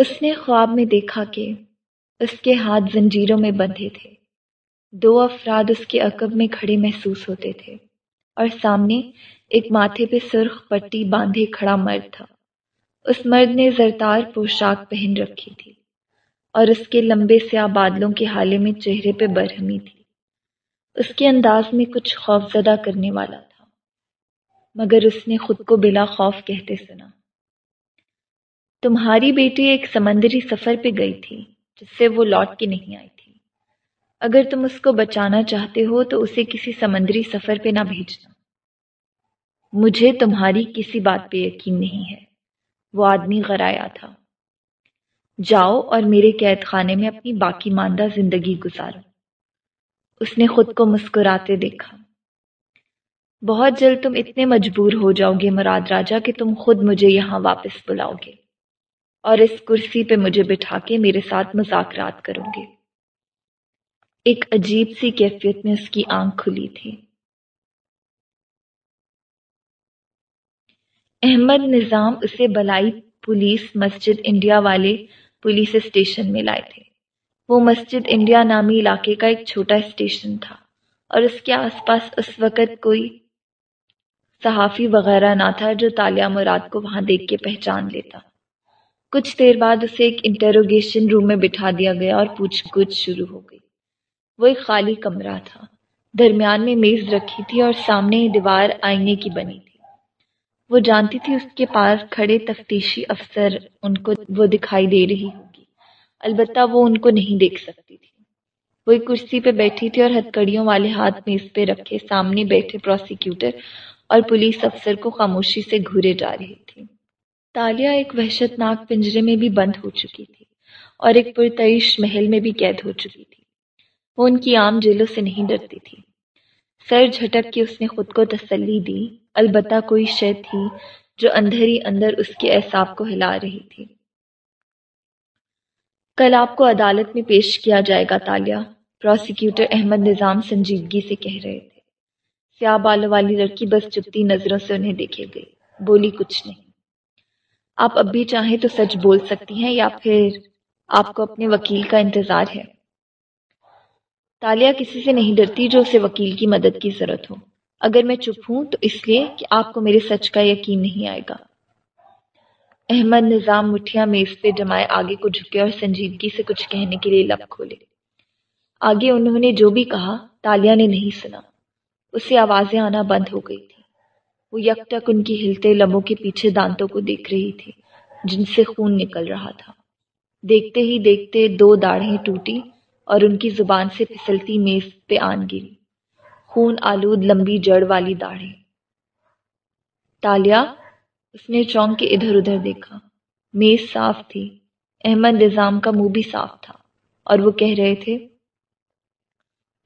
اس نے خواب میں دیکھا کہ اس کے ہاتھ زنجیروں میں بندھے تھے۔ دو افراد اس کے عقب میں کھڑے محسوس ہوتے تھے اور سامنے ایک ماتھے پہ سرخ پٹی باندھے کھڑا مرد تھا۔ اس مرد نے زرتار پوشاک پہن رکھی تھی اور اس کے لمبے سیاہ بادلوں کے حالے میں چہرے پہ برہمی تھی۔ اس کے انداز میں کچھ خوف زدہ کرنے والا تھا، مگر اس نے خود کو بلا خوف کہتے سنا۔ تمہاری بیٹی ایک سمندری سفر پہ گئی تھی، جس سے وہ لوٹ کے نہیں آئی تھی۔ اگر تم اس کو بچانا چاہتے ہو تو اسے کسی سمندری سفر پہ نہ بھیجنا۔ مجھے تمہاری کسی بات پہ یقین نہیں ہے۔ وہ آدمی غرایا تھا۔ جاؤ اور میرے قید خانے میں اپنی باقی ماندہ زندگی گزارو۔ اس نے خود کو مسکراتے دیکھا۔ بہت جلد تم اتنے مجبور ہو جاؤ گے مراد راجا کہ تم خود مجھے یہاں واپس بلاؤ گے۔ اور اس کرسی پہ مجھے بٹھا کے میرے ساتھ مذاکرات کرو گے۔ ایک عجیب سی کیفیت میں اس کی آنکھ کھلی تھی۔ احمد نظام اسے بلائی پولیس مسجد انڈیا والے پولیس اسٹیشن میں لائے تھے۔ وہ مسجد انڈیا نامی علاقے کا ایک چھوٹا اسٹیشن تھا اور اس کے آس پاس اس وقت کوئی صحافی وغیرہ نہ تھا جو تالیہ مراد کو وہاں دیکھ کے پہچان لیتا۔ کچھ دیر بعد اسے ایک انٹروگیشن روم میں بٹھا دیا گیا اور پوچھ گچھ شروع ہو گئی۔ وہ ایک خالی کمرہ تھا۔ درمیان میں میز رکھی تھی اور سامنے دیوار آئینے کی بنی تھی۔ وہ جانتی تھی اس کے پاس کھڑے تفتیشی افسر ان کو وہ دکھائی دے رہی ہوگی۔ البتہ وہ ان کو نہیں دیکھ سکتی تھی۔ وہ ایک کرسی پہ بیٹھی تھی اور ہتھ کڑیوں والے ہاتھ میں اس پہ رکھے سامنے بیٹھے پروسیکیوٹر اور پولیس افسر کو خاموشی سے گھورے جا رہی تھی تالیہ ایک وحشت ناک پنجرے میں بھی بند ہو چکی تھی اور ایک پرتعیش محل میں بھی قید ہو چکی تھی۔ وہ ان کی عام جیلوں سے نہیں ڈرتی تھی۔ سر جھٹک کے اس نے خود کو تسلی دی۔ البتہ کوئی شے تھی جو اندر ہی اندر اس کے احساب کو ہلا رہی تھی۔ کل آپ کو عدالت میں پیش کیا جائے گا تالیہ، پروسیکیوٹر احمد نظام سنجیدگی سے کہہ رہے تھے۔ سیاہ بالوں والی لڑکی بس چپتی نظروں سے انہیں دیکھے گئی۔ بولی کچھ نہیں۔ آپ اب بھی چاہیں تو سچ بول سکتی ہیں یا پھر آپ کو اپنے وکیل کا انتظار ہے۔ تالیہ کسی سے نہیں ڈرتی جو اسے وکیل کی مدد کی ضرورت ہو۔ اگر میں چپ ہوں تو اس لیے کہ آپ کو میرے سچ کا یقین نہیں آئے گا۔ احمد نظام مٹھیاں میز پہ جمائے آگے کو جھکے اور سنجیدگی سے کچھ کہنے کے لیے لب کھولے۔ آگے انہوں نے جو بھی کہا تالیہ نے نہیں سنا۔ اسے آوازیں آنا بند ہو گئی تھی وہ یک تک ان کی ہلتے لبوں کے پیچھے دانتوں کو دیکھ رہی تھی، جن سے خون نکل رہا تھا۔ دیکھتے ہی دیکھتے دو داڑھیں ٹوٹی اور ان کی زبان سے پھسلتی میز پہ آن گری۔ خون آلود لمبی جڑ والی داڑھی تالیا، اس نے چونک کے ادھر ادھر دیکھا۔ میز صاف تھی۔ احمد نظام کا منہ بھی صاف تھا۔ اور وہ کہہ رہے تھے،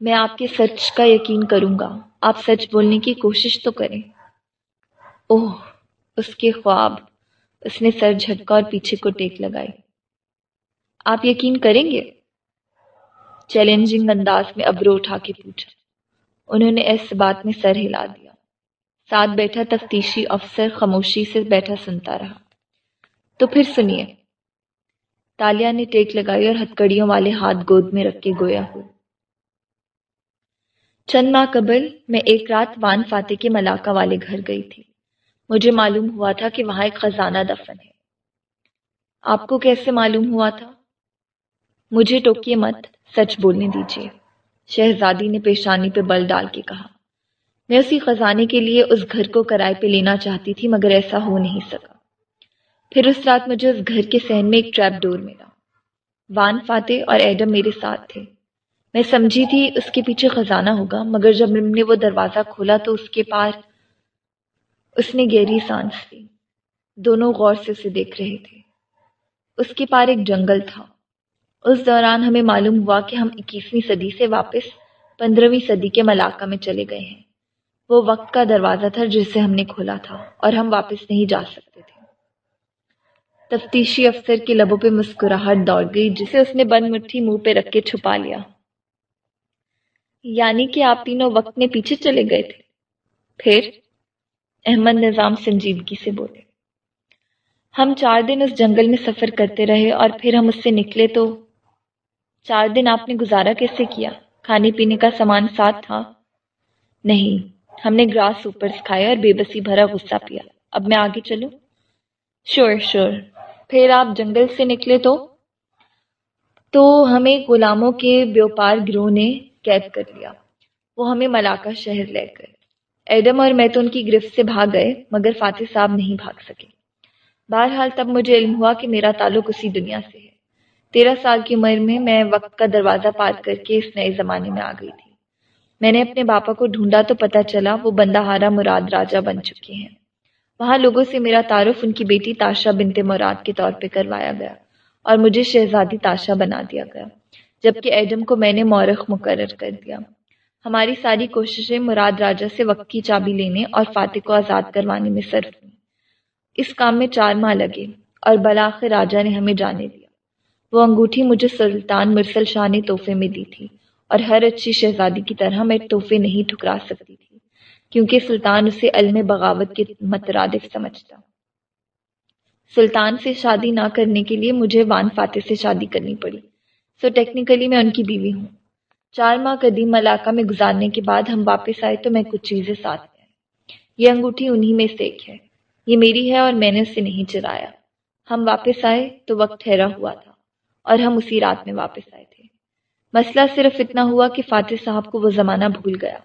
میں آپ کے سچ کا یقین کروں گا۔ آپ سچ بولنے کی کوشش تو کریں۔ اوہ، اس کے خواب۔ اس نے سر جھٹکا اور پیچھے کو ٹیک لگائی۔ آپ یقین کریں گے؟ چیلنجنگ انداز میں ابرو اٹھا کے پوچھا۔ انہوں نے اس بات میں سر ہلا دیا۔ ساتھ بیٹھا تفتیشی افسر خاموشی سے بیٹھا سنتا رہا۔ تو پھر سنیے۔ تالیا نے ٹیک لگائی اور ہتکڑیوں والے ہاتھ گود میں رکھ کے گویا ہو۔ چند ماہ قبل میں ایک رات وان فاتح کے ملاقہ والے گھر گئی تھی۔ مجھے معلوم ہوا تھا کہ وہاں ایک خزانہ دفن ہے۔ آپ کو کیسے معلوم ہوا تھا؟ مجھے ٹوکیے مت، سچ بولنے دیجیے شہزادی نے پیشانی پہ بل ڈال کے کہا، میں اسی خزانے کے لیے اس گھر کو کرائے پہ لینا چاہتی تھی، مگر ایسا ہو نہیں سکا۔ پھر اس رات مجھے اس گھر کے سہن میں ایک ٹریپ ڈور ملا۔ وان فاتح اور ایڈم میرے ساتھ تھے۔ میں سمجھی تھی اس کے پیچھے خزانہ ہوگا، مگر جب نے وہ دروازہ کھولا تو اس کے پار اس نے گہری سانس لی۔ دونوں غور سے اسے دیکھ رہے تھے۔ اس کے پار ایک جنگل تھا۔ اس دوران ہمیں معلوم ہوا کہ ہم اکیسویں صدی سے واپس پندرہویں صدی کے ملاقہ میں چلے گئے ہیں۔ وہ وقت کا دروازہ تھا جسے ہم نے کھولا تھا اور ہم واپس نہیں جا سکتے تھے۔ تفتیشی افسر کے لبوں پہ مسکراہٹ دوڑ گئی جسے اس نے بند مٹھی منہ پہ رکھ کے چھپا لیا۔ یعنی کہ آپ تینوں وقت میں پیچھے چلے گئے تھے۔ پھر احمد نظام سنجیدگی سے بولے۔ ہم چار دن اس جنگل میں سفر کرتے رہے اور پھر ہم اس سے نکلے تو چار دن آپ نے گزارا کیسے کیا؟ کھانے پینے کا سامان ساتھ تھا؟ نہیں، ہم نے گراس سوپر کھائے اور بے بسی بھرا غصہ پیا۔ اب میں آگے چلوں؟ شور شور۔ پھر آپ جنگل سے نکلے تو؟ تو ہمیں غلاموں کے بیوپار گروہ نے قید کر لیا۔ وہ ہمیں ملاقہ شہر لے گئے۔ ایڈم اور میں تو ان کی گرفت سے بھاگ گئے، مگر فاتح صاحب نہیں بھاگ سکے۔ بہرحال تب مجھے علم ہوا کہ میرا تعلق اسی دنیا سے ہے۔ تیرہ سال کی عمر میں میں وقت کا دروازہ پار کر کے اس نئے زمانے میں آ گئی تھی۔ میں نے اپنے باپا کو ڈھونڈا تو پتا چلا وہ بندہ ہارا مراد راجا بن چکے ہیں۔ وہاں لوگوں سے میرا تعارف ان کی بیٹی تاشا بنتے مراد کے طور پہ کروایا گیا اور مجھے شہزادی تاشا بنا دیا گیا، جبکہ ایڈم کو میں نے مورخ مقرر کر دیا۔ ہماری ساری کوششیں مراد راجا سے وقت کی چابی لینے اور فاتح کو آزاد کروانے میں صرف ہوئی اس کام میں چار ماہ لگے اور بلاخر راجا نے ہمیں جانے دیا۔ وہ انگوٹھی مجھے سلطان مرسل شاہ نے تحفے میں دی تھی اور ہر اچھی شہزادی کی طرح میں تحفے نہیں ٹھکرا سکتی تھی، کیونکہ سلطان اسے علم بغاوت کے مترادف سمجھتا۔ سلطان سے شادی نہ کرنے کے لیے مجھے وان فاتح سے شادی کرنی پڑی۔ سو ٹیکنیکلی میں ان کی بیوی ہوں۔ چار ماہ قدیم علاقہ میں گزارنے کے بعد ہم واپس آئے تو میں کچھ چیزیں ساتھ لیں یہ انگوٹھی انہی میں سے ایک ہے۔ یہ میری ہے اور میں نے اسے نہیں چرایا۔ ہم واپس آئے تو وقت ٹھہرا ہوا تھا اور ہم اسی رات میں واپس آئے تھے۔ مسئلہ صرف اتنا ہوا کہ فاتح صاحب کو وہ زمانہ بھول گیا۔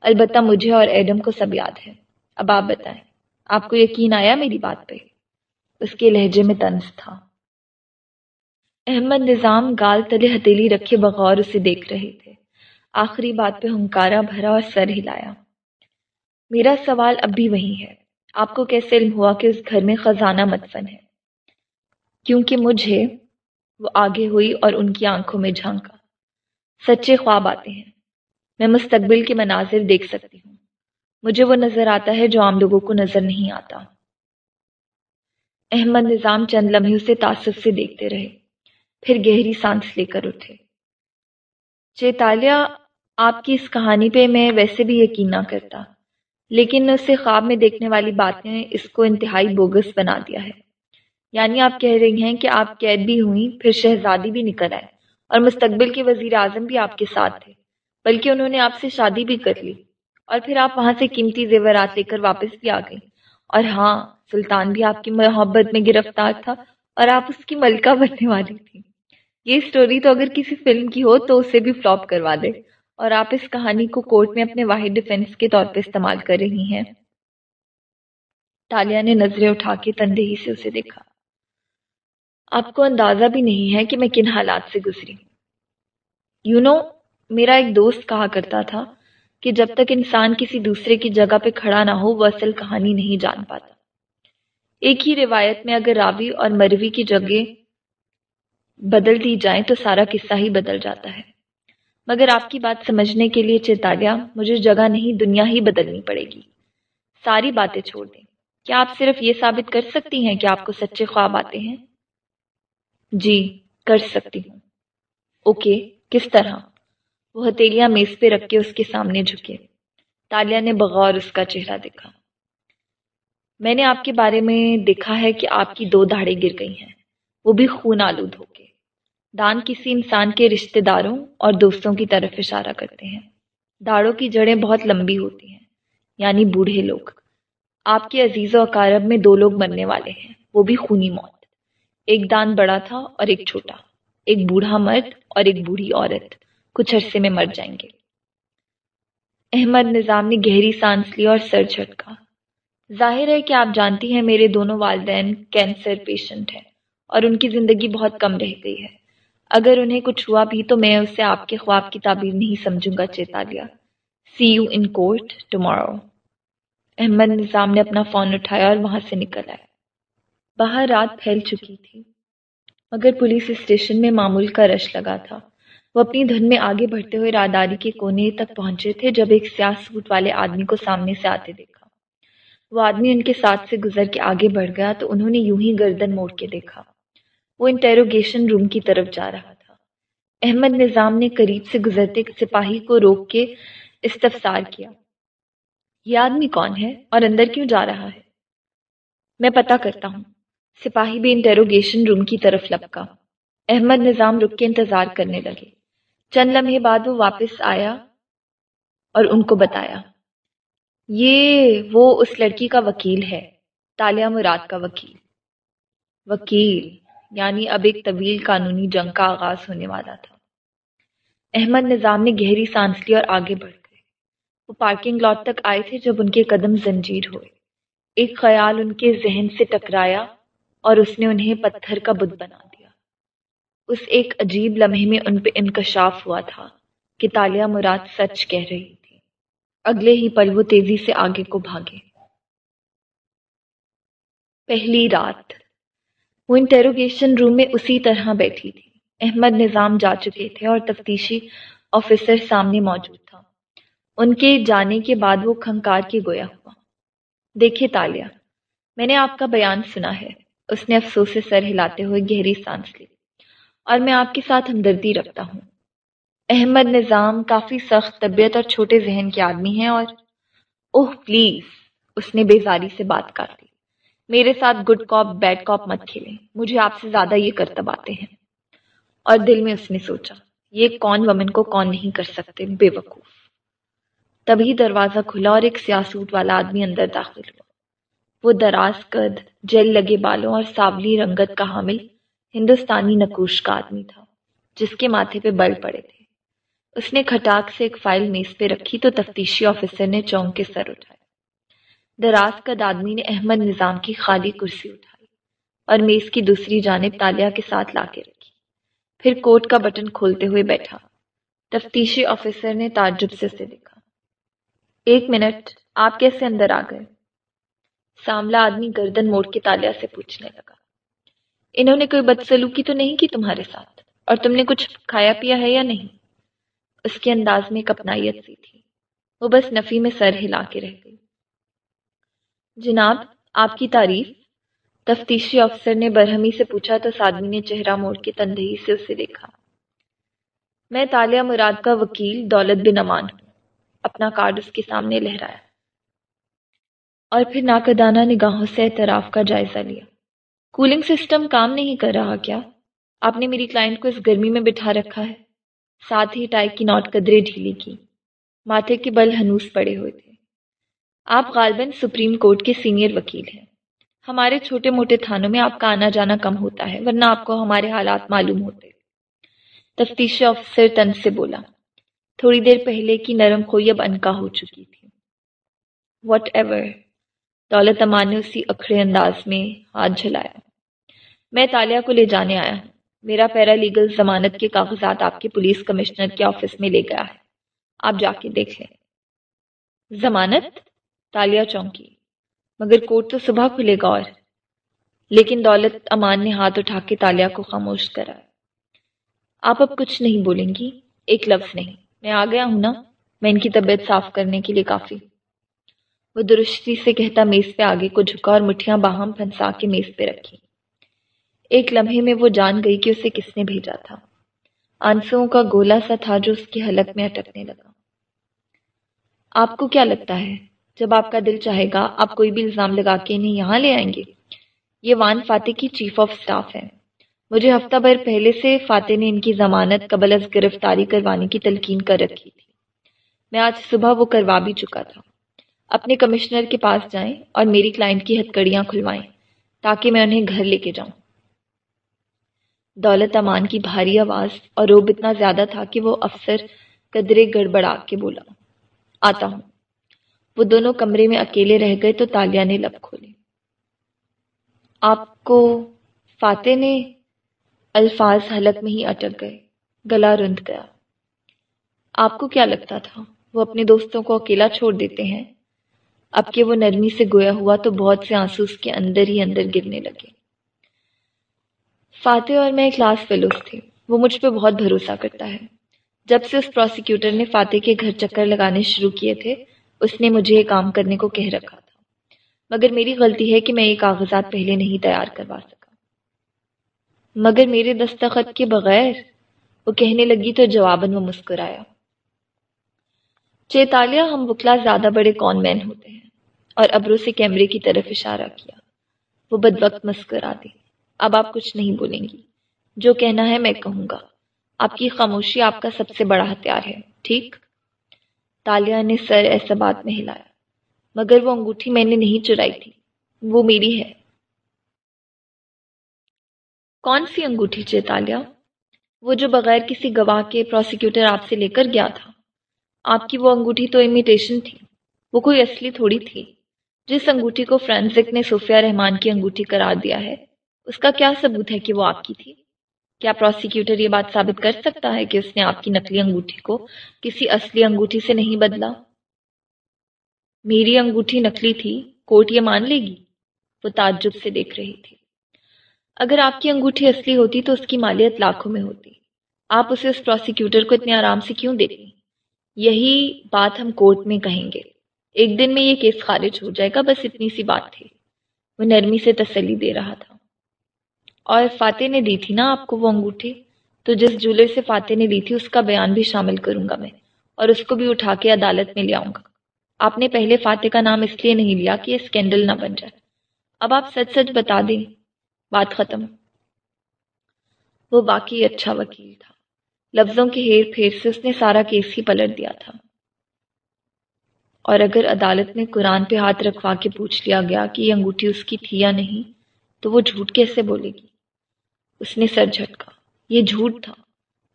البتہ مجھے اور ایڈم کو سب یاد ہے۔ اب آپ بتائیں، آپ کو یقین آیا میری بات پہ؟ اس کے لہجے میں تنس تھا۔ احمد نظام گال تلے ہتیلی رکھے بغور اسے دیکھ رہے تھے۔ آخری بات پہ ہنکارا بھرا اور سر ہلایا۔ میرا سوال اب بھی وہی ہے۔ آپ کو کیسے علم ہوا کہ اس گھر میں خزانہ مدفن ہے؟ کیونکہ مجھے وہ آگے ہوئی اور ان کی آنکھوں میں جھانکا۔ سچے خواب آتے ہیں۔ میں مستقبل کے مناظر دیکھ سکتی ہوں۔ مجھے وہ نظر آتا ہے جو عام لوگوں کو نظر نہیں آتا۔ احمد نظام چند لمحے اسے تعصب سے دیکھتے رہے۔ پھر گہری سانس لے کر اٹھے۔ چیتالیہ آپ کی اس کہانی پہ میں ویسے بھی یقین نہ کرتا۔ لیکن اسے خواب میں دیکھنے والی باتیں اس کو انتہائی بوگس بنا دیا ہے۔ یعنی آپ کہہ رہی ہیں کہ آپ قید بھی ہوئی پھر شہزادی بھی نکل آئے اور مستقبل کے وزیر اعظم بھی آپ کے ساتھ تھے، بلکہ انہوں نے آپ سے شادی بھی کر لی اور پھر آپ وہاں سے قیمتی زیورات لے کر واپس بھی آ گئی اور ہاں سلطان بھی آپ کی محبت میں گرفتار تھا اور آپ اس کی ملکہ بننے والی تھی یہ اسٹوری تو اگر کسی فلم کی ہو تو اسے بھی فلاپ کروا دے۔ اور آپ اس کہانی کو کورٹ میں اپنے واحد ڈیفینس کے طور پہ استعمال کر رہی ہیں۔ تالیہ نے نظریں اٹھا کے تندہی سے اسے دیکھا۔ آپ کو اندازہ بھی نہیں ہے کہ میں کن حالات سے گزری۔ یو نو میرا ایک دوست کہا کرتا تھا کہ جب تک انسان کسی دوسرے کی جگہ پہ کھڑا نہ ہو، وہ اصل کہانی نہیں جان پاتا۔ ایک ہی روایت میں اگر راوی اور مروی کی جگہ بدل دی جائیں تو سارا قصہ ہی بدل جاتا ہے۔ مگر آپ کی بات سمجھنے کے لیے چیتالیہ مجھے جگہ نہیں، دنیا ہی بدلنی پڑے گی۔ ساری باتیں چھوڑ دیں۔ کیا آپ صرف یہ ثابت کر سکتی ہیں کہ آپ کو سچے خواب آتے ہیں؟ جی کر سکتی ہوں۔ اوکے، کس طرح؟ وہ ہتیلیاں میز پہ رکھ کے اس کے سامنے جھکے۔ تالیہ نے بغور اس کا چہرہ دیکھا۔ میں نے آپ کے بارے میں دیکھا ہے کہ آپ کی دو دھاڑیں گر گئی ہیں۔ وہ بھی خون آلود ہو کے۔ دان کسی انسان کے رشتہ داروں اور دوستوں کی طرف اشارہ کرتے ہیں۔ داڑوں کی جڑیں بہت لمبی ہوتی ہیں یعنی بوڑھے لوگ۔ آپ کے عزیز و اقارب میں دو لوگ مرنے والے ہیں، وہ بھی خونی موت۔ ایک دان بڑا تھا اور ایک چھوٹا۔ ایک بوڑھا مرد اور ایک بوڑھی عورت۔ کچھ عرصے میں مر جائیں گے۔ احمد نظام نے گہری سانس لی اور سر جھٹکا۔ ظاہر ہے کہ آپ جانتی ہیں، میرے دونوں والدین کینسر پیشنٹ ہیں اور ان کی زندگی بہت کم رہ گئی ہے۔ اگر انہیں کچھ ہوا بھی تو میں اسے آپ کے خواب کی تعبیر نہیں سمجھوں گا چیتالیہ see you in court tomorrow Ahmad Nizam نے اپنا فون اٹھایا اور وہاں سے نکل آیا باہر رات پھیل چکی تھی۔ مگر پولیس اسٹیشن میں معمول کا رش لگا تھا۔ وہ اپنی دھن میں آگے بڑھتے ہوئے راداری کے کونے تک پہنچے تھے، جب ایک سیاہ سوٹ والے آدمی کو سامنے سے آتے دیکھا۔ وہ آدمی ان کے ساتھ سے گزر کے آگے بڑھ گیا تو انہوں نے یوں ہی گردن موڑ کے دیکھا۔ وہ انٹیروگیشن روم کی طرف جا رہا تھا۔ احمد نظام نے قریب سے گزرتے سپاہی کو روک کے استفسار کیا۔ یہ آدمی کون ہے اور اندر کیوں جا رہا ہے؟ میں پتا کرتا ہوں۔ سپاہی بھی انٹروگیشن روم کی طرف لپکا۔ احمد نظام رک کے انتظار کرنے لگے۔ چند لمحے بعد وہ واپس آیا اور ان کو بتایا۔ یہ وہ اس لڑکی کا وکیل ہے، تالیہ مراد کا وکیل۔ وکیل۔ یعنی اب ایک طویل قانونی جنگ کا آغاز ہونے والا تھا۔ احمد نظام نے گہری سانس لی اور آگے بڑھ گئے۔ وہ پارکنگ لاٹ تک آئے تھے جب ان کے قدم زنجیر ہوئے۔ ایک خیال ان کے ذہن سے ٹکرایا اور اس نے انہیں پتھر کا بت بنا دیا۔ اس ایک عجیب لمحے میں ان پہ انکشاف ہوا تھا کہ تالیہ مراد سچ کہہ رہی تھی۔ اگلے ہی پل وہ تیزی سے آگے کو بھاگے۔ پہلی رات۔ وہ انٹیروگیشن روم میں اسی طرح بیٹھی تھی۔ احمد نظام جا چکے تھے اور تفتیشی آفیسر سامنے موجود تھا۔ ان کے جانے کے بعد وہ کھنکار کے گویا ہوا۔ دیکھے تالیا، میں نے آپ کا بیان سنا ہے۔ اس نے افسوس سے سر ہلاتے ہوئے گہری سانس لی۔ اور میں آپ کے ساتھ ہمدردی رکھتا ہوں۔ احمد نظام کافی سخت طبیعت اور چھوٹے ذہن کے آدمی ہیں اور اوہ، پلیز، اس نے بیزاری سے بات کر میرے ساتھ گڈ کاپ بیڈ کاپ مت کھیلیں۔ مجھے آپ سے زیادہ یہ کرتب آتے ہیں۔ اور دل میں اس نے سوچا، یہ کون ومن کو کون نہیں کر سکتے؟ بے وقوف تبھی دروازہ کھلا اور ایک سیاسوٹ والا آدمی اندر داخل ہوا۔ وہ دراز قد، جل لگے بالوں اور سابلی رنگت کا حامل ہندوستانی نکوش کا آدمی تھا، جس کے ماتھے پہ بل پڑے تھے۔ اس نے کھٹاک سے ایک فائل میز پہ رکھی تو تفتیشی آفیسر نے چونک کے سر اٹھایا دراز قد آدمی نے احمد نظام کی خالی کرسی اٹھائی اور میز کی دوسری جانب تالیا کے ساتھ لا کے رکھی۔ پھر کوٹ کا بٹن کھولتے ہوئے بیٹھا۔ تفتیشی آفیسر نے تعجب سے اسے دیکھا۔ ایک منٹ، آپ کیسے اندر آ گئے؟ ساملا آدمی گردن موڑ کے تالیا سے پوچھنے لگا۔ انہوں نے کوئی بدسلوکی تو نہیں کی تمہارے ساتھ؟ اور تم نے کچھ کھایا پیا ہے یا نہیں؟ اس کے انداز میں ایک اپنائیت سی تھی۔ وہ بس نفی میں سر ہلا کے رہ گئی۔ جناب، آپ کی تعریف؟ تفتیشی افسر نے برہمی سے پوچھا تو سادمی نے چہرہ موڑ کے تندہی سے اسے دیکھا۔ میں تالیہ مراد کا وکیل دولت بن امان ہوں۔ اپنا کارڈ اس کے سامنے لہرایا۔ اور پھر ناقدانہ نگاہوں سے اعتراف کا جائزہ لیا۔ کولنگ سسٹم کام نہیں کر رہا کیا؟ آپ نے میری کلائنٹ کو اس گرمی میں بٹھا رکھا ہے۔ ساتھ ہی ٹائی کی نوٹ قدرے ڈھیلی کی۔ ماتھے کے بل ہنوس پڑے ہوئے تھے۔ آپ غالباً سپریم کورٹ کے سینئر وکیل ہیں۔ ہمارے چھوٹے موٹے تھانوں میں آپ کا آنا جانا کم ہوتا ہے، ورنہ آپ کو ہمارے حالات معلوم ہوتے۔ تفتیش افسر تن سے بولا۔ تھوڑی دیر پہلے کی نرم خوئی اب انکا ہو چکی تھی۔ وٹ ایور دولت امان نے اسی اکھڑے انداز میں ہاتھ جھلایا۔ میں تالیہ کو لے جانے آیا ہوں۔ میرا پیرا لیگل ضمانت کے کاغذات آپ کے پولیس کمشنر کے آفس میں لے گیا ہے۔ آپ جا کے دیکھ لیں۔ ضمانت؟ تالیہ چونکی، مگر کوٹ تو صبح کھلے گا اور۔ لیکن دولت امان نے ہاتھ اٹھا کے تالیا کو خاموش کرا۔ آپ اب کچھ نہیں بولیں گی، ایک لفظ نہیں۔ میں آ گیا ہوں نا؟ میں ان کی طبیعت صاف کرنے کے لیے کافی۔ وہ درستی سے کہتا میز پہ آگے کو جھکا اور مٹھیاں باہم پھنسا کے میز پہ رکھی۔ ایک لمحے میں وہ جان گئی کہ اسے کس نے بھیجا تھا۔ آنسوؤں کا گولا سا تھا جو اس کی حلق میں اٹکنے لگا۔ آپ کو کیا لگتا ہے؟ جب آپ کا دل چاہے گا، آپ کوئی بھی الزام لگا کے انہیں یہاں لے آئیں گے۔ یہ وان فاتح کی چیف آف سٹاف ہے مجھے ہفتہ بھر پہلے سے فاتح نے ان کی ضمانت قبل از گرفتاری کروانے کی تلقین کر رکھی تھی۔ میں آج صبح وہ کروا بھی چکا تھا۔ اپنے کمشنر کے پاس جائیں اور میری کلائنٹ کی ہتکڑیاں کھلوائیں تاکہ میں انہیں گھر لے کے جاؤں۔ دولت امان کی بھاری آواز اور روب اتنا زیادہ تھا کہ وہ افسر قدرے گڑبڑا کے بولا، آتا ہوں۔ وہ دونوں کمرے میں اکیلے رہ گئے تو تالیا نے لب کھولے آپ کو فاتح نے الفاظ حلق میں ہی اٹک گئے، گلا رند گیا۔ آپ کو کیا لگتا تھا؟ وہ اپنے دوستوں کو اکیلا چھوڑ دیتے ہیں؟ اب کہ وہ نرمی سے گویا ہوا تو بہت سے آنسو اس کے اندر ہی اندر گرنے لگے۔ فاتح اور میں کلاس فیلوز تھے وہ مجھ پہ بہت بھروسہ کرتا ہے۔ جب سے اس پروسیکیوٹر نے فاتح کے گھر چکر لگانے شروع کیے تھے اس نے مجھے یہ کام کرنے کو کہہ رکھا تھا۔ مگر میری غلطی ہے کہ میں یہ کاغذات پہلے نہیں تیار کروا سکا۔ مگر میرے دستخط کے بغیر وہ کہنے لگی تو جواباً وہ مسکرایا۔ چیتالیہ ہم وکلا زیادہ بڑے کون مین ہوتے ہیں۔ اور ابرو سے کیمرے کی طرف اشارہ کیا۔ وہ بد وقت مسکرا دی اب آپ کچھ نہیں بولیں گی۔ جو کہنا ہے میں کہوں گا۔ آپ کی خاموشی آپ کا سب سے بڑا ہتھیار ہے۔ ٹھیک؟ تالیہ نے سر ایسا بات میں ہلایا۔ مگر وہ انگوٹھی میں نے نہیں چرائی تھی۔ وہ میری ہے۔ کون سی انگوٹھی چیتالیہ وہ جو بغیر کسی گواہ کے پروسیکیوٹر آپ سے لے کر گیا تھا۔ آپ کی وہ انگوٹھی تو امیٹیشن تھی۔ وہ کوئی اصلی تھوڑی تھی۔ جس انگوٹھی کو فرینسک نے صوفیہ رحمان کی انگوٹھی قرار دیا ہے، اس کا کیا ثبوت ہے کہ وہ آپ کی تھی؟ کیا پروسیکیوٹر یہ بات ثابت کر سکتا ہے کہ اس نے آپ کی نقلی انگوٹھی کو کسی اصلی انگوٹھی سے نہیں بدلا؟ میری انگوٹھی نکلی تھی کوٹ یہ مان لے گی، وہ تعجب سے دیکھ رہی تھی۔ اگر آپ کی انگوٹھی اصلی ہوتی تو اس کی مالیت لاکھوں میں ہوتی۔ آپ اسے اس پروسیکیوٹر کو اتنے آرام سے کیوں دیتی؟ یہی بات ہم کورٹ میں کہیں گے۔ ایک دن میں یہ کیس خارج ہو جائے گا، بس اتنی سی بات تھی۔ وہ نرمی سے تسلی دے رہا تھا۔ اور فاتح نے دی تھی نا آپ کو وہ انگوٹھی؟ تو جس جولے سے فاتح نے دی تھی، اس کا بیان بھی شامل کروں گا میں، اور اس کو بھی اٹھا کے عدالت میں لے آؤں گا۔ آپ نے پہلے فاتح کا نام اس لیے نہیں لیا کہ یہ اسکینڈل نہ بن جائے۔ اب آپ سچ سچ بتا دیں۔ بات ختم۔ وہ باقی اچھا وکیل تھا۔ لفظوں کے ہیر پھیر سے اس نے سارا کیس ہی پلٹ دیا تھا۔ اور اگر عدالت میں قرآن پہ ہاتھ رکھوا کے پوچھ لیا گیا کہ یہ انگوٹھی اس کی تھی یا نہیں، تو وہ جھوٹ کیسے بولے گی؟ اس نے سر جھٹکا۔ یہ جھوٹ تھا،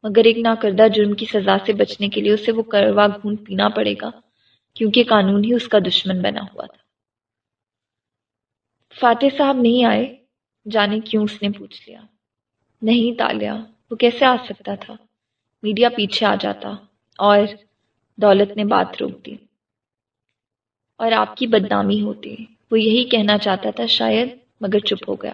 مگر ایک ناکردہ جرم کی سزا سے بچنے کے لیے اسے وہ کروا گھون پینا پڑے گا، کیونکہ قانون ہی اس کا دشمن بنا ہوا تھا۔ فاتح صاحب نہیں آئے، جانے کیوں اس نے پوچھ لیا۔ نہیں تالیا وہ کیسے آ سکتا تھا؟ میڈیا پیچھے آ جاتا اور دولت نے بات روک دی۔ اور آپ کی بدنامی ہوتی، وہ یہی کہنا چاہتا تھا شاید، مگر چپ ہو گیا۔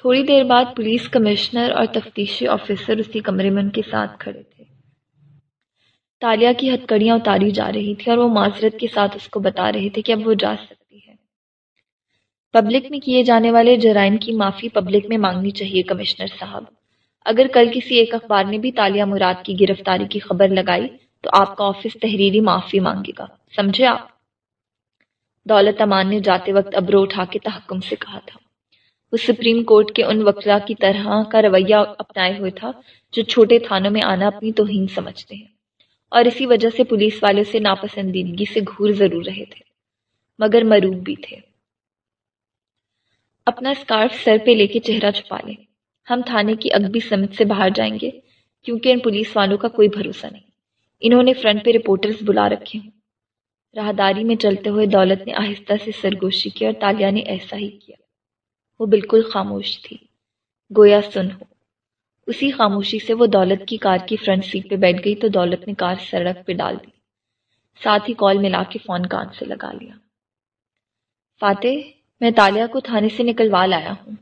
تھوڑی دیر بعد پولیس کمشنر اور تفتیشی آفیسر اسی کمرے میں ان کے ساتھ کھڑے تھے۔ تالیہ کی ہتکڑیاں اتاری جا رہی تھی اور وہ معذرت کے ساتھ اس کو بتا رہے تھے کہ اب وہ جا سکتی ہے۔ پبلک میں کیے جانے والے جرائم کی معافی پبلک میں مانگنی چاہیے کمشنر صاحب۔ اگر کل کسی ایک اخبار نے بھی تالیہ مراد کی گرفتاری کی خبر لگائی تو آپ کا آفس تحریری معافی مانگے گا۔ سمجھے آپ؟ دولت امان نے جاتے وقت ابرو اٹھا کے تحکم سے کہا تھا۔ وہ سپریم کورٹ کے ان وکلا کی طرح کا رویہ اپنائے ہوئے تھا جو چھوٹے تھانوں میں آنا اپنی توہین سمجھتے ہیں۔ اور اسی وجہ سے پولیس والے سے ناپسندیدگی سے گھور ضرور رہے تھے، مگر مروب بھی تھے۔ اپنا اسکارف سر پہ لے کے چہرہ چھپا لیں۔ ہم تھانے کی اگبی سمت سے باہر جائیں گے، کیونکہ ان پولیس والوں کا کوئی بھروسہ نہیں۔ انہوں نے فرنٹ پہ رپورٹرز بلا رکھے ہوں۔ راہداری میں چلتے ہوئے دولت نے آہستہ سے سرگوشی کی اور تالیہ نے ایسا ہی کیا۔ وہ بالکل خاموش تھی۔ گویا سن ہو۔ اسی خاموشی سے وہ دولت کی کار کی فرنٹ سیٹ پہ بیٹھ گئی تو دولت نے کار سڑک پہ ڈال دی۔ ساتھ ہی کال ملا کے فون کان سے لگا لیا۔ فاتح، میں تالیہ کو تھانے سے نکلوا لایا ہوں۔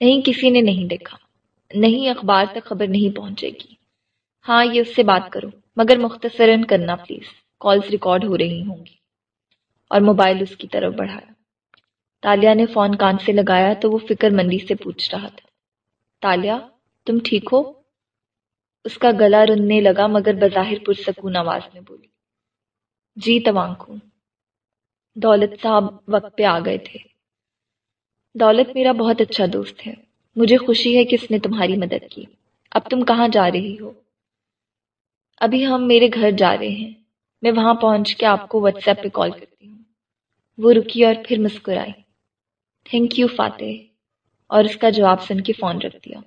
نہیں، کسی نے نہیں دیکھا۔ نہیں، اخبار تک خبر نہیں پہنچے گی۔ ہاں یہ اس سے بات کرو، مگر مختصراً کرنا پلیز۔ کالز ریکارڈ ہو رہی ہوں گی۔ اور موبائل اس کی طرف بڑھایا۔ تالیہ نے فون کان سے لگایا تو وہ فکر مندی سے پوچھ رہا تھا۔ تالیہ تم ٹھیک ہو؟ اس کا گلا رننے لگا مگر بظاہر پرسکون آواز میں بولی جی توانک ہوں۔ دولت صاحب وقت پہ آ گئے تھے۔ دولت میرا بہت اچھا دوست ہے۔ مجھے خوشی ہے کہ اس نے تمہاری مدد کی۔ اب تم کہاں جا رہی ہو؟ ابھی ہم میرے گھر جا رہے ہیں۔ میں وہاں پہنچ کے آپ کو واٹس ایپ پہ کال کرتی ہوں۔ وہ رکی اور پھر مسکرائی۔ تھینک یو فاتح اور اس کا جواب سن کے فون رکھ دیا۔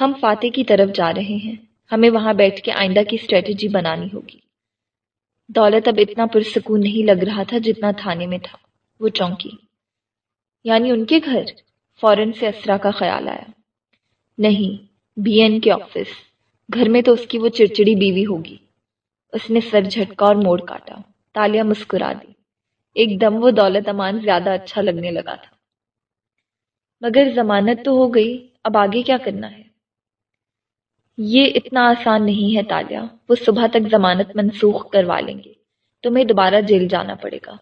ہم فاتح کی طرف جا رہے ہیں۔ ہمیں وہاں بیٹھ کے آئندہ کی اسٹریٹجی بنانی ہوگی۔ دولت اب اتنا پرسکون نہیں لگ رہا تھا جتنا تھانے میں تھا۔ وہ چونکی۔ یعنی ان کے گھر فورن سے اسرا کا خیال آیا۔ نہیں بی این کے آفس گھر میں تو اس کی وہ چڑچڑی بیوی ہوگی۔ اس نے سر جھٹکا اور موڑ کاٹا۔ تالیہ مسکرا دی۔ ایک دم وہ دولت امان زیادہ اچھا لگنے لگا تھا۔ مگر ضمانت تو ہو گئی، اب آگے کیا کرنا ہے؟ یہ اتنا آسان نہیں ہے تالیہ، وہ صبح تک ضمانت منسوخ کروا لیں گے۔ تمہیں دوبارہ جیل جانا پڑے گا۔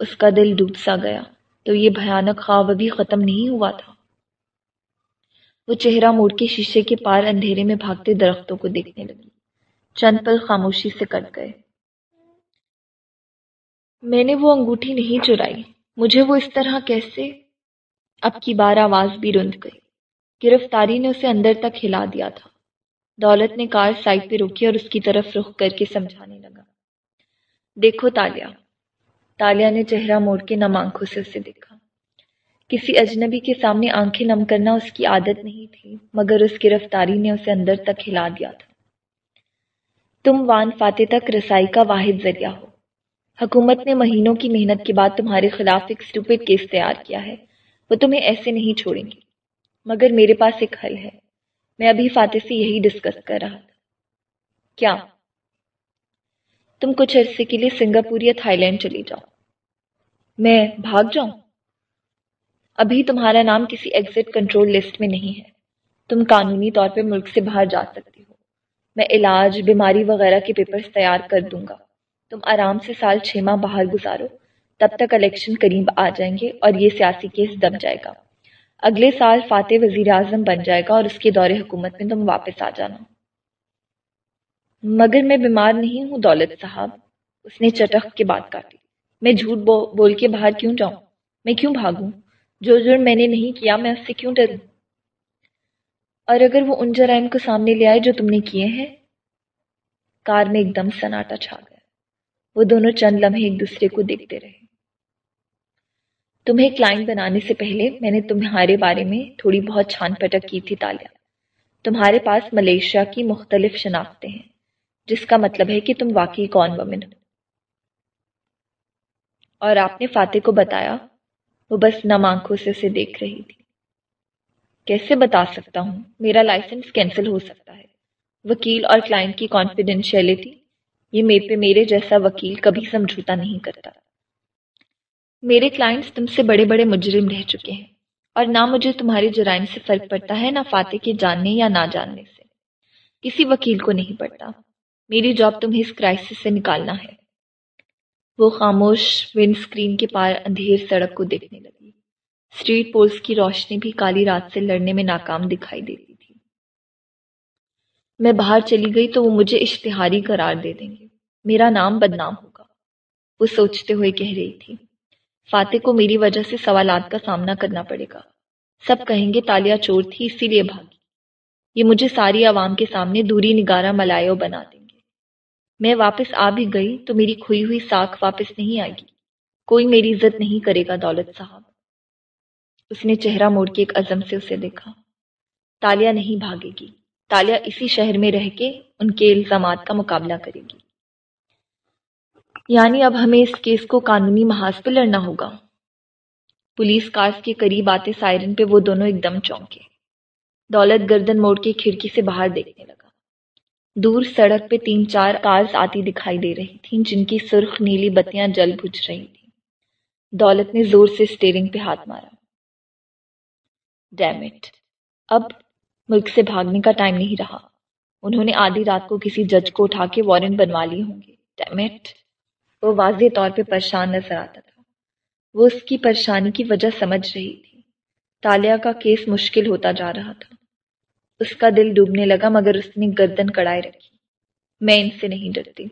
اس کا دل ڈوب سا گیا۔ تو یہ بھیانک خواب ابھی ختم نہیں ہوا تھا۔ وہ چہرہ موڑ کے شیشے کے پار اندھیرے میں بھاگتے درختوں کو دیکھنے لگی۔ چند پل خاموشی سے کٹ گئے۔ میں نے وہ انگوٹھی نہیں چرائی۔ مجھے وہ اس طرح کیسے؟ اب کی بار آواز بھی رند گئی۔ گرفتاری نے اسے اندر تک ہلا دیا تھا۔ دولت نے کار سائڈ پہ روکی اور اس کی طرف رخ کر کے سمجھانے لگا۔ دیکھو تالیا تالیا نے چہرہ موڑ کے نم آنکھوں سے اسے دیکھا۔ کسی اجنبی کے سامنے آنکھیں نم کرنا اس کی عادت نہیں تھی، مگر اس گرفتاری نے اسے اندر تک ہلا دیا تھا۔ تم وان فاتح تک رسائی کا واحد ذریعہ ہو۔ حکومت نے مہینوں کی محنت کے بعد تمہارے خلاف ایک اسٹوپڈ کیس تیار کیا ہے۔ وہ تمہیں ایسے نہیں چھوڑیں گی مگر میرے پاس ایک حل ہے۔ میں ابھی فاتح سے یہی ڈسکس کر رہا تھا۔ کیا؟ تم کچھ عرصے کے لیے سنگاپور یا تھائی لینڈ چلی جاؤ۔ میں بھاگ جاؤں؟ ابھی تمہارا نام کسی ایگزٹ کنٹرول لسٹ میں نہیں ہے۔ تم قانونی طور پہ ملک سے باہر جا سکتی ہو۔ میں علاج، بیماری وغیرہ کے پیپرز تیار کر دوں گا۔ تم آرام سے سال چھ ماہ باہر گزارو، تب تک الیکشن قریب آ جائیں گے اور یہ سیاسی کیس دب جائے گا۔ اگلے سال فاتح وزیر اعظم بن جائے گا اور اس کے دور حکومت میں تم واپس آ جانا۔ مگر میں بیمار نہیں ہوں، دولت صاحب، اس نے چٹخ کے بات کاٹی۔ میں جھوٹ بول کے باہر کیوں جاؤں؟ میں کیوں بھاگوں؟ جو جرم میں نے نہیں کیا، میں اس سے کیوں ڈروں؟ اور اگر وہ ان جرائم کو سامنے لے آئے جو تم نے کیے ہیں، کار میں ایک دم سناٹا چھا گیا۔ وہ دونوں چند لمحے ایک دوسرے کو دیکھتے رہے۔ تمہیں کلائنٹ بنانے سے پہلے میں نے تمہارے بارے میں تھوڑی بہت چھان پٹک کی تھی تالیا تمہارے پاس ملیشیا کی مختلف شناختیں ہیں، جس کا مطلب ہے کہ تم واقعی کون ومن ہو۔ اور آپ نے فاتح کو بتایا، وہ بس نم آنکھوں سے اسے دیکھ رہی تھی۔ کیسے بتا سکتا ہوں؟ میرا لائسنس کینسل ہو سکتا ہے۔ وکیل اور کلائنٹ کی کانفیڈینشیلٹی یہ میرے پہ میرے جیسا وکیل کبھی سمجھوتا نہیں کرتا۔ میرے کلائنٹس تم سے بڑے بڑے مجرم رہ چکے ہیں اور نہ مجھے تمہارے جرائم سے فرق پڑتا ہے، نہ فاتح کے جاننے یا نہ جاننے سے۔ کسی وکیل کو نہیں پڑتا۔ میری جاب تمہیں اس کرائسس سے نکالنا ہے۔ وہ خاموش ونڈ اسکرین کے پار اندھیر سڑک کو دیکھنے لگی۔ اسٹریٹ پولس کی روشنی بھی کالی رات سے لڑنے میں ناکام دکھائی دیتی۔ میں باہر چلی گئی تو وہ مجھے اشتہاری قرار دے دیں گے۔ میرا نام بدنام ہوگا۔ وہ سوچتے ہوئے کہہ رہی تھی۔ فاتح کو میری وجہ سے سوالات کا سامنا کرنا پڑے گا۔ سب کہیں گے تالیا چور تھی، اسی لیے بھاگی۔ یہ مجھے ساری عوام کے سامنے دوری نگارہ ملائیو بنا دیں گے۔ میں واپس آ بھی گئی تو میری کھوئی ہوئی ساکھ واپس نہیں آئے گی۔ کوئی میری عزت نہیں کرے گا دولت صاحب۔ اس نے چہرہ موڑ کے ایک عزم سے اسے دیکھا۔ تالیا نہیں بھاگے گی۔ تالیا اسی شہر میں رہ کے ان کے الزامات کا مقابلہ کرے گی۔ یعنی اب ہمیں اس کیس کو قانونی محاذ پہ لڑنا ہوگا۔ پولیس کارز کے قریب آتے سائرن پہ وہ دونوں ایک دم چونکے۔ دولت گردن موڑ کے کھڑکی سے باہر دیکھنے لگا۔ دور سڑک پہ تین چار کارز آتی دکھائی دے رہی تھیں جن کی سرخ نیلی بتیاں جل بجھ رہی تھیں۔ دولت نے زور سے اسٹیئرنگ پہ ہاتھ مارا۔ ڈیمٹ اب ملک سے بھاگنے کا ٹائم نہیں رہا۔ انہوں نے آدھی رات کو کسی جج کو اٹھا کے وارنٹ بنوا لیے ہوں گے۔ وہ واضح طور پہ پریشان نظر آتا تھا۔ وہ اس کی پریشانی کی وجہ سمجھ رہی تھی۔ تالیا کا کیس مشکل ہوتا جا رہا تھا۔ اس کا دل ڈوبنے لگا، مگر اس نے گردن کڑائے رکھی۔ میں ان سے نہیں ڈرتی۔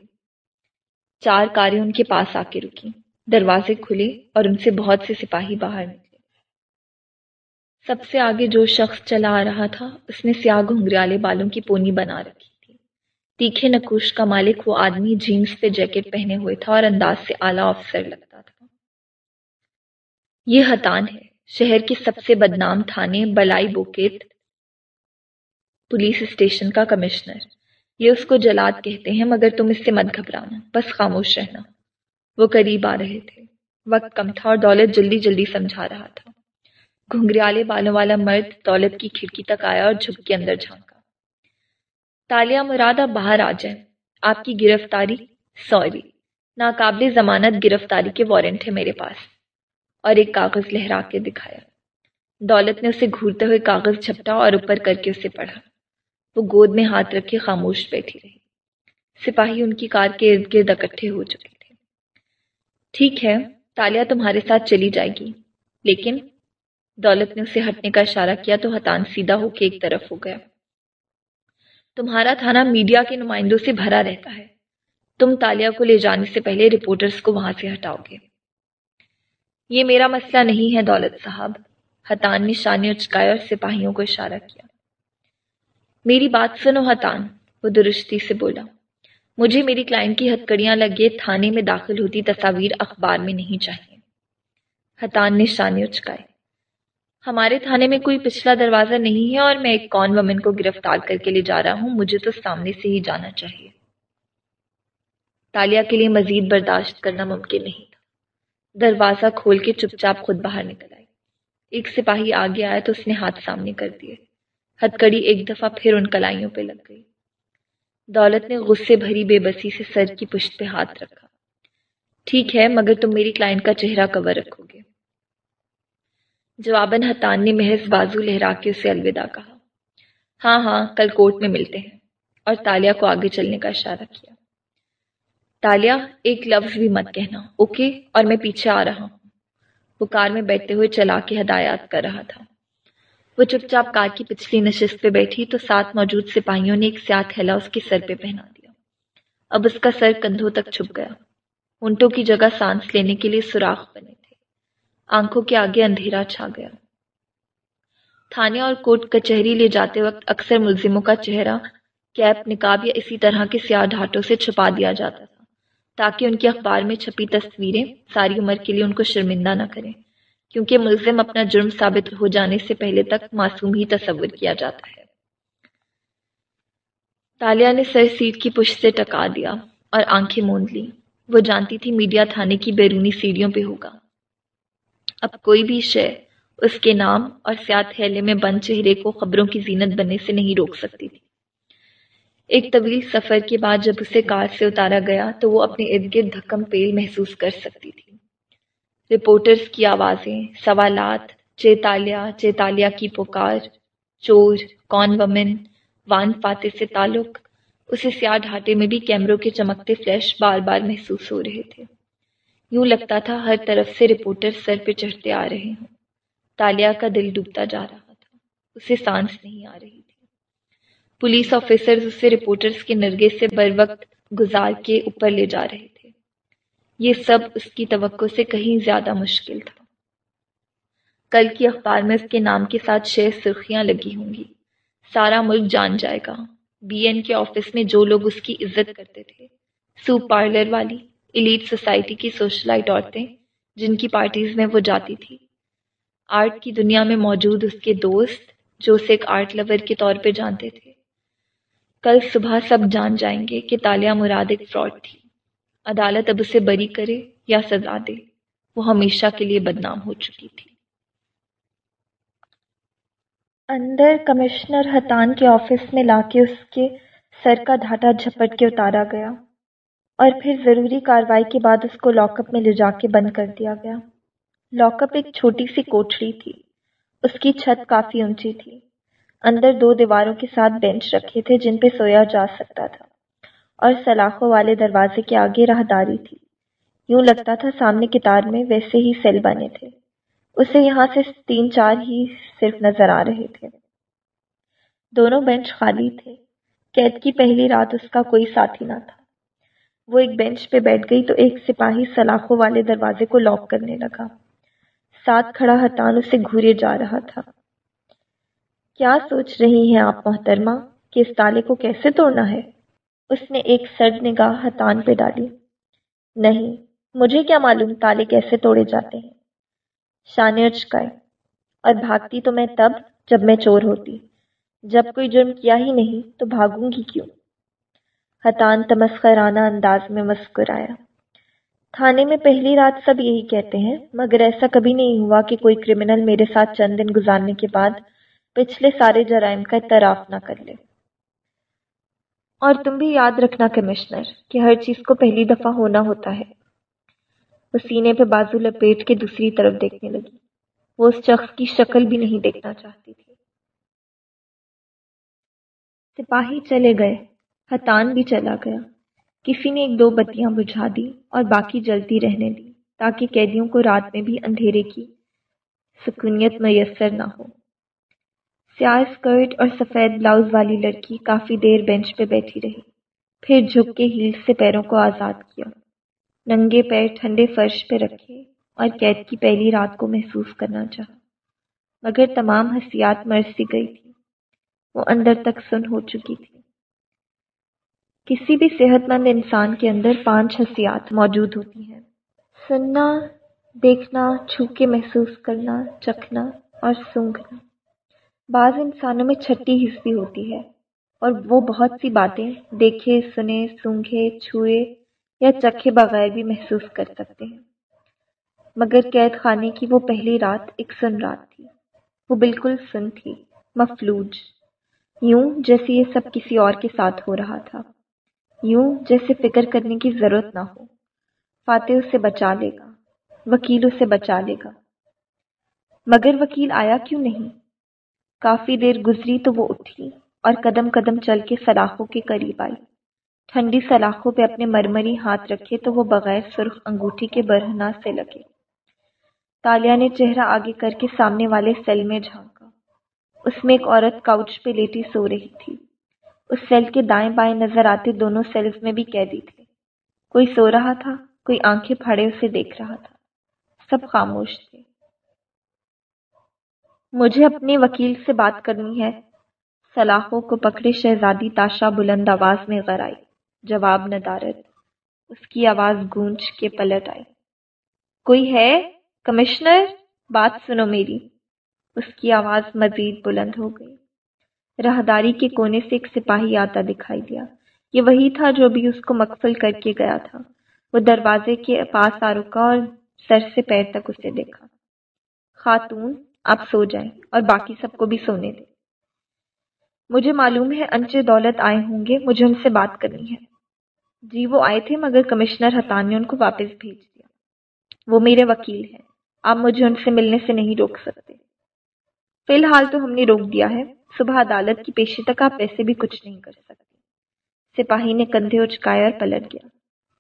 چار کاریں ان کے پاس آ کے رکی۔ دروازے کھلے اور ان سے بہت سے سپاہی باہر نکلے۔ سب سے آگے جو شخص چلا آ رہا تھا، اس نے سیاہ گھنگریالے بالوں کی پونی بنا رکھی تھی۔ تیکھے نکوش کا مالک وہ آدمی جینس پہ جیکٹ پہنے ہوئے تھا اور انداز سے اعلیٰ آفسر لگتا تھا۔ یہ ہتان ہے، شہر کے سب سے بدنام تھانے بلائی بوکیت پولیس اسٹیشن کا کمشنر۔ یہ اس کو جلاد کہتے ہیں، مگر تم اس سے مت گھبرانا، بس خاموش رہنا۔ وہ قریب آ رہے تھے۔ وقت کم تھا اور دولت جلدی جلدی سمجھا رہا تھا۔ گھنگریالے بالوں والا مرد دولت کی کھڑکی تک آیا اور جھک کے اندر جھانکا۔ تالیہ مراد آپ باہر آ جائیں آپ کی گرفتاری سوری، ناقابل ضمانت گرفتاری کے وارنٹ ہے میرے پاس۔ اور ایک کاغذ لہرا کے دکھایا۔ دولت نے اسے گھورتے ہوئے کاغذ چھپٹا اور اوپر کر کے اسے پڑھا۔ وہ گود میں ہاتھ رکھے خاموش بیٹھی رہی۔ سپاہی ان کی کار کے ارد گرد اکٹھے ہو چکے تھے۔ ٹھیک ہے تالیہ تمہارے ساتھ چلی جائے گی، لیکن دولت نے اسے ہٹنے کا اشارہ کیا تو ہتان سیدھا ہو کے ایک طرف ہو گیا۔ تمہارا تھانہ میڈیا کے نمائندوں سے بھرا رہتا ہے۔ تم تالیا کو لے جانے سے پہلے رپورٹرز کو وہاں سے ہٹاؤ گے۔ یہ میرا مسئلہ نہیں ہے دولت صاحب۔ حتان نے شانے اچکایا اور سپاہیوں کو اشارہ کیا۔ میری بات سنو حتان، وہ درستی سے بولا۔ مجھے میری کلائنٹ کی ہتکڑیاں لگے تھانے میں داخل ہوتی تصاویر اخبار میں نہیں چاہیے۔ حتان نے شانے اچکائے ہمارے تھانے میں کوئی پچھلا دروازہ نہیں ہے اور میں ایک کون ومن کو گرفتار کر کے لے جا رہا ہوں، مجھے تو سامنے سے ہی جانا چاہیے۔ تالیا کے لیے مزید برداشت کرنا ممکن نہیں تھا۔ دروازہ کھول کے چپ چاپ خود باہر نکل آئی۔ ایک سپاہی آگے آیا تو اس نے ہاتھ سامنے کر دیے۔ ہتھ کڑی ایک دفعہ پھر ان کلائیوں پہ لگ گئی۔ دولت نے غصے بھری بے بسی سے سر کی پشت پہ ہاتھ رکھا۔ ٹھیک ہے، مگر تم میری کلائنٹ کا چہرہ کور رکھو گے۔ جواباً حتان نے محض بازو لہرا کے اسے الوداع کہا۔ ہاں ہاں کل کورٹ میں ملتے ہیں۔ اور تالیا کو آگے چلنے کا اشارہ کیا۔ تالیا ایک لفظ بھی مت کہنا، اوکے؟ اور میں پیچھے آ رہا ہوں۔ وہ کار میں بیٹھتے ہوئے چلا کے ہدایات کر رہا تھا۔ وہ چپ چاپ کار کی پچھلی نشست پہ بیٹھی تو ساتھ موجود سپاہیوں نے ایک سیاہ تھیلا اس کے سر پہ پہنا دیا۔ اب اس کا سر کندھوں تک چھپ گیا۔ اونٹوں کی جگہ سانس لینے کے لیے سوراخ بنے۔ آنکھوں کے آگے اندھیرا چھا گیا۔ تھانے اور کوٹ کچہری لے جاتے وقت اکثر ملزموں کا چہرہ کیپ نکاب یا اسی طرح کے سیاہ ڈھاٹوں سے چھپا دیا جاتا تھا، تاکہ ان کے اخبار میں چھپی تصویریں ساری عمر کے لیے ان کو شرمندہ نہ کریں، کیونکہ ملزم اپنا جرم ثابت ہو جانے سے پہلے تک معصوم ہی تصور کیا جاتا ہے۔ تالیا نے سر سیٹ کی پشت سے ٹکا دیا اور آنکھیں موند لی وہ جانتی تھی میڈیا تھانے کی بیرونی سیڑھیوں پہ ہوگا۔ اب کوئی بھی شے اس کے نام اور سیاہ تھیلے میں بند چہرے کو خبروں کی زینت بننے سے نہیں روک سکتی تھی۔ ایک طویل سفر کے بعد جب اسے کار سے اتارا گیا تو وہ اپنے ارد گرد دھکم پیل محسوس کر سکتی تھی۔ رپورٹرز کی آوازیں، سوالات چیتالیہ چیتالیہ کی پکار، چور، کون ومن، وان فاتح سے تعلق، اسے سیاہ ڈھاٹے میں بھی کیمروں کے چمکتے فلیش بار بار محسوس ہو رہے تھے۔ یوں لگتا تھا ہر طرف سے رپورٹر سر پہ چڑھتے آ رہے ہوں۔ تالیا کا دل ڈوبتا جا رہا تھا۔ اسے سانس نہیں آ رہی تھی۔ پولیس آفیسرز اسے رپورٹرز کے نرگے سے بر وقت گزار کے اوپر لے جا رہے تھے۔ یہ سب اس کی توقع سے کہیں زیادہ مشکل تھا۔ کل کی اخبار میں اس کے نام کے ساتھ شہ سرخیاں لگی ہوں گی۔ سارا ملک جان جائے گا۔ بی این کے آفس میں جو لوگ اس کی عزت کرتے تھے سوپ پارلر والی ایلیٹ سوسائٹی کی سوشلائٹ عورتیں جن کی پارٹیز میں وہ جاتی تھی۔ آرٹ کی دنیا میں موجود اس کے دوست جو اسے ایک آرٹ لور کے طور پہ جانتے تھے۔ کل صبح سب جان جائیں گے کہ تالیہ مراد ایک فراڈ تھی۔ عدالت اب اسے بری کرے یا سزا دے۔ وہ ہمیشہ کے لیے بدنام ہو چکی تھی۔ اندر کمشنر حتان کے آفس میں لا کے اس کے سر کا دھاٹا جھپٹ کے اتارا گیا۔ اور پھر ضروری کاروائی کے بعد اس کو لاک اپ میں لے جا کے بند کر دیا گیا۔ لاک اپ ایک چھوٹی سی کوٹڑی تھی۔ اس کی چھت کافی اونچی تھی۔ اندر دو دیواروں کے ساتھ بینچ رکھے تھے جن پہ سویا جا سکتا تھا۔ اور سلاخوں والے دروازے کے آگے راہداری تھی۔ یوں لگتا تھا سامنے کتار میں ویسے ہی سیل بنے تھے۔ اسے یہاں سے تین چار ہی صرف نظر آ رہے تھے۔ دونوں بینچ خالی تھے۔ قید کی پہلی رات اس کا کوئی ساتھی نہ تھا۔ وہ ایک بینچ پہ بیٹھ گئی تو ایک سپاہی سلاخوں والے دروازے کو لاک کرنے لگا۔ ساتھ کھڑا ہتان اسے گھورے جا رہا تھا۔ کیا سوچ رہی ہیں آپ محترمہ کہ اس تالے کو کیسے توڑنا ہے؟ اس نے ایک سرد نگاہ ہتان پہ ڈالی۔ نہیں، مجھے کیا معلوم تالے کیسے توڑے جاتے ہیں۔ شانے اچکائے اور بھاگتی تو میں تب جب میں چور ہوتی۔ جب کوئی جرم کیا ہی نہیں تو بھاگوں گی کیوں؟ ہتان تمسخرانہ انداز میں مسکرایا۔ تھانے میں پہلی رات سب یہی کہتے ہیں، مگر ایسا کبھی نہیں ہوا کہ کوئی کرمنل میرے ساتھ چند دن گزارنے کے بعد پچھلے سارے جرائم کا اعتراف نہ کر لے۔ اور تم بھی یاد رکھنا کمشنر کہ ہر چیز کو پہلی دفعہ ہونا ہوتا ہے۔ وہ سینے پہ بازو لپیٹ کے دوسری طرف دیکھنے لگی۔ وہ اس شخص کی شکل بھی نہیں دیکھنا چاہتی تھی۔ سپاہی چلے گئے۔ حتان بھی چلا گیا۔ کسی نے ایک دو بتیاں بجھا دی اور باقی جلتی رہنے دی، تاکہ قیدیوں کو رات میں بھی اندھیرے کی سکونیت میسر نہ ہو۔ سیاہ اسکرٹ اور سفید بلاؤز والی لڑکی کافی دیر بینچ پہ بیٹھی رہی۔ پھر جھک کے ہیل سے پیروں کو آزاد کیا۔ ننگے پیر ٹھنڈے فرش پہ رکھے اور قید کی پہلی رات کو محسوس کرنا چاہا۔ مگر تمام حسیات مرسی گئی تھی۔ وہ اندر تک سن ہو چکی تھی۔ کسی بھی صحت مند انسان کے اندر پانچ حسیات موجود ہوتی ہیں۔ سننا، دیکھنا چھو کے محسوس کرنا، چکھنا اور سونگھنا۔ بعض انسانوں میں چھٹی حصی ہوتی ہے اور وہ بہت سی باتیں دیکھے، سنے، سونگھے، چھوئے یا چکھے بغیر بھی محسوس کر سکتے ہیں۔ مگر قید خانے کی وہ پہلی رات ایک سن رات تھی۔ وہ بالکل سن تھی، مفلوج، یوں جیسے یہ سب کسی اور کے ساتھ ہو رہا تھا۔ یوں جیسے فکر کرنے کی ضرورت نہ ہو۔ فاتح اسے بچا لے گا، وکیل اسے بچا لے گا۔ مگر وکیل آیا کیوں نہیں؟ کافی دیر گزری تو وہ اٹھی اور قدم قدم چل کے سلاخوں کے قریب آئی۔ ٹھنڈی سلاخوں پہ اپنے مرمری ہاتھ رکھے تو وہ بغیر سرخ انگوٹھی کے برہنا سے لگے۔ تالیا نے چہرہ آگے کر کے سامنے والے سیل میں جھانکا۔ اس میں ایک عورت کاؤچ پہ لیٹی سو رہی تھی۔ اس سیل کے دائیں بائیں نظر آتے دونوں سیلز میں بھی قیدی تھے۔ کوئی سو رہا تھا، کوئی آنکھیں پھاڑے اسے دیکھ رہا تھا۔ سب خاموش تھے۔ مجھے اپنے وکیل سے بات کرنی ہے۔ سلاخوں کو پکڑے شہزادی تاشا بلند آواز میں غر آئی۔ جواب ندارت۔ اس کی آواز گونج کے پلٹ آئی۔ کوئی ہے؟ کمشنر؟ بات سنو میری۔ اس کی آواز مزید بلند ہو گئی۔ راہداری کے کونے سے ایک سپاہی آتا دکھائی دیا۔ یہ وہی تھا جو بھی اس کو مقفل کر کے گیا تھا۔ وہ دروازے کے پاس آ رکا اور سر سے پیر تک اسے دیکھا۔ خاتون آپ سو جائیں اور باقی سب کو بھی سونے دیں۔ مجھے معلوم ہے انچے دولت آئے ہوں گے، مجھے ان سے بات کرنی ہے۔ جی وہ آئے تھے مگر کمشنر حتان نے ان کو واپس بھیج دیا۔ وہ میرے وکیل ہیں، آپ مجھے ان سے ملنے سے نہیں روک سکتے۔ فی الحال تو ہم نے روک دیا ہے۔ صبح عدالت کی پیشی تک آپ ویسے بھی کچھ نہیں کر سکتے۔ سپاہی نے کندھے اچکایا اور پلٹ گیا۔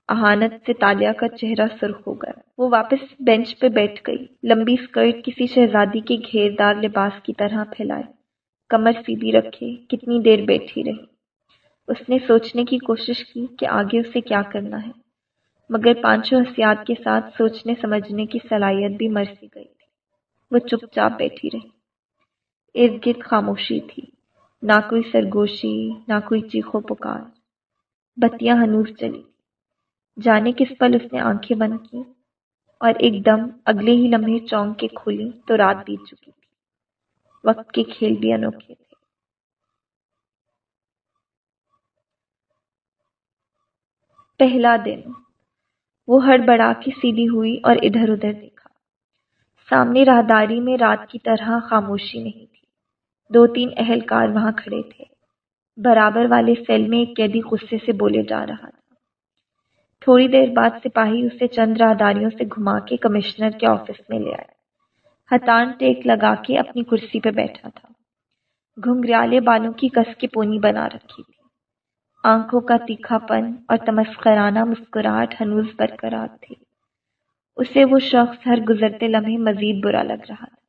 اہانت سے تالیا کا چہرہ سرخ ہو گیا۔ وہ واپس بینچ پہ بیٹھ گئی۔ لمبی اسکرٹ کسی شہزادی کے گھیردار لباس کی طرح پھیلائے کمر سیدھی رکھے۔ کتنی دیر بیٹھی رہی۔ اس نے سوچنے کی کوشش کی کہ آگے اسے کیا کرنا ہے۔ مگر پانچوں حسیات کے ساتھ سوچنے سمجھنے کی صلاحیت بھی مرسی گئی تھی۔ وہ چپ چاپ بیٹھی رہی۔ ارد گرد خاموشی تھی۔ نہ کوئی سرگوشی، نہ کوئی چیخو پکار۔ بتیاں ہنوز چلی۔ جانے کس پل اس نے آنکھیں بند کی اور ایک دم اگلے ہی لمحے چونک کے کھولی تو رات بیت چکی تھی۔ وقت کے کھیل بھی انوکھے تھے۔ پہلا دن۔ وہ ہڑبڑا کے سیدھی ہوئی اور ادھر ادھر دیکھا۔ سامنے راہداری میں رات کی طرح خاموشی نہیں تھی۔ دو تین اہلکار وہاں کھڑے تھے۔ برابر والے سیل میں ایک قیدی غصے سے بولے جا رہا تھا۔ تھوڑی دیر بعد سپاہی اسے چند راہداریوں سے گھما کے کمشنر کے آفس میں لے آئے۔ ہتان ٹیک لگا کے اپنی کرسی پہ بیٹھا تھا۔ گھنگریالے بالوں کی کس کی پونی بنا رکھی تھی۔ آنکھوں کا تیکھا پن اور تمسکرانہ مسکراہٹ ہنوز برقرار تھی۔ اسے وہ شخص ہر گزرتے لمحے مزید برا لگ رہا تھا۔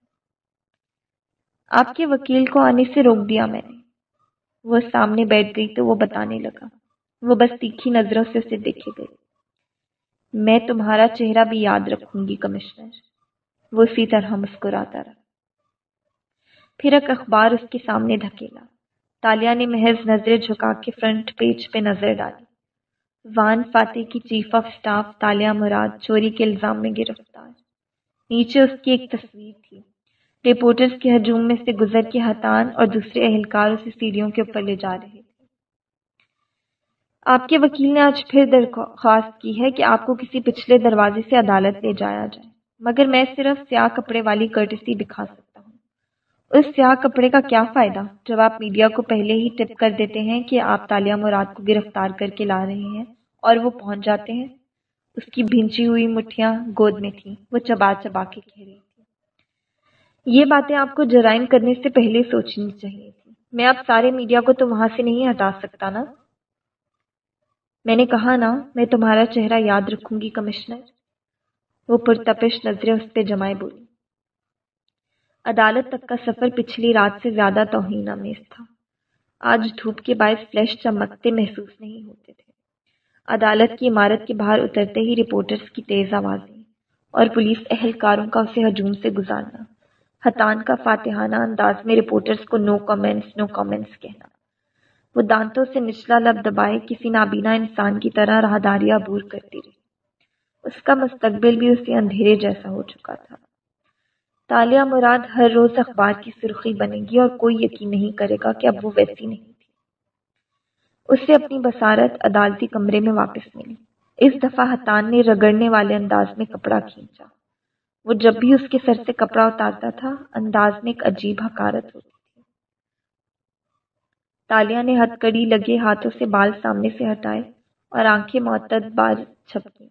آپ کے وکیل کو آنے سے روک دیا میں نے۔ وہ سامنے بیٹھ گئی تو وہ بتانے لگا۔ وہ بس تیکھی نظروں سے اسے دیکھے گئی میں تمہارا چہرہ بھی یاد رکھوں گی، کمشنر۔ وہ اسی طرح مسکراتا رہا۔ پھر ایک اخبار اس کے سامنے دھکیلا۔ تالیا نے محض نظریں جھکا کے فرنٹ پیج پہ نظر ڈالی۔ وان فاتح کی chief of staff Talia Murad چوری کے الزام میں گرفتار۔ نیچے اس کی ایک تصویر تھی۔ رپورٹرز کے ہجوم میں سے گزر کے ہتان اور دوسرے اہلکار اسے سیڑھیوں کے اوپر لے جا رہے تھے۔ آپ کے وکیل نے آج پھر درخواست کی ہے کہ آپ کو کسی پچھلے دروازے سے عدالت لے جایا جائے، مگر میں صرف سیاہ کپڑے والی کرٹسی دکھا سکتا ہوں۔ اس سیاہ کپڑے کا کیا فائدہ؟ جب آپ میڈیا کو پہلے ہی ٹپ کر دیتے ہیں کہ آپ تالیہ مراد کو گرفتار کر کے لا رہے ہیں اور وہ پہنچ جاتے ہیں۔ اس کی بھینچی ہوئی مٹھیاں گود میں تھیں، وہ چبا چبا کے کہہ رہی یہ باتیں آپ کو جرائم کرنے سے پہلے سوچنی چاہیے تھی۔ میں آپ سارے میڈیا کو تو وہاں سے نہیں ہٹا سکتا نا۔ میں نے کہا نا، میں تمہارا چہرہ یاد رکھوں گی، کمشنر۔ وہ پرتپش نظریں اس پہ جمائے بولی۔ عدالت تک کا سفر پچھلی رات سے زیادہ توہین آمیز تھا۔ آج دھوپ کے باعث فلیش چمکتے محسوس نہیں ہوتے تھے۔ عدالت کی عمارت کے باہر اترتے ہی رپورٹرز کی تیز آوازیں اور پولیس اہلکاروں کا اسے ہجوم سے گزارنا۔ حتان کا فاتحانہ انداز میں رپورٹرز کو نو کامنٹس نو کامنٹس کہنا۔ وہ دانتوں سے نچلا لب دبائے کسی نابینا انسان کی طرح راہداری عبور کرتی رہی۔ اس کا مستقبل بھی اسے اندھیرے جیسا ہو چکا تھا۔ تالیہ مراد ہر روز اخبار کی سرخی بنے گی اور کوئی یقین نہیں کرے گا کہ اب وہ ویسی نہیں تھی۔ اسے اپنی بصارت عدالتی کمرے میں واپس ملی۔ اس دفعہ حتان نے رگڑنے والے انداز میں کپڑا کھینچا۔ وہ جب بھی اس کے سر سے کپڑا اتارتا تھا، انداز میں ایک عجیب حکارت ہوتی تھی۔ تالیہ نے ہتھ کڑی لگے ہاتھوں سے بال سامنے سے ہٹائے اور آنکھیں معتد بار چھپکی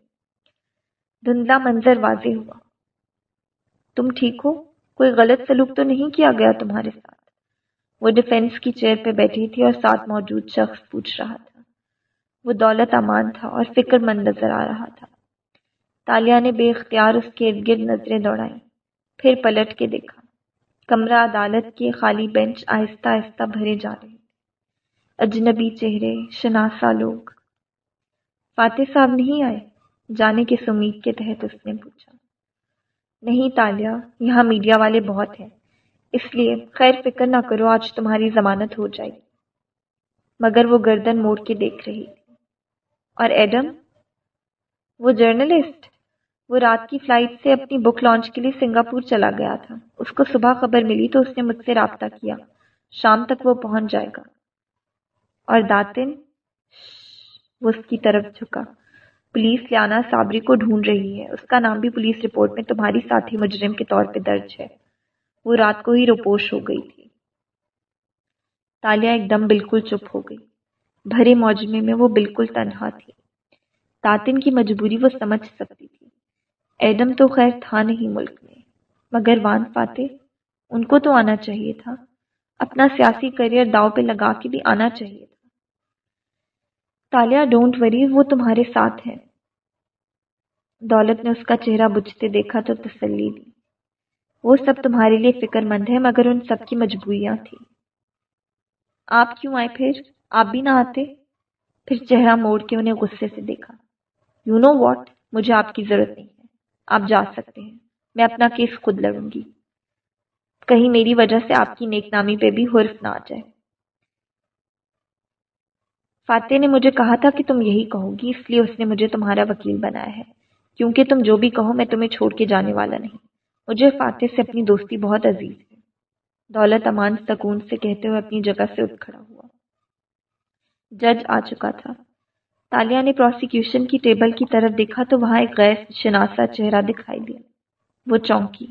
دھندلا منظر واضح ہوا۔ تم ٹھیک ہو؟ کوئی غلط سلوک تو نہیں کیا گیا تمہارے ساتھ؟ وہ ڈیفینس کی چیئر پہ بیٹھی تھی اور ساتھ موجود شخص پوچھ رہا تھا۔ وہ دولت امان تھا اور فکر مند نظر آ رہا تھا۔ تالیہ نے بے اختیار اس کے ارد گرد نظریں دوڑائیں۔ پھر پلٹ کے دیکھا، کمرہ عدالت کے خالی بینچ آہستہ آہستہ بھرے جا رہے اجنبی چہرے شناسا لوگ۔ فاتح صاحب نہیں آئے؟ جانے کس امید کے تحت اس نے پوچھا۔ نہیں تالیہ یہاں میڈیا والے بہت ہیں۔ اس لیے خیر فکر نہ کرو، آج تمہاری ضمانت ہو جائے گی۔ مگر وہ گردن موڑ کے دیکھ رہی تھی۔ اور ایڈم؟ وہ جرنلسٹ؟ وہ رات کی فلائٹ سے اپنی بک لانچ کے لیے سنگاپور چلا گیا تھا۔ اس کو صبح خبر ملی تو اس نے مجھ سے رابطہ کیا۔ شام تک وہ پہنچ جائے گا۔ اور داتن وہ اس کی طرف جھکا۔ پولیس لیانا صابری کو ڈھونڈ رہی ہے۔ اس کا نام بھی پولیس رپورٹ میں تمہاری ساتھی مجرم کے طور پہ درج ہے۔ وہ رات کو ہی روپوش ہو گئی تھی۔ تالیہ ایک دم بالکل چپ ہو گئی۔ بھرے موجمے میں وہ بالکل تنہا تھی۔ تاتن کی مجبوری وہ سمجھ سکتی تھی۔ ایڈم تو خیر تھا نہیں ملک میں، مگر وان فاتح، ان کو تو آنا چاہیے تھا۔ اپنا سیاسی کریئر داؤ پہ لگا کے بھی آنا چاہیے تھا۔ تالیہ ڈونٹ وری، وہ تمہارے ساتھ ہیں۔ دولت نے اس کا چہرہ بجھتے دیکھا تو تسلی دی۔ وہ سب تمہارے لیے فکر مند ہے مگر ان سب کی مجبوریاں تھیں۔ آپ کیوں آئے پھر؟ آپ بھی نہ آتے۔ پھر چہرہ موڑ کے انہیں غصے سے دیکھا۔ یو نو واٹ مجھے آپ کی ضرورت نہیں۔ آپ جا سکتے ہیں۔ میں اپنا کیس خود لڑوں گی۔ کہیں میری وجہ سے آپ کی نیک نامی پہ بھی حرف نہ آ جائے۔ فاتح نے مجھے کہا تھا کہ تم یہی کہو گی، اس لیے اس نے مجھے تمہارا وکیل بنایا ہے۔ کیونکہ تم جو بھی کہو، میں تمہیں چھوڑ کے جانے والا نہیں۔ مجھے فاتح سے اپنی دوستی بہت عزیز ہے۔ دولت امان سکون سے کہتے ہوئے اپنی جگہ سے اٹھ کھڑا ہوا۔ جج آ چکا تھا۔ تالیہ نے پروسیکیوشن کی ٹیبل کی طرف دیکھا تو وہاں ایک غیر شناسا چہرہ دکھائی دیا۔ وہ چونکی۔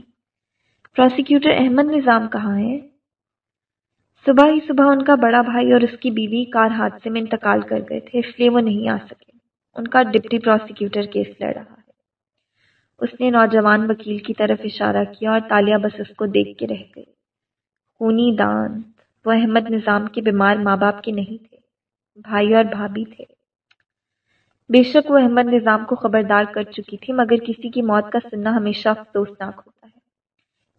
پروسیکیوٹر احمد نظام کہاں ہے؟ صبح ہی صبح ان کا بڑا بھائی اور اس کی بیوی کار حادثے میں انتقال کر گئے تھے، اس لیے وہ نہیں آ سکے۔ ان کا ڈپٹی پروسیکیوٹر کیس لڑ رہا ہے۔ اس نے نوجوان وکیل کی طرف اشارہ کیا اور تالیہ بس اس کو دیکھ کے رہ گئی۔ خونی دان وہ احمد نظام کے بیمار ماں باپ کے نہیں تھے، بھائی اور بھابھی تھے۔ بے شک وہ احمد نظام کو خبردار کر چکی تھی، مگر کسی کی موت کا سننا ہمیشہ افسوسناک ہوتا ہے۔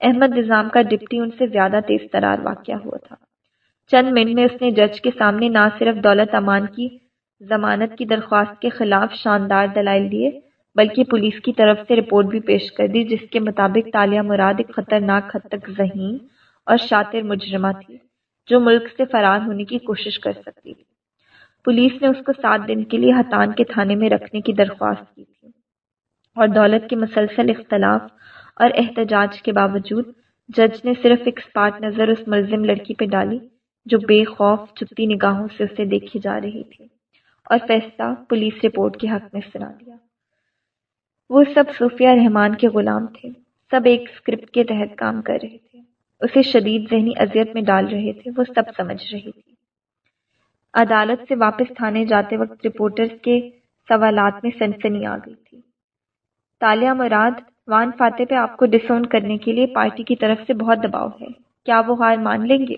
احمد نظام کا ڈپٹی ان سے زیادہ تیز ترار واقعہ ہوا تھا۔ چند منٹ میں اس نے جج کے سامنے نہ صرف دولت امان کی، ضمانت کی درخواست کے خلاف شاندار دلائل دیے، بلکہ پولیس کی طرف سے رپورٹ بھی پیش کر دی، جس کے مطابق تالیہ مراد ایک خطرناک حد تک ذہین اور شاطر مجرمہ تھی، جو ملک سے فرار ہونے کی کوشش کر سکتی تھی۔ پولیس نے اس کو سات دن کے لیے حتان کے تھانے میں رکھنے کی درخواست کی تھی اور دولت کے مسلسل اختلاف اور احتجاج کے باوجود جج نے صرف ایک اسپاٹ نظر اس ملزم لڑکی پہ ڈالی جو بے خوف چپتی نگاہوں سے اسے دیکھی جا رہی تھی اور فیصلہ پولیس رپورٹ کے حق میں سنا دیا۔ وہ سب صوفیہ رحمان کے غلام تھے۔ سب ایک اسکرپٹ کے تحت کام کر رہے تھے۔ اسے شدید ذہنی اذیت میں ڈال رہے تھے۔ وہ سب سمجھ رہی تھی۔ عدالت سے واپس تھانے جاتے وقت رپورٹرز کے سوالات میں سنسنی آ گئی تھی۔ تالیہ مراد، وان فاتح پہ آپ کو ڈسون کرنے کے لیے پارٹی کی طرف سے بہت دباؤ ہے۔ کیا وہ ہار مان لیں گے؟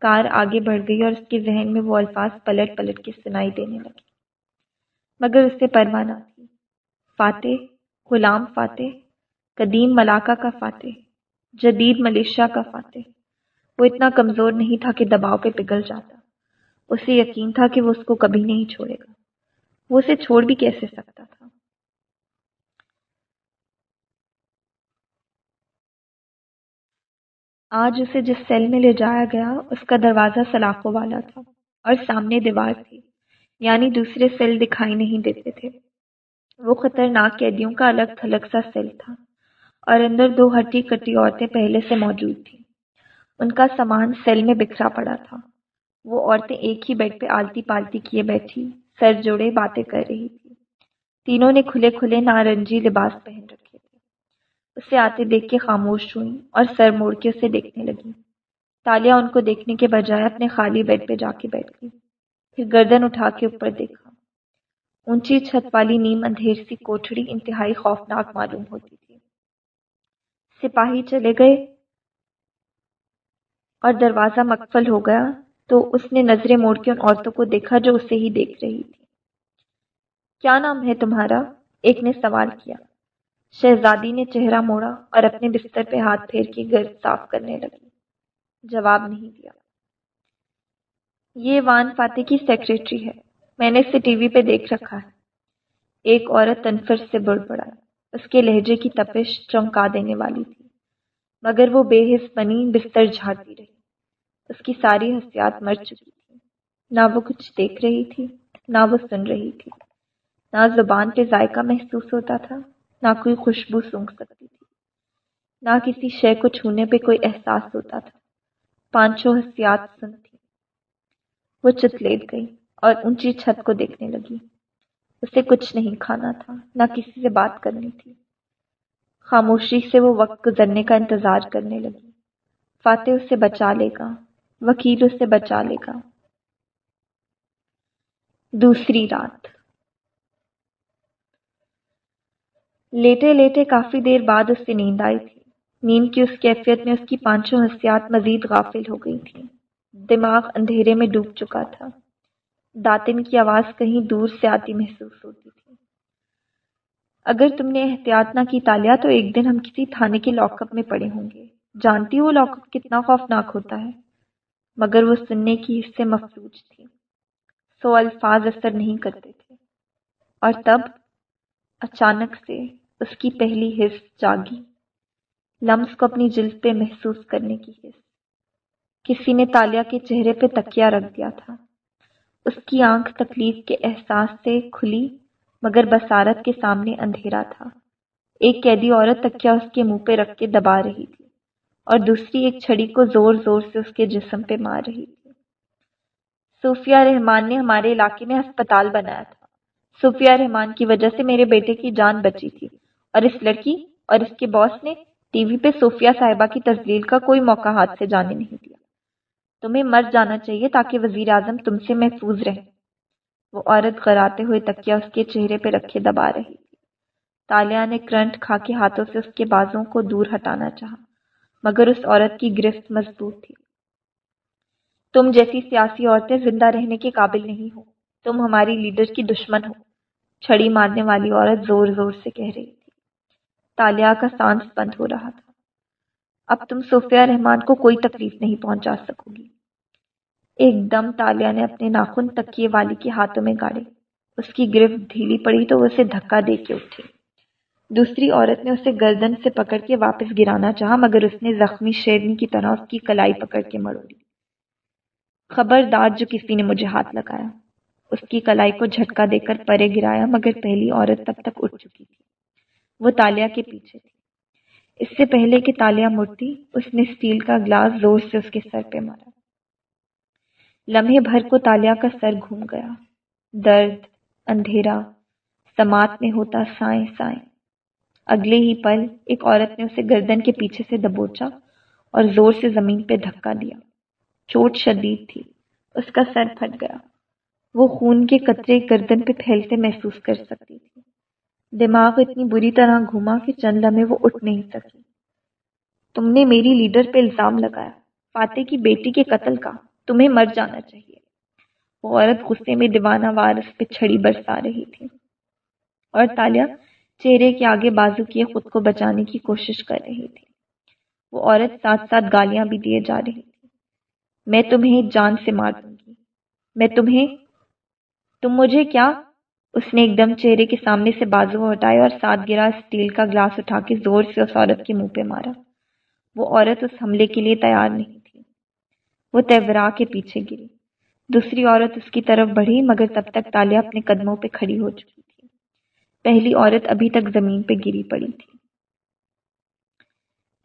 کار آگے بڑھ گئی اور اس کے ذہن میں وہ الفاظ پلٹ پلٹ کے سنائی دینے لگے۔ مگر اس سے پرواہ نہ تھی۔ فاتح، غلام فاتح، قدیم ملاقہ کا فاتح، جدید ملیشیا کا فاتح۔ وہ اتنا کمزور نہیں تھا کہ دباؤ پہ پگھل جاتا۔ اسے یقین تھا کہ وہ اس کو کبھی نہیں چھوڑے گا۔ وہ اسے چھوڑ بھی کیسے سکتا تھا؟ آج اسے جس سیل میں لے جایا گیا، اس کا دروازہ سلاخوں والا تھا اور سامنے دیوار تھی یعنی دوسرے سیل دکھائی نہیں دیتے تھے۔ وہ خطرناک قیدیوں کا الگ تھلگ سا سیل تھا اور اندر دو ہٹی کٹی عورتیں پہلے سے موجود تھیں۔ ان کا سامان سیل میں بکھرا پڑا تھا۔ وہ عورتیں ایک ہی بیڈ پہ آلتی پالتی کیے بیٹھی، سر جوڑے باتیں کر رہی تھی۔ تینوں نے کھلے کھلے نارنجی لباس پہن رکھے تھے۔ اسے آتے دیکھ کے خاموش ہوئی اور سر موڑ کے اسے دیکھنے لگی تالیا ان کو دیکھنے کے بجائے اپنے خالی بیڈ پہ جا کے بیٹھ گئی پھر گردن اٹھا کے اوپر دیکھا۔ اونچی چھت والی نیم اندھیر سی کوٹڑی انتہائی خوفناک معلوم ہوتی تھی۔ سپاہی چلے گئے اور دروازہ مقفل ہو گیا۔ تو اس نے نظریں موڑ کے ان عورتوں کو دیکھا جو اسے ہی دیکھ رہی تھی۔ کیا نام ہے تمہارا؟ ایک نے سوال کیا۔ شہزادی نے چہرہ موڑا اور اپنے بستر پہ ہاتھ پھیر کے گرد صاف کرنے لگی۔ جواب نہیں دیا۔ یہ وان فاتح کی سیکرٹری ہے۔ میں نے اسے ٹی وی پہ دیکھ رکھا ہے۔ ایک عورت تنفر سے بڑھ پڑا۔ اس کے لہجے کی تپش چونکا دینے والی تھی۔ مگر وہ بے حس بنی بستر جھاڑتی رہی۔ اس کی ساری حسیات مر چکی تھی۔ نہ وہ کچھ دیکھ رہی تھی، نہ وہ سن رہی تھی۔ نہ زبان پہ ذائقہ محسوس ہوتا تھا، نہ کوئی خوشبو سونگ سکتی تھی۔ نہ کسی شے کو چھونے پہ کوئی احساس ہوتا تھا۔ پانچوں حسیات سن تھی۔ وہ چتلیٹ گئی اور اونچی چھت کو دیکھنے لگی۔ اسے کچھ نہیں کھانا تھا، نہ کسی سے بات کرنی تھی۔ خاموشی سے وہ وقت گزرنے کا انتظار کرنے لگی۔ فاتح اسے بچا لے گا۔ وکیل اسے بچا لے گا۔ دوسری رات۔ لیٹے لیٹے کافی دیر بعد اس سے نیند آئی تھی۔ نیند کی اس کیفیت میں اس کی پانچوں حسیات مزید غافل ہو گئی تھیں دماغ اندھیرے میں ڈوب چکا تھا۔ داتن کی آواز کہیں دور سے آتی محسوس ہوتی تھی۔ اگر تم نے احتیاط نہ کی تالیا تو ایک دن ہم کسی تھانے کے لاک اپ میں پڑے ہوں گے۔ جانتی وہ لاک اپ کتنا خوفناک ہوتا ہے۔ مگر وہ سننے کی اس سے مفلوج تھی۔ سو الفاظ اثر نہیں کرتے تھے۔ اور تب اچانک سے اس کی پہلی حص جاگی۔ لمس کو اپنی جلد پہ محسوس کرنے کی حص کسی نے تالیا کے چہرے پہ تکیا رکھ دیا تھا۔ اس کی آنکھ تکلیف کے احساس سے کھلی، مگر بسارت کے سامنے اندھیرا تھا۔ ایک قیدی عورت تکیا اس کے منہ پہ رکھ کے دبا رہی تھی۔ اور دوسری ایک چھڑی کو زور زور سے اس کے جسم پہ مار رہی تھی۔ صوفیہ رحمان نے ہمارے علاقے میں ہسپتال بنایا تھا۔ صوفیہ رحمان کی وجہ سے میرے بیٹے کی جان بچی تھی۔ اور اس لڑکی اور اس کے باس نے ٹی وی پہ صوفیہ صاحبہ کی تزلیل کا کوئی موقع ہاتھ سے جانے نہیں دیا۔ تمہیں مر جانا چاہیے تاکہ وزیر اعظم تم سے محفوظ رہے۔ وہ عورت غراتے ہوئے تکیا اس کے چہرے پہ رکھے دبا رہی تھی۔ تالیا نے کرنٹ کھا کے ہاتھوں سے اس کے بازوں کو دور ہٹانا چاہا۔ مگر اس عورت کی گرفت مضبوط تھی۔ تم جیسی سیاسی عورتیں زندہ رہنے کے قابل نہیں ہو۔ تم ہماری لیڈر کی دشمن ہو۔ چھڑی مارنے والی عورت زور زور سے کہہ رہی تھی۔ تالیا کا سانس بند ہو رہا تھا۔ اب تم صوفیہ رحمان کو کوئی تکلیف نہیں پہنچا سکو گی۔ ایک دم تالیا نے اپنے ناخن تکیے والی کے ہاتھوں میں گاڑے۔ اس کی گرفت ڈھیلی پڑی تو وہ اسے دھکا دے کے اٹھی دوسری عورت نے اسے گردن سے پکڑ کے واپس گرانا چاہا، مگر اس نے زخمی شیرنی کی طرح اس کی کلائی پکڑ کے مڑوڑی خبردار جو کسی نے مجھے ہاتھ لگایا۔ اس کی کلائی کو جھٹکا دے کر پرے گرایا، مگر پہلی عورت تب تک اٹھ چکی تھی۔ وہ تالیا کے پیچھے تھی۔ اس سے پہلے کہ تالیا مڑتی، اس نے اسٹیل کا گلاس زور سے اس کے سر پہ مارا۔ لمحے بھر کو تالیا کا سر گھوم گیا۔ درد، اندھیرا، سماعت میں ہوتا سائیں سائیں۔ اگلے ہی پل ایک عورت نے اسے گردن کے پیچھے سے دبوچا اور زور سے زمین پہ دھکا دیا۔ چوٹ شدید تھی۔ اس کا سر پھٹ گیا۔ وہ خون کے قطرے گردن پہ پھیلتے محسوس کر سکتی تھی۔ دماغ اتنی بری طرح گھوما کہ چند لمحے وہ اٹھ نہیں سکی۔ تم نے میری لیڈر پہ الزام لگایا۔ فاتح کی بیٹی کے قتل کا۔ تمہیں مر جانا چاہیے۔ وہ عورت غصے میں دیوانہ وار اس پہ چھڑی برسا رہی تھی۔ اور تالیا چہرے کے آگے بازو کیے خود کو بچانے کی کوشش کر رہی تھی۔ وہ عورت ساتھ ساتھ گالیاں بھی دیے جا رہی تھی۔ میں تمہیں جان سے مار دوں گی۔ میں تمہیں، تم مجھے کیا؟ اس نے ایک دم چہرے کے سامنے سے بازو ہٹائے اور ساتھ گرا اسٹیل کا گلاس اٹھا کے زور سے اس عورت کے منہ پہ مارا۔ وہ عورت اس حملے کے لیے تیار نہیں تھی۔ وہ تیورا کے پیچھے گری۔ دوسری عورت اس کی طرف بڑھی، مگر تب تک تالیا اپنے قدموں پہ کھڑی ہو چکی۔ پہلی عورت ابھی تک زمین پہ گری پڑی تھی۔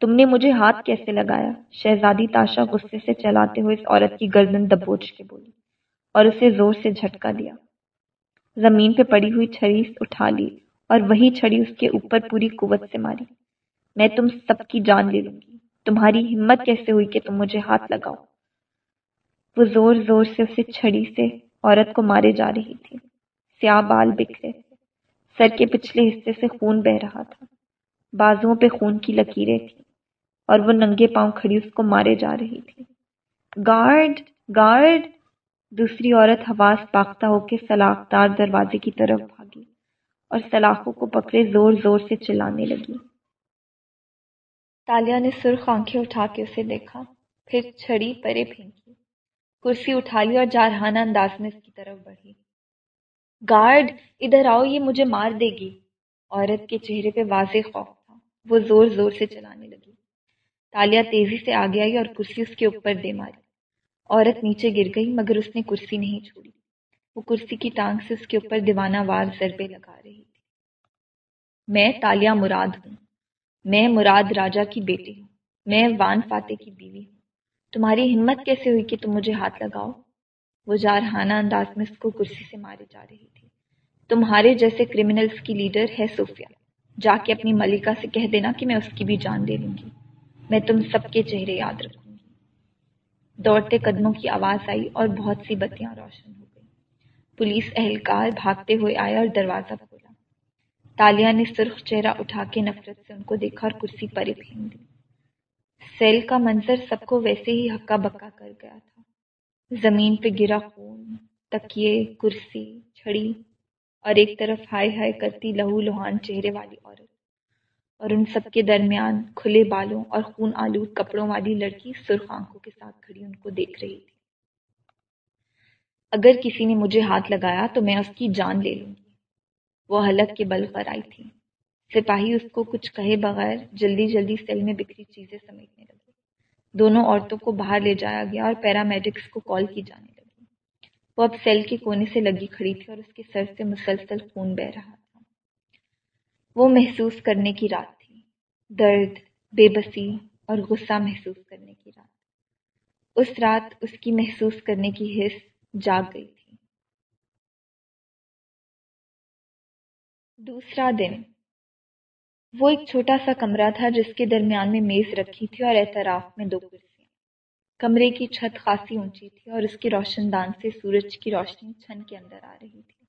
تم نے مجھے ہاتھ کیسے لگایا؟ شہزادی تاشا غصے سے چلاتے ہوئے اس عورت کی گردن دبوچ کے بولی اور اسے زور سے جھٹکا دیا۔ زمین پہ پڑی ہوئی چھڑی اٹھا لی اور وہی چھڑی اس کے اوپر پوری قوت سے ماری۔ میں تم سب کی جان لے لوں گی۔ تمہاری ہمت کیسے ہوئی کہ تم مجھے ہاتھ لگاؤ؟ وہ زور زور سے اسے چھڑی سے عورت کو مارے جا رہی تھی۔ سیاہ بال بکھرے۔ سر کے پچھلے حصے سے خون بہ رہا تھا۔ بازوؤں پہ خون کی لکیریں تھیں اور وہ ننگے پاؤں کھڑی اس کو مارے جا رہی تھی۔ Guard guard! دوسری عورت حواس پاختہ ہو کے سلاخ دار دروازے کی طرف بھاگی اور سلاخوں کو پکڑے زور زور سے چلانے لگی۔ تالیا نے سرخ آنکھیں اٹھا کے اسے دیکھا، پھر چھڑی، پرے پھینکی۔ کرسی اٹھا لی اور جارحانہ انداز میں اس کی طرف بڑھی۔ گارڈ ادھر آؤ، یہ مجھے مار دے گی۔ عورت کے چہرے پہ واضح خوف تھا۔ وہ زور زور سے چلانے لگی۔ تالیا تیزی سے آگے آئی اور کرسی اس کے اوپر دے ماری۔ عورت نیچے گر گئی، مگر اس نے کرسی نہیں چھوڑی۔ وہ کرسی کی ٹانگ سے اس کے اوپر دیوانہ وار ضربے لگا رہی تھی۔ میں تالیا مراد ہوں۔ میں مراد راجا کی بیٹی ہوں۔ میں وان فاتح کی بیوی ہوں۔ تمہاری ہمت کیسے ہوئی کہ تم مجھے ہاتھ لگاؤ؟ وہ جارحانہ انداز میں اس کو کرسی سے مارے جا رہی تھی۔ تمہارے جیسے کرمنلز کی لیڈر ہے صوفیہ جا کے اپنی ملکہ سے کہہ دینا کہ میں اس کی بھی جان دے لوں گی۔ میں تم سب کے چہرے یاد رکھوں گی۔ دوڑتے قدموں کی آواز آئی اور بہت سی بتیاں روشن ہو گئی پولیس اہلکار بھاگتے ہوئے آیا اور دروازہ کھولا۔ تالیا نے سرخ چہرہ اٹھا کے نفرت سے ان کو دیکھا اور کرسی پر ہی پھینک دی۔ سیل کا منظر سب کو ویسے ہی ہکا بکا کر گیا تھا۔ زمین پہ گرا خون، تکیے، کرسی، چھڑی اور ایک طرف ہائے ہائے کرتی لہو لوہان چہرے والی عورت اور ان سب کے درمیان کھلے بالوں اور خون آلود کپڑوں والی لڑکی سرخ آنکھوں کے ساتھ کھڑی ان کو دیکھ رہی تھی۔ اگر کسی نے مجھے ہاتھ لگایا تو میں اس کی جان لے لوں گی۔ وہ حلق کے بل پر آئی تھی۔ سپاہی اس کو کچھ کہے بغیر جلدی جلدی سیل میں بکھری چیزیں سمیٹنے لگے دونوں عورتوں کو باہر لے جایا گیا اور پیرامیڈکس کو کال کی جانے لگی۔ وہ اب سیل کے کونے سے لگی کھڑی تھی اور اس کے سر سے مسلسل خون بہ رہا تھا۔ وہ محسوس کرنے کی رات تھی۔ درد، بے بسی اور غصہ محسوس کرنے کی رات۔ اس رات اس کی محسوس کرنے کی حص جاگ گئی تھی۔ دوسرا دن۔ وہ ایک چھوٹا سا کمرہ تھا جس کے درمیان میں میز رکھی تھی اور اعتراف میں دو کرسیاں۔ کمرے کی چھت خاصی اونچی تھی اور اس کے روشن دان سے سورج کی روشنی چھن کے اندر آ رہی تھی۔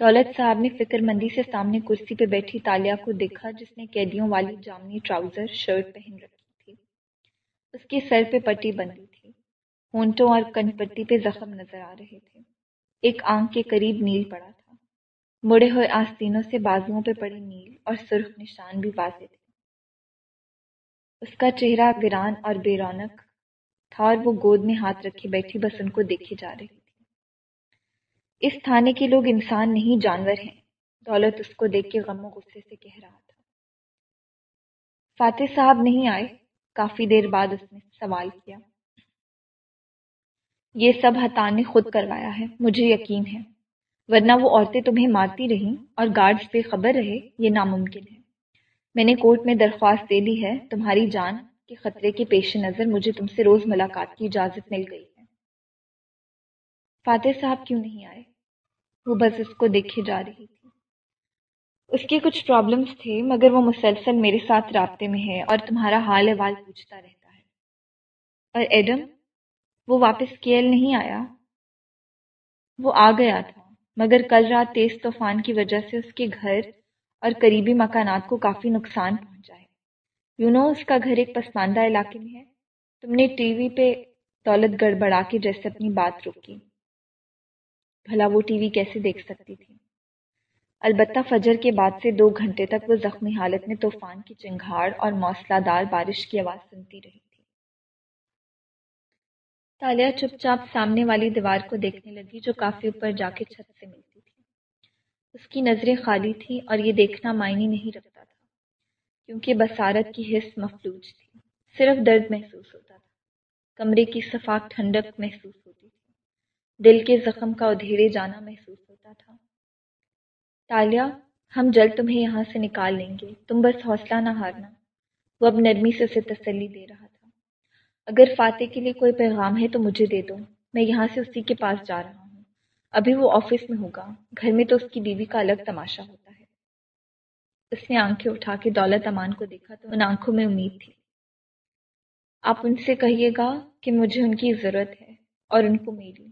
دولت صاحب نے فکر مندی سے سامنے کرسی پہ بیٹھی تالیا کو دیکھا جس نے قیدیوں والی جامنی ٹراؤزر، شرٹ پہن رکھی تھی۔ اس کی سر پہ پٹی بندی تھی۔ ہونٹوں اور کن پٹی پہ زخم نظر آ رہے تھے۔ ایک آنکھ کے قریب نیل پڑا تھا۔ مڑے ہوئے آستینوں سے بازوؤں پہ پڑے نیل اور سرخ نشان بھی واضح تھے اس کا چہرہ گران اور بے رونق تھا اور وہ گود میں ہاتھ رکھے بیٹھی بس ان کو دیکھے جا رہی تھی۔ اس تھانے کے لوگ انسان نہیں، جانور ہیں۔ دولت اس کو دیکھ کے غم و غصے سے کہہ رہا تھا۔ فاتح صاحب نہیں آئے؟ کافی دیر بعد اس نے سوال کیا۔ یہ سب حتان نے خود کروایا ہے، مجھے یقین ہے۔ ورنہ وہ عورتیں تمہیں مارتی رہیں اور گارڈز پہ خبر رہے، یہ ناممکن ہے۔ میں نے کورٹ میں درخواست دے دی ہے، تمہاری جان کے خطرے کے پیش نظر مجھے تم سے روز ملاقات کی اجازت مل گئی ہے۔ فاتح صاحب کیوں نہیں آئے؟ وہ بس اس کو دیکھے جا رہی تھی۔ اس کے کچھ پرابلمس تھے، مگر وہ مسلسل میرے ساتھ رابطے میں ہے اور تمہارا حال احوال پوچھتا رہتا ہے۔ اور ایڈم، وہ واپس کیل نہیں آیا؟ وہ آ گیا تھا۔ مگر کل رات تیز طوفان کی وجہ سے اس کے گھر اور قریبی مکانات کو کافی نقصان پہنچا ہے۔ یو نو اس کا گھر ایک پسماندہ علاقے میں ہے۔ تم نے ٹی وی پہ دولت گڑبڑا کے جیسے اپنی بات روکی۔ بھلا وہ ٹی وی کیسے دیکھ سکتی تھی؟ البتہ فجر کے بعد سے دو گھنٹے تک وہ زخمی حالت میں طوفان کی چنگھاڑ اور موسلا دار بارش کی آواز سنتی رہی۔ تھی تالیا چپ چاپ سامنے والی دیوار کو دیکھنے لگی جو کافی اوپر جا کے چھت سے ملتی تھی۔ اس کی نظریں خالی تھیں اور یہ دیکھنا معنی نہیں رکھتا تھا، کیونکہ بصارت کی حص مفلوج تھی۔ صرف درد محسوس ہوتا تھا، کمرے کی صفاق ٹھنڈک محسوس ہوتی تھی۔ دل کے زخم کا ادھیرے جانا محسوس ہوتا تھا۔ تالیہ ہم جلد تمہیں یہاں سے نکال لیں گے، تم بس حوصلہ نہ ہارنا۔ وہ اب نرمی سے اسے تسلی دے رہا تھا۔ اگر فاتح کے لیے کوئی پیغام ہے تو مجھے دے دو، میں یہاں سے اسی کے پاس جا رہا ہوں۔ ابھی وہ آفس میں ہوگا، گھر میں تو اس کی بیوی کا الگ تماشا ہوتا ہے۔ اس نے آنکھیں اٹھا کے دولت امان کو دیکھا تو ان آنکھوں میں امید تھی۔ آپ ان سے کہیے گا کہ مجھے ان کی ضرورت ہے اور ان کو میری۔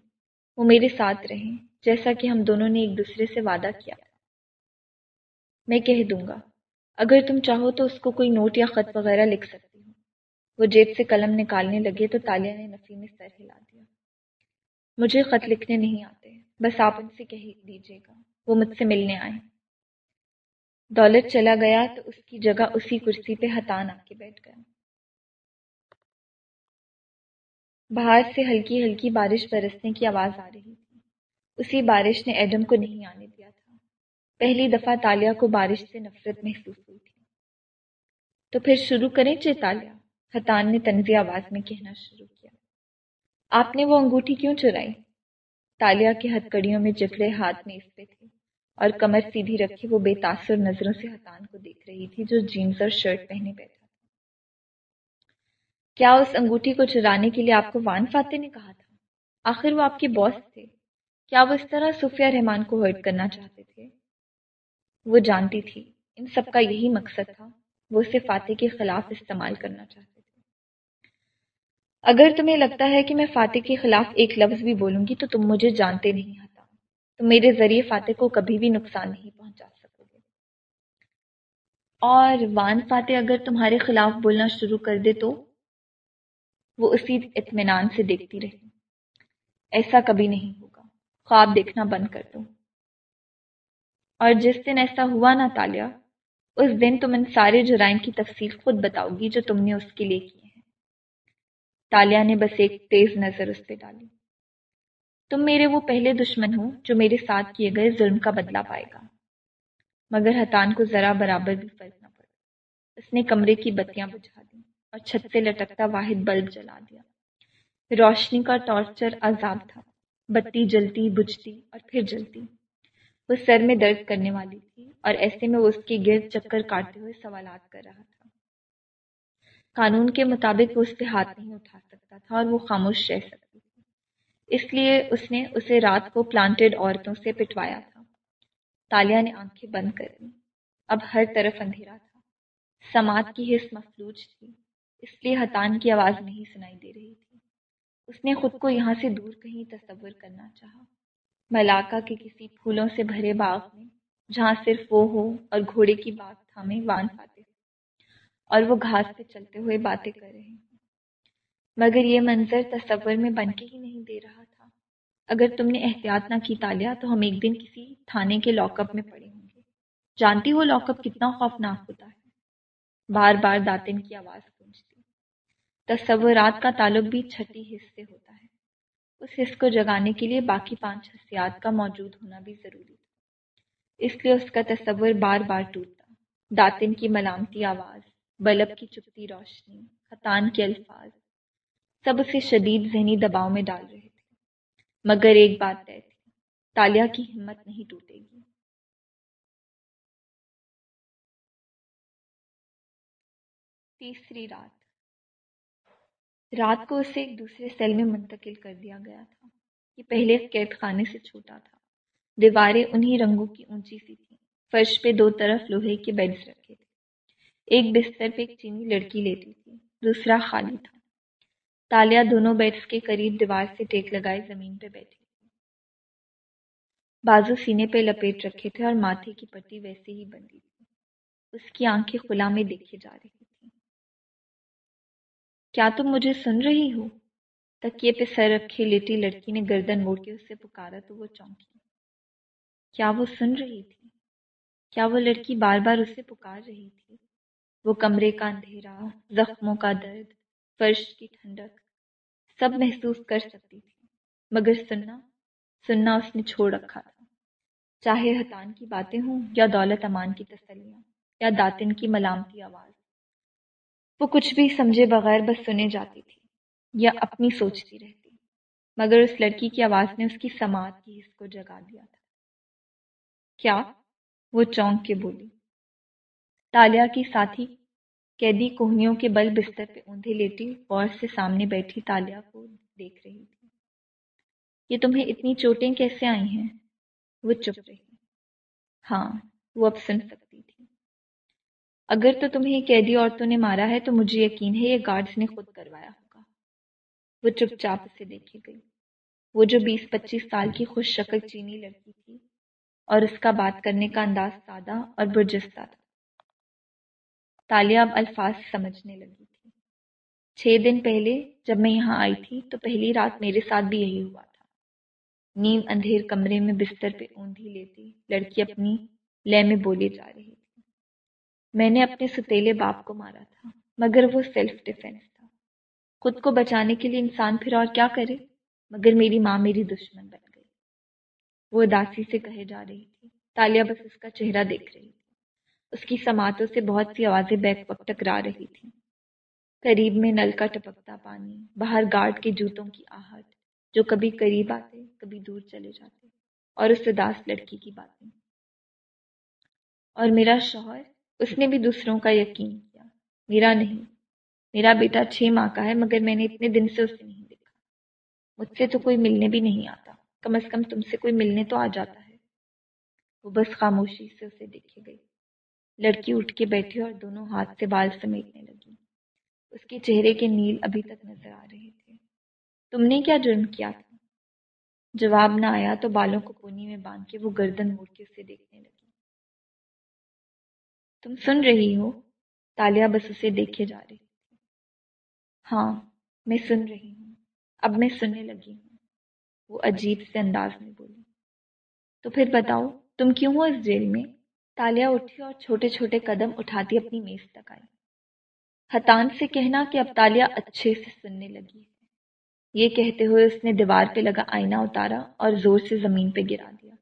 وہ میرے ساتھ رہیں، جیسا کہ ہم دونوں نے ایک دوسرے سے وعدہ کیا میں کہہ دوں گا، اگر تم چاہو تو اس کو کوئی نوٹ یا خط وغیرہ لکھ سکتی ہوں وہ جیب سے قلم نکالنے لگے تو تالیہ نے نفی میں سر ہلا دیا۔ مجھے خط لکھنے نہیں آتے، بس آپ ان سے کہہ دیجیے گا، وہ مجھ سے ملنے آئے۔ دولت چلا گیا تو اس کی جگہ اسی کرسی پہ ہتان آ کے بیٹھ گیا۔ باہر سے ہلکی ہلکی بارش برسنے کی آواز آ رہی تھی۔ اسی بارش نے ایڈم کو نہیں آنے دیا تھا۔ پہلی دفعہ تالیہ کو بارش سے نفرت محسوس ہوئی تھی۔ تو پھر شروع کریں چیتالیہ حتان نے تنزی آواز میں کہنا شروع کیا۔ آپ نے وہ انگوٹھی کیوں چرائی؟ تالیہ کے ہتھ کڑیوں میں جکڑے ہاتھ میں اس پہ تھے اور کمر سیدھی رکھی وہ بے تاثر نظروں سے حتان کو دیکھ رہی تھی جو جینس اور شرٹ پہنے بیٹھا تھا۔ کیا اس انگوٹھی کو چرانے کے لیے آپ کو وان فاتح نے کہا تھا؟ آخر وہ آپ کے باس تھے۔ کیا وہ اس طرح صوفیہ رحمان کو ہرٹ کرنا چاہتے تھے؟ وہ جانتی تھی۔ ان سب کا یہی مقصد تھا۔ وہ اسے فاتح کے خلاف استعمال کرنا چاہتے اگر تمہیں لگتا ہے کہ میں فاتح کے خلاف ایک لفظ بھی بولوں گی تو تم مجھے جانتے نہیں آتا تم میرے ذریعے فاتح کو کبھی بھی نقصان نہیں پہنچا سکو گے۔ اور وان فاتح اگر تمہارے خلاف بولنا شروع کر دے تو وہ اسی اطمینان سے دیکھتی رہی ایسا کبھی نہیں ہوگا۔ خواب دیکھنا بند کر دو۔ اور جس دن ایسا ہوا نا تالیہ، اس دن تم ان سارے جرائم کی تفصیل خود بتاؤ گی جو تم نے اس کے لیے کیے۔ ہیں تالیہ نے بس ایک تیز نظر اس پہ ڈالی۔ تم میرے وہ پہلے دشمن ہو جو میرے ساتھ کیے گئے ظلم کا بدلہ پائے گا۔ مگر حتان کو ذرا برابر بھی فرق نہ پڑا۔ اس نے کمرے کی بتیاں بجھا دی اور چھت سے لٹکتا واحد بلب جلا دیا۔ روشنی کا ٹارچر عذاب تھا۔ بتی جلتی، بجھتی اور پھر جلتی۔ وہ سر میں درد کرنے والی تھی اور ایسے میں وہ اس کے گرد چکر کاٹتے ہوئے سوالات کر رہا تھا۔ قانون کے مطابق وہ اس پہ ہاتھ نہیں اٹھا سکتا تھا اور وہ خاموش رہ سکتی تھی اس لیے اس نے اسے رات کو پلانٹڈ عورتوں سے پٹوایا تھا۔ تالیہ نے آنکھیں بند کر لی اب ہر طرف اندھیرا تھا۔ سماعت کی حص مفلوج تھی۔ اس لیے حتان کی آواز نہیں سنائی دے رہی تھی۔ اس نے خود کو یہاں سے دور کہیں تصور کرنا چاہا۔ ملاقہ کے کسی پھولوں سے بھرے باغ میں، جہاں صرف وہ ہو اور گھوڑے کی بات تھامے وان پاتے اور وہ گھاس پہ چلتے ہوئے باتیں کر رہے ہیں۔ مگر یہ منظر تصور میں بن کے ہی نہیں دے رہا تھا۔ اگر تم نے احتیاط نہ کی تالیا، تو ہم ایک دن کسی تھانے کے لاک اپ میں پڑے ہوں گے۔ جانتی ہو لاک اپ کتنا خوفناک ہوتا ہے۔ بار بار داتن کی آواز گونجتی۔ تصورات کا تعلق بھی چھٹی حص سے ہوتا ہے۔ اس حص کو جگانے کے لیے باقی پانچ حسیات کا موجود ہونا بھی ضروری تھا۔ اس لیے اس کا تصور بار بار ٹوٹتا۔ داتن کی ملامتی آواز، بلب کی چپتی روشنی، خطان کے الفاظ۔ سب اسے شدید ذہنی دباؤ میں ڈال رہے تھے۔ مگر ایک بات طے تھی، تالیہ کی ہمت نہیں ٹوٹے گی۔ تیسری رات۔ رات کو اسے ایک دوسرے سیل میں منتقل کر دیا گیا تھا، یہ پہلے قید خانے سے چھوٹا تھا۔ دیواریں انہی رنگوں کی اونچی سی تھیں، فرش پہ دو طرف لوہے کے بیڈز رکھے تھے۔ ایک بستر پہ ایک چینی لڑکی لیتی تھی، دوسرا خالی تھا۔ تالیہ دونوں بیڈز کے قریب دیوار سے ٹیک لگائے زمین پہ بیٹھی۔ تھی بازو سینے پہ لپیٹ رکھے تھے اور ماتھے کی پٹی ویسے ہی بندی تھی۔ اس کی آنکھیں خلا میں دیکھے جا رہی کیا تم مجھے سن رہی ہو؟ تکیے پہ سر رکھے لیٹی لڑکی نے گردن موڑ کے اس سے پکارا تو وہ چونکی۔ کیا وہ سن رہی تھی؟ کیا وہ لڑکی بار بار اسے پکار رہی تھی؟ وہ کمرے کا اندھیرا، زخموں کا درد، فرش کی ٹھنڈک۔ سب محسوس کر سکتی تھی۔ مگر سننا سننا اس نے چھوڑ رکھا تھا۔ چاہے حتان کی باتیں ہوں یا دولت امان کی تسلیاں یا داتن کی ملامتی آواز۔ وہ کچھ بھی سمجھے بغیر بس سنے جاتی تھی یا اپنی سوچتی رہتی۔ مگر اس لڑکی کی آواز نے اس کی سماعت کی حص کو جگا دیا تھا۔ کیا؟ وہ چونک کے بولی۔ تالیا کی ساتھی قیدی کوہنیوں کے بل بستر پہ اوندھے لیٹی غور سے سامنے بیٹھی تالیا کو دیکھ رہی تھی۔ یہ تمہیں اتنی چوٹیں کیسے آئی ہیں؟ وہ چپ رہی۔ ہاں وہ اب سن سکتی تھی۔ اگر تو تمہیں قیدی عورتوں نے مارا ہے تو مجھے یقین ہے یہ گارڈز نے خود کروایا ہوگا۔ وہ چپ چاپ اسے دیکھی گئی۔ وہ جو بیس پچیس سال کی خوش شکل چینی لڑکی تھی اور اس کا بات کرنے کا انداز سادہ اور برجستہ تھا۔ تالیہ اب الفاظ سمجھنے لگی تھی۔ چھ دن پہلے جب میں یہاں آئی تھی تو پہلی رات میرے ساتھ بھی یہی ہوا تھا۔ نیم اندھیر کمرے میں بستر پہ اوندھی لیتی لڑکی اپنی لے میں بولے جا رہی تھی۔ میں نے اپنے ستیلے باپ کو مارا تھا، مگر وہ سیلف ڈیفینس تھا۔ خود کو بچانے کے لیے انسان پھر اور کیا کرے؟ مگر میری ماں میری دشمن بن گئی۔ وہ اداسی سے کہے جا رہی تھی تالیہ بس اس کا چہرہ دیکھ رہی تھی۔ اس کی سماعتوں سے بہت سی آوازیں بیک وقت ٹکرا رہی تھیں۔ قریب میں نل کا ٹپکتا پانی، باہر گارڈ کے جوتوں کی آہٹ، جو کبھی قریب آتے، کبھی دور چلے جاتے، اور اس اداس لڑکی کی باتیں۔ اور میرا شوہر، اس نے بھی دوسروں کا یقین کیا۔ میرا نہیں، میرا بیٹا چھ ماہ کا ہے، مگر میں نے اتنے دن سے اسے نہیں دیکھا۔ مجھ سے تو کوئی ملنے بھی نہیں آتا۔ کم از کم تم سے کوئی ملنے تو آ جاتا ہے۔ وہ بس خاموشی سے اسے دیکھے گئی لڑکی اٹھ کے بیٹھی اور دونوں ہاتھ سے بال سمیٹنے لگی۔ اس کے چہرے کے نیل ابھی تک نظر آ رہے تھے۔ تم نے کیا جرم کیا تھا؟ جواب نہ آیا تو بالوں کو کونی میں باندھ کے وہ گردن موڑ کے اسے دیکھنے لگی۔ تم سن رہی ہو؟ تالیا بس اسے دیکھے جا رہی تھی۔ ہاں میں سن رہی ہوں۔ اب میں سننے لگی ہوں۔ وہ عجیب سے انداز میں بولی۔ تو پھر بتاؤ، تم کیوں ہو اس جیل میں؟ تالیا اٹھی اور چھوٹے چھوٹے قدم اٹھاتی اپنی میز تک آئی۔ حتان سے کہنا کہ اب تالیا اچھے سے سننے لگی ہے۔ یہ کہتے ہوئے اس نے دیوار پہ لگا آئینہ اتارا اور زور سے زمین پہ گرا دیا۔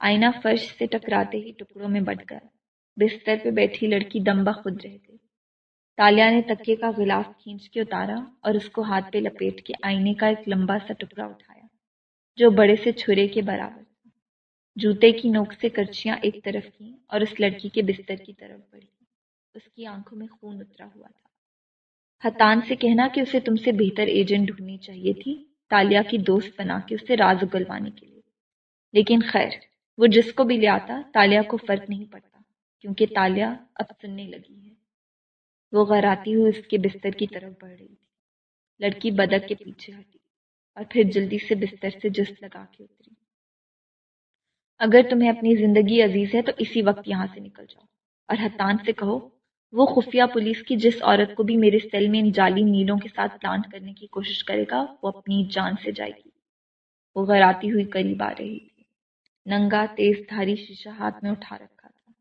آئینہ فرش سے ٹکراتے ہی ٹکڑوں میں بٹ گیا۔ بستر پہ بیٹھی لڑکی دمبا خود رہ گئی۔ تالیا نے تکے کا غلاف کھینچ کے اتارا اور اس کو ہاتھ پہ لپیٹ کے آئینے کا ایک لمبا سا ٹکڑا اٹھایا، جو بڑے سے چھرے کے برابر جوتے کی نوک سے کرچیاں ایک طرف کی اور اس لڑکی کے بستر کی طرف بڑھی۔ اس کی آنکھوں میں خون اترا ہوا تھا۔ حتان سے کہنا کہ اسے تم سے بہتر ایجنٹ ڈھونڈنی چاہیے تھی، تالیا کی دوست بنا کے اسے راز اگلوانے کے لیے۔ لیکن خیر، وہ جس کو بھی لے آتا، تالیا کو فرق نہیں پڑتا، کیونکہ تالیا اب سننے لگی ہے۔ وہ غراتی ہوئی اس کے بستر کی طرف بڑھ رہی تھی۔ لڑکی بدک کے پیچھے ہٹی اور پھر جلدی سے بستر سے جس لگا کے اتری۔ اگر تمہیں اپنی زندگی عزیز ہے تو اسی وقت یہاں سے نکل جاؤ۔ اور حتان سے کہو، وہ خفیہ پولیس کی جس عورت کو بھی میرے سیل میں ان جعلی نیلوں کے ساتھ پلانٹ کرنے کی کوشش کرے گا، وہ اپنی جان سے جائے گی۔ وہ غراتی ہوئی قریب آ رہی تھی۔ ننگا تیز دھاری شیشہ ہاتھ میں اٹھا رکھا تھا۔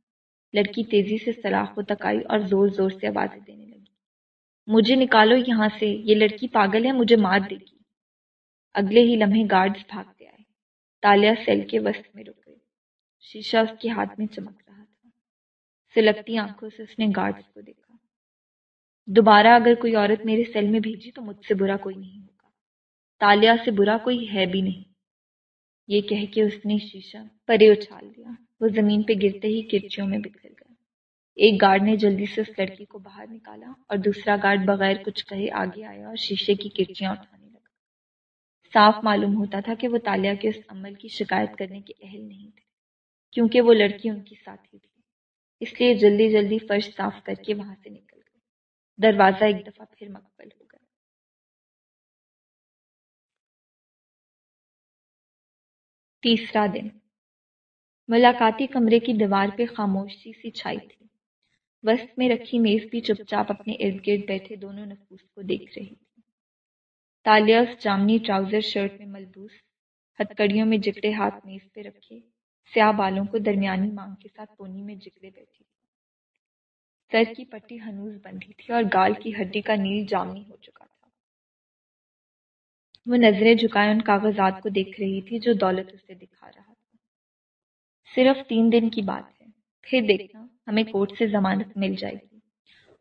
لڑکی تیزی سے سلاخ کو تکائی اور زور زور سے آوازیں دینے لگی۔ مجھے نکالو یہاں سے، یہ لڑکی پاگل ہے، مجھے مار دے گی۔ اگلے ہی لمحے گارڈز بھاگتے آئے تالیا سیل کے وسط میں رک شیشہ اس کے ہاتھ میں چمک رہا تھا۔ سلگتی آنکھوں سے اس نے گارڈز کو دیکھا۔ دوبارہ اگر کوئی عورت میرے سیل میں بھیجی تو مجھ سے برا کوئی نہیں ہوگا۔ تالیا سے برا کوئی ہے بھی نہیں۔ یہ کہہ کے اس نے شیشہ پرے اچھال دیا وہ زمین پہ گرتے ہی کرچیوں میں بکھر گیا۔ ایک گارڈ نے جلدی سے اس لڑکی کو باہر نکالا اور دوسرا گارڈ بغیر کچھ کہے آگے آیا اور شیشے کی کرچیاں اٹھانے لگا۔ صاف معلوم ہوتا تھا کہ وہ تالیا کے اس عمل کی شکایت کرنے کے اہل نہیں تھے۔ کیونکہ وہ لڑکی ان کی ساتھی تھی۔ اس لیے جلدی جلدی فرش صاف کر کے وہاں سے نکل گئے۔ دروازہ ایک دفعہ پھر مقبل ہو گیا۔ تیسرا دن۔ ملاقاتی کمرے کی دیوار پہ خاموشی سی چھائی تھی۔ وسط میں رکھی میز بھی چپ چاپ اپنے ارد گرد بیٹھے دونوں نفوس کو دیکھ رہی تھی۔ تالیاس جامنی ٹراؤزر شرٹ میں ملبوس ہتکڑیوں میں جکڑے ہاتھ میز پہ رکھے۔ سیاہ بالوں کو درمیانی مانگ کے ساتھ پونی میں جگڑے بیٹھی تھی۔ سر کی پٹی ہنوز بندھی تھی اور گال کی ہڈی کا نیل جامنی ہو چکا تھا۔ وہ نظریں جھکائے ان کاغذات کو دیکھ رہی تھی جو دولت اسے دکھا رہا تھا۔ صرف تین دن کی بات ہے۔ پھر دیکھنا، ہمیں کورٹ سے ضمانت مل جائے گی۔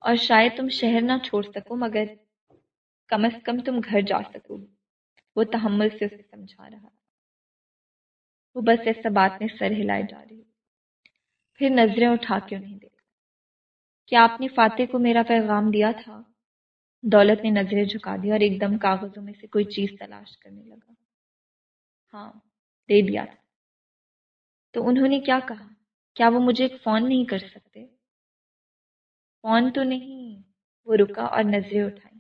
اور شاید تم شہر نہ چھوڑ سکو، مگر کم از کم تم گھر جا سکو۔ وہ تحمل سے اسے سمجھا رہا وہ بس ایسا بات میں سر ہلائے جا رہی پھر نظریں اٹھا کے انہیں دیکھا۔ کیا آپ نے فاتح کو میرا پیغام دیا تھا؟ دولت نے نظریں جھکا دی اور ایک دم کاغذوں میں سے کوئی چیز تلاش کرنے لگا۔ ہاں دے دیا تھا۔ تو انہوں نے کیا کہا؟ کیا وہ مجھے ایک فون نہیں کر سکتے؟ فون تو نہیں، وہ رکا اور نظریں اٹھائیں۔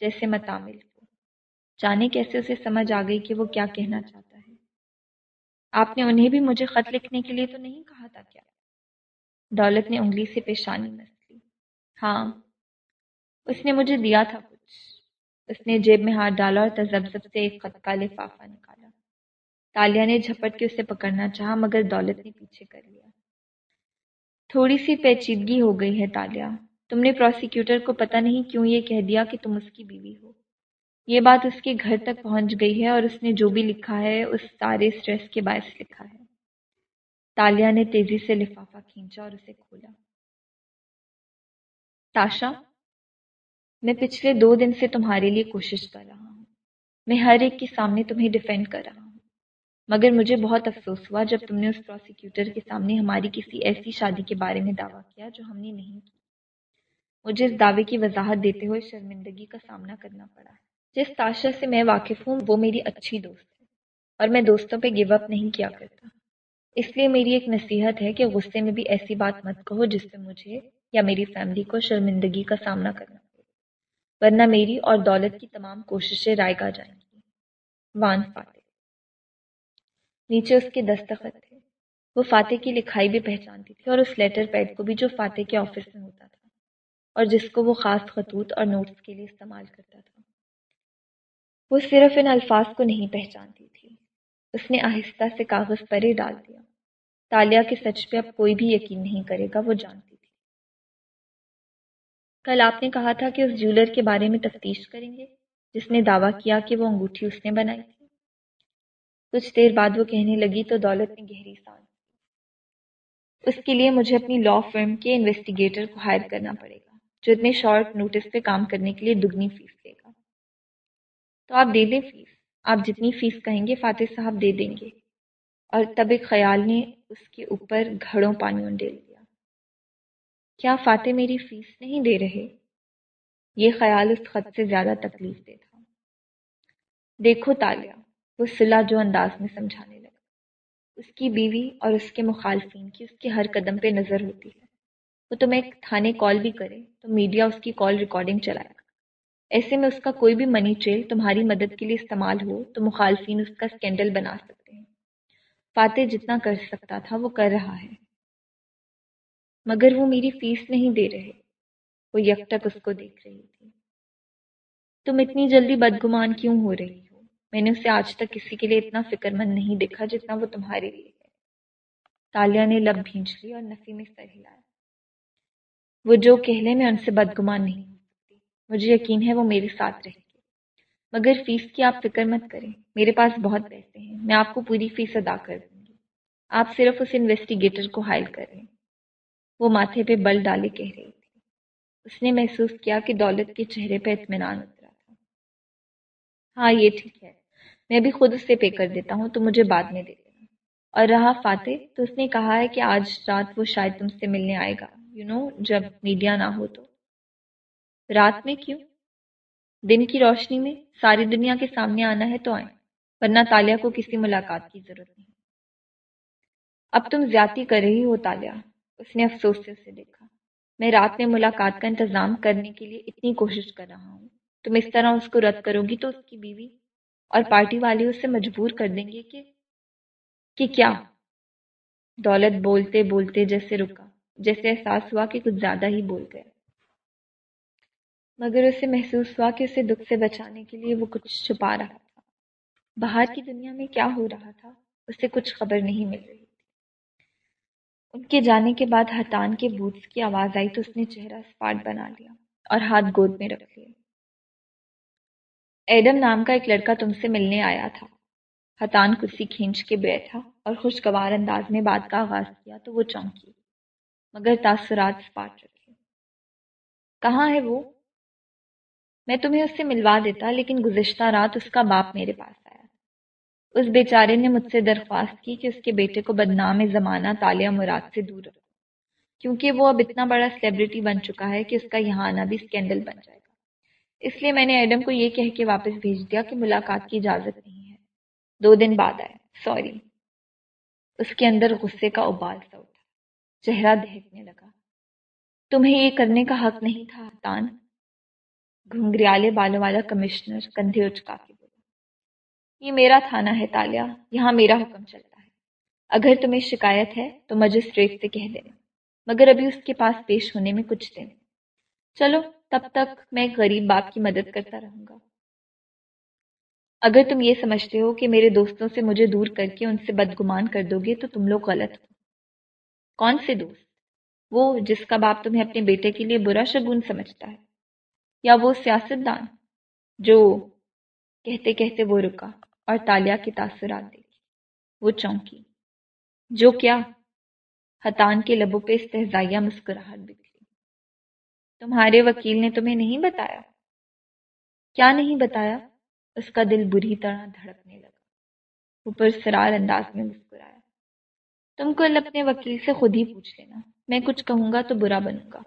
جیسے متامل کو جانے کیسے اسے سمجھ آ گئی کہ وہ کیا کہنا چاہتا آپ نے انہیں بھی مجھے خط لکھنے کے لیے تو نہیں کہا تھا کیا؟ دولت نے انگلی سے پیشانی مس لی۔ ہاں اس نے مجھے دیا تھا کچھ۔ اس نے جیب میں ہاتھ ڈالا اور تذبذب سے ایک خط کا لفافہ نکالا۔ تالیہ نے جھپٹ کے اسے پکڑنا چاہا، مگر دولت نے پیچھے کر لیا۔ تھوڑی سی پیچیدگی ہو گئی ہے تالیہ۔ تم نے پروسیکیوٹر کو پتہ نہیں کیوں یہ کہہ دیا کہ تم اس کی بیوی ہو۔ یہ بات اس کے گھر تک پہنچ گئی ہے اور اس نے جو بھی لکھا ہے، اس سارے اسٹریس کے باعث لکھا ہے۔ تالیہ نے تیزی سے لفافہ کھینچا اور اسے کھولا۔ تاشا، میں پچھلے دو دن سے تمہارے لیے کوشش کر رہا ہوں۔ میں ہر ایک کے سامنے تمہیں ڈیفینڈ کر رہا ہوں۔ مگر مجھے بہت افسوس ہوا جب تم نے اس پروسیکیوٹر کے سامنے ہماری کسی ایسی شادی کے بارے میں دعویٰ کیا جو ہم نے نہیں کی۔ مجھے اس دعوے کی وضاحت دیتے ہوئے شرمندگی کا سامنا کرنا پڑا۔ ہے جس تاشا سے میں واقف ہوں، وہ میری اچھی دوست ہے اور میں دوستوں پہ گیو اپ نہیں کیا کرتا۔ اس لیے میری ایک نصیحت ہے کہ غصے میں بھی ایسی بات مت کہو جس سے مجھے یا میری فیملی کو شرمندگی کا سامنا کرنا پڑے۔ ورنہ میری اور دولت کی تمام کوششیں رائے گا جائیں گی۔ وان فاتح۔ نیچے اس کے دستخط تھے وہ فاتح کی لکھائی بھی پہچانتی تھی اور اس لیٹر پیڈ کو بھی جو فاتح کے آفس میں ہوتا تھا اور جس کو وہ خاص خطوط اور نوٹس کے لیے استعمال کرتا تھا۔ وہ صرف ان الفاظ کو نہیں پہچانتی تھی۔ اس نے آہستہ سے کاغذ پر ہی ڈال دیا۔ تالیہ کے سچ پہ اب کوئی بھی یقین نہیں کرے گا، وہ جانتی تھی۔ کل آپ نے کہا تھا کہ اس جولر کے بارے میں تفتیش کریں گے، جس نے دعویٰ کیا کہ وہ انگوٹھی اس نے بنائی تھی۔ کچھ دیر بعد وہ کہنے لگی، تو دولت نے گہری سانس اس کے لیے مجھے اپنی لا فرم کے انویسٹیگیٹر کو ہائر کرنا پڑے گا، جو اتنے شارٹ نوٹس پہ کام کرنے کے لیے دگنی فیس لے گا۔ تو آپ دے دیں فیس آپ جتنی فیس کہیں گے فاتح صاحب دے دیں گے۔ اور تب ایک خیال نے اس کے اوپر گھڑوں پانی ڈیل دیا کیا فاتح میری فیس نہیں دے رہے؟ یہ خیال اس خط سے زیادہ تکلیف دہ تھا۔ دیکھو تالیہ، وہ صلاح جو انداز میں سمجھانے لگا۔ اس کی بیوی اور اس کے مخالفین کی اس کے ہر قدم پہ نظر ہوتی ہے۔ وہ تمہیں ایک تھانے کال بھی کرے تو میڈیا اس کی کال ریکارڈنگ چلائے۔ ایسے میں اس کا کوئی بھی منی ٹریل تمہاری مدد کے لیے استعمال ہو تو مخالفین اس کا اسکینڈل بنا سکتے ہیں۔ فاتح جتنا کر سکتا تھا وہ کر رہا ہے۔ مگر وہ میری فیس نہیں دے رہے۔ وہ یکٹک اس کو دیکھ رہی تھی۔ تم اتنی جلدی بدگمان کیوں ہو رہی ہو؟ میں نے اسے آج تک کسی کے لیے اتنا فکر مند نہیں دیکھا جتنا وہ تمہارے لیے ہے۔ تالیہ نے لب بھینچ لی اور نفی میں سر ہلایا۔ وہ جو کہہ لے میں ان سے بدگمان نہیں مجھے یقین ہے وہ میرے ساتھ رہے گی۔ مگر فیس کی آپ فکر مت کریں میرے پاس بہت پیسے ہیں میں آپ کو پوری فیس ادا کر دوں گی۔ آپ صرف اس انویسٹیگیٹر کو حائل کر رہے ہیں۔ وہ ماتھے پہ بل ڈالے کہہ رہی تھی۔ اس نے محسوس کیا کہ دولت کے چہرے پہ اطمینان اترا تھا۔ ہاں یہ ٹھیک ہے۔ میں بھی خود اس سے پے کر دیتا ہوں تو مجھے بعد میں دے دینا۔ اور رہا فاتح تو اس نے کہا ہے کہ آج رات وہ شاید تم سے ملنے آئے گا۔ یو you نو know, جب میڈیا نہ ہو تو۔ رات میں کیوں؟ دن کی روشنی میں ساری دنیا کے سامنے آنا ہے تو آئیں، ورنہ تالیہ کو کسی ملاقات کی ضرورت نہیں۔ اب تم زیادتی کر رہی ہو تالیہ، اس نے افسوس سے اسے دیکھا۔ میں رات میں ملاقات کا انتظام کرنے کے لیے اتنی کوشش کر رہا ہوں۔ تم اس طرح اس کو رد کرو گی تو اس کی بیوی اور پارٹی والے اسے مجبور کر دیں گے کہ کہ کیا؟ دولت بولتے بولتے جیسے رکا، جیسے احساس ہوا کہ کچھ زیادہ ہی بول گیا۔ مگر اسے محسوس ہوا کہ اسے دکھ سے بچانے کے لیے وہ کچھ چھپا رہا تھا۔ باہر کی دنیا میں کیا ہو رہا تھا، اسے کچھ خبر نہیں مل رہی تھی۔ ان کے جانے کے بعد ہتان کے بوتس کی آواز آئی تو اس نے چہرہ اسپاٹ بنا لیا اور ہاتھ گود میں رکھ لیا۔ ایڈم نام کا ایک لڑکا تم سے ملنے آیا تھا۔ حتان کرسی کھینچ کے بیٹھا اور خوشگوار انداز میں بات کا آغاز کیا تو وہ چونکی، مگر تاثرات سپاٹ رکھے۔ کہاں ہے وہ؟ میں تمہیں اس سے ملوا دیتا لیکن گزشتہ رات اس کا باپ میرے پاس آیا۔ اس بیچارے نے مجھ سے درخواست کی کہ اس کے بیٹے کو بدنام زمانہ تالیہ مراد سے دور رکھو، کیونکہ وہ اب اتنا بڑا سیلیبریٹی بن چکا ہے کہ اس کا یہاں آنا بھی اسکینڈل بن جائے گا۔ اس لیے میں نے ایڈم کو یہ کہہ کے واپس بھیج دیا کہ ملاقات کی اجازت نہیں ہے۔ دو دن بعد آیا سوری اس کے اندر غصے کا ابال سا اٹھا۔ چہرہ دہکنے لگا۔ تمہیں یہ کرنے کا حق نہیں تھا تان گھنگریالے بالوں والا کمشنر کندھے اچکا کے بولا، یہ میرا تھانہ ہے تالیا، یہاں میرا حکم چلتا ہے۔ اگر تمہیں شکایت ہے تو مجسٹریٹ سے کہہ دینا، مگر ابھی اس کے پاس پیش ہونے میں کچھ دن۔ چلو، تب تک میں غریب باپ کی مدد کرتا رہوں گا۔ اگر تم یہ سمجھتے ہو کہ میرے دوستوں سے مجھے دور کر کے ان سے بدگمان کر دو گے تو تم لوگ غلط ہو۔ کون سے دوست؟ وہ جس کا باپ تمہیں اپنے بیٹے کے لیے برا شگون سمجھتا ہے۔ یا وہ سیاست دان جو کہتے کہتے وہ رکا اور تالیا کی تاثرات دیکھی، وہ چونکی، جو کیا حتان کے لبوں پہ استحزائیہ مسکراہٹ بکھری۔ تمہارے وکیل نے تمہیں نہیں بتایا؟ کیا نہیں بتایا؟ اس کا دل بری طرح دھڑکنے لگا۔ اوپر سرار انداز میں مسکرایا۔ تم کو اپنے وکیل سے خود ہی پوچھ لینا، میں کچھ کہوں گا تو برا بنوں گا۔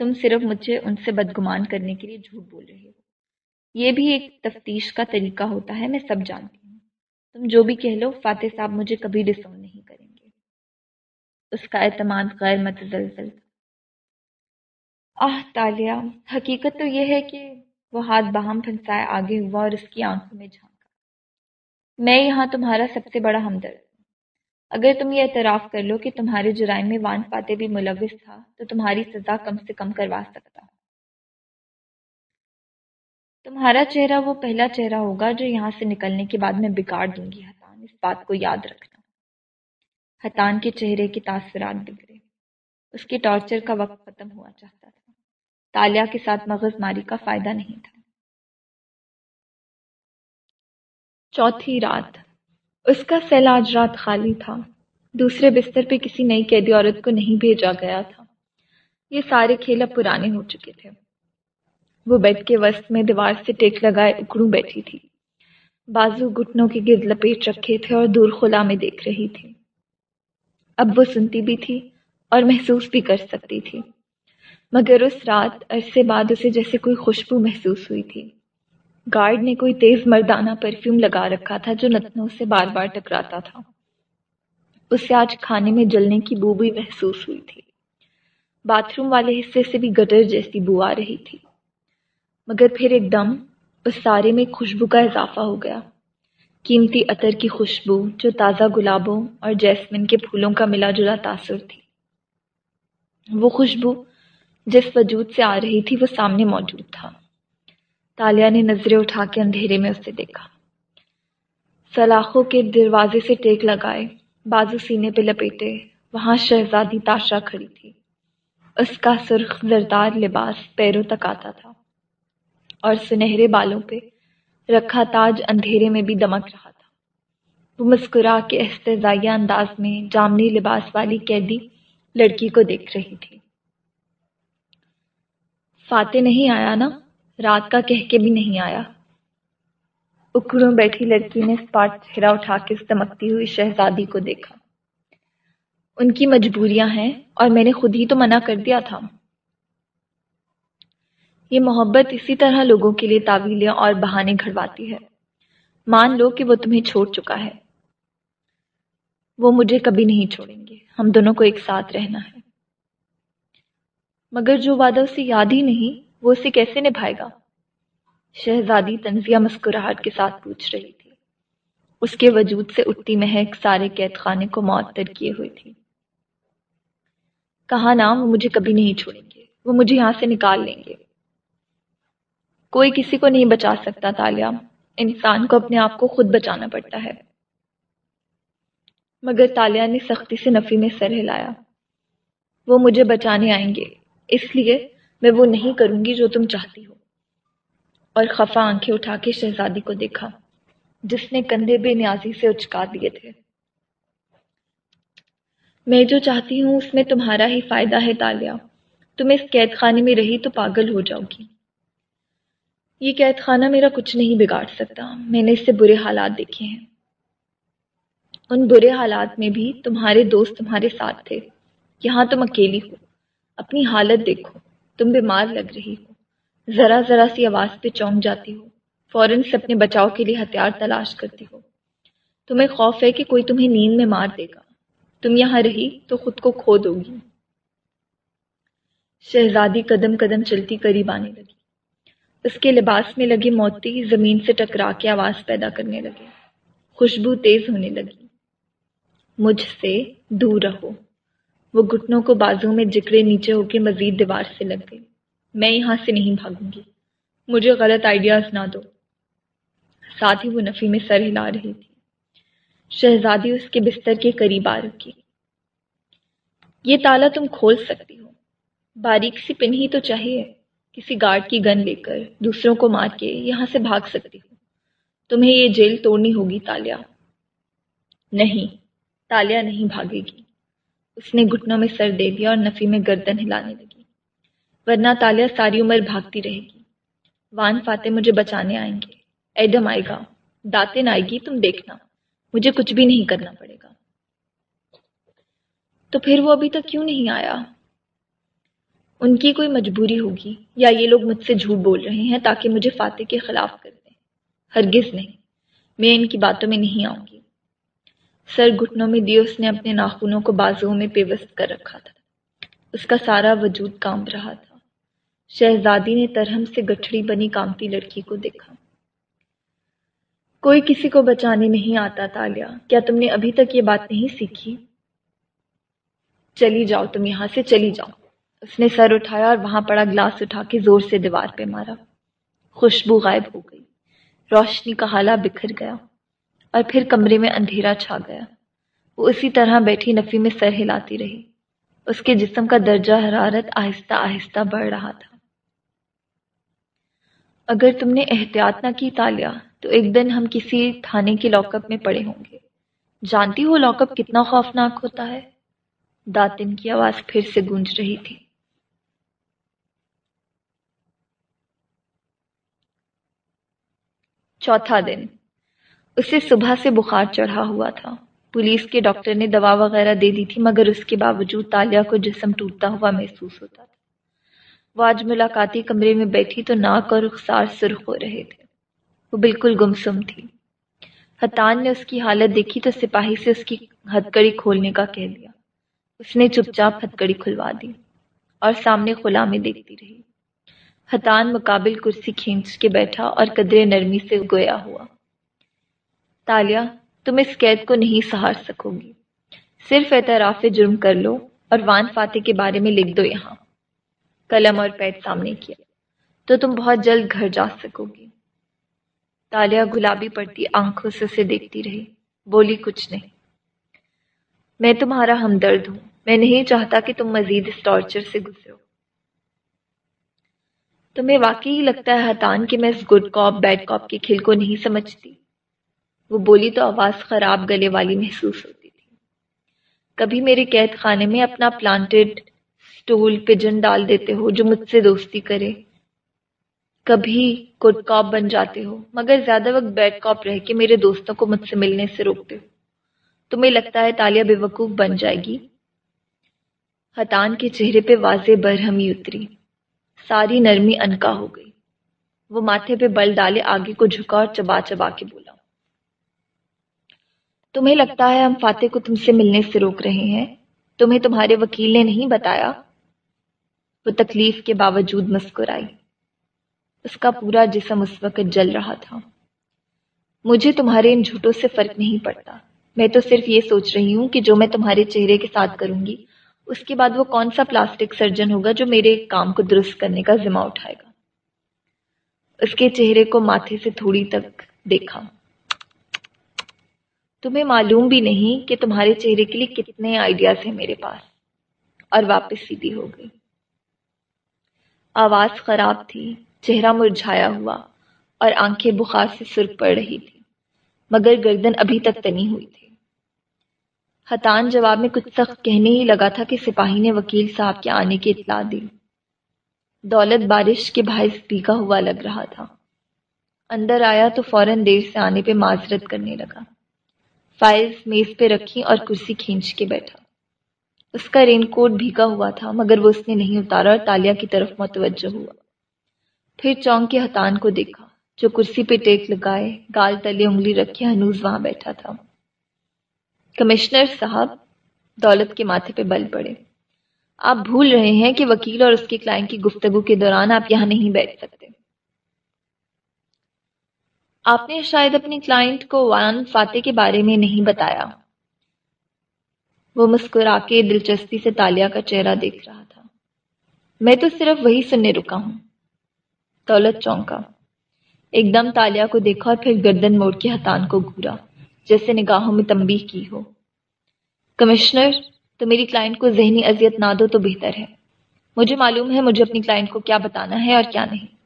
تم صرف مجھے ان سے بدگمان کرنے کے لیے جھوٹ بول رہے ہو۔ یہ بھی ایک تفتیش کا طریقہ ہوتا ہے، میں سب جانتی ہوں۔ تم جو بھی کہہ لو، فاتح صاحب مجھے کبھی ڈسون نہیں کریں گے۔ اس کا اعتماد غیر متزلزل آہ، تالیہ، حقیقت تو یہ ہے کہ وہ ہاتھ باہم پھنسائے آگے ہوا اور اس کی آنکھوں میں جھانکا۔ میں یہاں تمہارا سب سے بڑا ہمدرد۔ اگر تم یہ اعتراف کر لو کہ تمہارے جرائم میں وان پاتے بھی ملوث تھا، تو تمہاری سزا کم سے کم کروا سکتا۔ تمہارا چہرہ وہ پہلا چہرہ ہوگا جو یہاں سے نکلنے کے بعد میں بگاڑ دوں گی، حتان۔ اس بات کو یاد رکھنا۔ حتان کے چہرے کے تاثرات بگڑے۔ اس کے ٹارچر کا وقت ختم ہوا چاہتا تھا۔ تالیا کے ساتھ مغز ماری کا فائدہ نہیں تھا۔ چوتھی رات۔ اس کا سیل آج رات خالی تھا۔ دوسرے بستر پہ کسی نئی قیدی عورت کو نہیں بھیجا گیا تھا۔ یہ سارے کھیل اب پرانے ہو چکے تھے۔ وہ بیڈ کے وسط میں دیوار سے ٹیک لگائے اکڑوں بیٹھی تھی۔ بازو گھٹنوں کے گرد لپیٹ رکھے تھے اور دور خلا میں دیکھ رہی تھی۔ اب وہ سنتی بھی تھی اور محسوس بھی کر سکتی تھی۔ مگر اس رات عرصے بعد اسے جیسے کوئی خوشبو محسوس ہوئی تھی۔ گارڈ نے کوئی تیز مردانہ پرفیوم لگا رکھا تھا جو نتنوں سے بار بار ٹکراتا تھا۔ اسے آج کھانے میں جلنے کی بو بھی محسوس ہوئی تھی۔ باتھ روم والے حصے سے بھی گٹر جیسی بو آ رہی تھی۔ مگر پھر ایک دم اس سارے میں خوشبو کا اضافہ ہو گیا۔ قیمتی عطر کی خوشبو جو تازہ گلابوں اور جیسمن کے پھولوں کا ملا جلا تاثر تھی۔ وہ خوشبو جس وجود سے آ رہی تھی وہ سامنے موجود تھا۔ تالیا نے نظریں اٹھا کے اندھیرے میں اسے دیکھا۔ سلاخوں کے دروازے سے ٹیک لگائے، بازو سینے پہ لپیٹے، وہاں شہزادی تاشا کھڑی تھی۔ اس کا سرخ زردار لباس پیروں تک آتا تھا۔ اور سنہرے بالوں پہ رکھا تاج اندھیرے میں بھی دمک رہا تھا۔ وہ مسکرا کے استضائیہ انداز میں جامنی لباس والی قیدی لڑکی کو دیکھ رہی تھی۔ فاتح نہیں آیا نا؟ رات کا کہہ کے بھی نہیں آیا۔ اکڑوں بیٹھی لڑکی نے اسپاٹ چہرہ اٹھا کے دمکتی ہوئی شہزادی کو دیکھا۔ ان کی مجبوریاں ہیں اور میں نے خود ہی تو منع کر دیا تھا۔ یہ محبت اسی طرح لوگوں کے لیے تعویلیں اور بہانے گھڑواتی ہے۔ مان لو کہ وہ تمہیں چھوڑ چکا ہے۔ وہ مجھے کبھی نہیں چھوڑیں گے۔ ہم دونوں کو ایک ساتھ رہنا ہے۔ مگر جو وعدہ اسے یاد ہی نہیں وہ اسے کیسے نبھائے گا؟ شہزادی تنزیہ مسکراہٹ کے ساتھ پوچھ رہی تھی۔ اس کے وجود سے اٹھتی مہک سارے قید خانے کو معطر کیے ہوئی تھی۔ کہا نا وہ مجھے کبھی نہیں چھوڑیں گے۔ وہ مجھے یہاں سے نکال لیں گے۔ کوئی کسی کو نہیں بچا سکتا تالیہ انسان کو اپنے آپ کو خود بچانا پڑتا ہے۔ مگر تالیہ نے سختی سے نفی میں سر ہلایا۔ وہ مجھے بچانے آئیں گے، اس لیے میں وہ نہیں کروں گی جو تم چاہتی ہو۔ اور خفا آنکھیں اٹھا کے شہزادی کو دیکھا، جس نے کندھے بے نیازی سے اچکا دیے تھے۔ میں جو چاہتی ہوں، اس میں تمہارا ہی فائدہ ہے تالیا۔ تم اس قید خانے میں رہی تو پاگل ہو جاؤ گی۔ یہ قید خانہ میرا کچھ نہیں بگاڑ سکتا۔ میں نے اس سے برے حالات دیکھے ہیں۔ ان برے حالات میں بھی تمہارے دوست تمہارے ساتھ تھے۔ یہاں تم اکیلی ہو۔ اپنی حالت دیکھو۔ تم بیمار لگ رہی ہو۔ ذرا ذرا سی آواز پہ چونک جاتی ہو۔ فوراً سے اپنے بچاؤ کے لیے ہتھیار تلاش کرتی ہو۔ تمہیں خوف ہے کہ کوئی تمہیں نیند میں مار دے گا۔ تم یہاں رہی تو خود کو کھو دو گی۔ شہزادی قدم قدم چلتی قریب آنے لگی۔ اس کے لباس میں لگے موتی زمین سے ٹکرا کے آواز پیدا کرنے لگے خوشبو تیز ہونے لگی۔ مجھ سے دور رہو۔ وہ گھٹنوں کو بازوں میں جکڑے نیچے ہو کے مزید دیوار سے لگ گئی۔ میں یہاں سے نہیں بھاگوں گی۔ مجھے غلط آئیڈیاز نہ دو۔ ساتھ ہی وہ نفی میں سر ہلا رہی تھی۔ شہزادی اس کے بستر کے قریب آ رکی۔ یہ تالا تم کھول سکتی ہو۔ باریک سی پن ہی تو چاہیے۔ کسی گارڈ کی گن لے کر دوسروں کو مار کے یہاں سے بھاگ سکتی ہو۔ تمہیں یہ جیل توڑنی ہوگی تالیا۔ نہیں تالیا نہیں بھاگے گی۔ اس نے گھٹنوں میں سر دے دیا اور نفی میں گردن ہلانے لگی، ورنہ تالیا ساری عمر بھاگتی رہے گی۔ وان فاتح مجھے بچانے آئیں گے۔ ایڈم آئے گا۔ داتن آئے گی، تم دیکھنا۔ مجھے کچھ بھی نہیں کرنا پڑے گا۔ تو پھر وہ ابھی تک کیوں نہیں آیا؟ ان کی کوئی مجبوری ہوگی یا یہ لوگ مجھ سے جھوٹ بول رہے ہیں تاکہ مجھے فاتح کے خلاف کر دیں؟ ہرگز نہیں۔ میں ان کی باتوں میں نہیں آؤں گی۔ سر گھٹنوں میں دیے اس نے اپنے ناخونوں کو بازوؤں میں پیوست کر رکھا تھا۔ اس کا سارا وجود کام رہا تھا۔ شہزادی نے ترہم سے گٹھڑی بنی کامتی لڑکی کو دیکھا۔ کوئی کسی کو بچانے نہیں آتا تالیا کیا تم نے ابھی تک یہ بات نہیں سیکھی؟ چلی جاؤ، تم یہاں سے چلی جاؤ۔ اس نے سر اٹھایا اور وہاں پڑا گلاس اٹھا کے زور سے دیوار پہ مارا۔ خوشبو غائب ہو گئی۔ روشنی کا حالہ بکھر گیا۔ اور پھر کمرے میں اندھیرا چھا گیا۔ وہ اسی طرح بیٹھی نفی میں سر ہلاتی رہی۔ اس کے جسم کا درجہ حرارت آہستہ آہستہ بڑھ رہا تھا۔ اگر تم نے احتیاط نہ کی تالیا تو ایک دن ہم کسی تھانے کے لاک اپ میں پڑے ہوں گے۔ جانتی ہو لاک اپ کتنا خوفناک ہوتا ہے؟ داتن کی آواز پھر سے گونج رہی تھی۔ چوتھا دن۔ اسے صبح سے بخار چڑھا ہوا تھا۔ پولیس کے ڈاکٹر نے دوا وغیرہ دے دی تھی، مگر اس کے باوجود تالیا کو جسم ٹوٹتا ہوا محسوس ہوتا تھا۔ وہ آج ملاقاتی کمرے میں بیٹھی تو ناک اور رخسار سرخ ہو رہے تھے۔ وہ بالکل گمسم تھی۔ حتان نے اس کی حالت دیکھی تو سپاہی سے اس کی ہتکڑی کھولنے کا کہہ دیا۔ اس نے چپ چاپ ہتکڑی کھلوا دی اور سامنے خلا میں دیکھتی رہی۔ حتان مقابل کرسی کھینچ کے بیٹھا اور قدرے نرمی سے گویا ہوا۔ تالیا، تم اس قید کو نہیں سہار سکو گی۔ صرف اعتراف جرم کر لو اور وان فاتح کے بارے میں لکھ دو یہاں۔ قلم اور پیٹ سامنے کیا۔ تو تم بہت جلد گھر جا سکو گی۔ تالیا گلابی پڑتی آنکھوں سے اسے دیکھتی رہی۔ بولی، کچھ نہیں۔ میں تمہارا ہمدرد ہوں۔ میں نہیں چاہتا کہ تم مزید اس ٹارچر سے گزرو۔ تمہیں واقعی لگتا ہے حتان کہ میں اس گڈ کاپ، بیڈ کاپ کے کھل کو نہیں سمجھتی؟ وہ بولی تو آواز خراب گلے والی محسوس ہوتی تھی۔ کبھی میرے قید خانے میں اپنا پلانٹڈ سٹول پجن ڈال دیتے ہو جو مجھ سے دوستی کرے۔ کبھی گڈ کاپ بن جاتے ہو، مگر زیادہ وقت بیڈ کاپ رہ کے میرے دوستوں کو مجھ سے ملنے سے روکتے ہو۔ تمہیں لگتا ہے تالیہ بے وقوف بن جائے گی؟ حتان کے چہرے پہ واضح برہمی اتری۔ ساری نرمی انکا ہو گئی۔ وہ ماتھے پہ بل ڈالے آگے کو جھکا اور چبا چبا کے بولا۔ تمہیں لگتا ہے ہم فاتح کو تم سے ملنے سے روک رہے ہیں؟ تمہیں تمہارے وکیل نے نہیں بتایا؟ وہ تکلیف کے باوجود مسکرائی۔ اس کا پورا جسم اس وقت جل رہا تھا۔ مجھے تمہارے ان جھوٹوں سے فرق نہیں پڑتا۔ میں تو صرف یہ سوچ رہی ہوں کہ جو میں تمہارے چہرے کے ساتھ کروں گی، اس کے بعد وہ کون سا پلاسٹک سرجن ہوگا جو میرے کام کو درست کرنے کا ذمہ اٹھائے گا؟ اس کے چہرے کو ماتھے سے تھوڑی تک دیکھا۔ تمہیں معلوم بھی نہیں کہ تمہارے چہرے کے لیے کتنے آئیڈیاز ہیں میرے پاس۔ اور واپس سیدھی ہو گئی۔ آواز خراب تھی، چہرہ مرجھایا ہوا اور آنکھیں بخار سے سرخ پڑ رہی تھی مگر گردن ابھی تک تنی ہوئی تھی۔ حتان جواب میں کچھ سخت کہنے ہی لگا تھا کہ سپاہی نے وکیل صاحب کے آنے کی اطلاع دی۔ دولت بارش کے باعث پیگا ہوا لگ رہا تھا۔ اندر آیا تو فوراً دیر سے آنے پہ معذرت کرنے لگا۔ فائلز میز پہ رکھی اور کرسی کھینچ کے بیٹھا۔ اس کا رین کوٹ بھیگا ہوا تھا، مگر وہ اس نے نہیں اتارا اور تالیا کی طرف متوجہ ہوا۔ پھر چونک کے حتان کو دیکھا، جو کرسی پہ ٹیک لگائے، گال تلے انگلی رکھے، ہنوز وہاں بیٹھا تھا۔ کمشنر صاحب دولت کے ماتھے پہ بل پڑے۔ آپ بھول رہے ہیں کہ وکیل اور اس کے کلائنٹ کی گفتگو کے دوران آپ یہاں نہیں بیٹھ سکتے۔ آپ نے شاید اپنی کلائنٹ کو وان فاتح کے بارے میں نہیں بتایا۔ وہ مسکرا کے دلچسپی سے تالیا کا چہرہ دیکھ رہا تھا۔ میں تو صرف وہی سننے رکا ہوں۔ دولت چونکا۔ ایک دم تالیا کو دیکھا اور پھر گردن موڑ کے ہتان کو گھورا، جیسے نگاہوں میں تمبی کی ہو۔ کمشنر، تو میری کلائنٹ کو ذہنی اذیت نہ دو تو بہتر ہے۔ مجھے معلوم ہے مجھے اپنی کلائنٹ کو کیا بتانا ہے اور کیا نہیں۔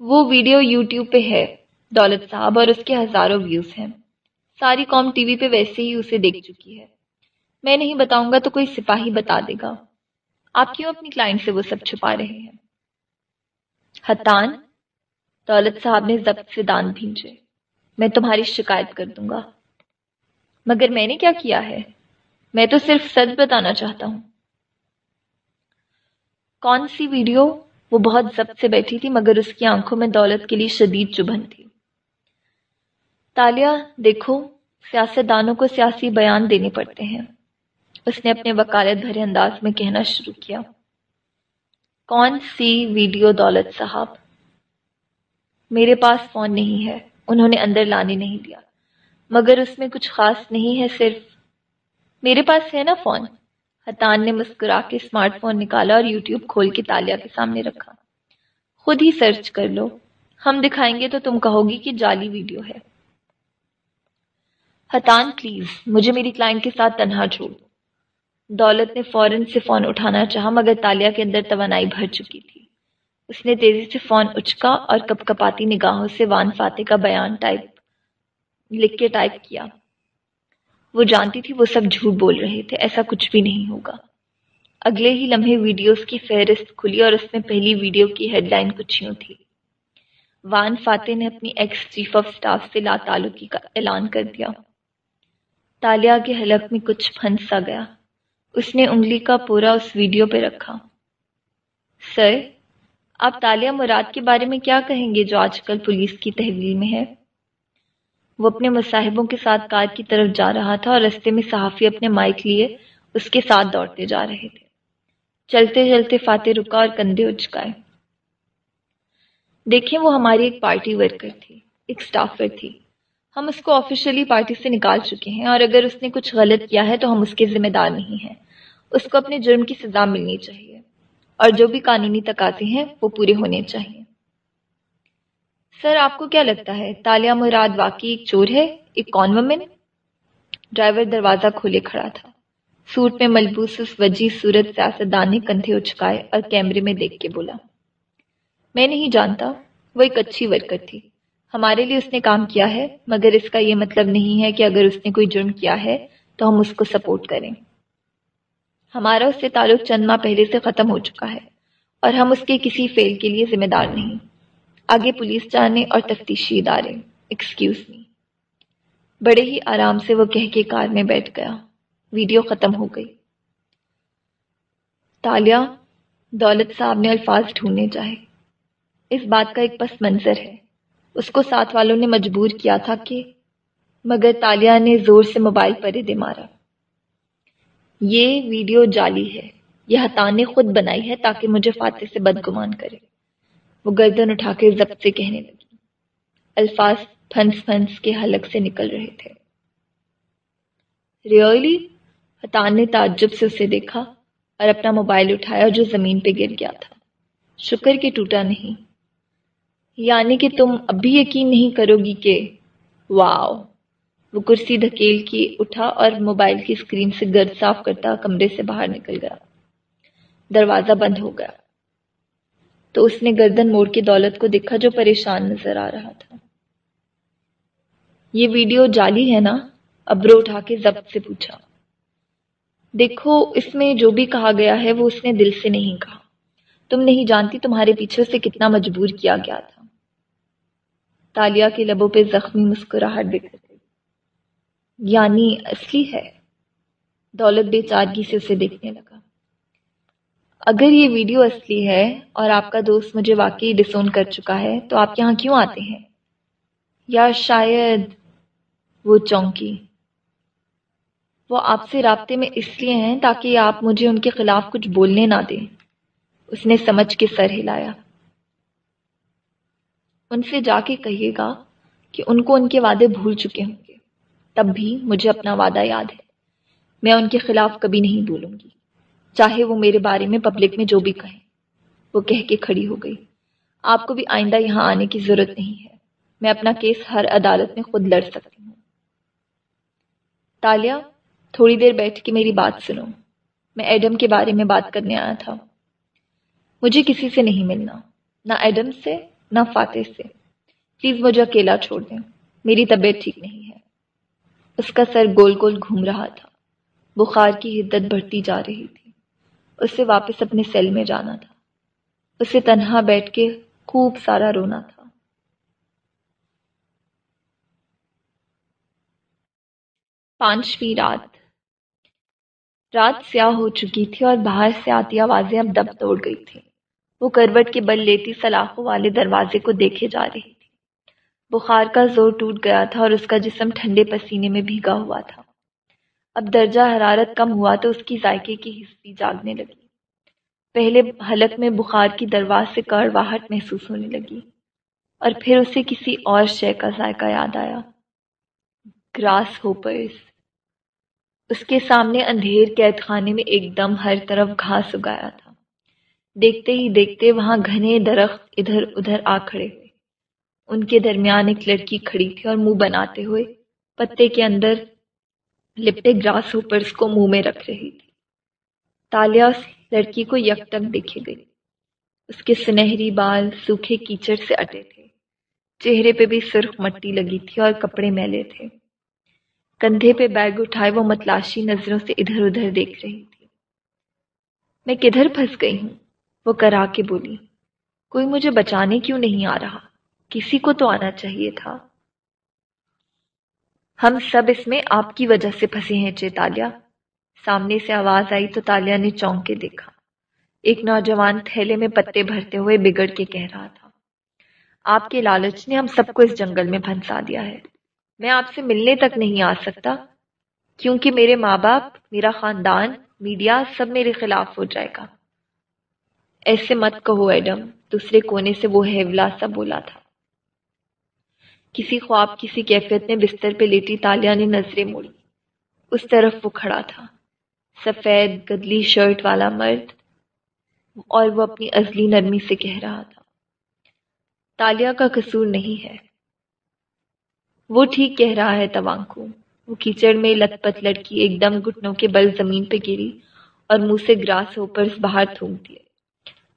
وہ ویڈیو یوٹیوب پہ ہے، دولت صاحب، اور اس کے ہزاروں ویوز ہیں۔ ساری قوم ٹی وی پہ ویسے ہی اسے دیکھ چکی ہے۔ میں نہیں بتاؤں گا تو کوئی سپاہی بتا دے گا۔ آپ کیوں اپنی کلائنٹ سے وہ سب چھپا رہے ہیں؟ حتان، دولت صاحب نے ضبط سے دان بھیجے۔ میں تمہاری شکایت کر دوں گا۔ مگر میں نے کیا کیا ہے؟ میں تو صرف سچ بتانا چاہتا ہوں۔ کون سی ویڈیو وہ بہت ضبط سے بیٹھی تھی، مگر اس کی آنکھوں میں دولت کے لیے شدید چبھن تھی۔ تالیہ دیکھو سیاست دانوں کو سیاسی بیان دینے پڑتے ہیں۔ اس نے اپنے وکالت بھرے انداز میں کہنا شروع کیا۔ کون سی ویڈیو دولت صاحب؟ میرے پاس فون نہیں ہے، انہوں نے اندر لانے نہیں دیا۔ مگر اس میں کچھ خاص نہیں ہے، صرف میرے پاس ہے نا فون۔ حتان نے مسکرا کے اسمارٹ فون نکالا اور یوٹیوب کھول کے تالیا کے سامنے رکھا۔ خود ہی سرچ کر لو۔ ہم دکھائیں گے تو تم کہو گی کہ جعلی ویڈیو ہے۔ حتان، پلیز، مجھے میری کلائنٹ کے ساتھ تنہا چھوڑ دولت نے فوراً سے فون اٹھانا چاہا، مگر تالیا کے اندر توانائی بھر چکی تھی۔ اس نے تیزی سے فون اچکا اور کپ کپاتی نگاہوں سے وان فاتح کا بیان ٹائپ، لکھ کے ٹائپ کیا۔ وہ جانتی تھی وہ سب جھوٹ بول رہے تھے، ایسا کچھ بھی نہیں ہوگا۔ اگلے ہی لمحے ویڈیوز کی فہرست کھلی اور اس میں پہلی ویڈیو کی ہیڈ لائن کچھ یوں تھی۔ وان فاتح نے اپنی ایکس چیف آف سٹاف سے لا تعلقی کا اعلان کر دیا۔ تالیا کے حلق میں کچھ پھنس گیا۔ اس نے انگلی کا پورا اس ویڈیو پہ رکھا۔ سر، آپ تالیہ مراد کے بارے میں کیا کہیں گے جو آج کل پولیس کی تحویل میں ہے؟ وہ اپنے مصاحبوں کے ساتھ کار کی طرف جا رہا تھا اور رستے میں صحافی اپنے مائک لیے اس کے ساتھ دوڑتے جا رہے تھے۔ چلتے چلتے فاتح رکا اور کندھے اچکائے دیکھیں وہ ہماری ایک پارٹی ورکر تھی، ایک اسٹافر تھی۔ ہم اس کو آفیشلی پارٹی سے نکال چکے ہیں اور اگر اس نے کچھ غلط کیا ہے تو ہم اس کے ذمہ دار نہیں ہیں۔ اس کو اپنے جرم کی سزا ملنی چاہیے اور جو بھی قانونی تقاضے ہیں وہ پورے ہونے چاہیے۔ سر، آپ کو کیا لگتا ہے؟ تالیہ مراد واقعی ایک چور ہے؟ ایک کون ومن ڈرائیور دروازہ کھولے کھڑا تھا۔ سوٹ میں ملبوس اس وجی صورت سیاست دان نے کندھے اچکائے اور کیمرے میں دیکھ کے بولا، میں نہیں جانتا، وہ ایک اچھی ورکر تھی۔ ہمارے لیے اس نے کام کیا ہے، مگر اس کا یہ مطلب نہیں ہے کہ اگر اس نے کوئی جرم کیا ہے تو ہم اس کو سپورٹ کریں۔ ہمارا اس سے تعلق چند ماہ پہلے سے ختم ہو چکا ہے اور ہم اس کے کسی فیل کے لیے ذمہ دار نہیں۔ آگے پولیس جانے اور تفتیشی ادارے ایکسکیوز می بڑے ہی آرام سے وہ کہہ کے کار میں بیٹھ گیا۔ ویڈیو ختم ہو گئی۔ تالیہ، دولت صاحب نے الفاظ ڈھونڈنے چاہے۔ اس بات کا ایک پس منظر ہے۔ اس کو ساتھ والوں نے مجبور کیا تھا کہ مگر تالیہ نے زور سے موبائل پر دے مارا۔ یہ ویڈیو جعلی ہے۔ یہ حتان نے خود بنائی ہے تاکہ مجھے فاتح سے بدگمان کرے۔ وہ گردن اٹھا کے ضبط سے کہنے لگی۔ الفاظ پھنس پھنس کے حلق سے نکل رہے تھے۔ ریئلی؟ حتان نے تعجب سے اسے دیکھا اور اپنا موبائل اٹھایا جو زمین پہ گر گیا تھا۔ شکر کہ ٹوٹا نہیں۔ یعنی کہ تم اب بھی یقین نہیں کرو گی کہ واؤ، وہ کرسی دھکیل کی اٹھا اور موبائل کی اسکرین سے گرد صاف کرتا کمرے سے باہر نکل گیا۔ دروازہ بند ہو گیا۔ تو اس نے گردن موڑ کے دولت کو دیکھا جو پریشان نظر آ رہا تھا۔ یہ ویڈیو جعلی ہے نا؟ ابرو اٹھا کے ضبط سے پوچھا۔ دیکھو، اس میں جو بھی کہا گیا ہے وہ اس نے دل سے نہیں کہا۔ تم نہیں جانتی تمہارے پیچھے سے کتنا مجبور کیا گیا تھا۔ تالیا کے لبوں پہ زخمی مسکراہٹ بکھر گئی یعنی اصلی ہے۔ دولت بے چارگی سے اسے دیکھنے لگا۔ اگر یہ ویڈیو اصلی ہے اور آپ کا دوست مجھے واقعی ڈسون کر چکا ہے، تو آپ یہاں کیوں آتے ہیں؟ یا شاید وہ چونکی۔ وہ آپ سے رابطے میں اس لیے ہیں تاکہ آپ مجھے ان کے خلاف کچھ بولنے نہ دیں۔ اس نے سمجھ کے سر ہلایا۔ ان سے جا کے کہیے گا کہ ان کو ان کے وعدے بھول چکے ہوں گے۔ تب بھی مجھے اپنا وعدہ یاد ہے۔ میں ان کے خلاف کبھی نہیں بولوں گی۔ چاہے وہ میرے بارے میں پبلک میں جو بھی کہیں وہ کہہ کے کھڑی ہو گئی۔ آپ کو بھی آئندہ یہاں آنے کی ضرورت نہیں ہے۔ میں اپنا کیس ہر عدالت میں خود لڑ سکتی ہوں۔ تالیہ، تھوڑی دیر بیٹھ کے میری بات سنو۔ میں ایڈم کے بارے میں بات کرنے آیا تھا۔ مجھے کسی سے نہیں ملنا۔ نہ ایڈم سے، نہ فاتح سے۔ پلیز مجھے اکیلا چھوڑ دیں۔ میری طبیعت ٹھیک نہیں ہے۔ اس کا سر گول گول گھوم رہا تھا۔ بخار کی حدت بڑھتی جا رہی تھی۔ اس سے واپس اپنے سیل میں جانا تھا۔ اسے تنہا بیٹھ کے خوب سارا رونا تھا۔ پانچویں رات۔ رات سیاہ ہو چکی تھی اور باہر سے آتی آوازیں اب دب توڑ گئی تھی وہ کروٹ کے بل لیتی سلاخوں والے دروازے کو دیکھے جا رہی تھی۔ بخار کا زور ٹوٹ گیا تھا اور اس کا جسم ٹھنڈے پسینے میں بھیگا ہوا تھا۔ اب درجہ حرارت کم ہوا تو اس کی ذائقے کی ہستی جاگنے لگی۔ پہلے حلق میں بخار کی درواز سے کڑواہٹ محسوس ہونے لگی اور پھر اسے کسی اور شے کا ذائقہ یاد آیا۔ گراس ہوپرس اس کے سامنے اندھیر قید خانے میں ایک دم ہر طرف گھاس اگایا تھا۔ دیکھتے ہی دیکھتے وہاں گھنے درخت ادھر ادھر آ کھڑے ہوئے۔ ان کے درمیان ایک لڑکی کھڑی تھی اور منہ بناتے ہوئے پتے کے اندر لپٹے گراس ہوپرس کو منہ میں رکھ رہی تھی۔ تالیا اس لڑکی کو یک تک دیکھے گئی۔ اس کے سنہری بال سوکھے کیچڑ سے اٹے تھے۔ چہرے پہ بھی سرخ مٹی لگی تھی اور کپڑے میلے تھے۔ کندھے پہ بیگ اٹھائے وہ متلاشی نظروں سے ادھر ادھر دیکھ رہی تھی۔ میں کدھر پھنس گئی ہوں؟ وہ کرا کے بولی۔ کوئی مجھے بچانے کیوں نہیں آ رہا؟ کسی کو تو آنا چاہیے تھا۔ ہم سب اس میں آپ کی وجہ سے پھنسے ہیں چیتالیہ سامنے سے آواز آئی تو تالیا نے چونک کے دیکھا۔ ایک نوجوان تھیلے میں پتے بھرتے ہوئے بگڑ کے کہہ رہا تھا، آپ کے لالچ نے ہم سب کو اس جنگل میں پھنسا دیا ہے۔ میں آپ سے ملنے تک نہیں آ سکتا، کیونکہ میرے ماں باپ، میرا خاندان، میڈیا سب میرے خلاف ہو جائے گا۔ ایسے مت کہو ایڈم، دوسرے کونے سے وہ ہیولا سا بولا تھا۔ کسی خواب، کسی کیفیت میں بستر پہ لیٹی تالیا نے نظریں موڑی۔ اس طرف وہ کھڑا تھا۔ سفید، گدلی شرٹ والا مرد۔ اور وہ اپنی ازلی نرمی سے کہہ رہا تھا۔ تالیا کا قصور نہیں ہے۔ وہ ٹھیک کہہ رہا ہے توانگ کو وہ کیچڑ میں لت پت لڑکی ایک دم گھٹنوں کے بل زمین پہ گری اور منہ سے گراس اوپر باہر تھونک دیے۔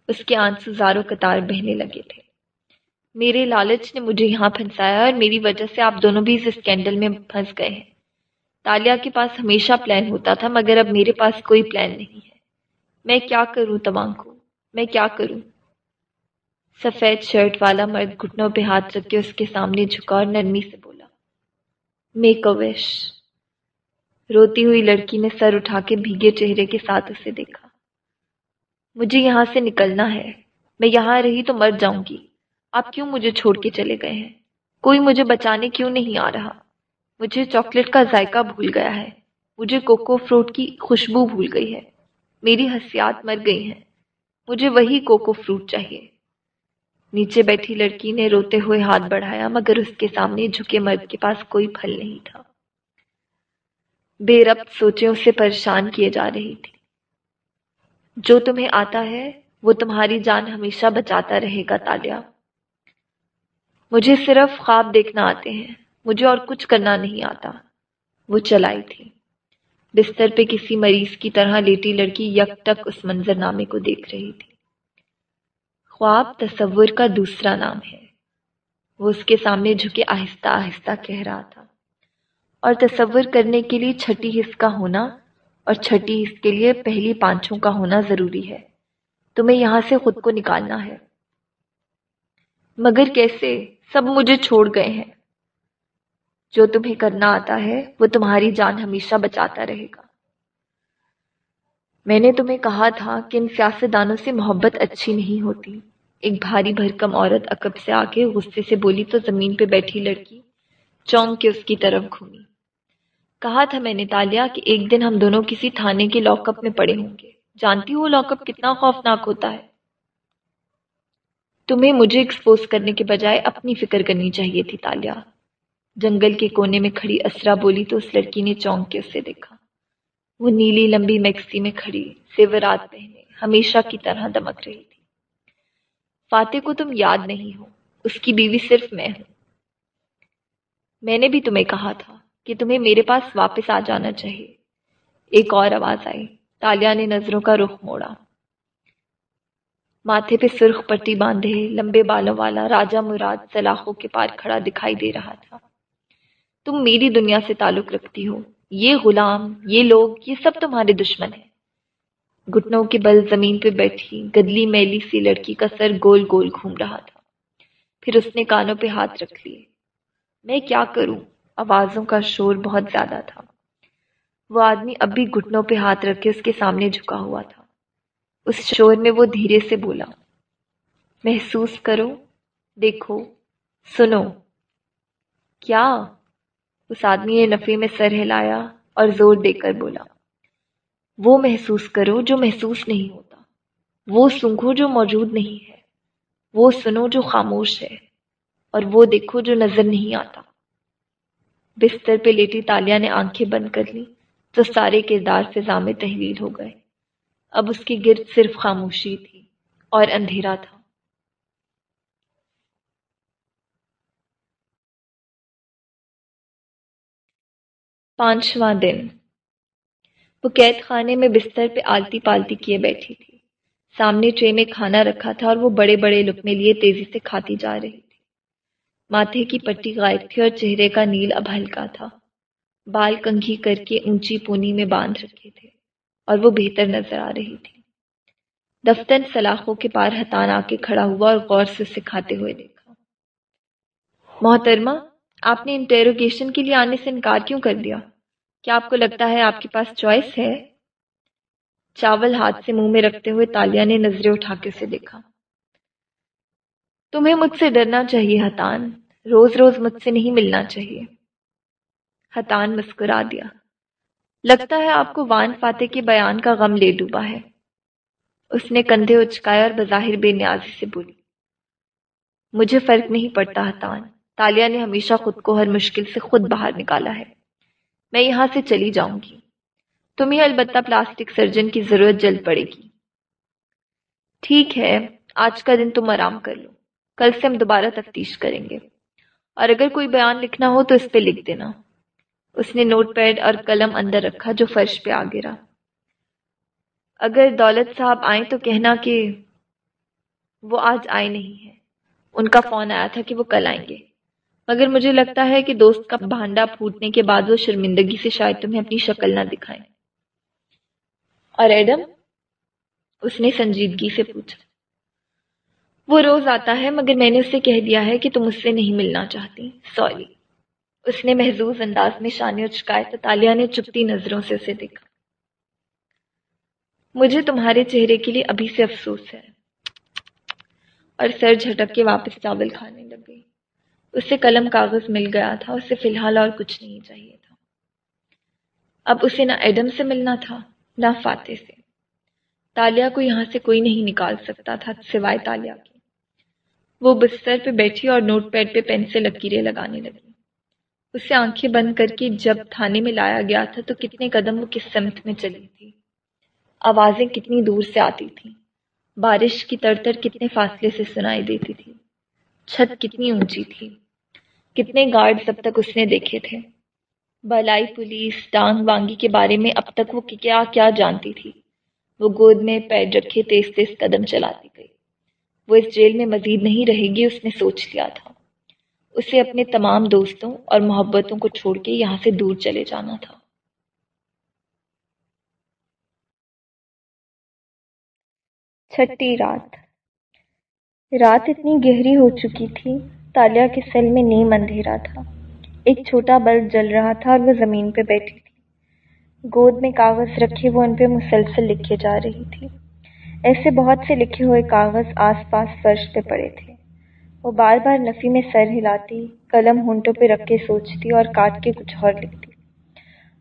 اس کے آنسو زاروں قطار بہنے لگے تھے۔ میرے لالچ نے مجھے یہاں پھنسایا اور میری وجہ سے آپ دونوں بھی اس اسکینڈل میں پھنس گئے ہیں۔ تالیا کے پاس ہمیشہ پلان ہوتا تھا، مگر اب میرے پاس کوئی پلان نہیں ہے۔ میں کیا کروں توانگ کو؟ میں کیا کروں؟ سفید شرٹ والا مرد گھٹنوں پہ ہاتھ رکھ کے اس کے سامنے جھکا اور نرمی سے بولا میک وش روتی ہوئی لڑکی نے سر اٹھا کے بھیگے چہرے کے ساتھ اسے دیکھا، مجھے یہاں سے نکلنا ہے، میں یہاں رہی تو مر جاؤں گی۔ آپ کیوں مجھے چھوڑ کے چلے گئے ہیں؟ کوئی مجھے بچانے کیوں نہیں آ رہا؟ مجھے چاکلیٹ کا ذائقہ بھول گیا ہے۔ مجھے کوکو فروٹ کی خوشبو بھول گئی ہے۔ میری حسیات مر گئی ہیں۔ مجھے وہی کوکو فروٹ چاہیے۔ نیچے بیٹھی لڑکی نے روتے ہوئے ہاتھ بڑھایا، مگر اس کے سامنے جھکے مرد کے پاس کوئی پھل نہیں تھا۔ بے ربط سوچے اسے پریشان کیے جا رہی تھی۔ جو تمہیں آتا ہے، وہ تمہاری جان ہمیشہ بچاتا رہے گا، تالیا۔ مجھے صرف خواب دیکھنا آتے ہیں۔ مجھے اور کچھ کرنا نہیں آتا۔ وہ چلائی تھی۔ بستر پہ کسی مریض کی طرح لیٹی لڑکی یک تک اس منظر نامے کو دیکھ رہی تھی۔ خواب تصور کا دوسرا نام ہے۔ وہ اس کے سامنے جھکے آہستہ آہستہ کہہ رہا تھا۔ اور تصور کرنے کے لیے چھٹی حص کا ہونا اور چھٹی حص کے لیے پہلی پانچوں کا ہونا ضروری ہے۔ تمہیں یہاں سے خود کو نکالنا ہے۔ مگر کیسے؟ سب مجھے چھوڑ گئے ہیں۔ جو تمہیں کرنا آتا ہے، وہ تمہاری جان ہمیشہ بچاتا رہے گا۔ میں نے تمہیں کہا تھا کہ ان سیاستدانوں سے محبت اچھی نہیں ہوتی۔ ایک بھاری بھرکم عورت عقب سے آ کے غصے سے بولی تو زمین پہ بیٹھی لڑکی چونک کے اس کی طرف گھومی۔ کہا تھا میں نے تالیا کہ ایک دن ہم دونوں کسی تھانے کے لاک اپ میں پڑے ہوں گے۔ جانتی ہو لاک اپ کتنا خوفناک ہوتا ہے۔ تمہیں مجھے ایکسپوز کرنے کے بجائے اپنی فکر کرنی چاہیے تھی، تالیا۔ جنگل کے کونے میں کھڑی اسرا بولی تو اس لڑکی نے چونک کے اسے دیکھا۔ وہ نیلی لمبی میکسی میں کھڑی سیورات پہنے ہمیشہ کی طرح دمک رہی تھی۔ فاتح کو تم یاد نہیں ہو، اس کی بیوی صرف میں ہوں۔ میں نے بھی تمہیں کہا تھا کہ تمہیں میرے پاس واپس آ جانا چاہیے۔ ایک اور آواز آئی۔ تالیا نے نظروں کا رخ موڑا۔ ماتھے پہ سرخ پٹی باندھے، لمبے بالوں والا راجا مراد سلاخوں کے پار کھڑا دکھائی دے رہا تھا۔ تم میری دنیا سے تعلق رکھتی ہو۔ یہ غلام، یہ لوگ، یہ سب تمہارے دشمن ہیں۔ گھٹنوں کے بل زمین پہ بیٹھی، گدلی میلی سی لڑکی کا سر گول گول گھوم رہا تھا۔ پھر اس نے کانوں پہ ہاتھ رکھ لیے۔ میں کیا کروں؟ آوازوں کا شور بہت زیادہ تھا۔ وہ آدمی اب بھی گھٹنوں پہ ہاتھ رکھ کے اس کے سامنے جھکا ہوا تھا۔ اس شور میں وہ دھیرے سے بولا، محسوس کرو، دیکھو، سنو۔ کیا؟ اس آدمی نے نفے میں سر ہلایا اور زور دے کر بولا، وہ محسوس کرو جو محسوس نہیں ہوتا، وہ سنگھو جو موجود نہیں ہے، وہ سنو جو خاموش ہے، اور وہ دیکھو جو نظر نہیں آتا۔ بستر پہ لیٹی تالیا نے آنکھیں بند کر لی، تو سارے کردار فضا میں تحویل ہو گئے۔ اب اس کی گرد صرف خاموشی تھی اور اندھیرا تھا۔ پانچواں دن۔ وہ قید خانے میں بستر پہ آلتی پالتی کیے بیٹھی تھی۔ سامنے ٹرے میں کھانا رکھا تھا اور وہ بڑے بڑے لکمے لیے تیزی سے کھاتی جا رہی تھی۔ ماتھے کی پٹی غائب تھی اور چہرے کا نیل اب ہلکا تھا۔ بال کنگھی کر کے اونچی پونی میں باندھ رکھے تھے۔ اور وہ بہتر نظر آ رہی تھی۔ دفتر سلاخوں کے پار ہتان آ کے کھڑا ہوا اور غور سے سکھاتے ہوئے دیکھا۔ محترمہ، آپ نے انٹیروگیشن کے لیے آنے سے انکار کیوں کر دیا؟ کیا آپ کو لگتا ہے آپ کے پاس چوائس ہے؟ چاول ہاتھ سے منہ میں رکھتے ہوئے تالیا نے نظریں اٹھا کے اسے دیکھا۔ تمہیں مجھ سے ڈرنا چاہیے ہتان روز روز مجھ سے نہیں ملنا چاہیے۔ ہتان مسکرا دیا۔ لگتا ہے آپ کو وان فاتح کے بیان کا غم لے ڈوبا ہے۔ اس نے کندھے اچکایا اور بظاہر بے نیازی سے بولی، مجھے فرق نہیں پڑتا ہتان تالیا نے ہمیشہ خود کو ہر مشکل سے خود باہر نکالا ہے۔ میں یہاں سے چلی جاؤں گی۔ تمہیں البتہ پلاسٹک سرجن کی ضرورت جلد پڑے گی۔ ٹھیک ہے، آج کا دن تم آرام کر لو۔ کل سے ہم دوبارہ تفتیش کریں گے۔ اور اگر کوئی بیان لکھنا ہو تو اس پہ لکھ دینا۔ اس نے نوٹ پیڈ اور قلم اندر رکھا جو فرش پہ آ گرا۔ اگر دولت صاحب آئیں تو کہنا کہ وہ آج آئے نہیں ہیں۔ ان کا فون آیا تھا کہ وہ کل آئیں گے۔ مگر مجھے لگتا ہے کہ دوست کا بھانڈا پھوٹنے کے بعد وہ شرمندگی سے شاید تمہیں اپنی شکل نہ دکھائیں۔ اور ایڈم؟ اس نے سنجیدگی سے پوچھا۔ وہ روز آتا ہے، مگر میں نے اسے کہہ دیا ہے کہ تم اس سے نہیں ملنا چاہتی۔ سوری۔ اس نے محظوظ انداز میں شانے اور شکایت تالیہ نے چپتی نظروں سے اسے دیکھا۔ مجھے تمہارے چہرے کے لیے ابھی سے افسوس ہے۔ اور سر جھٹک کے واپس چاول کھانے لگ گئی اسے قلم کاغذ مل گیا تھا، اسے فی الحال اور کچھ نہیں چاہیے تھا۔ اب اسے نہ ایڈم سے ملنا تھا، نہ فاتح سے۔ تالیا کو یہاں سے کوئی نہیں نکال سکتا تھا سوائے تالیا کی وہ بستر پہ بیٹھی اور نوٹ پیڈ پہ پین سے لکیریں لگانے لگی۔ اسے آنکھیں بند کر کے جب تھانے میں لایا گیا تھا تو کتنے قدم وہ کس سمت میں چلی تھی؟ آوازیں کتنی دور سے آتی تھیں۔ بارش کی تڑ تڑ کتنے فاصلے سے سنائی دیتی تھی۔ چھت کتنی اونچی تھی۔ کتنے گارڈ اب تک اس نے دیکھے تھے۔ بلائی پولیس ڈانگ وانگی کے بارے میں اب تک وہ کیا کیا جانتی تھی۔ وہ گود میں پیر رکھے تیز تیز قدم چلاتی گئی۔ وہ اس جیل میں مزید نہیں رہے گی، اس نے سوچ لیا تھا۔ اسے اپنے تمام دوستوں اور محبتوں کو چھوڑ کے یہاں سے دور چلے جانا تھا۔ چھٹی رات۔ رات اتنی گہری ہو چکی تھی تالیا کے سیل میں نیم اندھیرا تھا۔ ایک چھوٹا بلب جل رہا تھا اور وہ زمین پہ بیٹھی تھی۔ گود میں کاغذ رکھے وہ ان پہ مسلسل لکھے جا رہی تھی۔ ایسے بہت سے لکھے ہوئے کاغذ آس پاس فرش پہ پڑے تھے۔ وہ بار بار نفی میں سر ہلاتی، قلم ہونٹوں پہ رکھ کے سوچتی اور کاٹ کے کچھ اور لکھتی۔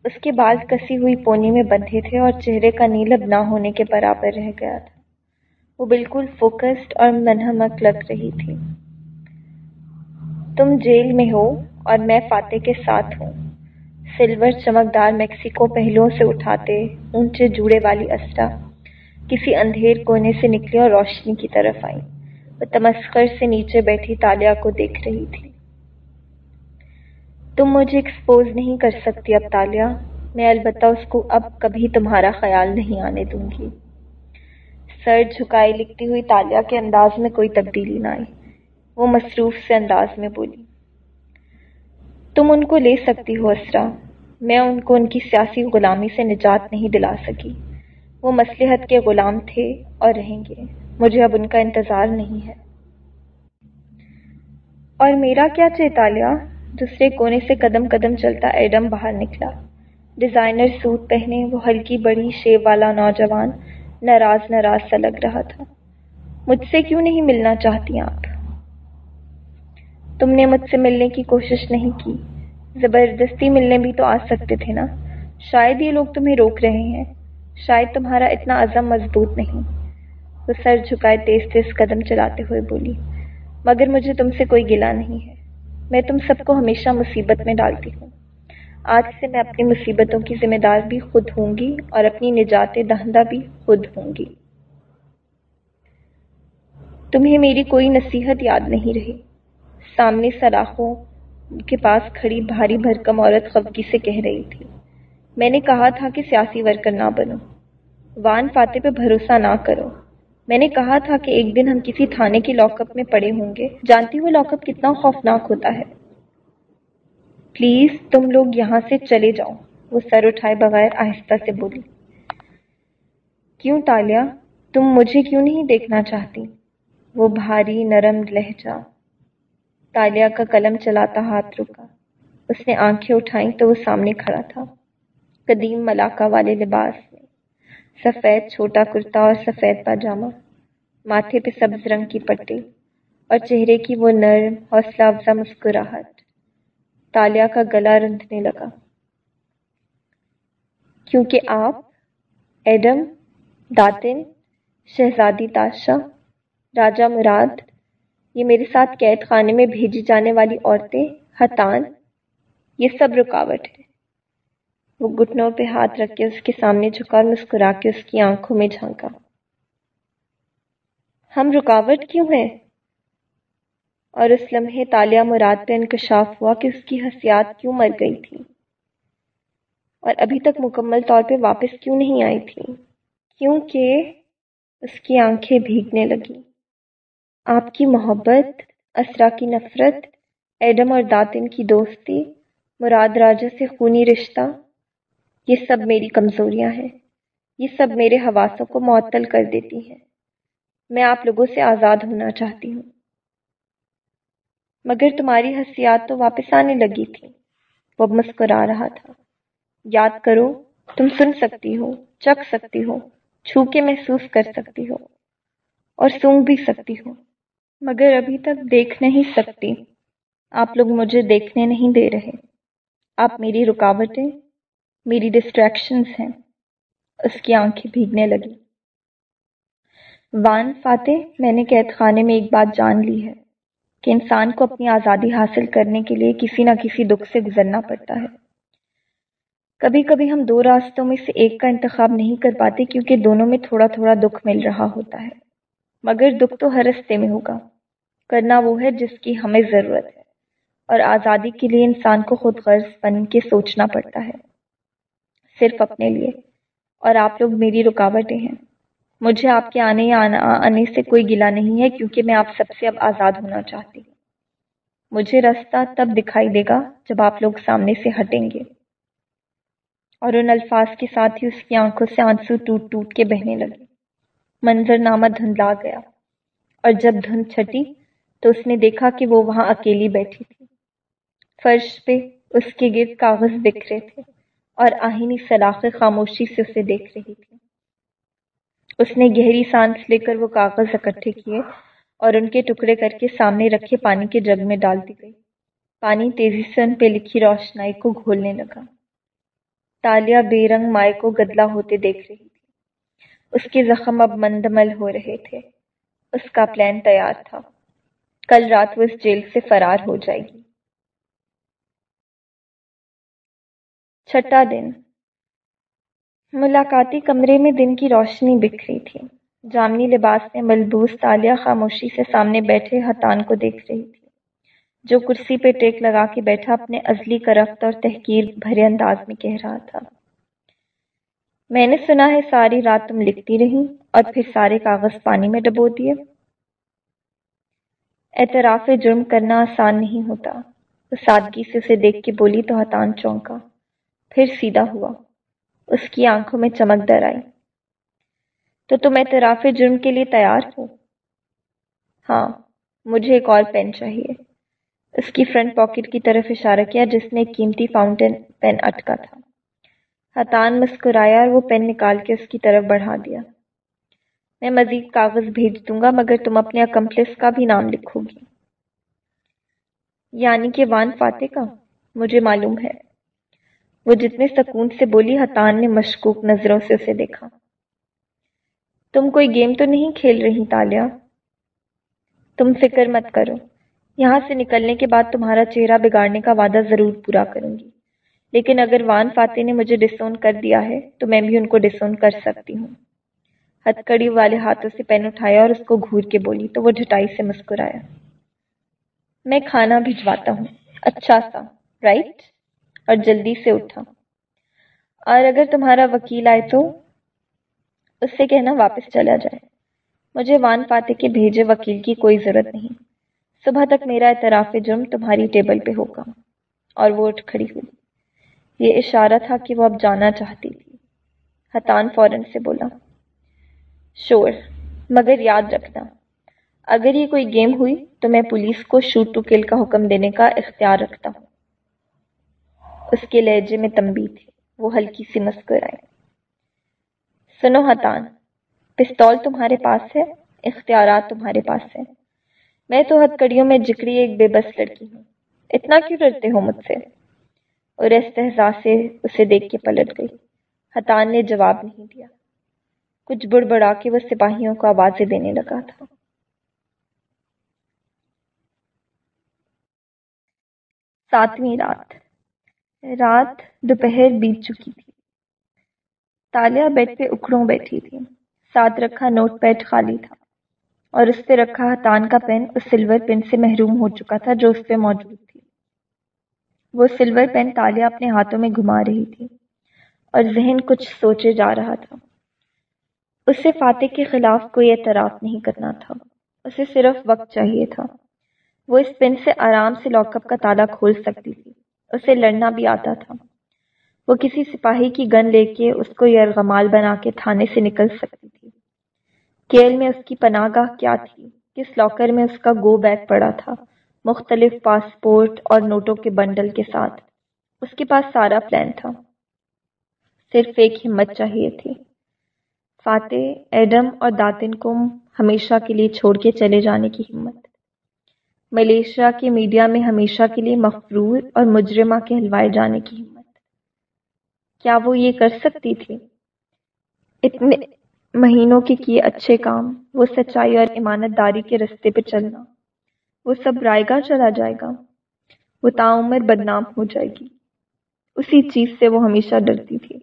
اس کے بال کسی ہوئی پونی میں بندھے تھے اور چہرے کا نیلب نہ ہونے کے برابر رہ گیا تھا۔ وہ بالکل فوکسڈ اور منہمک لگ رہی تھی۔ تم جیل میں ہو اور میں فاتح کے ساتھ ہوں۔ سلور چمکدار میکسیکو پہلوؤں سے اٹھاتے، اونچے جوڑے والی اسرا کسی اندھیر کونے سے نکلی اور روشنی کی طرف آئی وہ تمسخر سے نیچے بیٹھی تالیا کو دیکھ رہی تھی۔ تم مجھے ایکسپوز نہیں کر سکتی اب تالیا۔ میں البتہ اس کو اب کبھی تمہارا خیال نہیں آنے دوں گی۔ سر جھکائے لکھتی ہوئی تالیا کے انداز میں کوئی تبدیلی نہ آئی۔ وہ مصروف سے انداز میں بولی۔ تم ان کو لے سکتی ہو اسرا۔ میں ان کو ان کی سیاسی غلامی سے نجات نہیں دلا سکی۔ وہ مصلحت کے غلام تھے اور رہیں گے۔ مجھے اب ان کا انتظار نہیں ہے۔ اور میرا کیا چیتالیہ دوسرے کونے سے قدم قدم چلتا ایڈم باہر نکلا۔ ڈیزائنر سوٹ پہنے، وہ ہلکی بڑی شیب والا نوجوان ناراض ناراض سا لگ رہا تھا۔ مجھ سے کیوں نہیں ملنا چاہتی آپ؟ تم نے مجھ سے ملنے کی کوشش نہیں کی۔ زبردستی ملنے بھی تو آ سکتے تھے نا؟ شاید یہ لوگ تمہیں روک رہے ہیں۔ شاید تمہارا اتنا عزم مضبوط نہیں۔ وہ سر جھکائے تیز تیز قدم چلاتے ہوئے بولی، مگر مجھے تم سے کوئی گلا نہیں ہے۔ میں تم سب کو ہمیشہ مصیبت میں ڈالتی ہوں۔ آج سے میں اپنی مصیبتوں کی ذمہ دار بھی خود ہوں گی اور اپنی نجات دہندہ بھی خود ہوں گی۔ تمہیں میری کوئی نصیحت یاد نہیں رہی۔ سامنے سلاخوں کے پاس کھڑی بھاری بھرکم عورت خفگی سے کہہ رہی تھی، میں نے کہا تھا کہ سیاسی ورکر نہ بنو۔ وان فاتح پہ بھروسہ نہ کرو۔ میں نے کہا تھا کہ ایک دن ہم کسی تھانے کی لاک اپ میں پڑے ہوں گے۔ جانتی وہ لاک اپ کتنا خوفناک ہوتا ہے۔ پلیز تم لوگ یہاں سے چلے جاؤ۔ وہ سر اٹھائے بغیر آہستہ سے بولی۔ کیوں تالیا؟ تم مجھے کیوں نہیں دیکھنا چاہتی؟ وہ بھاری نرم لہجہ۔ تالیا کا قلم چلاتا ہاتھ رکا۔ اس نے آنکھیں اٹھائیں تو وہ سامنے کھڑا تھا۔ قدیم ملاقہ والے لباس۔ سفید چھوٹا کرتا اور سفید پاجامہ، ماتھے پہ سبز رنگ کی پٹی اور چہرے کی وہ نرم، حوصلہ افزا مسکراہٹ۔ تالیا کا گلا رندنے لگا۔ کیونکہ آپ، ایڈم، داتن، شہزادی تاشا راجہ مراد، یہ میرے ساتھ قید خانے میں بھیجی جانے والی عورتیں، حتان، یہ سب رکاوٹ۔ ہے وہ گھٹنوں پہ ہاتھ رکھ کے اس کے سامنے جھکا اور مسکرا کے اس کی آنکھوں میں جھانکا۔ ہم رکاوٹ کیوں ہیں؟ اور اس لمحے تالیہ مراد پہ انکشاف ہوا کہ اس کی حسیات کیوں مر گئی تھی۔ اور ابھی تک مکمل طور پہ واپس کیوں نہیں آئی تھی؟ کیونکہ اس کی آنکھیں بھیگنے لگی آپ کی محبت، اسرا کی نفرت، ایڈم اور داتن کی دوستی، مراد راجہ سے خونی رشتہ یہ سب میری کمزوریاں ہیں۔ یہ سب میرے حواسوں کو معطل کر دیتی ہیں۔ میں آپ لوگوں سے آزاد ہونا چاہتی ہوں۔ مگر تمہاری حسیات تو واپس آنے لگی تھی۔ وہ مسکرا رہا تھا۔ یاد کرو، تم سن سکتی ہو، چکھ سکتی ہو چھو کے محسوس کر سکتی ہو، اور سونگ بھی سکتی ہو۔ مگر ابھی تک دیکھ نہیں سکتی۔ آپ لوگ مجھے دیکھنے نہیں دے رہے۔ آپ میری رکاوٹیں میری ڈسٹریکشنز ہیں۔ اس کی آنکھیں بھیگنے لگی وان فاتح، میں نے قید خانے میں ایک بات جان لی ہے کہ انسان کو اپنی آزادی حاصل کرنے کے لیے کسی نہ کسی دکھ سے گزرنا پڑتا ہے۔ کبھی کبھی ہم دو راستوں میں سے ایک کا انتخاب نہیں کر پاتے کیونکہ دونوں میں تھوڑا تھوڑا دکھ مل رہا ہوتا ہے۔ مگر دکھ تو ہر رستے میں ہوگا۔ کرنا وہ ہے جس کی ہمیں ضرورت ہے۔ اور آزادی کے لیے انسان کو خود غرض بن کے سوچنا پڑتا ہے۔ صرف اپنے لیے۔ اور آپ لوگ میری رکاوٹیں ہیں۔ مجھے آپ کے آنے یا آنے سے کوئی گلا نہیں ہے کیونکہ میں آپ سب سے اب آزاد ہونا چاہتی ہوں۔ مجھے راستہ تب دکھائی دے گا جب آپ لوگ سامنے سے ہٹیں گے۔ اور ان الفاظ کے ساتھ ہی اس کی آنکھوں سے آنسو ٹوٹ ٹوٹ کے بہنے لگے۔ منظر نامہ دھندلا گیا۔ اور جب دھند چھٹی تو اس نے دیکھا کہ وہ وہاں اکیلی بیٹھی تھی۔ فرش پہ اس کے گرد کاغذ بکھرے تھے۔ اور آہینی سلاخ خاموشی سے اسے دیکھ رہی تھی۔ اس نے گہری سانس لے کر وہ کاغذ اکٹھے کیے اور ان کے ٹکڑے کر کے سامنے رکھے پانی کے جگ میں ڈال دی گئی۔ پانی تیزی سے ان پہ لکھی روشنائی کو گھولنے لگا۔ تالیا بے رنگ مائع کو گدلا ہوتے دیکھ رہی تھی۔ اس کے زخم اب مندمل ہو رہے تھے۔ اس کا پلان تیار تھا۔ کل رات وہ اس جیل سے فرار ہو جائے گی۔ چھٹا دن۔ ملاقاتی کمرے میں دن کی روشنی بکھری تھی۔ جامنی لباس میں ملبوس تالیہ خاموشی سے سامنے بیٹھے حتان کو دیکھ رہی تھی۔ جو کرسی پہ ٹیک لگا کے بیٹھا اپنے ازلی کرفت اور تحقیر بھرے انداز میں کہہ رہا تھا۔ میں نے سنا ہے ساری رات تم لکھتی رہی اور پھر سارے کاغذ پانی میں ڈبو دیے۔ اعتراف جرم کرنا آسان نہیں ہوتا۔ وہ سادگی سے اسے دیکھ کے بولی تو حتان چونکا۔ پھر سیدھا ہوا۔ اس کی آنکھوں میں چمک در آئی۔ تو تم اعتراف جرم کے لیے تیار ہو ہاں مجھے ایک اور پین چاہیے۔ اس کی فرنٹ پاکٹ کی طرف اشارہ کیا، جس میں ایک قیمتی فاؤنٹین پین اٹکا تھا۔ حتان مسکرایا اور وہ پین نکال کے اس کی طرف بڑھا دیا۔ میں مزید کاغذ بھیج دوں گا، مگر تم اپنے اکمپلس کا بھی نام لکھو گی۔ یعنی کہ وان فاتح کا؟ مجھے معلوم ہے۔ وہ جتنے سکون سے بولی حتان نے مشکوک نظروں سے اسے دیکھا۔ تم کوئی گیم تو نہیں کھیل رہی تالیا؟ تم فکر مت کرو۔ یہاں سے نکلنے کے بعد تمہارا چہرہ بگاڑنے کا وعدہ ضرور پورا کروں گی۔ لیکن اگر وان فاتح نے مجھے ڈسون کر دیا ہے، تو میں بھی ان کو ڈسون کر سکتی ہوں۔ ہتکڑی والے ہاتھوں سے پین اٹھایا اور اس کو گھور کے بولی، تو وہ جھٹائی سے مسکرایا۔ میں کھانا بھجواتا ہوں۔ اچھا سا رائٹ اور جلدی سے اٹھا۔ اور اگر تمہارا وکیل آئے تو؟ اس سے کہنا واپس چلا جائے۔ مجھے وان پاتے کے بھیجے وکیل کی کوئی ضرورت نہیں۔ صبح تک میرا اعتراف جرم تمہاری ٹیبل پہ ہوگا۔ اور وہ اٹھ کھڑی ہوئی۔ یہ اشارہ تھا کہ وہ اب جانا چاہتی تھی۔ حتان فوراً سے بولا، شور، مگر یاد رکھنا، اگر یہ کوئی گیم ہوئی تو میں پولیس کو شوٹ ٹو کل کا حکم دینے کا اختیار رکھتا ہوں۔ اس کے لہجے میں تمبی تھی۔ وہ ہلکی سی مسکر سنو حتان پستول تمہارے پاس ہے، اختیارات تمہارے پاس ہیں۔ میں تو ہتھ کڑیوں میں جکڑی ایک بے بس لڑکی ہوں۔ اتنا کیوں ڈرتے ہو مجھ سے؟ اور استحضا سے اسے دیکھ کے پلٹ گئی۔ حتان نے جواب نہیں دیا۔ کچھ بڑ بڑا کے وہ سپاہیوں کو آوازیں دینے لگا تھا۔ ساتویں رات۔ رات دوپہر بیت چکی تھی۔ تالیا بیڈ پہ اکڑوں بیٹھی تھی۔ ساتھ رکھا نوٹ پیڈ خالی تھا اور اس پہ رکھا تان کا پین اس سلور پین سے محروم ہو چکا تھا جو اس پہ موجود تھی۔ وہ سلور پین تالیا اپنے ہاتھوں میں گھما رہی تھی اور ذہن کچھ سوچے جا رہا تھا۔ اسے فاتح کے خلاف کوئی اعتراف نہیں کرنا تھا۔ اسے صرف وقت چاہیے تھا۔ وہ اس پن سے آرام سے لاک اپ کا تالا کھول سکتی تھی۔ اسے لڑنا بھی آتا تھا۔ وہ کسی سپاہی کی گن لے کے اس کو یرغمال بنا کے تھانے سے نکل سکتی تھی۔ کیل میں اس کی پناہ گاہ کیا تھی؟ کس لاکر میں اس کا گو بیگ پڑا تھا؟ مختلف پاسپورٹ اور نوٹوں کے بنڈل کے ساتھ۔ اس کے پاس سارا پلان تھا۔ صرف ایک ہمت چاہیے تھی۔ فاتح، ایڈم اور داتن کو ہمیشہ کے لیے چھوڑ کے چلے جانے کی ہمت۔ ملیشیا کے میڈیا میں ہمیشہ کے لیے مفرور اور مجرمہ کہلوائے جانے کی ہمت۔ کیا وہ یہ کر سکتی تھی؟ اتنے مہینوں کے کیے اچھے کام، وہ سچائی اور امانت داری کے رستے پہ چلنا۔ وہ سب رائے گا چلا جائے گا۔ وہ تعمر بدنام ہو جائے گی۔ اسی چیز سے وہ ہمیشہ ڈرتی تھی۔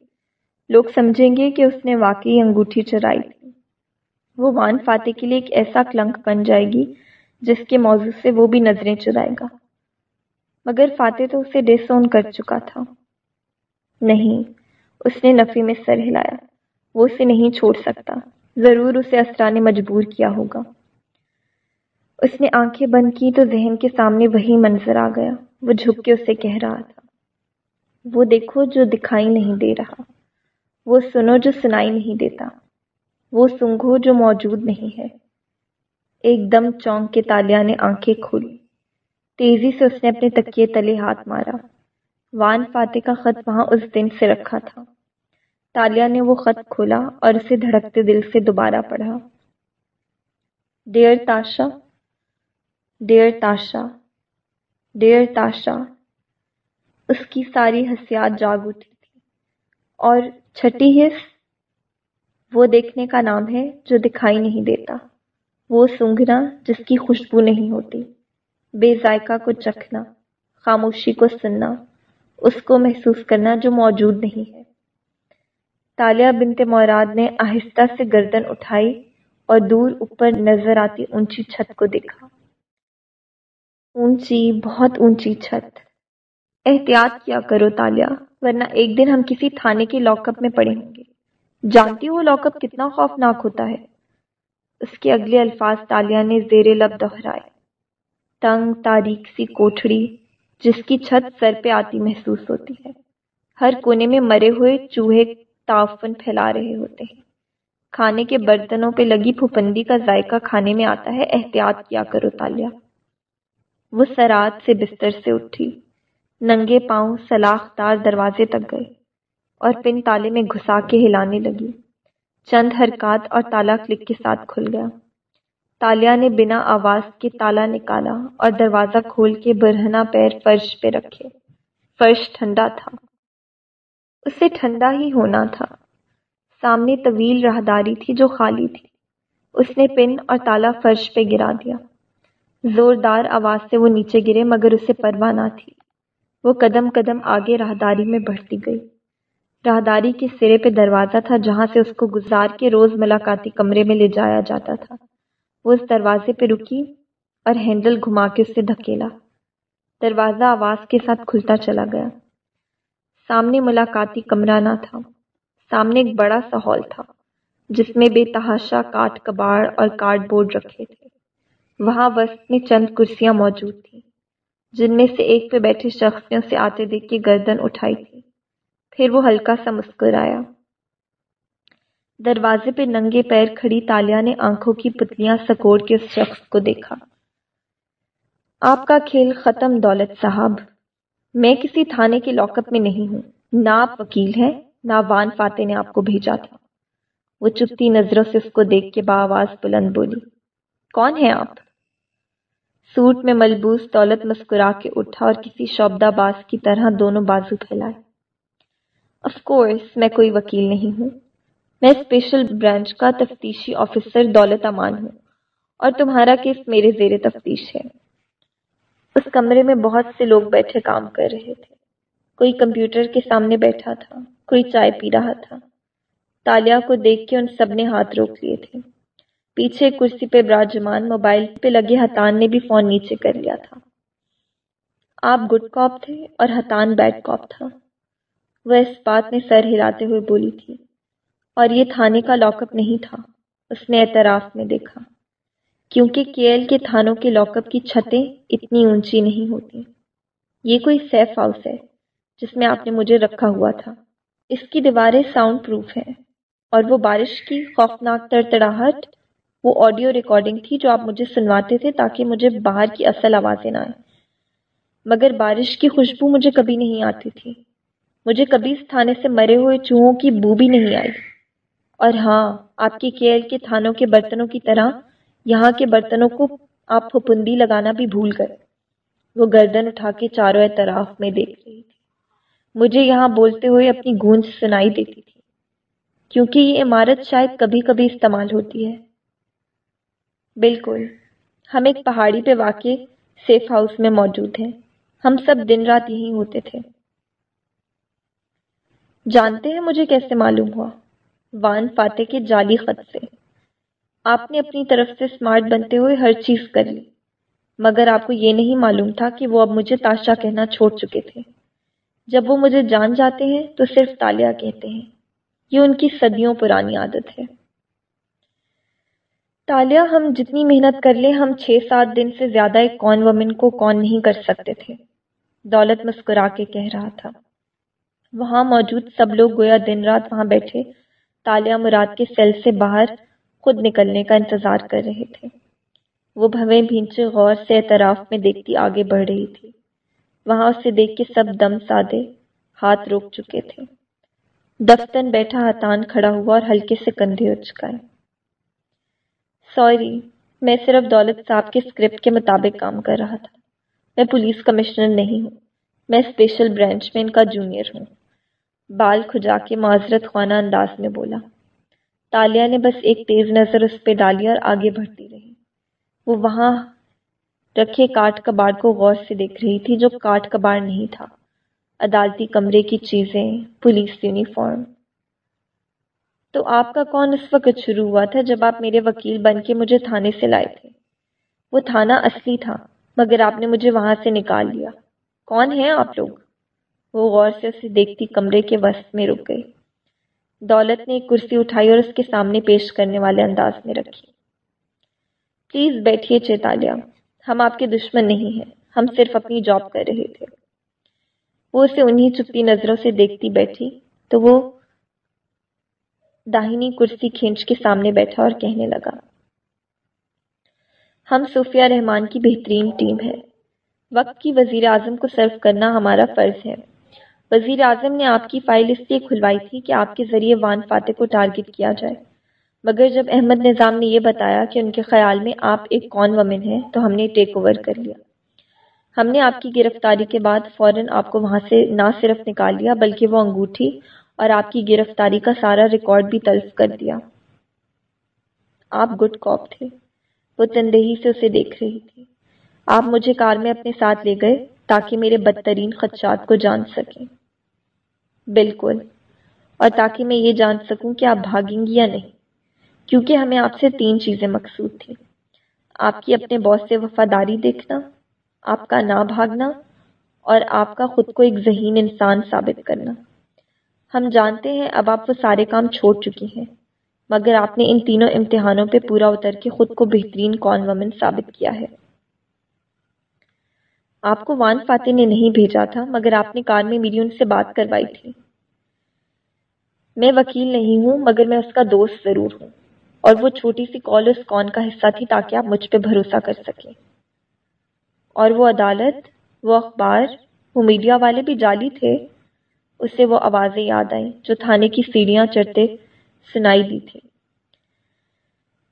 لوگ سمجھیں گے کہ اس نے واقعی انگوٹھی چرائی تھی۔ وہ وان فاتح کے لیے ایک ایسا کلنک بن جائے گی جس کے موضوع سے وہ بھی نظریں چرائے گا۔ مگر فاتح تو اسے ڈیسون کر چکا تھا۔ نہیں، اس نے نفی میں سر ہلایا۔ وہ اسے نہیں چھوڑ سکتا۔ ضرور اسے اسرا نے مجبور کیا ہوگا۔ اس نے آنکھیں بند کی تو ذہن کے سامنے وہی منظر آ گیا۔ وہ جھک کے اسے کہہ رہا تھا۔ وہ دیکھو جو دکھائی نہیں دے رہا۔ وہ سنو جو سنائی نہیں دیتا۔ وہ سنگھو جو موجود نہیں ہے۔ ایک دم چونک کے تالیا نے آنکھیں کھولی۔ تیزی سے اس نے اپنے تکیے تلے ہاتھ مارا۔ وان فاتح کا خط وہاں اس دن سے رکھا تھا۔ تالیا نے وہ خط کھولا اور اسے دھڑکتے دل سے دوبارہ پڑھا۔ Dear Tasha dear Tasha dear Tasha. اس کی ساری حسیات جاگ اٹھی تھی۔ اور چھٹی حص وہ دیکھنے کا نام ہے جو دکھائی نہیں دیتا۔ وہ سونگھنا جس کی خوشبو نہیں ہوتی۔ بے ذائقہ کو چکھنا، خاموشی کو سننا، اس کو محسوس کرنا جو موجود نہیں ہے۔ تالیہ بنت موراد نے آہستہ سے گردن اٹھائی اور دور اوپر نظر آتی اونچی چھت کو دیکھا۔ اونچی، بہت اونچی چھت۔ احتیاط کیا کرو تالیہ، ورنہ ایک دن ہم کسی تھانے کے لاک اپ میں پڑے ہوں گے۔ جانتی ہو لاک اپ کتنا خوفناک ہوتا ہے۔ اس کے اگلے الفاظ تالیہ نے زیر لب دہرائے۔ تنگ تاریخ سی کوٹھڑی، جس کی چھت سر پہ آتی محسوس ہوتی ہے۔ ہر کونے میں مرے ہوئے چوہے تعفن پھیلا رہے ہوتے ہیں۔ کھانے کے برتنوں پہ لگی پھپندی کا ذائقہ کھانے میں آتا ہے۔ احتیاط کیا کرو تالیا وہ سرات سے بستر سے اٹھی۔ ننگے پاؤں سلاخ دار دروازے تک گئے اور پن تالے میں گھسا کے ہلانے لگی۔ چند حرکات اور تالا کلک کے ساتھ کھل گیا۔ تالیا نے بنا آواز کے تالا نکالا اور دروازہ کھول کے برہنا پیر فرش پہ رکھے۔ فرش ٹھنڈا تھا۔ اسے ٹھنڈا ہی ہونا تھا۔ سامنے طویل راہداری تھی جو خالی تھی۔ اس نے پن اور تالا فرش پہ گرا دیا۔ زوردار آواز سے وہ نیچے گرے مگر اسے پرواہ نہ تھی۔ وہ قدم قدم آگے راہداری میں بڑھتی گئی۔ راہداری کے سرے پہ دروازہ تھا جہاں سے اس کو گزار کے روز ملاقاتی کمرے میں لے جایا جاتا تھا۔ وہ اس دروازے پہ رکی اور ہینڈل گھما کے اسے دھکیلا۔ دروازہ آواز کے ساتھ کھلتا چلا گیا۔ سامنے ملاقاتی کمرہ نہ تھا۔ سامنے ایک بڑا سا ہال تھا جس میں بے تحاشا کاٹ، کباڑ اور کارڈ بورڈ رکھے تھے۔ وہاں وسط میں چند کرسیاں موجود تھیں جن میں سے ایک پہ بیٹھے شخص نے اسے آتے دیکھ کے گردن اٹھائی تھی۔ پھر وہ ہلکا سا مسکرایا۔ دروازے پہ ننگے پیر کھڑی تالیا نے آنکھوں کی پتلیاں سکوڑ کے اس شخص کو دیکھا۔ آپ کا کھیل ختم دولت صاحب۔ میں کسی تھانے کے لاک اپ میں نہیں ہوں۔ نہ آپ وکیل ہیں، نہ وان فاتح نے آپ کو بھیجا تھا۔ وہ چپتی نظروں سے اس کو دیکھ کے باواز بلند بولی، کون ہے آپ؟ سوٹ میں ملبوس دولت مسکرا کے اٹھا اور کسی شعبدہ باز کی طرح دونوں بازو پھیلائے۔ اف کورس میں کوئی وکیل نہیں ہوں۔ میں اسپیشل برانچ کا تفتیشی آفیسر دولت امان ہوں اور تمہارا کیس میرے زیر تفتیش ہے۔ اس کمرے میں بہت سے لوگ بیٹھے کام کر رہے تھے۔ کوئی کمپیوٹر کے سامنے بیٹھا تھا، کوئی چائے پی رہا تھا۔ تالیا کو دیکھ کے ان سب نے ہاتھ روک لیے تھے۔ پیچھے کرسی پہ براجمان موبائل پہ لگے ہتان نے بھی فون نیچے کر لیا تھا۔ آپ گڈ کاپ تھے اور ہتان بیڈ کاپ تھا۔ وہ اس بات میں سر ہلاتے ہوئے بولی تھی، اور یہ تھانے کا لاک اپ نہیں تھا، اس نے اعتراف میں دیکھا۔ کیونکہ کیل کے تھانوں کے لاک اپ کی چھتیں اتنی اونچی نہیں ہوتی۔ یہ کوئی سیف ہاؤس ہے، جس میں آپ نے مجھے رکھا ہوا تھا۔ اس کی دیواریں ساؤنڈ پروف ہیں، اور وہ بارش کی خوفناک تڑتڑاہٹ، وہ آڈیو ریکارڈنگ تھی جو آپ مجھے سنواتے تھے تاکہ مجھے باہر کی اصل آوازیں نہ آئیں۔ مگر بارش کی خوشبو مجھے کبھی نہیں آتی تھی۔ مجھے کبھی اس تھانے سے مرے ہوئے چوہوں کی بو بھی نہیں آئی۔ اور ہاں آپ کی کیل کے تھانوں کے برتنوں کی طرح یہاں کے برتنوں کو آپ پھپندی لگانا بھی بھول گئے۔ وہ گردن اٹھا کے چاروں اعتراف میں دیکھ رہی تھی۔ مجھے یہاں بولتے ہوئے اپنی گونج سنائی دیتی تھی۔ کیونکہ یہ عمارت شاید کبھی کبھی استعمال ہوتی ہے۔ بالکل، ہم ایک پہاڑی پہ واقع سیف ہاؤس میں موجود ہیں۔ ہم سب دن رات یہیں ہوتے تھے۔ جانتے ہیں مجھے کیسے معلوم ہوا؟ وان فاتح کے جعلی خط سے۔ آپ نے اپنی طرف سے اسمارٹ بنتے ہوئے ہر چیز کر لی، مگر آپ کو یہ نہیں معلوم تھا کہ وہ اب مجھے تاشا کہنا چھوڑ چکے تھے۔ جب وہ مجھے جان جاتے ہیں تو صرف تالیا کہتے ہیں۔ یہ ان کی صدیوں پرانی عادت ہے۔ تالیہ ہم جتنی محنت کر لیں، ہم چھ سات دن سے زیادہ ایک کون وومن کو کون نہیں کر سکتے تھے۔ دولت مسکرا کے کہہ رہا تھا۔ وہاں موجود سب لوگ گویا دن رات وہاں بیٹھے تالیہ مراد کے سیل سے باہر خود نکلنے کا انتظار کر رہے تھے۔ وہ بھویں بھینچے غور سے اعتراف میں دیکھتی آگے بڑھ رہی تھی۔ وہاں اسے دیکھ کے سب دم سادے ہاتھ روک چکے تھے۔ دفتن بیٹھا ہتان کھڑا ہوا اور ہلکے سے کندھے اچکائے۔ سوری، میں صرف دولت صاحب کے اسکرپٹ کے مطابق کام کر رہا تھا۔ میں پولیس کمشنر نہیں ہوں، میں اسپیشل برانچ میں ان کا جونیئر ہوں۔ بال کھجا کے معذرت خوانہ انداز میں بولا۔ تالیہ نے بس ایک تیز نظر اس پہ ڈالی اور آگے بڑھتی رہی۔ وہ وہاں رکھے کاٹ کباڑ کو غور سے دیکھ رہی تھی جو کاٹ کباڑ نہیں تھا۔ عدالتی کمرے کی چیزیں، پولیس یونیفارم۔ تو آپ کا کون اس وقت شروع ہوا تھا جب آپ میرے وکیل بن کے مجھے تھانے سے لائے تھے؟ وہ تھانہ اصلی تھا، مگر آپ نے مجھے وہاں سے نکال لیا۔ کون ہیں آپ لوگ؟ وہ غور سے اسے دیکھتی کمرے کے وسط میں رک گئی۔ دولت نے ایک کرسی اٹھائی اور اس کے سامنے پیش کرنے والے انداز میں رکھی۔ پلیز بیٹھیے چیتالیہ ہم آپ کے دشمن نہیں ہیں، ہم صرف اپنی جاب کر رہے تھے۔ وہ اسے انہی چپتی نظروں سے دیکھتی بیٹھی، تو وہ داہنی کرسی کھینچ کے سامنے بیٹھا اور کہنے لگا، ہم صوفیہ رحمان کی بہترین ٹیم ہے۔ وقت کی وزیر اعظم کو سرو کرنا ہمارا فرض ہے۔ وزیر اعظم نے آپ کی فائل اس لیے کھلوائی تھی کہ آپ کے ذریعے وان فاتح کو ٹارگٹ کیا جائے۔ مگر جب احمد نظام نے یہ بتایا کہ ان کے خیال میں آپ ایک کون ومن ہیں، تو ہم نے ٹیک اوور کر لیا۔ ہم نے آپ کی گرفتاری کے بعد فوراً آپ کو وہاں سے نہ صرف نکال لیا، بلکہ وہ انگوٹھی اور آپ کی گرفتاری کا سارا ریکارڈ بھی تلف کر دیا۔ آپ گڈ کاپ تھے، وہ تندہی سے اسے دیکھ رہی تھی۔ آپ مجھے کار میں اپنے ساتھ لے گئے تاکہ میرے بدترین خدشات کو جان سکیں۔ بالکل۔ اور تاکہ میں یہ جان سکوں کہ آپ بھاگیں گی یا نہیں، کیونکہ ہمیں آپ سے تین چیزیں مقصود تھیں۔ آپ کی اپنے باس سے وفاداری دیکھنا، آپ کا نہ بھاگنا، اور آپ کا خود کو ایک ذہین انسان ثابت کرنا۔ ہم جانتے ہیں اب آپ وہ سارے کام چھوڑ چکی ہیں، مگر آپ نے ان تینوں امتحانوں پہ پورا اتر کے خود کو بہترین کون ومن ثابت کیا ہے۔ آپ کو وان فاتح نے نہیں بھیجا تھا، مگر آپ نے کار میں میری ان سے بات کروائی تھی۔ میں وکیل نہیں ہوں، مگر میں اس کا دوست ضرور ہوں۔ اور وہ چھوٹی سی کال اس کون کا حصہ تھی تاکہ آپ مجھ پہ بھروسہ کر سکیں۔ اور وہ عدالت، وہ اخبار، وہ میڈیا والے بھی جعلی تھے۔ اسے وہ آوازیں یاد آئیں جو تھانے کی سیڑھیاں چڑھتے سنائی دی تھی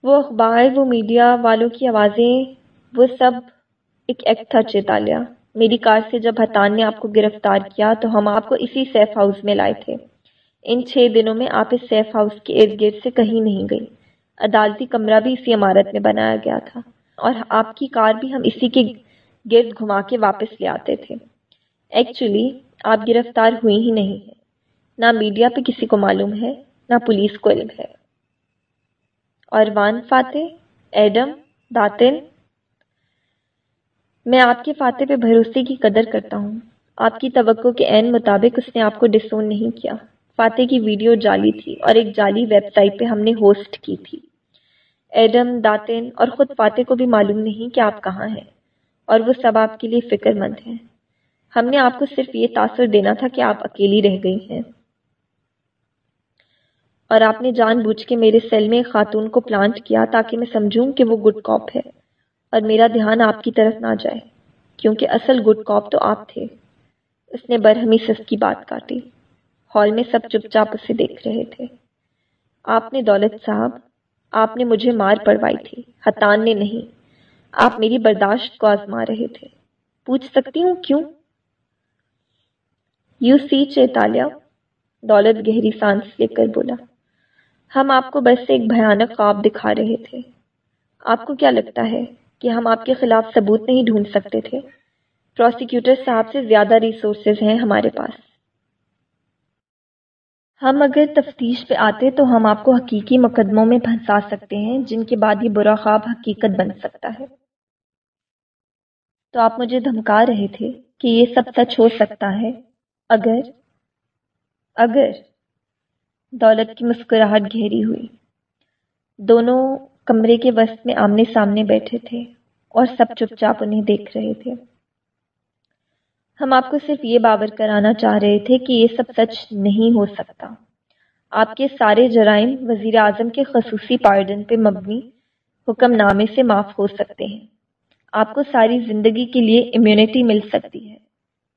وہ اخبار، وہ میڈیا والوں کی آوازیں، وہ سب ایک ایکٹ تھا چیتالیہ میری کار سے جب حتان نے آپ کو گرفتار کیا تو ہم آپ کو اسی سیف ہاؤس میں لائے تھے۔ ان چھ دنوں میں آپ اس سیف ہاؤس کے ارد گرد سے کہیں نہیں گئی عدالتی کمرہ بھی اسی عمارت میں بنایا گیا تھا۔ اور آپ کی کار بھی ہم اسی کے گرد گھما کے واپس لے آتے تھے۔ ایکچولی آپ گرفتار ہوئی ہی نہیں ہیں۔ نہ میڈیا پہ کسی کو معلوم ہے، نہ پولیس کو علم ہے۔ اور وان فاتح، ایڈم داتن میں آپ کے فاتح پہ بھروسے کی قدر کرتا ہوں۔ آپ کی توقع کے عین مطابق اس نے آپ کو ڈسون نہیں کیا۔ فاتح کی ویڈیو جعلی تھی اور ایک جعلی ویب سائٹ پہ ہم نے ہوسٹ کی تھی۔ ایڈم داتن اور خود فاتح کو بھی معلوم نہیں کہ آپ کہاں ہیں اور وہ سب آپ کے لیے فکر مند ہیں۔ ہم نے آپ کو صرف یہ تاثر دینا تھا کہ آپ اکیلی رہ گئی ہیں۔ اور آپ نے جان بوجھ کے میرے سیل میں خاتون کو پلانٹ کیا تاکہ میں سمجھوں کہ وہ گڈ کاپ ہے۔ اور میرا دھیان آپ کی طرف نہ جائے، کیونکہ اصل گڈ کاپ تو آپ تھے۔ اس نے برہمی سس کی بات کاٹی۔ ہال میں سب چپ چاپ اسے دیکھ رہے تھے۔ آپ نے دولت صاحب، آپ نے مجھے مار پڑوائی تھی، حتان نے نہیں۔ آپ میری برداشت کو آزما رہے تھے۔ پوچھ سکتی ہوں کیوں؟ یو سی چیتالیہ، دولت گہری سانس لے کر بولا۔ ہم آپ کو بس ایک بھیانک خواب دکھا رہے تھے۔ آپ کو کیا لگتا ہے؟ کہ ہم آپ کے خلاف ثبوت نہیں ڈھونڈ سکتے تھے۔ پروسیکیوٹر صاحب سے زیادہ ریسورسز ہیں ہمارے پاس۔ ہم اگر تفتیش پہ آتے تو ہم آپ کو حقیقی مقدموں میں پھنسا سکتے ہیں، جن کے بعد یہ برا خواب حقیقت بن سکتا ہے۔ تو آپ مجھے دھمکا رہے تھے کہ یہ سب سچ ہو سکتا ہے۔ اگر اگر دولت کی مسکراہٹ گہری ہوئی۔ دونوں کمرے کے وسط میں آمنے سامنے بیٹھے تھے۔ اور سب چپ چاپ انہیں دیکھ رہے تھے۔ ہم آپ کو صرف یہ باور کرانا چاہ رہے تھے کہ یہ سب سچ نہیں ہو سکتا۔ آپ کے سارے جرائم وزیر اعظم کے خصوصی پارڈن پہ مبنی حکم نامے سے معاف ہو سکتے ہیں۔ آپ کو ساری زندگی کے لیے امیونٹی مل سکتی ہے۔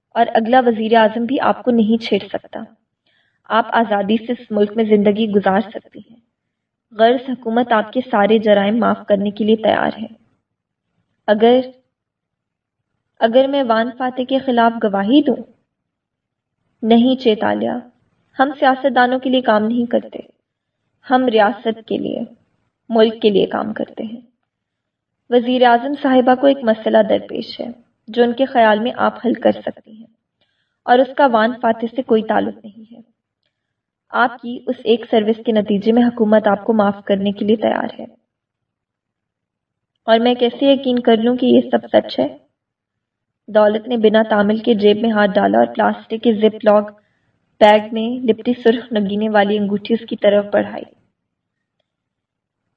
اور اگلا وزیر اعظم بھی آپ کو نہیں چھیڑ سکتا۔ آپ آزادی سے اس ملک میں زندگی گزار سکتی ہیں۔ غرض حکومت آپ کے سارے جرائم معاف کرنے کے لیے تیار ہے۔ اگر اگر میں وان فاتح کے خلاف گواہی دوں۔ نہیں چیتالیہ، ہم سیاستدانوں کے لیے کام نہیں کرتے۔ ہم ریاست کے لیے، ملک کے لیے کام کرتے ہیں۔ وزیر اعظم صاحبہ کو ایک مسئلہ درپیش ہے، جو ان کے خیال میں آپ حل کر سکتی ہیں۔ اور اس کا وان فاتح سے کوئی تعلق نہیں ہے۔ آپ کی اس ایک سروس کے نتیجے میں حکومت آپ کو معاف کرنے کے لیے تیار ہے۔ اور میں کیسے یقین کر لوں کہ یہ سب سچ ہے؟ دولت نے بنا تامل کے جیب میں ہاتھ ڈالا اور پلاسٹک کے زپ لاگ بیگ میں لپٹی سرخ نگینے والی انگوٹھی اس کی طرف بڑھائی۔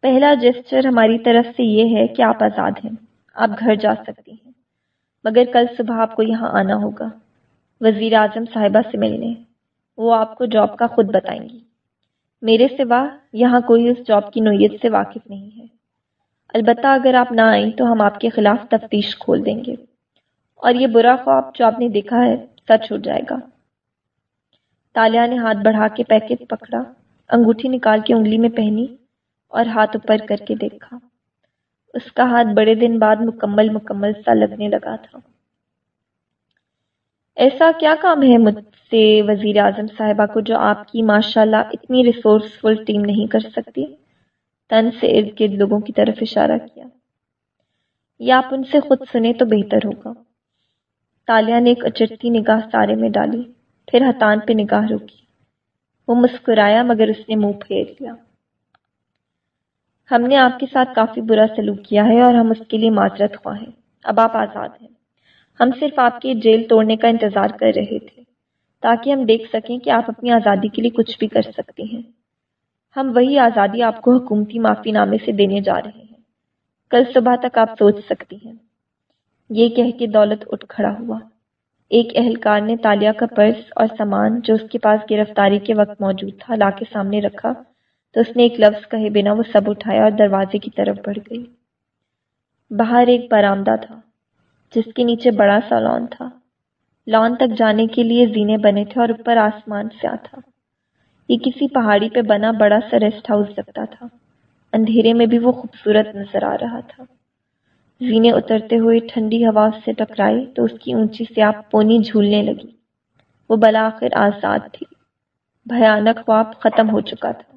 پہلا جسچر ہماری طرف سے یہ ہے کہ آپ آزاد ہیں، آپ گھر جا سکتی ہیں، مگر کل صبح آپ کو یہاں آنا ہوگا۔ وزیر اعظم صاحبہ سے ملنے، وہ آپ کو جاب کا خود بتائیں گی۔ میرے سوا یہاں کوئی اس جاب کی نوعیت سے واقف نہیں ہے۔ البتہ اگر آپ نہ آئیں تو ہم آپ کے خلاف تفتیش کھول دیں گے۔ اور یہ برا خواب جو آپ نے دیکھا ہے، سچ ہو جائے گا۔ تالیا نے ہاتھ بڑھا کے پیکٹ پکڑا، انگوٹھی نکال کے انگلی میں پہنی اور ہاتھ اوپر کر کے دیکھا۔ اس کا ہاتھ بڑے دن بعد مکمل مکمل سا لگنے لگا تھا۔ ایسا کیا کام ہے مجھ سے وزیر اعظم صاحبہ کو جو آپ کی ماشاء اللہ اتنی ریسورسفل ٹیم نہیں کر سکتی؟ تن سے ارد گرد لوگوں کی طرف اشارہ کیا۔ یا آپ ان سے خود سنیں تو بہتر ہوگا۔ تالیا نے ایک اچرتی نگاہ سارے میں ڈالی، پھر ہتان پہ نگاہ روکی وہ مسکرایا مگر اس نے منہ پھیر لیا۔ ہم نے آپ کے ساتھ کافی برا سلوک کیا ہے اور ہم اس کے لیے معذرت خواہ ہیں۔ اب آپ آزاد ہیں۔ ہم صرف آپ کے جیل توڑنے کا انتظار کر رہے تھے، تاکہ ہم دیکھ سکیں کہ آپ اپنی آزادی کے لیے کچھ بھی کر سکتے ہیں۔ ہم وہی آزادی آپ کو حکومتی معافی نامے سے دینے جا رہے ہیں۔ کل صبح تک آپ سوچ سکتی ہیں۔ یہ کہہ کے دولت اٹھ کھڑا ہوا۔ ایک اہلکار نے تالیا کا پرس اور سامان جو اس کے پاس گرفتاری کے وقت موجود تھا، لا کے سامنے رکھا۔ تو اس نے ایک لفظ کہے بنا وہ سب اٹھایا اور دروازے کی طرف بڑھ گئی۔ باہر ایک برآمدہ تھا، جس کے نیچے بڑا سا لان تھا۔ لان تک جانے کے لیے زینے بنے تھے اور اوپر آسمان سیا تھا۔ یہ کسی پہاڑی پہ بنا بڑا سا ریسٹ ہاؤس لگتا تھا۔ اندھیرے میں بھی وہ خوبصورت نظر آ رہا تھا۔ زینے اترتے ہوئے ٹھنڈی ہوا سے ٹکرائی تو اس کی اونچی سیاپ پونی جھولنے لگی۔ وہ بلاخر آزاد تھی۔ بھیانک خواب ختم ہو چکا تھا۔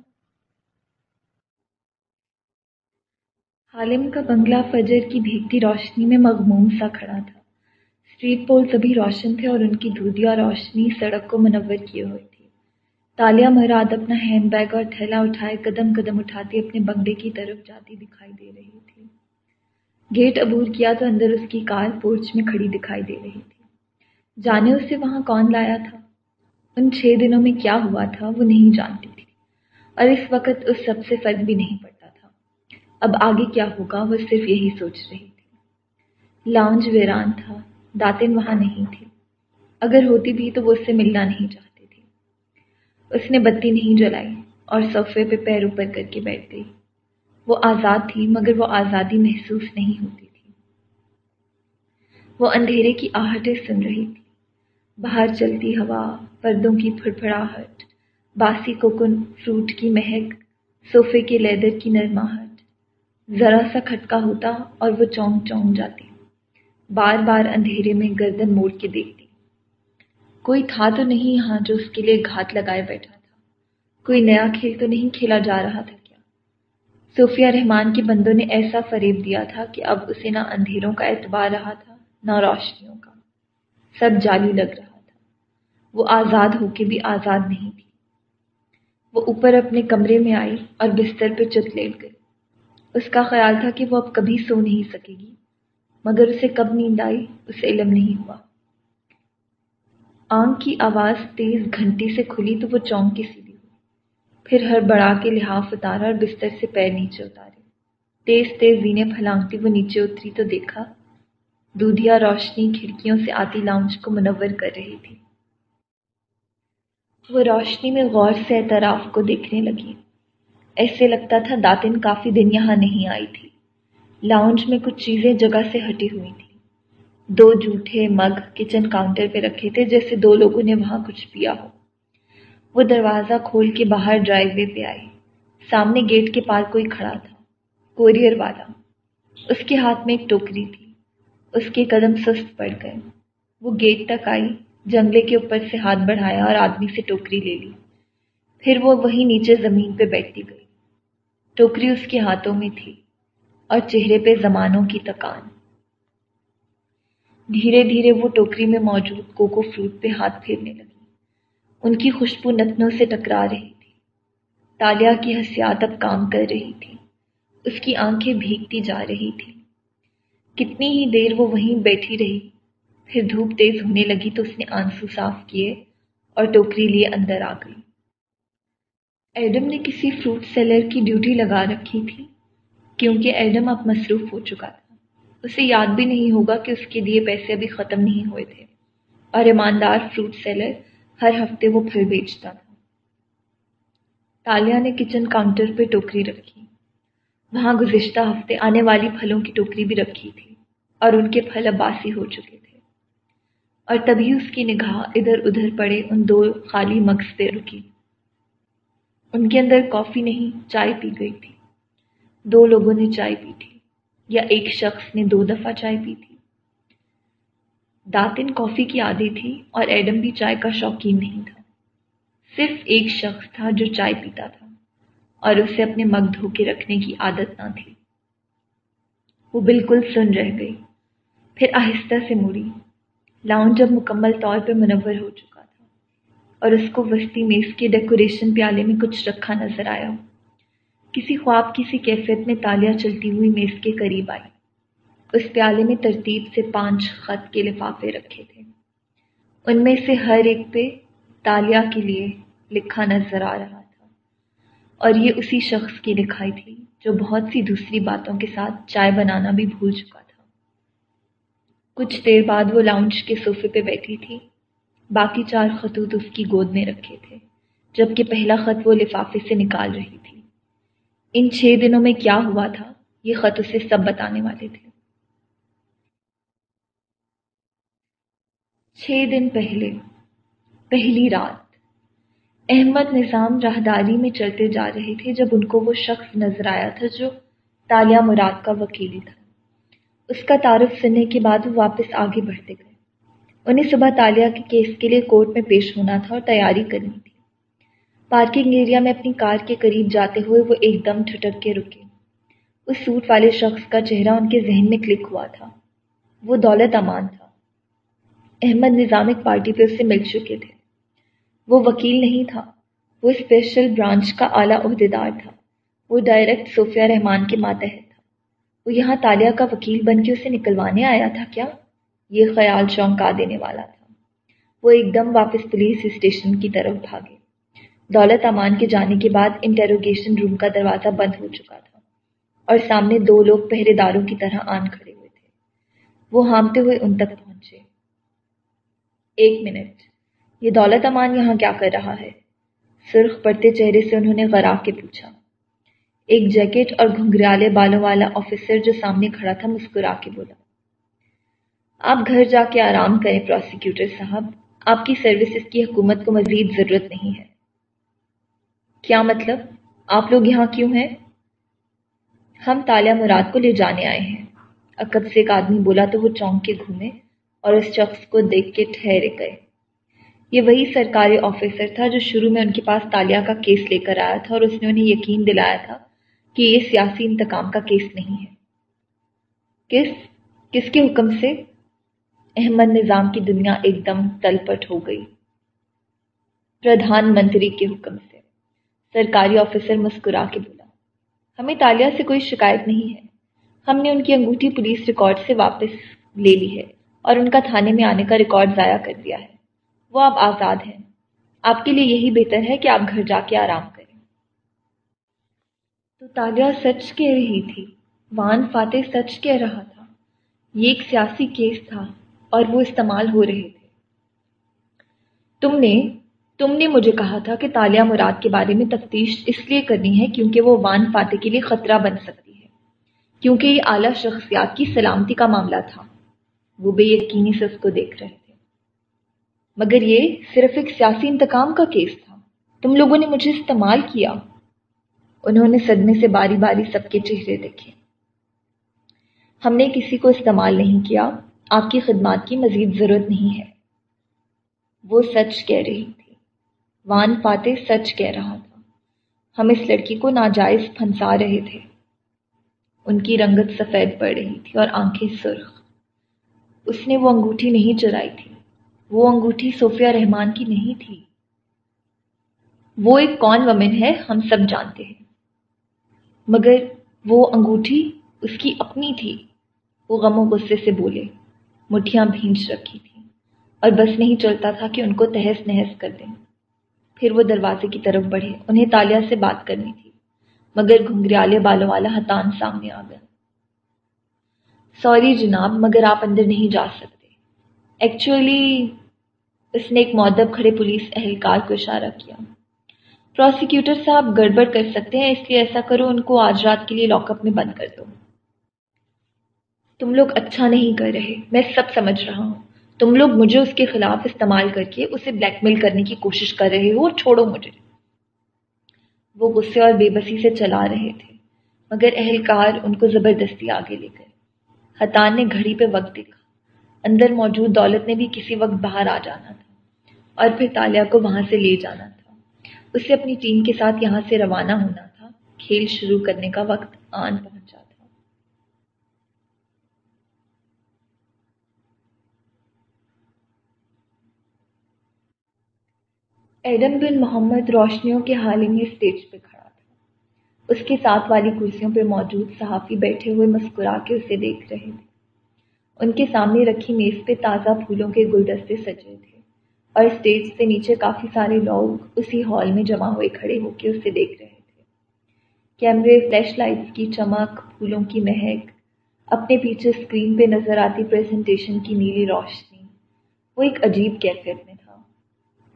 حالم کا بنگلہ فجر کی بھیگتی روشنی میں مغموم سا کھڑا تھا۔ اسٹریٹ پول سبھی روشن تھے اور ان کی دودھیا روشنی سڑک کو منور کیے ہوئے۔ تالیہ مراد اپنا ہینڈ بیگ اور تھیلا اٹھائے، قدم قدم اٹھاتی اپنے بنگلے کی طرف جاتی دکھائی دے رہی تھی۔ گیٹ عبور کیا تو اندر اس کی کار پورچ میں کھڑی دکھائی دے رہی تھی۔ جانے اسے وہاں کون لایا تھا؟ ان چھ دنوں میں کیا ہوا تھا وہ نہیں جانتی تھی۔ اور اس وقت اس سب سے فرق بھی نہیں پڑتا تھا۔ اب آگے کیا ہوگا وہ صرف یہی سوچ رہی تھی۔ لاؤنج ویران تھا داتن وہاں نہیں تھی اگر ہوتی بھی تو وہ اس سے ملنا نہیں چاہتی اس نے بتی نہیں جلائی اور صفے پہ پیر اوپر کر کے بیٹھ گئی۔ وہ آزاد تھی، مگر وہ آزادی محسوس نہیں ہوتی تھی۔ وہ اندھیرے کی آہٹیں سن رہی تھی۔ باہر چلتی ہوا، پردوں کی پھڑپڑاہٹ باسی کوکن، فروٹ کی مہک، صوفے کے لیدر کی نرماہٹ۔ ذرا سا کھٹکا ہوتا اور وہ چونک چونک جاتی۔ بار بار اندھیرے میں گردن موڑ کے دیکھتی۔ کوئی تھا تو نہیں یہاں جو اس کے لیے گھات لگائے بیٹھا تھا۔ کوئی نیا کھیل تو نہیں کھیلا جا رہا تھا کیا؟ صوفیہ رحمان کے بندوں نے ایسا فریب دیا تھا کہ اب اسے نہ اندھیروں کا اعتبار رہا تھا، نہ روشنیوں کا۔ سب جالی لگ رہا تھا۔ وہ آزاد ہو کے بھی آزاد نہیں تھی۔ وہ اوپر اپنے کمرے میں آئی اور بستر پہ چت لیٹ گئی۔ اس کا خیال تھا کہ وہ اب کبھی سو نہیں سکے گی، مگر اسے کب نیند آئی، اسے علم نہیں ہوا۔ آنکھ کی آواز تیز گھنٹی سے کھلی تو وہ چونک کی سی پھر ہر بڑا کے لحاف اتارا اور بستر سے پیر نیچے اتارے۔ تیز تیز زینے پھلانگتی وہ نیچے اتری تو دیکھا، دودھیا روشنی کھڑکیوں سے آتی لاؤنج کو منور کر رہی تھی۔ وہ روشنی میں غور سے اعتراف کو دیکھنے لگی۔ ایسے لگتا تھا داتن کافی دن یہاں نہیں آئی تھی۔ لاؤنج میں کچھ چیزیں جگہ سے ہٹی ہوئی تھیں۔ دو جھوٹے مگ کچن کاؤنٹر پہ رکھے تھے جیسے دو لوگوں نے وہاں کچھ پیا ہو۔ وہ دروازہ کھول کے باہر ڈرائیو وے پہ آئی سامنے گیٹ کے پار کوئی کھڑا تھا۔ کوریئر والا۔ اس کے ہاتھ میں ایک ٹوکری تھی۔ اس کے قدم سست پڑ گئے۔ وہ گیٹ تک آئی، جنگلے کے اوپر سے ہاتھ بڑھایا اور آدمی سے ٹوکری لے لی۔ پھر وہ وہیں نیچے زمین پہ بیٹھتی گئی۔ ٹوکری اس کے ہاتھوں میں تھی اور چہرے پہ زمانوں کی تکان۔ دھیرے دھیرے وہ ٹوکری میں موجود کوکو فروٹ پہ ہاتھ پھیرنے لگی۔ ان کی خوشبو نتنوں سے ٹکرا رہی تھی۔ تالیا کی حسیات اب کام کر رہی تھی۔ اس کی آنکھیں بھیگتی جا رہی تھی۔ کتنی ہی دیر وہ وہیں بیٹھی رہی، پھر دھوپ تیز ہونے لگی تو اس نے آنسو صاف کیے اور ٹوکری لیے اندر آ گئی۔ ایڈم نے کسی فروٹ سیلر کی ڈیوٹی لگا رکھی تھی، کیونکہ ایڈم اب مصروف ہو چکا تھا۔ اسے یاد بھی نہیں ہوگا کہ اس کے دیے پیسے ابھی ختم نہیں ہوئے تھے۔ اور ایماندار فروٹ سیلر ہر ہفتے وہ پھل بیچتا تھا۔ تالیا نے کچن کاؤنٹر پہ ٹوکری رکھی۔ وہاں گزشتہ ہفتے آنے والی پھلوں کی ٹوکری بھی رکھی تھی اور ان کے پھل اباسی ہو چکے تھے۔ اور تبھی اس کی نگاہ ادھر ادھر پڑے ان دو خالی مگز پہ رکی۔ ان کے اندر کافی نہیں، چائے پی گئی تھی۔ دو لوگوں نے چائے پی تھی یا ایک شخص نے دو دفعہ چائے پی تھی۔ داتن کافی کی عادی تھی اور ایڈم بھی چائے کا شوقین نہیں تھا۔ صرف ایک شخص تھا جو چائے پیتا تھا اور اسے اپنے مگ دھو کے رکھنے کی عادت نہ تھی۔ وہ بالکل سن رہ گئی۔ پھر آہستہ سے مڑی۔ لاؤن جب مکمل طور پہ منور ہو چکا تھا اور اس کو وسطی میز کے ڈیکوریشن پیالے میں کچھ رکھا نظر آیا۔ کسی خواب، کسی کیفیت میں تالیاں چلتی ہوئی میز کے قریب آئی۔ اس پیالے میں ترتیب سے پانچ خط کے لفافے رکھے تھے۔ ان میں سے ہر ایک پہ تالیا کے لیے لکھا نظر آ رہا تھا۔ اور یہ اسی شخص کی لکھائی تھی جو بہت سی دوسری باتوں کے ساتھ چائے بنانا بھی بھول چکا تھا۔ کچھ دیر بعد وہ لاؤنج کے صوفے پہ بیٹھی تھی۔ باقی چار خطوط اس کی گود میں رکھے تھے، جبکہ پہلا خط وہ لفافے سے نکال رہی تھی ان چھ دنوں میں کیا ہوا تھا؟ یہ خط اسے سب بتانے والے تھے۔ چھ دن پہلے، پہلی رات، احمد نظام راہداری میں چلتے جا رہے تھے جب ان کو وہ شخص نظر آیا تھا جو تالیہ مراد کا وکیلی تھا۔ اس کا تعارف سننے کے بعد وہ واپس آگے بڑھتے گئے۔ انہیں صبح تالیہ کے کیس کے لیے کورٹ میں پیش ہونا تھا اور تیاری کرنی تھی۔ پارکنگ ایریا میں اپنی کار کے قریب جاتے ہوئے وہ ایک دم ٹھٹک کے رکے۔ اس سوٹ والے شخص کا چہرہ ان کے ذہن میں کلک ہوا تھا۔ وہ دولت امان تھا۔ احمد نظامک پارٹی پہ اس سے مل چکے تھے۔ وہ وکیل نہیں تھا۔ وہ اسپیشل برانچ کا اعلیٰ عہدیدار تھا۔ وہ ڈائریکٹ صوفیہ رحمان کے ماتحت تھا۔ وہ یہاں تالیہ کا وکیل بن کے اسے نکلوانے آیا تھا کیا؟ یہ خیال چونکا دینے والا تھا۔ وہ ایک دم واپس پولیس اسٹیشن کی طرف بھاگے۔ دولت امان کے جانے کے بعد انٹروگیشن روم کا دروازہ بند ہو چکا تھا اور سامنے دو لوگ پہرے داروں کی طرح آن کھڑے ہوئے تھے۔ وہ ہامتے ہوئے ان تک پہنچے۔ ایک منٹ۔ یہ دولت امان یہاں کیا کر رہا ہے؟ سرخ پڑتے چہرے سے انہوں نے غرا کے پوچھا۔ ایک جیکٹ اور گھنگریالے بالوں والا آفیسر جو سامنے کھڑا تھا مسکرا کے بولا۔ آپ گھر جا کے آرام کریں پروسیکیوٹر صاحب۔ آپ کی سروسز کی حکومت کو مزید ضرورت نہیں ہے۔ کیا مطلب؟ آپ لوگ یہاں کیوں ہیں؟ ہم تالیہ مراد کو لے جانے آئے ہیں۔ عقد سے ایک آدمی بولا تو وہ چونک کے گھومے اور اس شخص کو دیکھ کے ٹھہرے گئے۔ یہ وہی سرکاری آفیسر تھا جو شروع میں ان کے پاس تالیہ کا کیس لے کر آیا تھا اور اس نے انہیں یقین دلایا تھا کہ یہ سیاسی انتقام کا کیس نہیں ہے۔ کس؟ کس کے حکم سے؟ احمد نظام کی دنیا ایک دم تلپٹ ہو گئی۔ پردھان منتری کے حکم سے۔ سرکاری آفیسر مسکرا کے بولا، ہمیں تالیہ سے کوئی شکایت نہیں ہے۔ ہم نے ان کی انگوٹھی پولیس ریکارڈ سے واپس لے لی ہے اور ان کا تھانے میں آنے کا ریکارڈ ضائع کر دیا ہے۔ وہ اب آزاد ہیں۔ آپ کے لیے یہی بہتر ہے کہ آپ گھر جا کے آرام کریں۔ تو تالیہ سچ کہہ رہی تھی۔ وان فاتح سچ کہہ رہا تھا۔ یہ ایک سیاسی کیس تھا اور وہ استعمال ہو رہے تھے۔ تم نے تم نے مجھے کہا تھا کہ تالیہ مراد کے بارے میں تفتیش اس لیے کرنی ہے کیونکہ وہ وان فاتح کے لیے خطرہ بن سکتی ہے۔ کیونکہ یہ اعلیٰ شخصیات کی سلامتی کا معاملہ تھا۔ وہ بے یقینی سے اس کو دیکھ رہے تھے۔ مگر یہ صرف ایک سیاسی انتقام کا کیس تھا۔ تم لوگوں نے مجھے استعمال کیا۔ انہوں نے صدمے سے باری باری سب کے چہرے دیکھے۔ ہم نے کسی کو استعمال نہیں کیا۔ آپ کی خدمات کی مزید ضرورت نہیں ہے۔ وہ سچ کہہ رہی تھی۔ وان فاتح سچ کہہ رہا تھا۔ ہم اس لڑکی کو ناجائز پھنسا رہے تھے۔ ان کی رنگت سفید پڑ رہی تھی اور آنکھیں سرخ۔ اس نے وہ انگوٹھی نہیں چرائی تھی۔ وہ انگوٹھی صوفیہ رحمان کی نہیں تھی۔ وہ ایک کون ومن ہے ہم سب جانتے ہیں۔ مگر وہ انگوٹھی اس کی اپنی تھی۔ وہ غم و غصے سے بولے۔ مٹھیاں بھینچ رکھی تھی اور بس نہیں چلتا تھا کہ ان کو تہس نہس کر دیں۔ پھر وہ دروازے کی طرف بڑھے۔ انہیں تالیہ سے بات کرنی تھی، مگر گھنگریالے بالوں والا حتان سامنے آ گیا۔ سوری جناب، مگر آپ اندر نہیں جا سکتے۔ ایکچولی اس نے ایک معدب کھڑے پولیس اہلکار کو اشارہ کیا۔ پروسیکیوٹر صاحب، گڑبڑ کر سکتے ہیں، اس لیے ایسا کرو، ان کو آج رات کے لیے لاک اپ میں بند کر دو۔ تم لوگ اچھا نہیں کر رہے، میں سب سمجھ رہا ہوں۔ تم لوگ مجھے اس کے خلاف استعمال کر کے اسے بلیک میل کرنے کی کوشش کر رہے ہو اور چھوڑو مجھے۔ وہ غصے اور بے بسی سے چلا رہے تھے، مگر اہلکار ان کو زبردستی آگے لے گئے۔ حتان نے گھڑی پہ وقت دیکھا۔ اندر موجود دولت نے بھی کسی وقت باہر آ جانا تھا، اور پھر تالیہ کو وہاں سے لے جانا تھا۔ اسے اپنی ٹیم کے ساتھ یہاں سے روانہ ہونا تھا، کھیل شروع کرنے کا وقت آن پہنچا تھا ایڈم بن محمد روشنیوں کے حال میں اسٹیج پہ کھڑا تھا۔ اس کے ساتھ والی کرسیوں پہ موجود صحافی بیٹھے ہوئے مسکرا کے اسے دیکھ رہے تھے۔ ان کے سامنے رکھی میز پہ تازہ پھولوں کے گلدستے سجے تھے اور اسٹیج سے نیچے کافی سارے لوگ اسی ہال میں جمع ہوئے کھڑے ہو کے اسے دیکھ رہے تھے۔ کیمرے، فلیش لائٹس کی چمک، پھولوں کی مہک، اپنے پیچھے اسکرین پہ نظر آتی پریزنٹیشن کی نیلی روشنی، وہ ایک عجیب کیفیت میں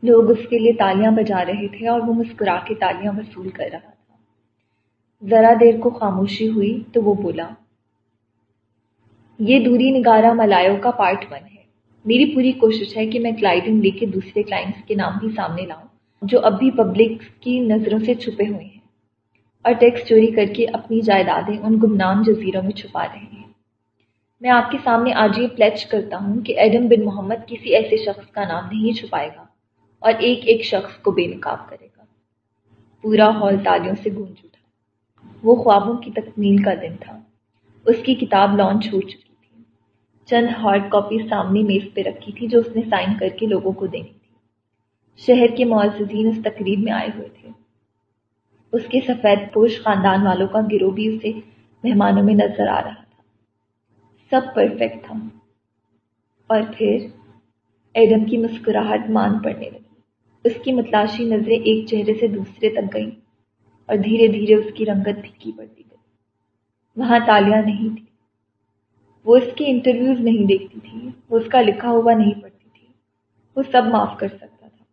لوگ اس کے لیے تالیاں بجا رہے تھے اور وہ مسکرا کے تالیاں وصول کر رہا تھا۔ ذرا دیر کو خاموشی ہوئی تو وہ بولا، یہ دوری نگارہ ملایو کا پارٹ ون ہے۔ میری پوری کوشش ہے کہ میں کلائڈنگ لے کے دوسرے کلائنٹس کے نام بھی سامنے لاؤں، جو اب بھی پبلک کی نظروں سے چھپے ہوئے ہیں۔ اور ٹیکس چوری کر کے اپنی جائیدادیں ان گمنام جزیروں میں چھپا رہے ہیں۔ میں آپ کے سامنے آج یہ پلیچ کرتا ہوں کہ ایڈم بن محمد کسی ایسے شخص کا نام نہیں چھپائے گا۔ اور ایک ایک شخص کو بے نقاب کرے گا۔ پورا ہال تالیوں سے گونج اٹھا۔ وہ خوابوں کی تکمیل کا دن تھا۔ اس کی کتاب لانچ ہو چکی تھی۔ چند ہارڈ کاپی سامنے میز پہ رکھی تھی جو اس نے سائن کر کے لوگوں کو دینی تھی۔ شہر کے معززین اس تقریب میں آئے ہوئے تھے۔ اس کے سفید پوش خاندان والوں کا گروہ بھی اسے مہمانوں میں نظر آ رہا تھا۔ سب پرفیکٹ تھا۔ اور پھر ایڈم کی مسکراہٹ مان پڑنے لگی۔ اس کی متلاشی نظریں ایک چہرے سے دوسرے تک گئیں اور دھیرے دھیرے اس کی رنگت پھیکی پڑتی گئی۔ وہاں تالیاں نہیں تھی وہ اس کے انٹرویوز نہیں دیکھتی تھی وہ اس کا لکھا ہوا نہیں پڑھتی تھی وہ سب معاف کر سکتا تھا۔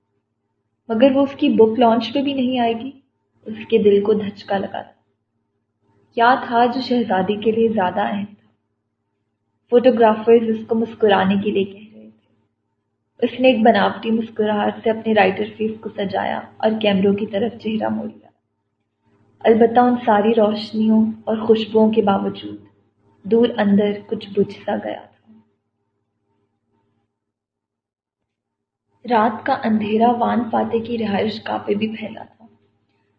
مگر وہ اس کی بک لانچ پہ بھی نہیں آئے گی۔ اس کے دل کو دھچکا لگا تھا۔ کیا تھا جو شہزادی کے لیے زیادہ اہم تھا؟ فوٹوگرافرز اس کو مسکرانے کے لیے کہہ اس نے ایک بناوٹی مسکراہٹ سے اپنے رائٹر فیس کو سجایا اور کیمروں کی طرف چہرہ موڑ لیا۔ البتہ ان ساری روشنیوں اور خوشبوؤں کے باوجود دور اندر کچھ بجھ سا گیا تھا۔ رات کا اندھیرا وان فاتح کی رہائش گاہ پہ بھی پھیلا تھا۔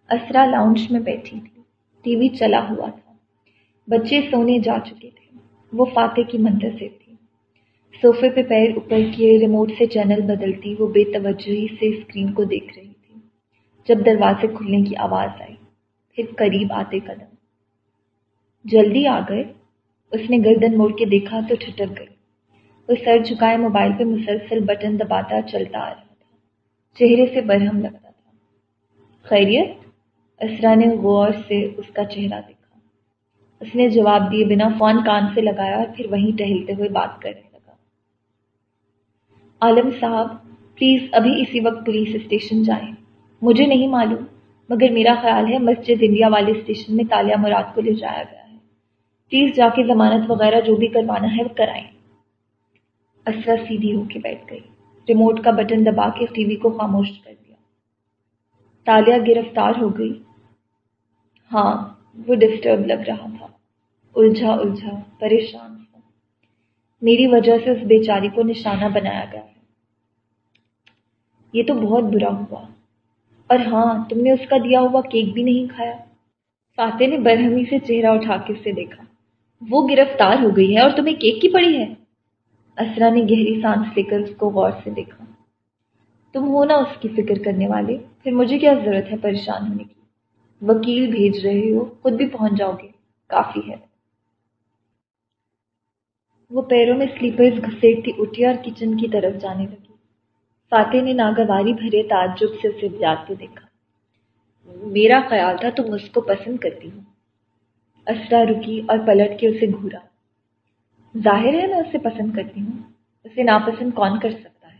اسرا لاؤنج میں بیٹھی تھی۔ ٹی وی چلا ہوا تھا۔ بچے سونے جا چکے تھے۔ وہ فاتح کی منتظر تھی صوفے پہ پیر اوپر کیے ریموٹ سے چینل بدلتی، وہ بے توجہی سے اسکرین کو دیکھ رہی تھی۔ جب دروازے کھلنے کی آواز آئی، پھر قریب آتے قدم۔ جلدی آ گئے۔ اس نے گردن موڑ کے دیکھا تو ٹھٹک گئی۔ وہ سر جھکائے موبائل پہ مسلسل بٹن دباتا، چلتا آ رہا تھا۔ چہرے سے برہم لگتا تھا۔ خیریت؟ اسرا نے غور سے اس کا چہرہ دیکھا۔ اس نے جواب دیے بنا فون کان سے لگایا اور پھر وہیں ٹہلتے ہوئے بات کرنے لگا عالم صاحب، پلیز ابھی اسی وقت پولیس اسٹیشن جائیں۔ مجھے نہیں معلوم، مگر میرا خیال ہے مسجد انڈیا والے اسٹیشن میں تالیہ مراد کو لے جایا گیا ہے۔ پلیز جا کے ضمانت وغیرہ جو بھی کروانا ہے وہ کرائیں۔ اسرا سیدھی ہو کے بیٹھ گئی۔ ریموٹ کا بٹن دبا کے ٹی وی کو خاموش کر دیا۔ تالیہ گرفتار ہو گئی۔ ہاں وہ ڈسٹرب لگ رہا تھا۔ الجھا الجھا، پریشان تھا۔ میری وجہ سے اس بیچاری کو نشانہ بنایا گیا۔ یہ تو بہت برا ہوا۔ اور ہاں تم نے اس کا دیا ہوا کیک بھی نہیں کھایا۔ فاتح نے برہمی سے چہرہ اٹھا کے اسے دیکھا۔ وہ گرفتار ہو گئی ہے اور تمہیں کیک کی پڑی ہے۔ اسرا نے گہری سانس لے کر اس کو غور سے دیکھا۔ تم ہو نا اس کی فکر کرنے والے؟ پھر مجھے کیا ضرورت ہے پریشان ہونے کی؟ وکیل بھیج رہے ہو، خود بھی پہنچ جاؤ گے۔ کافی ہے۔ وہ پیروں میں سلیپرز گھسیٹتی اٹھی اور کچن کی طرف جانے لگی۔ فاتح نے ناگواری بھرے تعجب سے اسے جاتے دیکھا۔ میرا خیال تھا تم اس کو پسند کرتی ہوں اسرا رکی اور پلٹ کے اسے گھورا۔ ظاہر ہے میں اسے پسند کرتی ہوں۔ اسے ناپسند کون کر سکتا ہے؟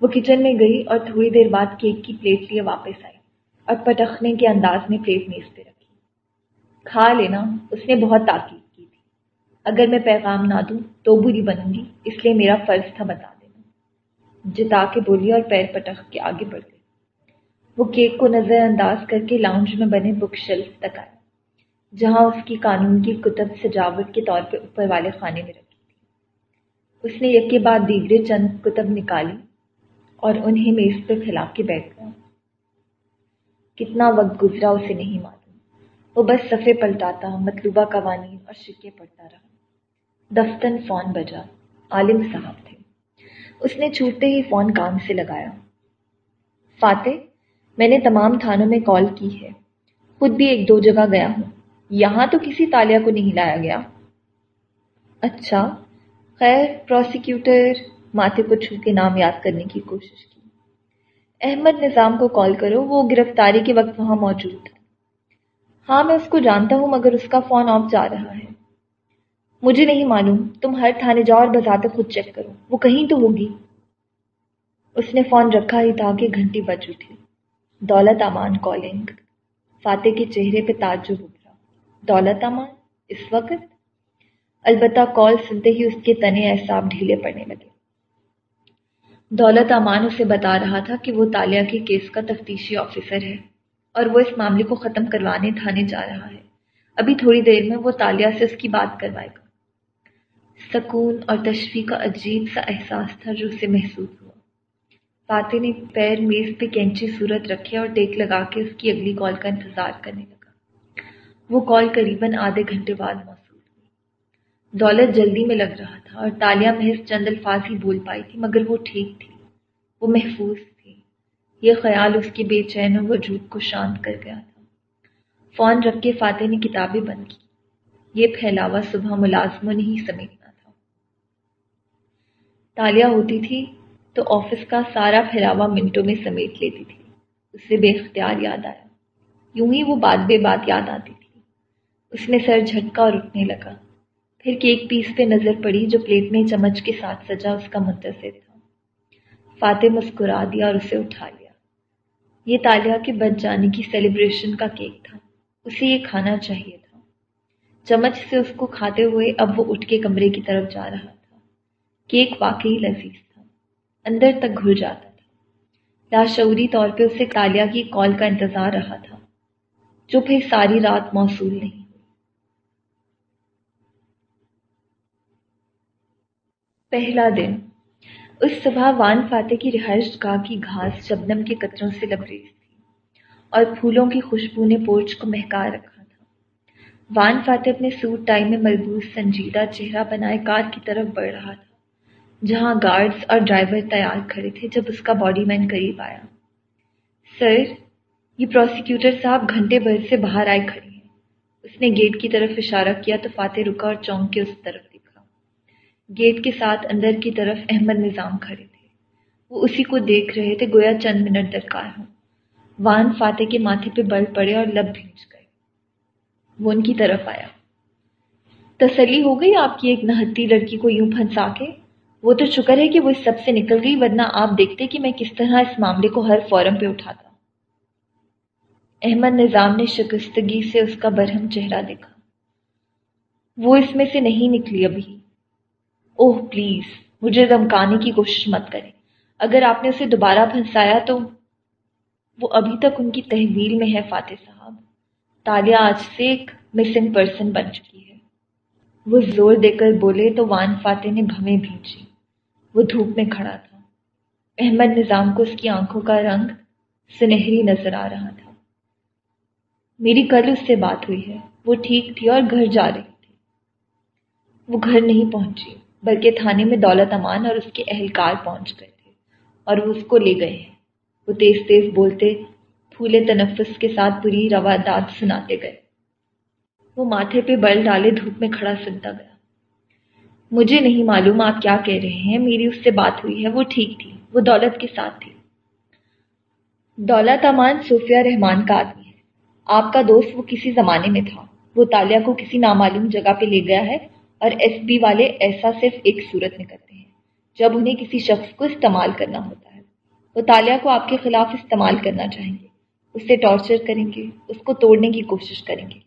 وہ کچن میں گئی اور تھوڑی دیر بعد کیک کی پلیٹ لیے واپس آئی اور پٹخنے کے انداز میں پلیٹ میز پہ رکھی۔ کھا لینا، اس نے بہت تاکید کی تھی۔ اگر میں پیغام نہ دوں تو بری بنوں گی، اس لیے میرا فرض تھا بتا۔ جتا کے بولی اور پیر پٹخ کے آگے بڑھ گئی۔ وہ کیک کو نظر انداز کر کے لاؤنج میں بنے بک شیلف تک آئے جہاں اس کی قانون کی کتب سجاوٹ کے طور پہ اوپر والے خانے میں رکھی تھی۔ اس نے یک کے بعد دیگرے چند کتب نکالی اور انہیں میز پہ پھیلا کے بیٹھ گیا۔ کتنا وقت گزرا اسے نہیں معلوم۔ وہ بس صفے پلٹاتا، مطلوبہ قوانین اور شکے پڑتا رہا۔ دفتن فون بجا، عالم صاحب تھے۔ اس نے چھوٹتے ہی فون کان سے لگایا۔ فاتح، میں نے تمام تھانوں میں کال کی ہے۔ خود بھی ایک دو جگہ گیا ہوں۔ یہاں تو کسی تالیہ کو نہیں لایا گیا۔ اچھا خیر، پروسیکیوٹر ماتھے کو چھو کے نام یاد کرنے کی کوشش کی۔ احمد نظام کو کال کرو، وہ گرفتاری کے وقت وہاں موجود تھا ہاں میں اس کو جانتا ہوں، مگر اس کا فون آف جا رہا ہے۔ مجھے نہیں معلوم، تم ہر تھانے جاؤ اور بذات خود چیک کرو۔ وہ کہیں تو ہوگی؟ اس نے فون رکھا ہی تھا کہ گھنٹی بج اٹھی۔ دولت امان کالنگ فاتح کے چہرے پہ تعجب ابھرا دولت امان؟ اس وقت؟ البتہ کال سنتے ہی اس کے تنے احساب ڈھیلے پڑنے لگے۔ دولت امان اسے بتا رہا تھا کہ وہ تالیہ کے کیس کا تفتیشی آفیسر ہے اور وہ اس معاملے کو ختم کروانے تھانے جا رہا ہے۔ ابھی تھوڑی دیر میں وہ تالیہ سے اس کی بات کروائے گا۔ سکون اور تشفی کا عجیب سا احساس تھا جو اسے محسوس ہوا۔ فاتح نے پیر میز پہ کینچی صورت رکھے اور ٹیک لگا کے اس کی اگلی کال کا انتظار کرنے لگا۔ وہ کال قریباً آدھے گھنٹے بعد موصول ہوئی۔ دولت جلدی میں لگ رہا تھا اور تالیہ محض چند الفاظ ہی بول پائی تھی، مگر وہ ٹھیک تھی۔ وہ محفوظ تھی۔ یہ خیال اس کے بے چین و وجود کو شانت کر گیا تھا۔ فون رکھ کے فاتح نے کتابیں بند کی۔ یہ پھیلاوا صبح ملازموں نے ہی سمیٹنا تھا تالیاں ہوتی تھی تو آفس کا سارا پھیلاوا منٹوں میں سمیٹ لیتی تھی۔ اسے بے اختیار یاد آیا۔ یوں ہی وہ بات بے بات یاد آتی تھی۔ اس نے سر جھٹکا اور اٹھنے لگا۔ پھر کیک پیس پہ نظر پڑی جو پلیٹ میں چمچ کے ساتھ سجا اس کا منتظر تھا۔ فاتح مسکرا دیا اور اسے اٹھا لیا۔ یہ تالیہ کے بچ جانے کی سیلیبریشن کا کیک تھا۔ اسے یہ کھانا چاہیے تھا۔ چمچ سے اس کو کھاتے ہوئے اب وہ اٹھ کے کمرے کی طرف جا رہا۔ تھا کیک واقعی لذیذ تھا۔ اندر تک گھل جاتا تھا۔ لاشعوری طور پہ اسے تالیہ کی کال کا انتظار رہا تھا، جو پھر ساری رات موصول نہیں۔ پہلا دن۔ اس صبح وان فاتح کی رہائش گاہ کی گھاس شبنم کے قطروں سے لبریز تھی اور پھولوں کی خوشبو نے پورچ کو مہکا رکھا تھا۔ وان فاتح اپنے سوٹ ٹائی میں ملبوس، سنجیدہ چہرہ بنائے کار کی طرف بڑھ رہا تھا۔ جہاں گارڈز اور ڈرائیور تیار کھڑے تھے جب اس کا باڈی مین قریب آیا۔ سر یہ پروسیکیوٹر صاحب گھنٹے بھر سے باہر آئے کھڑے ہیں۔ اس نے گیٹ کی طرف اشارہ کیا تو فاتح رکا اور چونک کے اس طرف گیٹ کے ساتھ اندر کی طرف احمد نظام کھڑے تھے۔ وہ اسی کو دیکھ رہے تھے گویا چند منٹ درکار ہوں۔ وان فاتح کے ماتھے پہ بل پڑے اور لب بھیج گئے۔ وہ ان کی طرف آیا۔ تسلی ہو گئی آپ کی ایک نہتی لڑکی کو یوں پھنسا کے؟ وہ تو شکر ہے کہ وہ اس سب سے نکل گئی، ورنہ آپ دیکھتے کہ میں کس طرح اس معاملے کو ہر فورم پہ اٹھاتا۔ احمد نظام نے شکستگی سے اس کا برہم چہرہ دیکھا۔ وہ اس میں سے نہیں نکلی ابھی۔ اوہ، پلیز، مجھے دمکانے کی کوشش مت کریں۔ اگر آپ نے اسے دوبارہ پھنسایا تو وہ ابھی تک ان کی تحویل میں ہے، فاتح صاحب۔ تالیہ آج سے ایک مسنگ پرسن بن چکی ہے۔ وہ زور دے کر بولے تو وان فاتح نے بھویں بھیجی۔ وہ دھوپ میں کھڑا تھا۔ احمد نظام کو اس کی آنکھوں کا رنگ سنہری نظر آ رہا تھا۔ میری کل اس سے بات ہوئی ہے۔ وہ ٹھیک تھی اور گھر جا رہی تھی۔ وہ گھر نہیں پہنچی، بلکہ تھانے میں دولت امان اور اس کے اہلکار پہنچ گئے تھے اور وہ اس کو لے گئے ہیں۔ وہ تیز تیز بولتے، پھولے تنفس کے ساتھ پوری روادات سناتے گئے۔ وہ ماتھے پہ بل ڈالے دھوپ میں کھڑا سنتا گیا۔ مجھے نہیں معلوم آپ کیا کہہ رہے ہیں، میری اس سے بات ہوئی ہے، وہ ٹھیک تھی، وہ دولت کے ساتھ تھی۔ دولت امان صوفیہ رحمان کا آدمی ہے۔ آپ کا دوست وہ کسی زمانے میں تھا، وہ تالیہ کو کسی نامعلوم جگہ پہ لے گیا ہے اور ایس بی والے ایسا صرف ایک صورت میں کرتے ہیں، جب انہیں کسی شخص کو استعمال کرنا ہوتا ہے۔ وہ تالیہ کو آپ کے خلاف استعمال کرنا چاہیں گے اس سے ٹارچر کریں گے، اس کو توڑنے کی کوشش کریں گے۔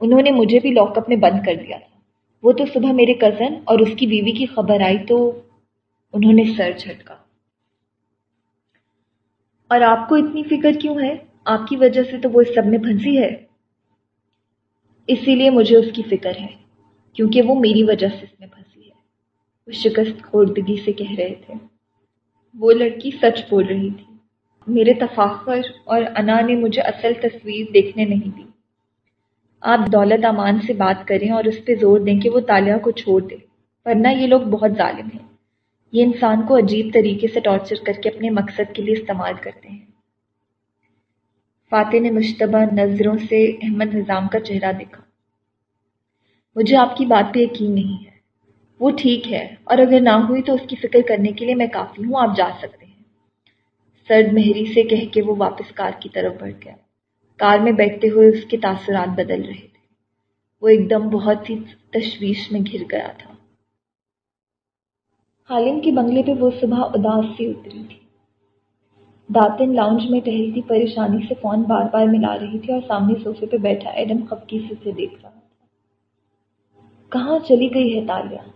انہوں نے مجھے بھی لاک اپ میں بند کر دیا تھا۔ وہ تو صبح میرے کزن اور اس کی بیوی کی خبر آئی تو انہوں نے سر جھٹکا۔ اور آپ کو اتنی فکر کیوں ہے؟ آپ کی وجہ سے تو وہ اس سب میں پھنسی ہے۔ اسی لیے مجھے اس کی فکر ہے، کیونکہ وہ میری وجہ سے اس میں پھنسی ہے۔ وہ شکست خوردگی سے کہہ رہے تھے۔ وہ لڑکی سچ بول رہی تھی۔ میرے تفاخر اور انا نے مجھے اصل تصویر دیکھنے نہیں دی۔ آپ دولت امان سے بات کریں اور اس پہ زور دیں کہ وہ تالیہ کو چھوڑ دے۔ ورنہ یہ لوگ بہت ظالم ہیں۔ یہ انسان کو عجیب طریقے سے ٹارچر کر کے اپنے مقصد کے لیے استعمال کرتے ہیں۔ فاتح نے مشتبہ نظروں سے احمد نظام کا چہرہ دیکھا۔ مجھے آپ کی بات پہ یقین نہیں ہے۔ وہ ٹھیک ہے۔ اور اگر نہ ہوئی تو اس کی فکر کرنے کے لیے میں کافی ہوں، آپ جا سکتے ہیں۔ سرد مہری سے کہہ کے وہ واپس کار کی طرف بڑھ گیا۔ کار میں بیٹھتے ہوئے اس کے تاثرات بدل رہے تھے۔ وہ ایک دم بہت ہی تشویش میں گھر گیا تھا۔ حالم کے بنگلے پہ وہ صبح اداس سی اتری تھی۔ داتن لاؤنج میں ٹہلتی پریشانی سے فون بار بار ملا رہی تھی اور سامنے صوفے پہ بیٹھا ایڈم خفکی سے اسے دیکھ رہا تھا۔ کہاں چلی گئی ہے تالیہ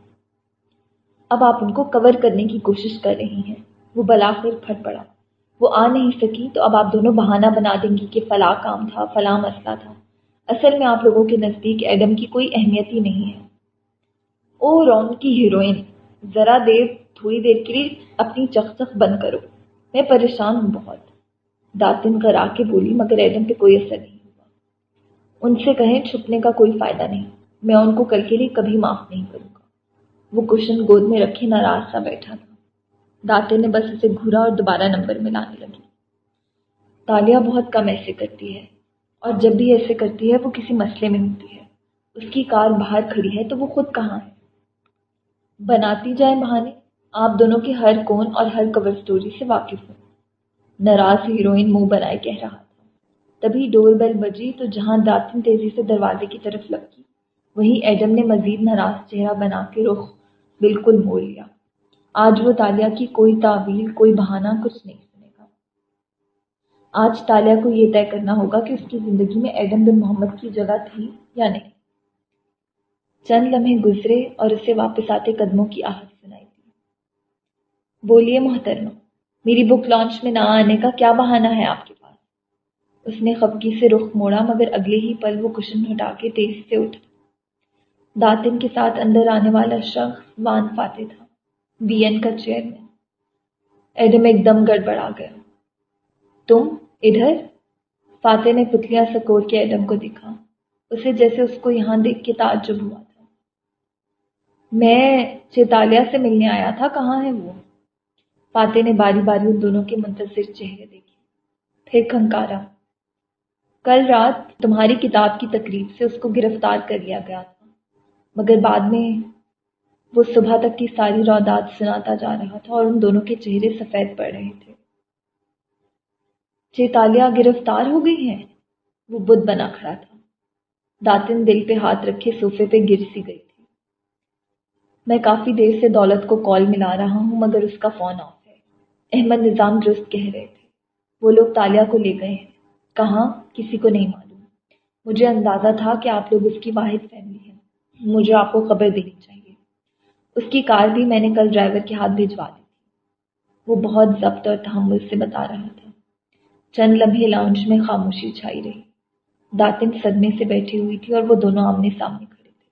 اب آپ ان کو کور کرنے کی کوشش کر رہی ہیں۔ وہ بلاخر پھٹ پڑا۔ وہ آ نہیں سکی تو اب آپ دونوں بہانہ بنا دیں گی کہ فلاں کام تھا، فلاں مسئلہ تھا۔ اصل میں آپ لوگوں کے نزدیک ایڈم کی کوئی اہمیت ہی نہیں ہے۔ او رون کی ہیروئن، ذرا دیر، تھوڑی دیر کے لیے اپنی چخ بند کرو۔ میں پریشان ہوں بہت۔ داتن کرا کے بولی، مگر ایڈم پہ کوئی اثر نہیں ہوا۔ ان سے کہیں چھپنے کا کوئی فائدہ نہیں۔ میں ان کو کل کے لیے کبھی معاف نہیں کروں گا۔ وہ کشن گود میں رکھے، ناراض سا بیٹھا تھا۔ داتے نے بس اسے گھورا اور دوبارہ نمبر میں لانے لگی۔ تالیہ بہت کم ایسے کرتی ہے اور جب بھی ایسے کرتی ہے، وہ کسی مسئلے میں ہوتی ہے۔ اس کی کار باہر کھڑی ہے تو وہ خود کہاں ہے؟ بناتی جائیں بہانے، آپ دونوں کے ہر کون اور ہر کور سٹوری سے واقف ہوں۔ ناراض ہیروئن منہ بنائے کہہ رہا تھا۔ تبھی ڈور بیل بجی تو جہاں داتن تیزی سے دروازے کی طرف لگی وہیں ایڈم نے مزید ناراض چہرہ بنا کے رخ بالکل موڑ لیا۔ آج وہ تالیہ کی کوئی تعویل، کوئی بہانہ کچھ نہیں سنے گا۔ آج تالیہ کو یہ طے کرنا ہوگا کہ اس کی زندگی میں ایڈم بن محمد کی جگہ تھی یا نہیں۔ چند لمحے گزرے اور اسے واپس آتے قدموں کی آہت سنائی دی۔ بولیے محترمہ، میری بک لانچ میں نہ آنے کا کیا بہانہ ہے آپ کے پاس؟ اس نے خفگی سے رخ موڑا، مگر اگلے ہی پل وہ کشن ہٹا کے تیز سے اٹھا۔ داتن کے ساتھ اندر آنے والا شخص وان فاتح تھا۔ بی این کا چیئرمین۔ ایڈم ایک دم گڑبڑا گیا۔ تم ادھر؟ فاتح نے پتلیاں سکوڑ کے ایڈم کو دکھا اسے جیسے اس کو یہاں دیکھ کے تعجب ہوا تھا۔ میں چیتالیہ سے ملنے آیا تھا، کہاں ہے وہ؟ فاتح نے باری باری ان دونوں کے منتظر چہرے دیکھے۔ پھر کھنکارا۔ کل رات تمہاری کتاب کی تقریب سے اس کو گرفتار کر لیا گیا تھا۔ مگر بعد میں وہ صبح تک کی ساری رودات سناتا جا رہا تھا اور ان دونوں کے چہرے سفید پڑ رہے تھے۔ جی چیتالیہ گرفتار ہو گئی ہیں؟ وہ بدھ بنا کھڑا تھا۔ داتن دل پہ ہاتھ رکھے صوفے پہ گر سی گئی تھی۔ میں کافی دیر سے دولت کو کال ملا رہا ہوں، مگر اس کا فون آف ہے۔ احمد نظام درست کہہ رہے تھے۔ وہ لوگ تالیہ کو لے گئے ہیں۔ کہاں؟ کسی کو نہیں معلوم۔ مجھے اندازہ تھا کہ آپ لوگ اس کی واحد فیملی ہیں۔ مجھے آپ کو خبر دینی چاہیے۔ اس کی کار بھی میں نے کل ڈرائیور کے ہاتھ بھجوا دی تھی۔ وہ بہت ضبط اور تحمل سے بتا رہا تھا۔ چند لمحے لاؤنج میں خاموشی چھائی رہی۔ داتن صدمے سے بیٹھی ہوئی تھی اور وہ دونوں آمنے سامنے کھڑے تھے۔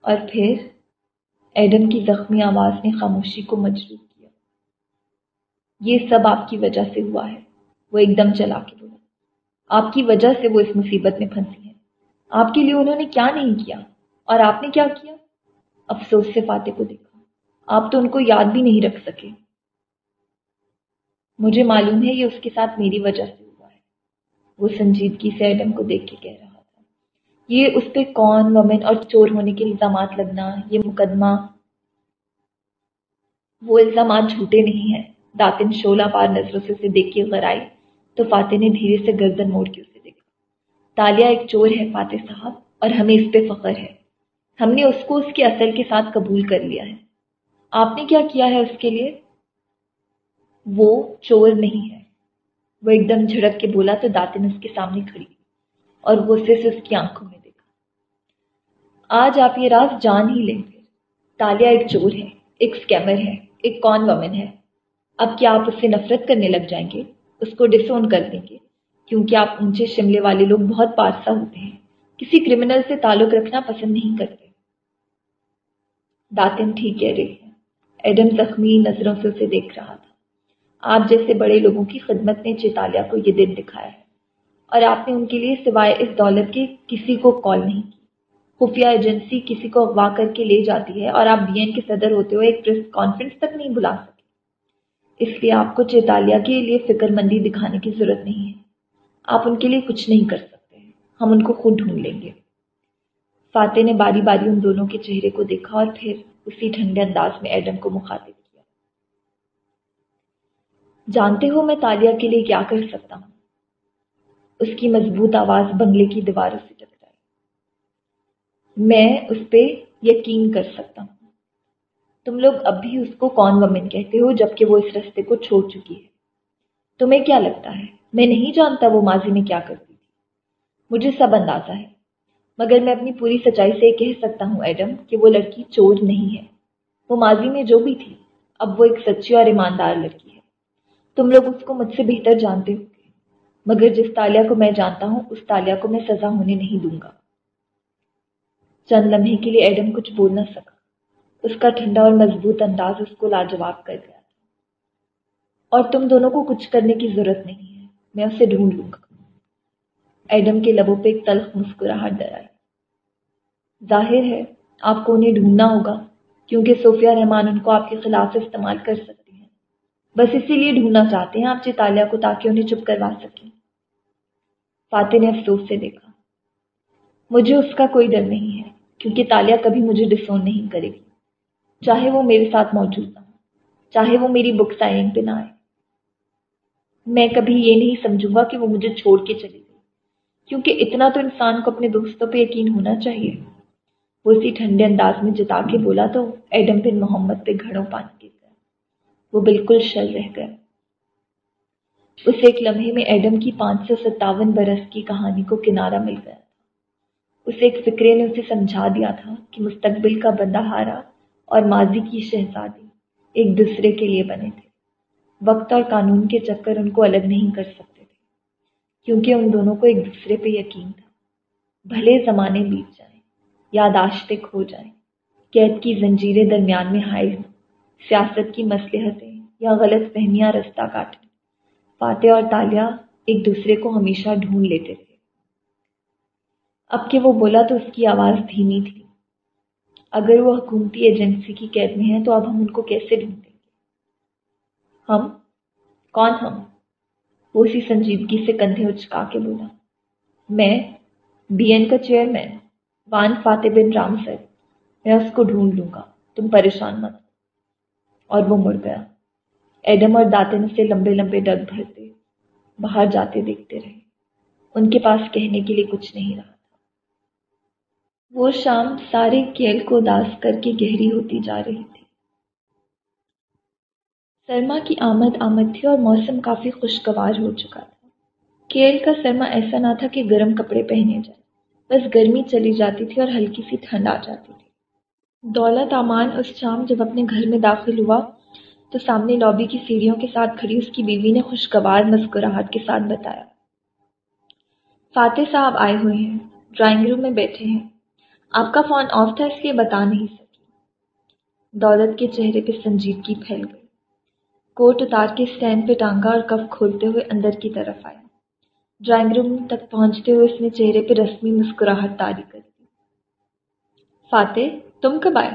اور پھر ایڈم کی زخمی آواز نے خاموشی کو مجروح کیا۔ یہ سب آپ کی وجہ سے ہوا ہے۔ وہ ایک دم چلا کے بولا۔ آپ کی وجہ سے وہ اس مصیبت میں پھنسی ہیں۔ آپ کے لیے انہوں نے کیا نہیں کیا؟ اور آپ نے کیا کیا؟ افسوس سے فاتح کو دیکھا۔ آپ تو ان کو یاد بھی نہیں رکھ سکے۔ مجھے معلوم ہے یہ اس کے ساتھ میری وجہ سے ہوا ہے۔ وہ سنجیدگی سے ایڈم کو دیکھ کے کہہ رہا تھا۔ یہ اس پہ کون ومن اور چور ہونے کے الزامات لگنا، یہ مقدمہ۔ وہ الزامات جھوٹے نہیں ہیں۔ داتن شولہ پار نظروں سے اسے دیکھ کے غر آئی تو فاتح نے دھیرے سے گردن موڑ کے اسے دیکھا۔ تالیا ایک چور ہے فاتح صاحب اور ہمیں اس پہ فخر ہے۔ ہم نے اس کو اس کے اصل کے ساتھ قبول کر لیا ہے۔ آپ نے کیا کیا ہے اس کے لیے؟ وہ چور نہیں ہے۔ وہ ایک دم جھڑک کے بولا تو داتن اس کے سامنے کھڑی۔ اور غصے سے اس کی آنکھوں میں دیکھا۔ آج آپ یہ راز جان ہی لیں گے۔ تالیا ایک چور ہے، ایک اسکیمر ہے، ایک کون ومن ہے۔ اب کیا آپ اس سے نفرت کرنے لگ جائیں گے؟ اس کو ڈسون کر دیں گے۔ کیونکہ آپ اونچے شملے والے لوگ بہت پارسا ہوتے ہیں۔ کسی کرمنل سے تعلق رکھنا پسند نہیں کرتے۔ داتن ٹھیک کہہ رہی ہے ایڈم زخمی نظروں سے اسے دیکھ رہا تھا۔ آپ جیسے بڑے لوگوں کی خدمت نے چیتالیہ کو یہ دن دکھایا۔ ہے اور آپ نے ان کے لیے سوائے اس دولت کے کسی کو کال نہیں کی۔ خفیہ ایجنسی کسی کو اغوا کر کے لے جاتی ہے اور آپ بی این کے صدر ہوتے ہوئے ایک پریس کانفرنس تک نہیں بلا سکتے۔ اس لیے آپ کو چیتالیہ کے لیے فکر مندی دکھانے کی ضرورت نہیں ہے۔ آپ ان کے لیے کچھ نہیں کر سکتے۔ ہم ان کو خود ڈھونڈ لیں گے۔ فاتح نے باری باری ان دونوں کے چہرے کو دیکھا اور پھر اسی ٹھنڈے انداز میں ایڈم کو مخاطب کیا۔ جانتے ہو میں تالیہ کے لیے کیا کر سکتا ہوں؟ اس کی مضبوط آواز بنگلے کی دیواروں سے ٹکرائی۔ میں اس پہ یقین کر سکتا ہوں۔ تم لوگ اب بھی اس کو کون ومن کہتے ہو جبکہ وہ اس رستے کو چھوڑ چکی ہے؟ تمہیں کیا لگتا ہے؟ میں نہیں جانتا وہ ماضی میں کیا کرتی تھی۔ مجھے سب اندازہ ہے۔ مگر میں اپنی پوری سچائی سے کہہ سکتا ہوں، ایڈم، کہ وہ لڑکی چور نہیں ہے۔ وہ ماضی میں جو بھی تھی، اب وہ ایک سچی اور ایماندار لڑکی ہے۔ تم لوگ اس کو مجھ سے بہتر جانتے ہو گے، مگر جس تالیہ کو میں جانتا ہوں، اس تالیہ کو میں سزا ہونے نہیں دوں گا۔ چند لمحے کے لیے ایڈم کچھ بول نہ سکا۔ اس کا ٹھنڈا اور مضبوط انداز اس کو لاجواب کر گیا تھا۔ اور تم دونوں کو کچھ کرنے کی ضرورت نہیں ہے، میں اسے ڈھونڈ لوں گا۔ ایڈم کے لبوں پہ ایک تلخ مسکراہٹ ڈر آئی۔ ظاہر ہے، آپ کو انہیں ڈھونڈنا ہوگا، کیونکہ صوفیہ رحمان ان کو آپ کے خلاف استعمال کر سکتی ہیں۔ بس اسی لیے ڈھونڈنا چاہتے ہیں آپ چتالیہ کو تاکہ انہیں چپ کروا سکیں۔ فاتح نے افسوس سے دیکھا۔ مجھے اس کا کوئی ڈر نہیں ہے، کیونکہ تالیہ کبھی مجھے ڈسون نہیں کرے گی۔ چاہے وہ میرے ساتھ موجود نہ ہو، چاہے وہ میری بک سائننگ پہ نہ آئے۔ میں کبھی یہ نہیں سمجھوں گا کہ وہ مجھے چھوڑ کے چلی گئی کیونکہ اتنا تو انسان کو اپنے دوستوں پہ یقین ہونا چاہیے۔ وہ اسی ٹھنڈے انداز میں جتا کے بولا تو ایڈم بن محمد پہ گھڑوں پانی گر گیا۔ وہ بالکل شل رہ گیا۔ اس ایک لمحے میں ایڈم کی پانچ سو ستاون برس کی کہانی کو کنارہ مل گیا تھا۔ اس ایک فکرے نے اسے سمجھا دیا تھا کہ مستقبل کا بندہ ہارا اور ماضی کی شہزادی ایک دوسرے کے لیے بنے تھے۔ وقت اور قانون کے چکر ان کو الگ نہیں کر سکتے تھے، کیونکہ ان دونوں کو ایک دوسرے پہ یقین تھا۔ بھلے زمانے بیت جائیں۔ یاداشتیں کھو جائیں۔ قید کی زنجیریں درمیان میں ہائے ہوں سیاست کی مصلحتیں یا غلط فہمیاں رستہ کاٹیں۔ فاتح اور تالیہ ایک دوسرے کو ہمیشہ ڈھونڈ لیتے تھے۔ اب کہ وہ بولا تو اس کی آواز دھیمی تھی۔ اگر وہ حکومتی ایجنسی کی قید میں ہیں تو اب ہم ان کو کیسے ڈھونڈیں گے؟ ہم؟ کون ہم؟ وہ اسی سنجیدگی سے کندھے اچکا کے بولا۔ میں؟ بی این کا چیئرمین۔ وان فاتح بن رام سر میں اس کو ڈھونڈ لوں گا، تم پریشان مت۔ اور وہ مڑ گیا۔ ایڈم اور داتن سے لمبے لمبے ڈگ بھرتے، باہر جاتے دیکھتے رہے۔ ان کے پاس کہنے کے لیے کچھ نہیں رہا تھا۔ وہ شام سارے کیل کو داس کر کے گہری ہوتی جا رہی تھی۔ سرما کی آمد آمد تھی اور موسم کافی خوشگوار ہو چکا تھا۔ کیل کا سرما ایسا نہ تھا کہ گرم کپڑے پہنے جائے بس گرمی چلی جاتی تھی اور ہلکی سی ٹھنڈ آ جاتی تھی۔ دولت امان اس شام جب اپنے گھر میں داخل ہوا تو سامنے لابی کی سیڑھیوں کے ساتھ کھڑی اس کی بیوی نے خوشگوار مسکراہٹ کے ساتھ بتایا۔ فاتح صاحب آئے ہوئے ہیں، ڈرائنگ روم میں بیٹھے ہیں۔ آپ کا فون آف تھا اس لیے بتا نہیں سکی۔ دولت کے چہرے پہ سنجیدگی پھیل گئی۔ کوٹ اتار کے اسٹینڈ پہ ٹانگا اور کف کھولتے ہوئے اندر کی طرف آیا ڈرائنگ روم تک پہنچتے ہوئے اس نے چہرے پہ رسمی مسکراہٹ تاری کر دی۔ فاتح، تم کب آئے؟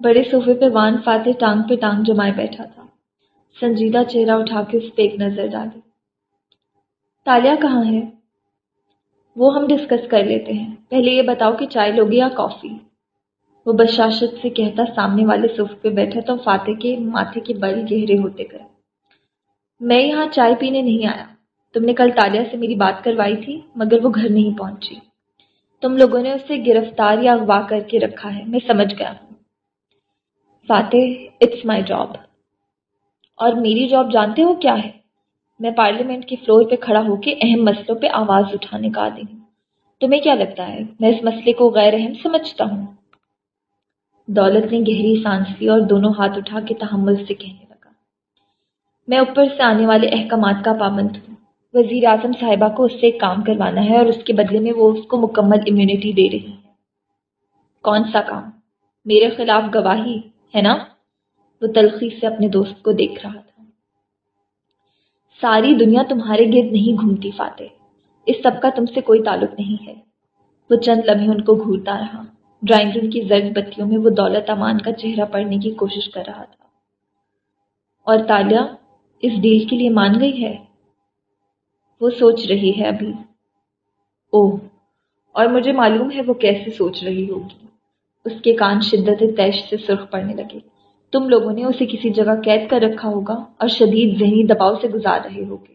بڑے صوفے پہ وان فاتح ٹانگ پہ ٹانگ جمائے بیٹھا تھا۔ سنجیدہ چہرہ اٹھا کے اس پہ ایک نظر ڈالی۔ تالیا کہاں ہے؟ وہ ہم ڈسکس کر لیتے ہیں۔ پہلے یہ بتاؤ کہ چائے لوگی یا کافی؟ وہ بشاشت سے کہتا، سامنے والے صوفے پہ بیٹھا تو فاتح کے ماتھے کے بل گہرے ہوتے گئے۔ میں یہاں چائے پینے نہیں آیا۔ تم نے کل تالیا سے میری بات کروائی تھی، مگر وہ گھر نہیں پہنچی۔ تم لوگوں نے اسے گرفتار یا اغوا کر کے رکھا ہے، میں سمجھ گیا ہوں۔ فاتح اٹس مائی جاب اور میری جاب جانتے ہو کیا ہے؟ میں پارلیمنٹ کے فلور پہ کھڑا ہو کے اہم مسئلوں پہ آواز اٹھانے کا آدمی ہوں۔ تمہیں کیا لگتا ہے؟ میں اس مسئلے کو غیر اہم سمجھتا ہوں۔ دولت نے گہری سانس لی اور دونوں ہاتھ اٹھا کے تحمل سے کہنے لگا۔ میں اوپر سے آنے والے احکامات کا پابند ہوں۔ وزیر اعظم صاحبہ کو اس سے ایک کام کروانا ہے اور اس کے بدلے میں وہ اس کو مکمل امیونٹی دے رہی ہے۔ کون سا کام؟ میرے خلاف گواہی، ہے نا؟ وہ تلخی سے اپنے دوست کو دیکھ رہا تھا۔ ساری دنیا تمہارے گرد نہیں گھومتی، فاتح۔ اس سب کا تم سے کوئی تعلق نہیں ہے۔ وہ چند لمحے ان کو گھورتا رہا۔ ڈرائنگ روم کی زرد بتیوں میں وہ دولت امان کا چہرہ پڑھنے کی کوشش کر رہا تھا۔ اور تالیہ، اس ڈیل کے لیے مان گئی ہے؟ وہ سوچ رہی ہے ابھی۔ اوہ، اور مجھے معلوم ہے وہ کیسے سوچ رہی ہوگی۔ اس کے کان شدت تیش سے سرخ پڑنے لگے۔ تم لوگوں نے اسے کسی جگہ قید کر رکھا ہوگا اور شدید ذہنی دباؤ سے گزار رہے ہوگے۔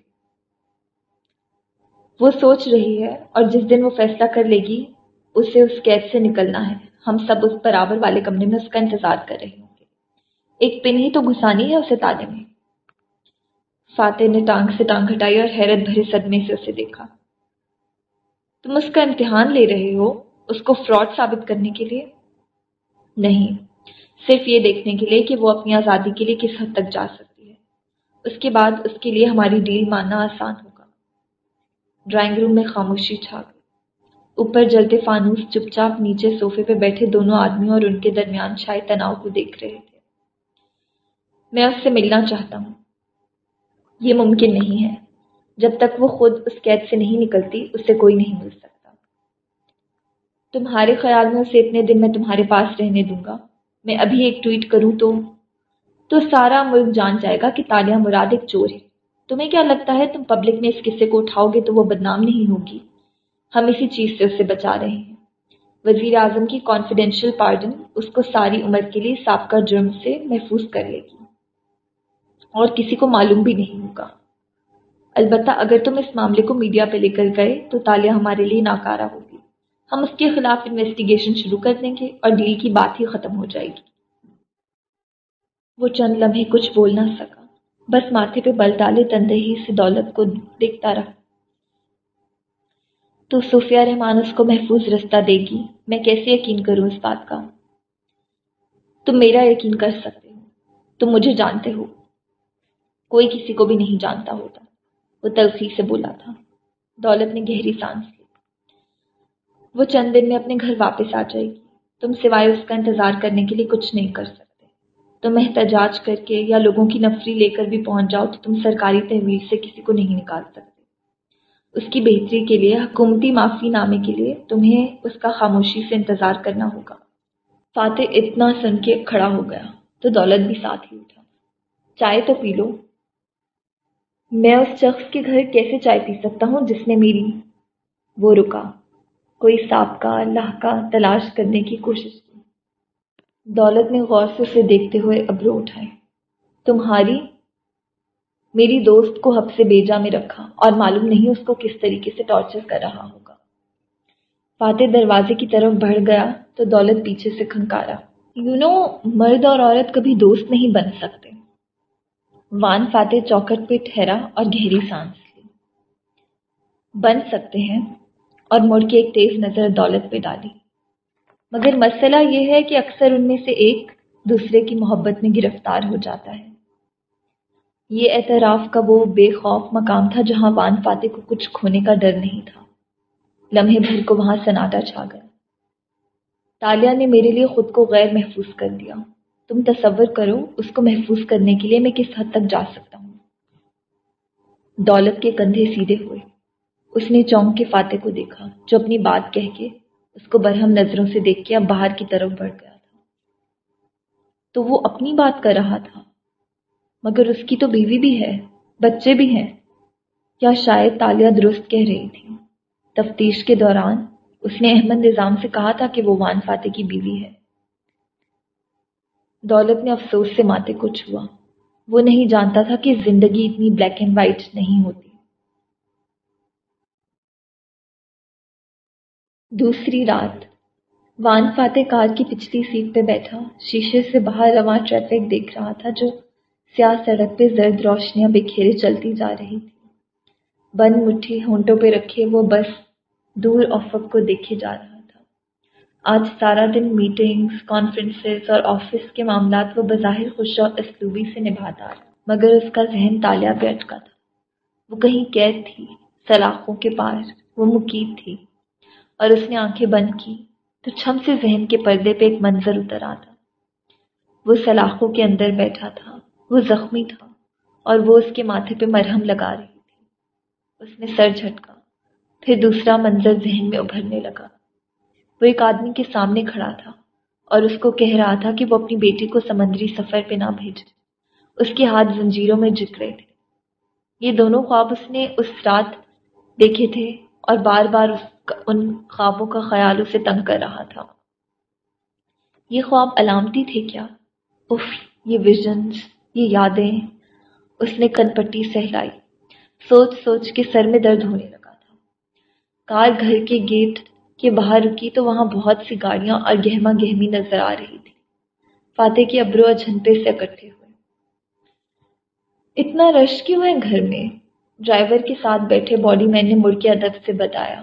وہ سوچ رہی ہے اور جس دن وہ فیصلہ کر لے گی، اسے اس قید سے نکلنا ہے۔ ہم سب اس برابر والے کمرے میں اس کا انتظار کر رہے ہوں گے۔ ایک پن ہی تو گھسانی ہے اسے تالے میں۔ فاتح نے ٹانگ سے ٹانگ ہٹائی اور حیرت بھرے صدمے سے اسے دیکھا۔ تم اس کا امتحان لے رہے ہو اس کو فراڈ ثابت کرنے کے لیے؟ نہیں، صرف یہ دیکھنے کے لیے کہ وہ اپنی آزادی کے لیے کس حد تک جا سکتی ہے۔ اس کے بعد اس کے لیے ہماری ڈیل ماننا آسان ہوگا۔ ڈرائنگ روم میں خاموشی چھا گئی۔ اوپر جلتے فانوس چپ چاپ نیچے صوفے پہ بیٹھے دونوں آدمیوں اور ان کے درمیان چھائے تناؤ کو دیکھ رہے تھے۔ میں اس سے ملنا چاہتا ہوں۔ یہ ممکن نہیں ہے۔ جب تک وہ خود اس قید سے نہیں نکلتی، اس سے کوئی نہیں مل سکتا۔ تمہارے خیال میں اسے اتنے دن میں تمہارے پاس رہنے دوں گا۔ میں ابھی ایک ٹویٹ کروں تو تو سارا ملک جان جائے گا کہ تالیہ مراد ایک چور ہے تمہیں کیا لگتا ہے تم پبلک میں اس قصے کو اٹھاؤ گے تو وہ بدنام نہیں ہوگی؟ ہم اسی چیز سے اسے بچا رہے ہیں۔ وزیر اعظم کی کانفیڈینشیل پارڈن اس کو ساری عمر کے لیے سابقہ جرم سے محفوظ کر لے گی۔ اور کسی کو معلوم بھی نہیں ہوگا۔ البتہ اگر تم اس معاملے کو میڈیا پہ لے کر گئے تو تالیہ ہمارے لیے ناکارہ ہوگی۔ ہم اس کے خلاف انویسٹیگیشن شروع کر دیں گے اور ڈیل کی بات ہی ختم ہو جائے گی۔ وہ چند لمحے کچھ بول نہ سکا۔ بس ماتھے پہ بل ڈالے تندہی سے دولت کو دیکھتا رہا۔ تو صوفیہ رحمان اس کو محفوظ رستہ دے گی۔ میں کیسے یقین کروں اس بات کا؟ تم میرا یقین کر سکتے ہو۔ تم مجھے جانتے ہو۔ کوئی کسی کو بھی نہیں جانتا ہوتا۔ وہ تلخی سے بولا تھا۔ دولت نے گہری سانس لی۔ وہ چند دن میں اپنے گھر واپس آ جائے گی۔ تم سوائے اس کا انتظار کرنے کے لیے کچھ نہیں کر سکتے۔ تم احتجاج کر کے یا لوگوں کی نفری لے کر بھی پہنچ جاؤ تو تم سرکاری تحویل سے کسی کو نہیں نکال سکتے۔ اس کی بہتری کے لیے، حکومتی معافی نامے کے لیے تمہیں اس کا خاموشی سے انتظار کرنا ہوگا۔ فاتح اتنا سن کے کھڑا ہو گیا تو دولت بھی ساتھ ہی اٹھا۔ چائے تو پی لو۔ میں اس شخص کے گھر کیسے چائے پی سکتا ہوں جس نے میری وہ رکا؟ کوئی سابقہ اللہ کا تلاش کرنے کی کوشش کی۔ دولت نے غور سے اسے دیکھتے ہوئے ابرو اٹھائے۔ تمہاری؟ میری دوست کو حب سے بیجا میں رکھا اور معلوم نہیں اس کو کس طریقے سے ٹارچر کر رہا ہوگا۔ فاتح دروازے کی طرف بڑھ گیا تو دولت پیچھے سے کھنکارا۔ یو نو مرد اور عورت کبھی دوست نہیں بن سکتے۔ وان فاتح چوکٹ پہ ٹھہرا اور گہری سانس لی۔ بن سکتے ہیں اور مڑ کے ایک تیز نظر دولت پہ ڈالی۔ مگر مسئلہ یہ ہے کہ اکثر ان میں سے ایک دوسرے کی محبت میں گرفتار ہو جاتا ہے۔ یہ اعتراف کا وہ بے خوف مقام تھا جہاں وان فاتح کو کچھ کھونے کا ڈر نہیں تھا۔ لمحے بھر کو وہاں سناٹا چھا گیا۔ تالیہ نے میرے لیے خود کو غیر محفوظ کر دیا۔ تم تصور کرو اس کو محفوظ کرنے کے لیے میں کس حد تک جا سکتا ہوں۔ دولت کے کندھے سیدھے ہوئے۔ اس نے چونک کے فاتح کو دیکھا، جو اپنی بات کہہ کے اس کو برہم نظروں سے دیکھ کے اب باہر کی طرف بڑھ گیا تھا۔ تو وہ اپنی بات کر رہا تھا، مگر اس کی تو بیوی بھی ہے، بچے بھی ہیں۔ یا شاید تالیہ درست کہہ رہی تھی تفتیش کے دوران اس نے احمد نظام سے کہا تھا کہ وہ وان فاتح کی بیوی ہے۔ دولت نے افسوس سے ماتے کو چھوا۔ وہ نہیں جانتا تھا کہ زندگی اتنی بلیک اینڈ وائٹ نہیں ہوتی۔ دوسری رات۔ وان فاتح کار کی پچھلی سیٹ پہ بیٹھا۔ شیشے سے باہر رواں ٹریفک دیکھ رہا تھا جو سیاہ سڑک پہ زرد روشنیاں بکھیرے چلتی جا رہی تھی۔ بند مٹھی ہونٹوں پہ رکھے وہ بس دور افق کو دیکھے جا رہا۔ آج سارا دن میٹنگز کانفرنسز اور آفس کے معاملات وہ بظاہر خوش اور اسلوبی سے نبھاتا مگر اس کا ذہن تالیا پہ اٹکا تھا۔ وہ کہیں قید تھی، سلاخوں کے پار، وہ مقید تھی۔ اور اس نے آنکھیں بند کی تو چھم سے ذہن کے پردے پہ ایک منظر اتر آتا وہ سلاخوں کے اندر بیٹھا تھا، وہ زخمی تھا اور وہ اس کے ماتھے پہ مرہم لگا رہی تھی۔ اس نے سر جھٹکا، پھر دوسرا منظر ذہن میں ابھرنے لگا۔ وہ ایک آدمی کے سامنے کھڑا تھا اور اس کو کہہ رہا تھا کہ وہ اپنی بیٹی کو سمندری سفر پہ نہ بھیجے۔ اس کے ہاتھ زنجیروں میں جت رہے تھے۔ یہ دونوں خواب اس نے اس رات دیکھے تھے اور بار بار اس ان خوابوں کا خیال اسے تنگ کر رہا تھا۔ یہ خواب علامتی تھے کیا؟ اف یہ ویژنس یہ یادیں۔ اس نے کن پٹی سہلائی۔ سوچ سوچ کے سر میں درد ہونے لگا تھا۔ کار گھر کے گیٹ کے باہر رکی تو وہاں بہت سی گاڑیاں اور گہما گہمی نظر آ رہی تھی۔ فاتح کے ابرو اجنپے سے اکٹھے ہوئے۔ اتنا رش کیوں ہے گھر میں؟ ڈرائیور کے ساتھ بیٹھے باڈی مین نے مڑ کے ادب سے بتایا۔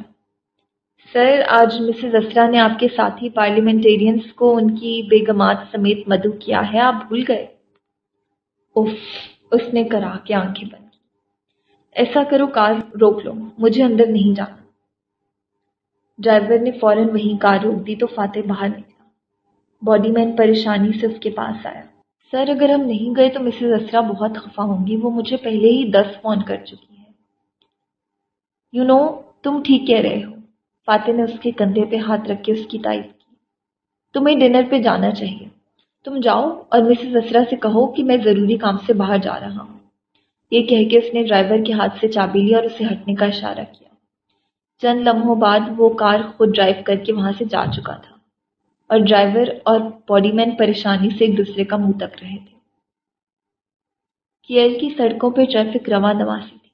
سر، آج مسز اسرا نے آپ کے ساتھی پارلیمنٹیرینس کو ان کی بیگمات سمیت مدعو کیا ہے، آپ بھول گئے؟ اف اس نے کرا کے آنکھیں بند ایسا کرو، کار روک لو، مجھے اندر نہیں جانا۔ ڈرائیور نے فوراً وہیں کار روک دی تو فاتح باہر نکلا۔ باڈی مین پریشانی سے اس کے پاس آیا۔ سر، اگر ہم نہیں گئے تو مسز اسرا بہت خفا ہوں گی، وہ مجھے پہلے ہی دس فون کر چکی ہے یو نو تم ٹھیک کہہ رہے ہو۔ فاتح نے اس کے کندھے پہ ہاتھ رکھ کے اس کی تعریف کی۔ تمہیں ڈنر پہ جانا چاہیے۔ تم جاؤ اور مسز اسرا سے کہو کہ میں ضروری کام سے باہر جا رہا ہوں۔ یہ کہہ کے اس نے ڈرائیور کے ہاتھ سے چابی لی اور اسے ہٹنے کا اشارہ کیا۔ چند لمحوں بعد وہ کار خود ڈرائیو کر کے وہاں سے جا چکا تھا اور ڈرائیور اور باڈی مین پریشانی سے ایک دوسرے کا منہ تک رہے تھے۔ کیل کی سڑکوں پہ ٹریفک رواں دواسی تھی۔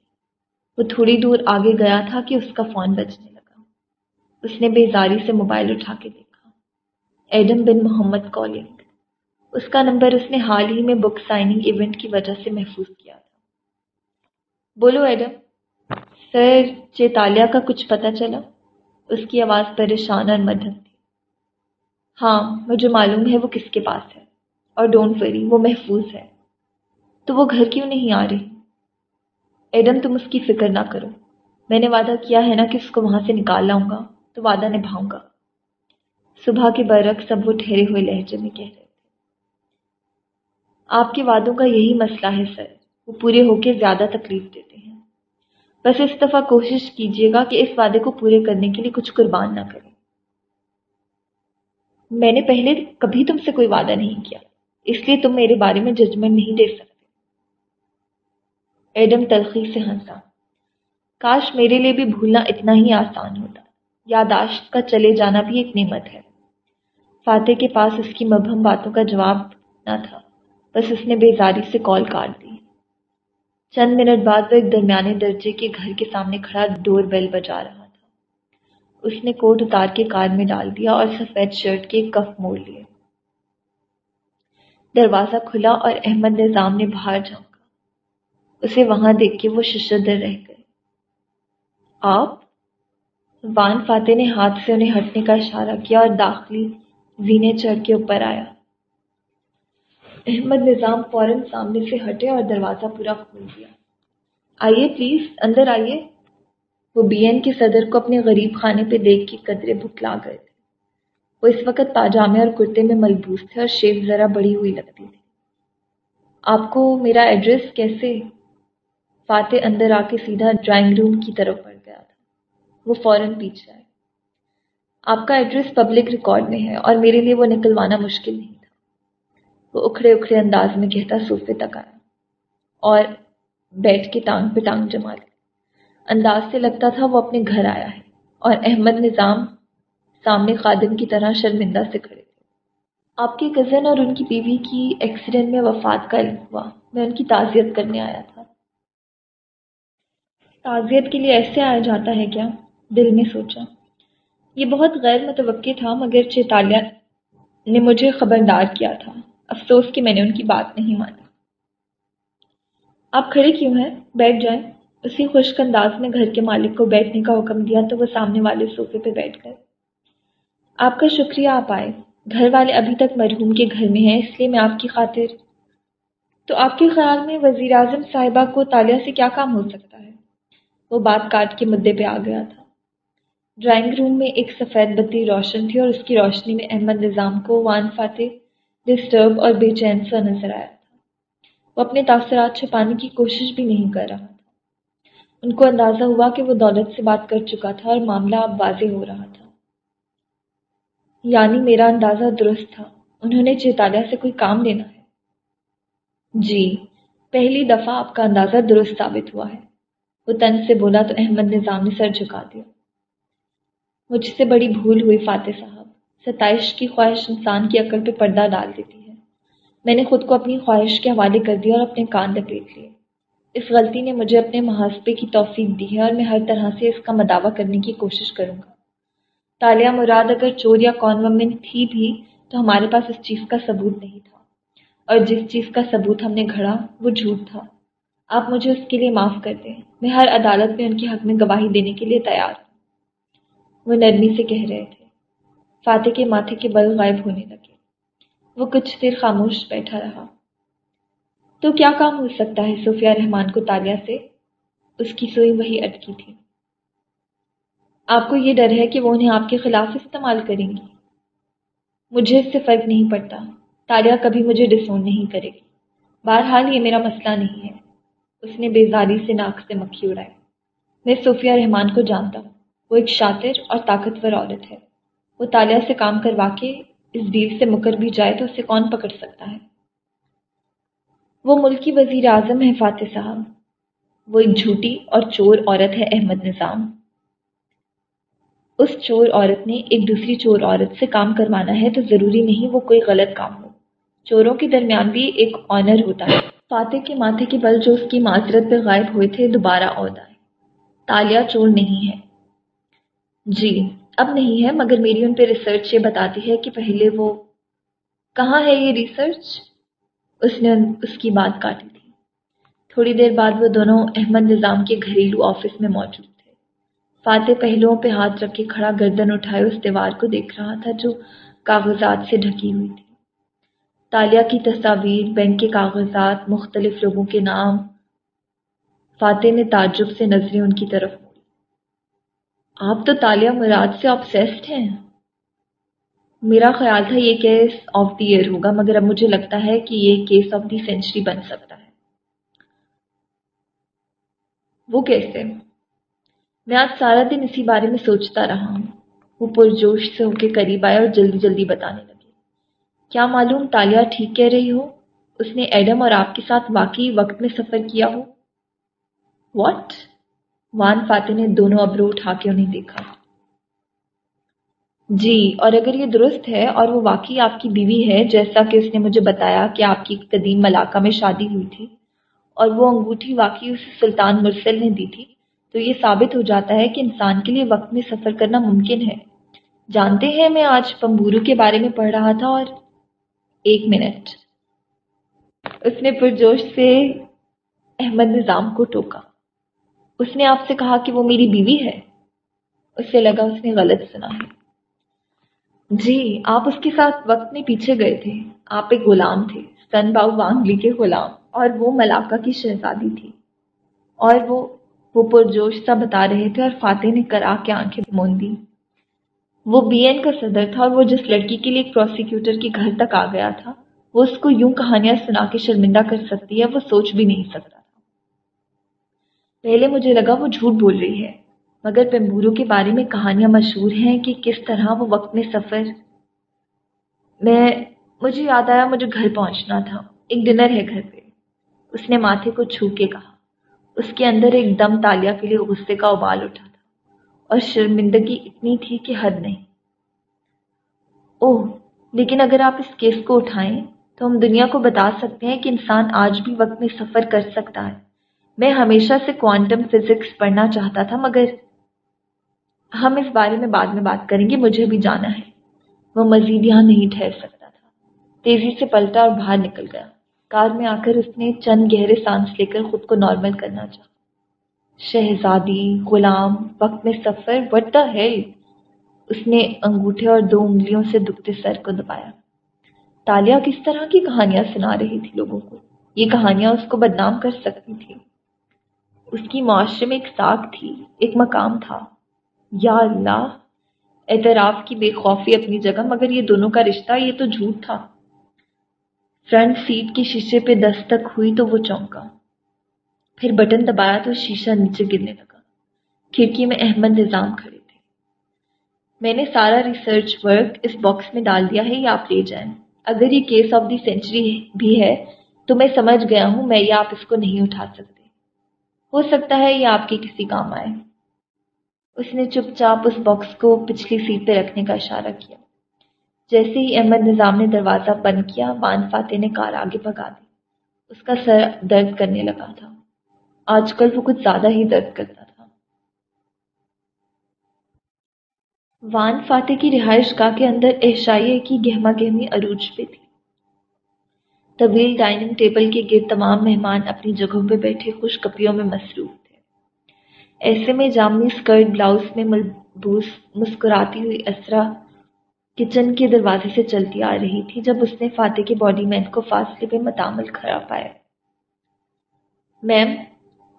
وہ تھوڑی دور آگے گیا تھا کہ اس کا فون بجنے اس نے بیزاری سے موبائل اٹھا کے دیکھا۔ ایڈم بن محمد کالنگ اس کا نمبر اس نے حال ہی میں بک سائننگ ایونٹ کی وجہ سے محفوظ کیا تھا۔ بولو ایڈم۔ سر، چیتالیہ کا کچھ پتہ چلا؟ اس کی آواز پریشان اور مدھم تھی۔ ہاں مجھے معلوم ہے وہ کس کے پاس ہے۔ اور ڈونٹ وری وہ محفوظ ہے۔ تو وہ گھر کیوں نہیں آ رہی؟ ایڈم، تم اس کی فکر نہ کرو۔ میں نے وعدہ کیا ہے نا کہ اس کو وہاں سے نکال لاؤں گا، تو وعدہ نبھاؤں گا۔ صبح کے برعکس سب وہ ٹھہرے ہوئے لہجے میں کہہ رہے تھے۔ آپ کے وعدوں کا یہی مسئلہ ہے، سر۔ وہ پورے ہو کے زیادہ تکلیف دیتے۔ بس اس دفعہ کوشش کیجیے گا کہ اس وعدے کو پورے کرنے کے لیے کچھ قربان نہ کریں میں نے پہلے کبھی تم سے کوئی وعدہ نہیں کیا۔ اس لیے تم میرے بارے میں ججمنٹ نہیں دے سکتے۔ ایڈم تلخی سے ہنسا۔ کاش میرے لیے بھی بھولنا اتنا ہی آسان ہوتا۔ یاداشت کا چلے جانا بھی ایک نعمت ہے۔ فاتح کے پاس اس کی مبہم باتوں کا جواب نہ تھا۔ بس اس نے بیزاری سے کال کاٹ دی۔ چند منٹ بعد وہ ایک درمیانے درجے کے گھر کے سامنے کھڑا ڈور بیل بجا رہا تھا۔ اس نے کوٹ اتار کے کار میں ڈال دیا اور سفید شرٹ کے کف موڑ لیے۔ دروازہ کھلا اور احمد نظام نے باہر جھانکا اسے وہاں دیکھ کے وہ ششدر رہ گئے۔ آپ؟ وان فاتح نے ہاتھ سے انہیں ہٹنے کا اشارہ کیا اور داخلی زینے چڑھ کے اوپر آیا۔ احمد نظام فوراً سامنے سے ہٹے اور دروازہ پورا کھول دیا۔ آئیے پلیز اندر آئیے۔ وہ بی این کے صدر کو اپنے غریب خانے پہ دیکھ کے قدرے بھکلا گئے تھے۔ وہ اس وقت پاجامے اور کرتے میں ملبوس تھے اور شیو ذرا بڑی ہوئی لگتی تھی۔ آپ کو میرا ایڈریس کیسے؟ فاتح اندر آ کے سیدھا ڈرائنگ روم کی طرف بڑھ گیا تھا۔ وہ فوراً پیچھے آئے۔ آپ کا ایڈریس پبلک ریکارڈ میں ہے اور میرے لیے وہ نکلوانا مشکل نہیں۔ وہ اکھڑے اکھڑے انداز میں کہتا صوفے تک آیا۔ اور بیٹھ کے ٹانگ پہ ٹانگ جما لی انداز سے لگتا تھا وہ اپنے گھر آیا ہے۔ اور احمد نظام سامنے خادم کی طرح شرمندہ سے کھڑے تھے۔ آپ کے کزن اور ان کی بیوی کی ایکسیڈنٹ میں وفات کا علم ہوا۔ میں ان کی تعزیت کرنے آیا تھا۔ تعزیت کے لیے ایسے آیا جاتا ہے کیا؟ دل میں سوچا۔ یہ بہت غیر متوقع تھا، مگر چیتالیہ نے مجھے خبردار کیا تھا۔ افسوس کہ میں نے ان کی بات نہیں مانی۔ آپ کھڑے کیوں ہیں؟ بیٹھ جائیں۔ اسی خشک انداز میں گھر کے مالک کو بیٹھنے کا حکم دیا تو وہ سامنے والے صوفے پہ بیٹھ گئے۔ آپ کا شکریہ، آپ آئے۔ گھر والے ابھی تک مرحوم کے گھر میں ہیں، اس لیے میں آپ کی خاطر۔ تو آپ کے خیال میں وزیر اعظم صاحبہ کو تالیہ سے کیا کام ہو سکتا ہے؟ وہ بات کاٹ کے مدعے پہ آ گیا تھا۔ ڈرائنگ روم میں ایک سفید بتی روشن تھی اور اس کی روشنی میں احمد نظام کو وان فاتح ڈسٹرب اور بے چین سا نظر آیا تھا۔ وہ اپنے تاثرات چھپانے کی کوشش بھی نہیں کر رہا تھا۔ ان کو اندازہ ہوا کہ وہ دولت سے بات کر چکا تھا اور معاملہ اب واضح ہو رہا تھا۔ یعنی میرا اندازہ درست تھا۔ انہوں نے چیتالیہ سے کوئی کام لینا ہے۔ جی پہلی دفعہ آپ کا اندازہ درست ثابت ہوا ہے۔ وہ تن سے بولا تو احمد نظام نے سر جھکا دیا۔ مجھ سے بڑی بھول ہوئی فاتح صاحب۔ ستائش کی خواہش انسان کی عقل پہ پردہ ڈال دیتی ہے۔ میں نے خود کو اپنی خواہش کے حوالے کر دیا اور اپنے کان لپیٹ لیے۔ اس غلطی نے مجھے اپنے محاسبے کی توفیق دی ہے اور میں ہر طرح سے اس کا مداوع کرنے کی کوشش کروں گا۔ تالیہ مراد اگر چور یا کون ومن تھی بھی تو ہمارے پاس اس چیز کا ثبوت نہیں تھا۔ اور جس چیز کا ثبوت ہم نے گھڑا وہ جھوٹ تھا۔ آپ مجھے اس کے لیے معاف کر دیں۔ میں ہر عدالت میں ان کے حق میں گواہی دینے کے لیے تیار ہوں۔ وہ نرمی سے کہہ رہے تھے۔ فاتح کے ماتھے کے بل غائب ہونے لگے۔ وہ کچھ دیر خاموش بیٹھا رہا۔ تو کیا کام ہو سکتا ہے صوفیہ رحمان کو تالیہ سے؟ اس کی سوئی وہی اٹکی تھی۔ آپ کو یہ ڈر ہے کہ وہ انہیں آپ کے خلاف استعمال کریں گی۔ مجھے اس سے فرق نہیں پڑتا۔ تالیہ کبھی مجھے ڈسون نہیں کرے گی۔ بہرحال یہ میرا مسئلہ نہیں ہے۔ اس نے بیزاری سے ناک سے مکھی اڑائی۔ میں صوفیہ رحمان کو جانتا ہوں۔ وہ ایک شاطر اور طاقتور عورت ہے۔ وہ تالیہ سے کام کروا کے اس ڈیل سے مکر بھی جائے تو اسے کون پکڑ سکتا ہے؟ وہ ملکی وزیر اعظم ہے فاتح صاحب۔ وہ ایک جھوٹی اور چور عورت ہے احمد نظام۔ اس چور عورت نے ایک دوسری چور عورت سے کام کروانا ہے تو ضروری نہیں وہ کوئی غلط کام ہو۔ چوروں کے درمیان بھی ایک آنر ہوتا ہے۔ فاتح کے ماتھے کے بل جو اس کی معذرت پہ غائب ہوئے تھے دوبارہ عہدہ ہے۔ تالیہ چور نہیں ہے۔ جی۔ اب نہیں ہے، مگر میری ان پہ ریسرچ یہ بتاتی ہے کہ پہلے وہ کہاں ہے یہ ریسرچ اس نے اس کی بات کاٹی تھی۔ تھوڑی دیر بعد وہ دونوں احمد نظام کے گھریلو آفس میں موجود فاتح پہلوؤں پہ ہاتھ رکھ کے کھڑا گردن اٹھائے، اس دیوار کو دیکھ رہا تھا جو کاغذات سے ڈھکی ہوئی تھی۔ تالیہ کی تصاویر، بینک کے کاغذات، مختلف لوگوں کے نام۔ فاتح نے تعجب سے نظریں ان کی طرف آپ تو تالیہ مراد سے آبسیسڈ ہیں۔ میرا خیال تھا یہ کیس آف دی ایئر ہوگا، مگر اب مجھے لگتا ہے کہ یہ کیس آف دی سینچری بن سکتا ہے۔ وہ کیسے؟ میں آج سارا دن اسی بارے میں سوچتا رہا ہوں۔ وہ پرجوش سے ہو کے قریب آیا اور جلدی جلدی بتانے لگے۔ کیا معلوم تالیہ ٹھیک کہہ رہی ہو؟ اس نے ایڈم اور آپ کے ساتھ واقعی وقت میں سفر کیا ہو؟ واٹ وان فاتح نے دونوں ابرو اٹھا کے انہیں دیکھا۔ جی اور اگر یہ درست ہے اور وہ واقعی آپ کی بیوی ہے، جیسا کہ اس نے مجھے بتایا کہ آپ کی قدیم ملاقہ میں شادی ہوئی تھی اور وہ انگوٹھی واقعی اسے سلطان مرسل نے دی تھی، تو یہ ثابت ہو جاتا ہے کہ انسان کے لیے وقت میں سفر کرنا ممکن ہے۔ جانتے ہیں میں آج پمبورو کے بارے میں پڑھ رہا تھا اور ایک منٹ۔ اس نے پرجوش سے احمد نظام کو ٹوکا۔ اس نے آپ سے کہا کہ وہ میری بیوی ہے۔ اس سے لگا اس نے غلط سنا۔ ہے جی آپ اس کے ساتھ وقت میں پیچھے گئے تھے۔ آپ ایک غلام تھے، سن باؤ وانگلی کے غلام، اور وہ ملاقہ کی شہزادی تھی۔ اور وہ وہ پرجوش سا بتا رہے تھے اور فاتح نے کرا کے آنکھیں مون دی وہ بی این کا صدر تھا اور وہ جس لڑکی کے لیے ایک پروسیکیوٹر کے گھر تک آ گیا تھا، وہ اس کو یوں کہانیاں سنا کے شرمندہ کر سکتی ہے، وہ سوچ بھی نہیں سکتا۔ پہلے مجھے لگا وہ جھوٹ بول رہی ہے، مگر پیمبورو کے بارے میں کہانیاں مشہور ہیں کہ کس طرح وہ وقت میں سفر۔ میں، مجھے یاد آیا مجھے گھر پہنچنا تھا۔ ایک ڈنر ہے گھر پہ۔ اس نے ماتھے کو چھو کے کہا۔ اس کے اندر ایک دم تالیا کے لیے غصے کا ابال اٹھا تھا۔ اور شرمندگی اتنی تھی کہ حد نہیں۔ اوہ، لیکن اگر آپ اس کیس کو اٹھائیں تو ہم دنیا کو بتا سکتے ہیں کہ انسان آج بھی وقت میں سفر کر سکتا ہے۔ میں ہمیشہ سے کوانٹم فزکس پڑھنا چاہتا تھا، مگر ہم اس بارے میں بعد میں بات کریں گے، مجھے بھی جانا ہے۔ وہ مزید یہاں نہیں ٹھہر سکتا تھا۔ تیزی سے پلٹا اور باہر نکل گیا۔ کار میں آ کر اس نے چند گہرے سانس لے کر خود کو نارمل کرنا چاہا۔ شہزادی، غلام، وقت میں سفر وٹ دا ہے اس نے انگوٹھے اور دو انگلیوں سے دکھتے سر کو دبایا۔ تالیا کس طرح کی کہانیاں سنا رہی تھی لوگوں کو؟ یہ کہانیاں اس کو بدنام کر سکتی تھی اس کی معاشرے میں ایک ساکھ تھی، ایک مقام تھا۔ یا اللہ، اعتراف کی بے خوفی اپنی جگہ، مگر یہ دونوں کا رشتہ، یہ تو جھوٹ تھا۔ فرنٹ سیٹ کے شیشے پہ دستک ہوئی تو وہ چونکا۔ پھر بٹن دبایا تو شیشہ نیچے گرنے لگا۔ کھڑکی میں احمد نظام کھڑے تھے۔ میں نے سارا ریسرچ ورک اس باکس میں ڈال دیا ہے، یہ آپ لے جائیں۔ اگر یہ کیس آف دی سینچری بھی ہے تو میں سمجھ گیا ہوں، میں یہ آپ اس کو نہیں اٹھا سکتے ہو سکتا ہے یہ آپ کے کسی کام آئے۔ اس نے چپ چاپ اس باکس کو پچھلی سیٹ پہ رکھنے کا اشارہ کیا۔ جیسے ہی احمد نظام نے دروازہ بند کیا، وان فاتح نے کار آگے بھگا دی۔ اس کا سر درد کرنے لگا تھا۔ آج کل وہ کچھ زیادہ ہی درد کرتا تھا۔ وان فاتح کی رہائش گاہ کے اندر ایشائیے کی گہما گہمی عروج پہ تھی۔ طویل ڈائننگ ٹیبل کے گرد تمام مہمان اپنی جگہوں پہ بیٹھے خوش کپڑیوں میں مصروف تھے۔ ایسے میں جامنی اسکرٹ بلاؤز میں ملبوس مسکراتی ہوئی اسرا کچن کے دروازے سے چلتی آ رہی تھی جب اس نے فاتح کے باڈی مین کو فاصلے پہ متعمل کھڑا پایا۔ میم،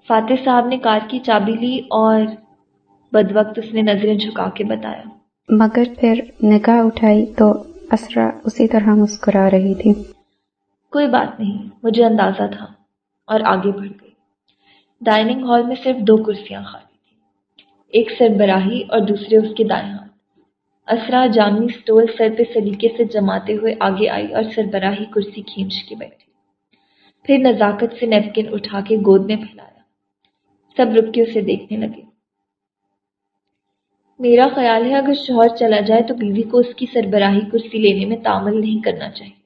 فاتح صاحب نے کار کی چابی لی اور بد وقت اس نے نظریں جھکا کے بتایا۔ مگر پھر نگاہ اٹھائی تو اسرا اسی طرح مسکرا رہی تھی۔ کوئی بات نہیں، مجھے اندازہ تھا۔ اور آگے بڑھ گئی۔ ڈائننگ ہال میں صرف دو کرسیاں خالی تھیں۔ ایک سربراہی اور دوسرے اس کے دائیں ہاتھ۔ اسرا جامنی سٹول سر پہ سلیقے سے جماتے ہوئے آگے آئی اور سربراہی کرسی کھینچ کے بیٹھی۔ پھر نزاکت سے نیپکن اٹھا کے گود میں پھیلایا۔ سب رک کے اسے دیکھنے لگے۔ میرا خیال ہے اگر شوہر چلا جائے تو بیوی کو اس کی سربراہی کرسی لینے میں تعمل نہیں کرنا چاہیے۔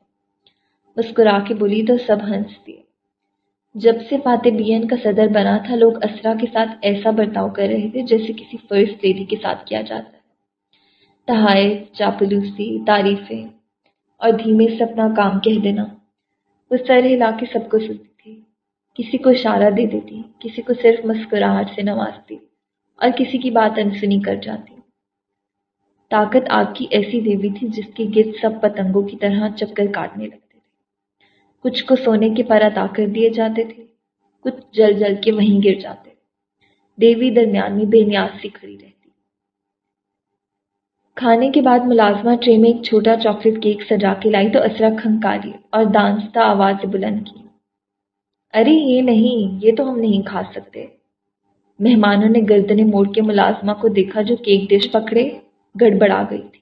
مسکرا کے بولی، تو سب ہنس دیے۔ جب سے فاتح بی این کا صدر بنا تھا، لوگ اسرا کے ساتھ ایسا برتاؤ کر رہے تھے جیسے کسی فرسٹ لیڈی کے ساتھ کیا جاتا ہے۔ تحائف چاپلوسی، تعریفیں اور دھیمے سے اپنا کام کہہ دینا۔ وہ سر ہلا کے سب کو سنتی تھی۔ کسی کو اشارہ دے دیتی، کسی کو صرف مسکراہٹ سے نوازتی اور کسی کی بات انسنی کر جاتی۔ طاقت آگ کی ایسی دیوی تھی جس کے گرد سب پتنگوں کی طرح چکر کاٹنے لگے کچھ کو سونے کے پر ادا کر دیے جاتے تھے، کچھ جل جل کے وہیں گر جاتے دیوی درمیان میں بے نیاز سی کھڑی رہتی۔ کھانے کے بعد ملازمہ ٹرے میں ایک چھوٹا چاکلیٹ کیک سجا کے لائی تو اسرا کھنکاری اور دانستہ آواز بلند کی۔ ارے، یہ نہیں، یہ تو ہم نہیں کھا سکتے۔ مہمانوں نے گردنے موڑ کے ملازمہ کو دیکھا جو کیک ڈش پکڑے، گڑبڑا گئی تھی۔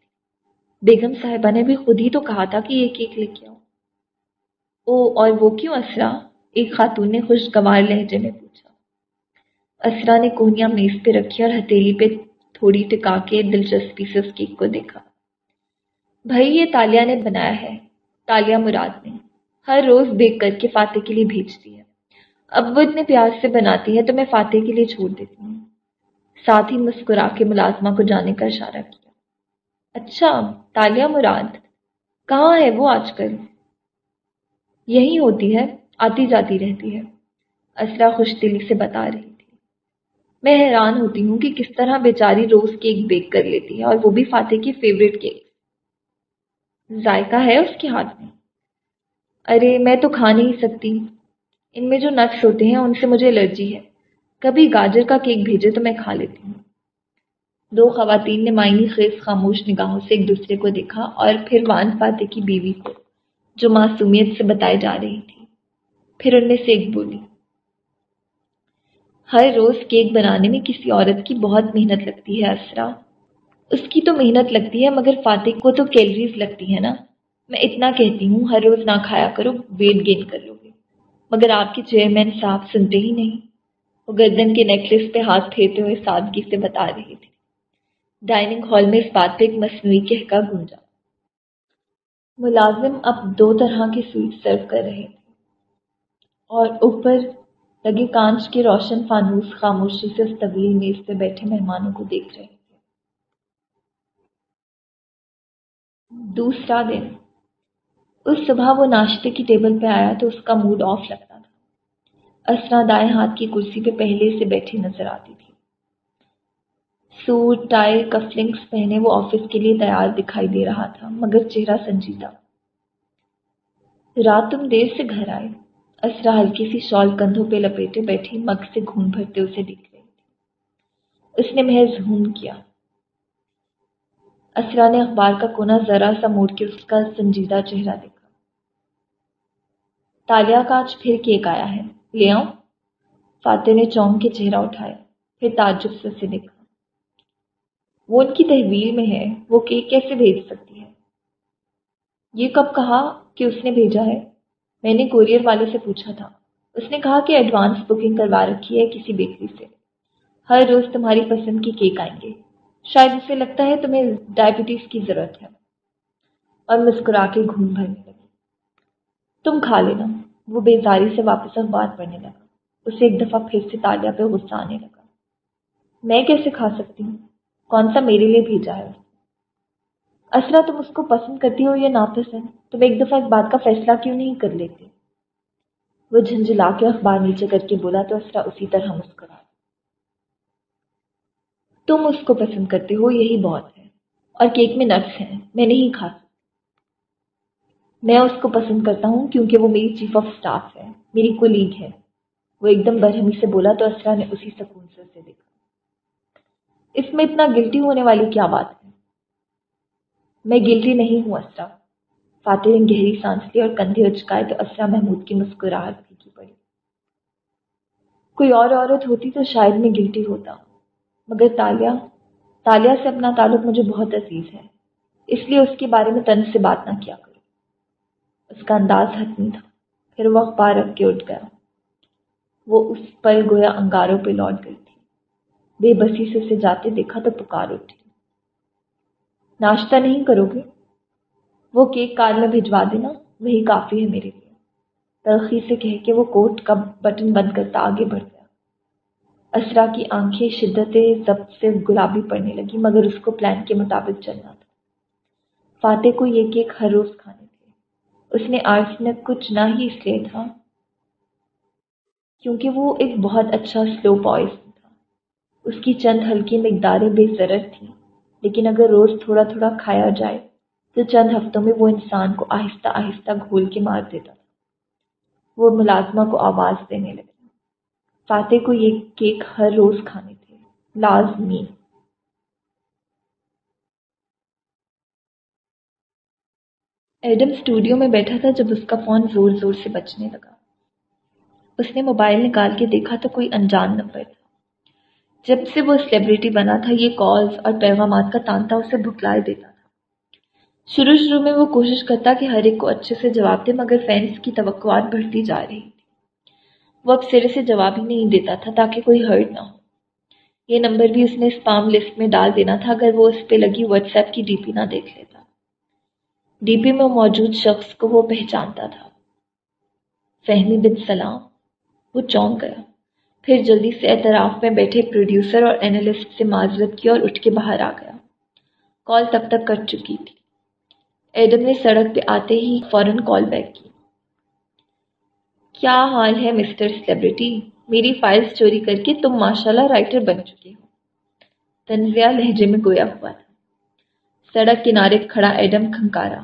بیگم صاحبہ نے بھی خود ہی تو کہا تھا کہ یہ کیک لے کے آؤ۔ او اور وہ کیوں اسرا؟ ایک خاتون نے خوشگوار لہجے میں پوچھا۔ اسرا نے کونیاں میز پہ رکھی اور ہتھیلی پہ تھوڑی ٹکا کے دلچسپی سے اس کیک کو دیکھا۔ بھائی، یہ تالیا نے بنایا ہے تالیا مراد نے۔ ہر روز دیکھ کر کے فاتح کے لیے بھیجتی ہے۔ اب وہ اتنے پیار سے بناتی ہے تو میں فاتح کے لیے چھوڑ دیتی ہوں۔ ساتھ ہی مسکرا کے ملازمہ کو جانے کا اشارہ کیا۔ اچھا تالیہ مراد، کہاں ہے وہ آج کل؟ یہی ہوتی ہے، آتی جاتی رہتی ہے۔ اسرا خوش دلی سے بتا رہی تھی۔ میں حیران ہوتی ہوں کہ کس طرح بیچاری روز کیک بیک کر لیتی ہے اور وہ بھی فاتح کی فیوریٹ کیک۔ ذائقہ ہے اس کے ہاتھ میں۔ ارے، میں تو کھا نہیں سکتی۔ ان میں جو نٹس ہوتے ہیں، ان سے مجھے الرجی ہے۔ کبھی گاجر کا کیک بھیجے تو میں کھا لیتی ہوں۔ دو خواتین نے معنی خیز خاموش نگاہوں سے ایک دوسرے کو دیکھا اور پھر وان فاتح کی بیوی کو۔ جو معصومیت سے بتائی جا رہی تھی۔ پھر ان میں سے ایک بولی، ہر روز کیک بنانے میں کسی عورت کی بہت محنت لگتی ہے، اسرا۔ اس کی تو محنت لگتی ہے، مگر فاتح کو تو کیلریز لگتی ہے نا۔ میں اتنا کہتی ہوں، ہر روز نہ کھایا کرو، ویٹ گین کر لو گے۔ مگر آپ کے چیئرمین صاحب سنتے ہی نہیں، وہ گردن کے نیکلس پہ ہاتھ پھیرتے ہوئے سادگی سے بتا رہی تھی ڈائننگ ہال میں اس بات پہ ایک مصنوعی کہکا گونجا۔ ملازم اب دو طرح کے سویٹ سرو کر رہے تھے۔ اور اوپر لگے کانچ کے روشن فانوس خاموشی سے اس طویل میز پہ بیٹھے مہمانوں کو دیکھ رہے تھے۔ دوسرا دن۔ اس صبح وہ ناشتے کی ٹیبل پہ آیا تو اس کا موڈ آف لگتا تھا۔ اسرا دائیں ہاتھ کی کرسی پہ پہلے سے بیٹھی نظر آتی تھی۔ سوٹ، ٹائی کفلنگس پہنے وہ آفس کے لیے تیار دکھائی دے رہا تھا، مگر چہرہ سنجیدہ۔ رات تم دیر سے گھر آئے۔ اسرا ہلکی سی شال کندھوں پہ لپیٹے بیٹھی مگ سے گھون بھرتے اسے دکھ رہی تھی۔ اس نے محض ہون کیا۔ اسرا نے اخبار کا کونا ذرا سا موڑ کے اس کا سنجیدہ چہرہ دیکھا۔ تالیا کا آج پھر کیک آیا ہے۔ لے آؤں؟ فاتح نے چونک کے چہرہ اٹھایا پھر تعجب سے اسے دیکھا۔ وہ ان کی تحویل میں ہے، وہ کیک کیسے بھیج سکتی ہے؟ یہ کب کہا کہ اس نے بھیجا ہے؟ میں نے کوریئر والے سے پوچھا تھا۔ اس نے کہا کہ ایڈوانس بکنگ کروا رکھی ہے کسی بیکری سے۔ ہر روز تمہاری پسند کے کیک آئیں گے۔ شاید اسے لگتا ہے تمہیں ڈائبٹیز کی ضرورت ہے۔ اور مسکرا کے گھوم بھرنے لگی۔ تم کھا لینا۔ وہ بیزاری سے واپس اخبار پڑھنے لگا۔ اسے ایک دفعہ پھر سے تالیا پہ غصہ آنے لگا۔ میں کیسے کھا سکتی ہوں؟ کون سا میرے لیے بھیجا ہے؟ اسرا تم اس کو پسند کرتی ہو یا ناپسند؟ تم ایک دفعہ اس بات کا فیصلہ کیوں نہیں کر لیتی وہ جھنجھلا کے اخبار نیچے کر کے بولا تو اسرا اسی طرح مسکرا۔ تم اس کو پسند کرتے ہو، یہی بہت ہے۔ اور کیک میں نٹس ہیں، میں نہیں کھا میں اس کو پسند کرتا ہوں کیونکہ وہ میری چیف آف اسٹاف ہے، میری کولیگ ہے۔ وہ ایک دم برہمی سے بولا تو اسرا نے اسی سکون سے اسے دیکھا۔ اس میں اتنا گلٹی ہونے والی کیا بات ہے؟ میں گلٹی نہیں ہوں، اسرا۔ فاتح نے گہری سانس لی اور کندھے اچکائے تو اسرا محمود کی مسکراہٹ پھیکی پڑی۔ کوئی اور عورت ہوتی تو شاید میں گلٹی ہوتا۔ مگر تالیا تالیا سے اپنا تعلق مجھے بہت عزیز ہے۔ اس لیے اس کے بارے میں تن سے بات نہ کیا کرو۔ اس کا انداز حتمی تھا۔ پھر وہ اخبار رکھ کے اٹھ گیا۔ وہ اس پر گویا انگاروں پہ لوٹ گئی۔ بے بسی سے اسے جاتے دیکھا تو پکار اٹھی۔ ناشتہ نہیں کرو گے؟ وہ کیک کار میں بھجوا دینا، وہی کافی ہے میرے لیے۔ تلخی سے کہہ کے وہ کوٹ کا بٹن بند کرتا آگے بڑھ گیا۔ اسرا کی آنکھیں شدت ضبط سے گلابی پڑنے لگی، مگر اس کو پلان کے مطابق چلنا تھا۔ فاتح کو یہ کیک ہر روز کھانے تھے۔ اس نے آج نے کچھ نہ ہی اس لیے تھا، کیونکہ وہ ایک بہت اچھا سلو پوائز اس کی چند ہلکی مقداریں بے ضرر تھیں، لیکن اگر روز تھوڑا تھوڑا کھایا جائے، تو چند ہفتوں میں وہ انسان کو آہستہ آہستہ گھول کے مار دیتا تھا۔ وہ ملازمہ کو آواز دینے لگا۔ فاتح کو یہ کیک ہر روز کھانے تھے۔ لازمی۔ ایڈم اسٹوڈیو میں بیٹھا تھا جب اس کا فون زور زور سے بچنے لگا۔ اس نے موبائل نکال کے دیکھا تو کوئی انجان نمبر تھا۔ جب سے وہ سیلیبریٹی بنا تھا، یہ کالز اور پیغامات کا تانتا اسے بھکلائے دیتا تھا۔ شروع شروع میں وہ کوشش کرتا کہ ہر ایک کو اچھے سے جواب دے، مگر فینس کی توقعات بڑھتی جا رہی تھی۔ وہ اب سرے سے جواب ہی نہیں دیتا تھا تاکہ کوئی ہرٹ نہ ہو۔ یہ نمبر بھی اس نے اسپام لسٹ میں ڈال دینا تھا، اگر وہ اس پہ لگی واٹس ایپ کی ڈی پی نہ دیکھ لیتا۔ ڈی پی میں موجود شخص کو وہ پہچانتا تھا۔ فہمی بن سلام، وہ چونک گیا۔ پھر جلدی سے اعتراف میں بیٹھے پروڈیوسر اور اینالسٹ سے معذرت کی اور اٹھ کے باہر آ گیا۔ کال تب تک کٹ چکی تھی۔ ایڈم نے سڑک پہ آتے ہی فوراً کال بیک کی۔ کیا حال ہے مسٹر سیلیبریٹی؟ میری فائلز چوری کر کے تم ماشاءاللہ رائٹر بن چکے ہو۔ تنزیہ لہجے میں گویا ہوا تھا۔ سڑک کنارے کھڑا ایڈم کھنکارا۔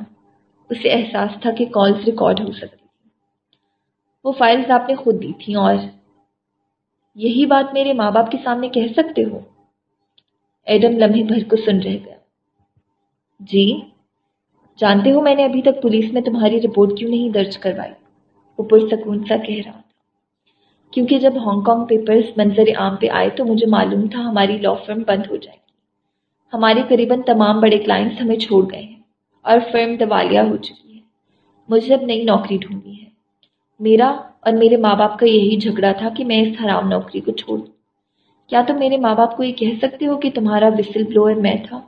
اسے احساس تھا کہ کالز ریکارڈ ہو سکتی وہ فائلز آپ نے خود دی تھیں اور یہی بات میرے ماں باپ کے سامنے کہہ سکتے ہو؟ ایڈم لمحے بھر کو سن رہ گیا۔ جی جانتے ہو میں نے ابھی تک پولیس میں تمہاری رپورٹ کیوں نہیں درج کروائی؟ وہ پرسکون سا کہہ رہا تھا۔ کیونکہ جب ہانگ کانگ پیپرز منظر عام پہ آئے تو مجھے معلوم تھا ہماری لا فرم بند ہو جائے گی۔ ہمارے قریباً تمام بڑے کلائنٹس ہمیں چھوڑ گئے ہیں اور فرم دیوالیہ ہو چکی ہے۔ مجھے اب نئی نوکری ڈھونڈنی ہے۔ میرا اور میرے ماں باپ کا یہی جھگڑا تھا کہ میں اس حرام نوکری کو چھوڑ کیا تم میرے ماں باپ کو یہ کہہ سکتے ہو کہ تمہارا وسل بلوئر میں تھا؟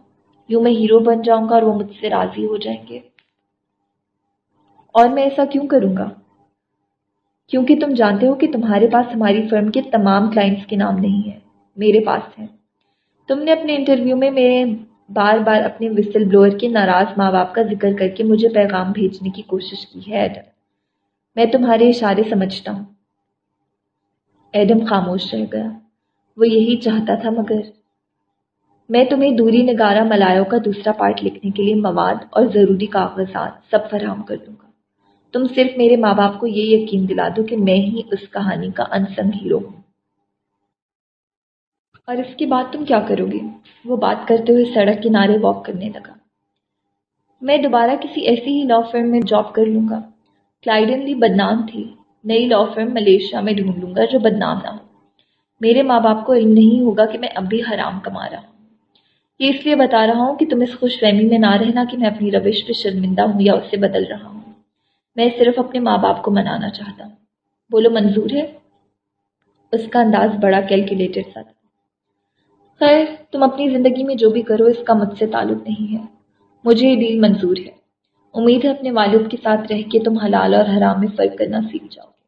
یوں میں ہیرو بن جاؤں گا اور وہ مجھ سے راضی ہو جائیں گے۔ اور میں ایسا کیوں کروں گا؟ کیونکہ تم جانتے ہو کہ تمہارے پاس ہماری فرم کے تمام کلائنٹس کے نام نہیں ہیں، میرے پاس ہیں۔ تم نے اپنے انٹرویو میں میرے بار بار اپنے وسل بلوئر کے ناراض ماں باپ کا ذکر کر کے مجھے پیغام بھیجنے کی کوشش کی ہے، ایڈم۔ میں تمہارے اشارے سمجھتا ہوں۔ ایڈم خاموش رہ گیا۔ وہ یہی چاہتا تھا مگر میں تمہیں دوری نگارہ ملایوں کا دوسرا پارٹ لکھنے کے لیے مواد اور ضروری کاغذات سب فراہم کر دوں گا۔ تم صرف میرے ماں باپ کو یہ یقین دلا دو کہ میں ہی اس کہانی کا انسنگ ہیرو ہوں۔ اور اس کے بعد تم کیا کرو گے؟ وہ بات کرتے ہوئے سڑک کنارے واک کرنے لگا۔ میں دوبارہ کسی ایسی ہی لا فرم میں جاب کر لوں گا۔ کلائڈن لی بدنام تھی نئی لا فرم ملیشیا میں ڈھونڈ لوں گا جو بدنام نہ ہو میرے ماں باپ کو علم نہیں ہوگا کہ میں اب بھی حرام کما رہا ہوں یہ اس لیے بتا رہا ہوں کہ تم اس خوش فہمی میں نہ رہنا کہ میں اپنی روش پہ شرمندہ ہوں یا اسے بدل رہا ہوں میں صرف اپنے ماں باپ کو منانا چاہتا ہوں بولو منظور ہے اس کا انداز بڑا کیلکولیٹڈ سا تھا خیر تم اپنی زندگی میں جو بھی کرو اس کا مجھ سے تعلق نہیں ہے مجھے یہ ڈیل منظور ہے امید ہے اپنے والد کے ساتھ رہ کے تم حلال اور حرام میں فرق کرنا سیکھ جاؤ گے۔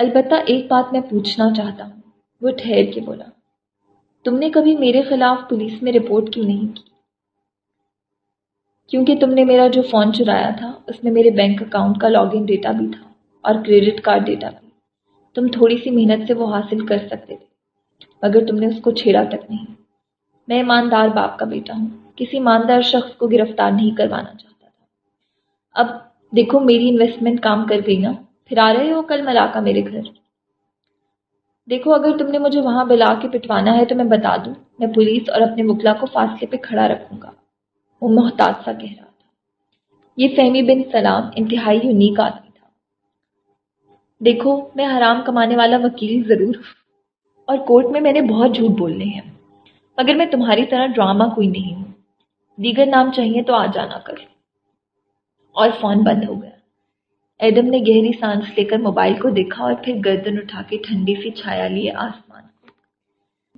البتہ ایک بات میں پوچھنا چاہتا ہوں، وہ ٹھہر کے بولا، تم نے کبھی میرے خلاف پولیس میں رپورٹ کیوں نہیں کی؟ کیونکہ تم نے میرا جو فون چرایا تھا، اس میں میرے بینک اکاؤنٹ کا لاگ ان ڈیٹا بھی تھا اور کریڈٹ کارڈ ڈیٹا بھی۔ تم تھوڑی سی محنت سے وہ حاصل کر سکتے تھے، مگر تم نے اس کو چھیڑا تک نہیں۔ میں ایماندار باپ کا بیٹا ہوں، کسی ایماندار شخص کو گرفتار نہیں کروانا چاہتا۔ اب دیکھو میری انویسٹمنٹ کام کر گئی نا۔ پھر آ رہے ہو کل ملا کا میرے گھر۔ دیکھو اگر تم نے مجھے وہاں بلا کے پٹوانا ہے تو میں بتا دوں۔ میں پولیس اور اپنے وکلا کو فاصلے پہ کھڑا رکھوں گا۔ وہ محتاط سا کہہ رہا تھا۔ یہ فہمی بن سلام انتہائی یونیک آدمی تھا۔ دیکھو میں حرام کمانے والا وکیل ضرور ہوں۔ اور کورٹ میں میں نے بہت جھوٹ بولنے ہیں۔ مگر میں تمہاری طرح ڈرامہ کوئی نہیں ہوں۔ دیگر نام چاہیے تو آ جانا کر۔ اور فون بند ہو گیا۔ ایڈم نے گہری سانس لے کر موبائل کو دیکھا اور پھر گردن اٹھا کے ٹھنڈی سی چھایا لیے آسمان کو۔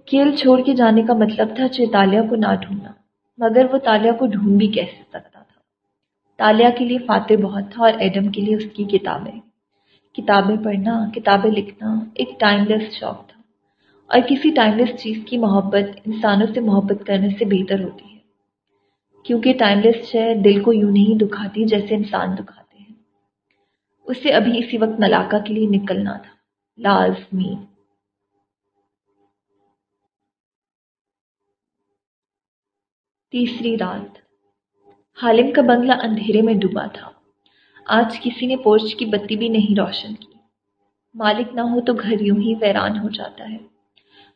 کیل چھوڑ کے جانے کا مطلب تھا چیتالیہ کو نہ ڈھونڈنا، مگر وہ تالیہ کو ڈھونڈ بھی کیسے سکتا تھا۔ تالیہ کے لیے فاتح بہت تھا اور ایڈم کے لیے اس کی کتابیں۔ کتابیں پڑھنا، کتابیں لکھنا ایک ٹائم لیس شوق تھا، اور کسی ٹائم لیس چیز کی محبت انسانوں سے محبت کرنے سے بہتر ہوتی۔ ہے کیونکہ ٹائم لیس شے دل کو یوں نہیں دکھاتی جیسے انسان دکھاتے ہیں۔ اسے ابھی اسی وقت ملاقہ کے لیے نکلنا تھا۔ لازمی۔ تیسری رات۔ حالم کا بنگلہ اندھیرے میں ڈوبا تھا۔ آج کسی نے پورچ کی بتی بھی نہیں روشن کی۔ مالک نہ ہو تو گھر یوں ہی ویران ہو جاتا ہے۔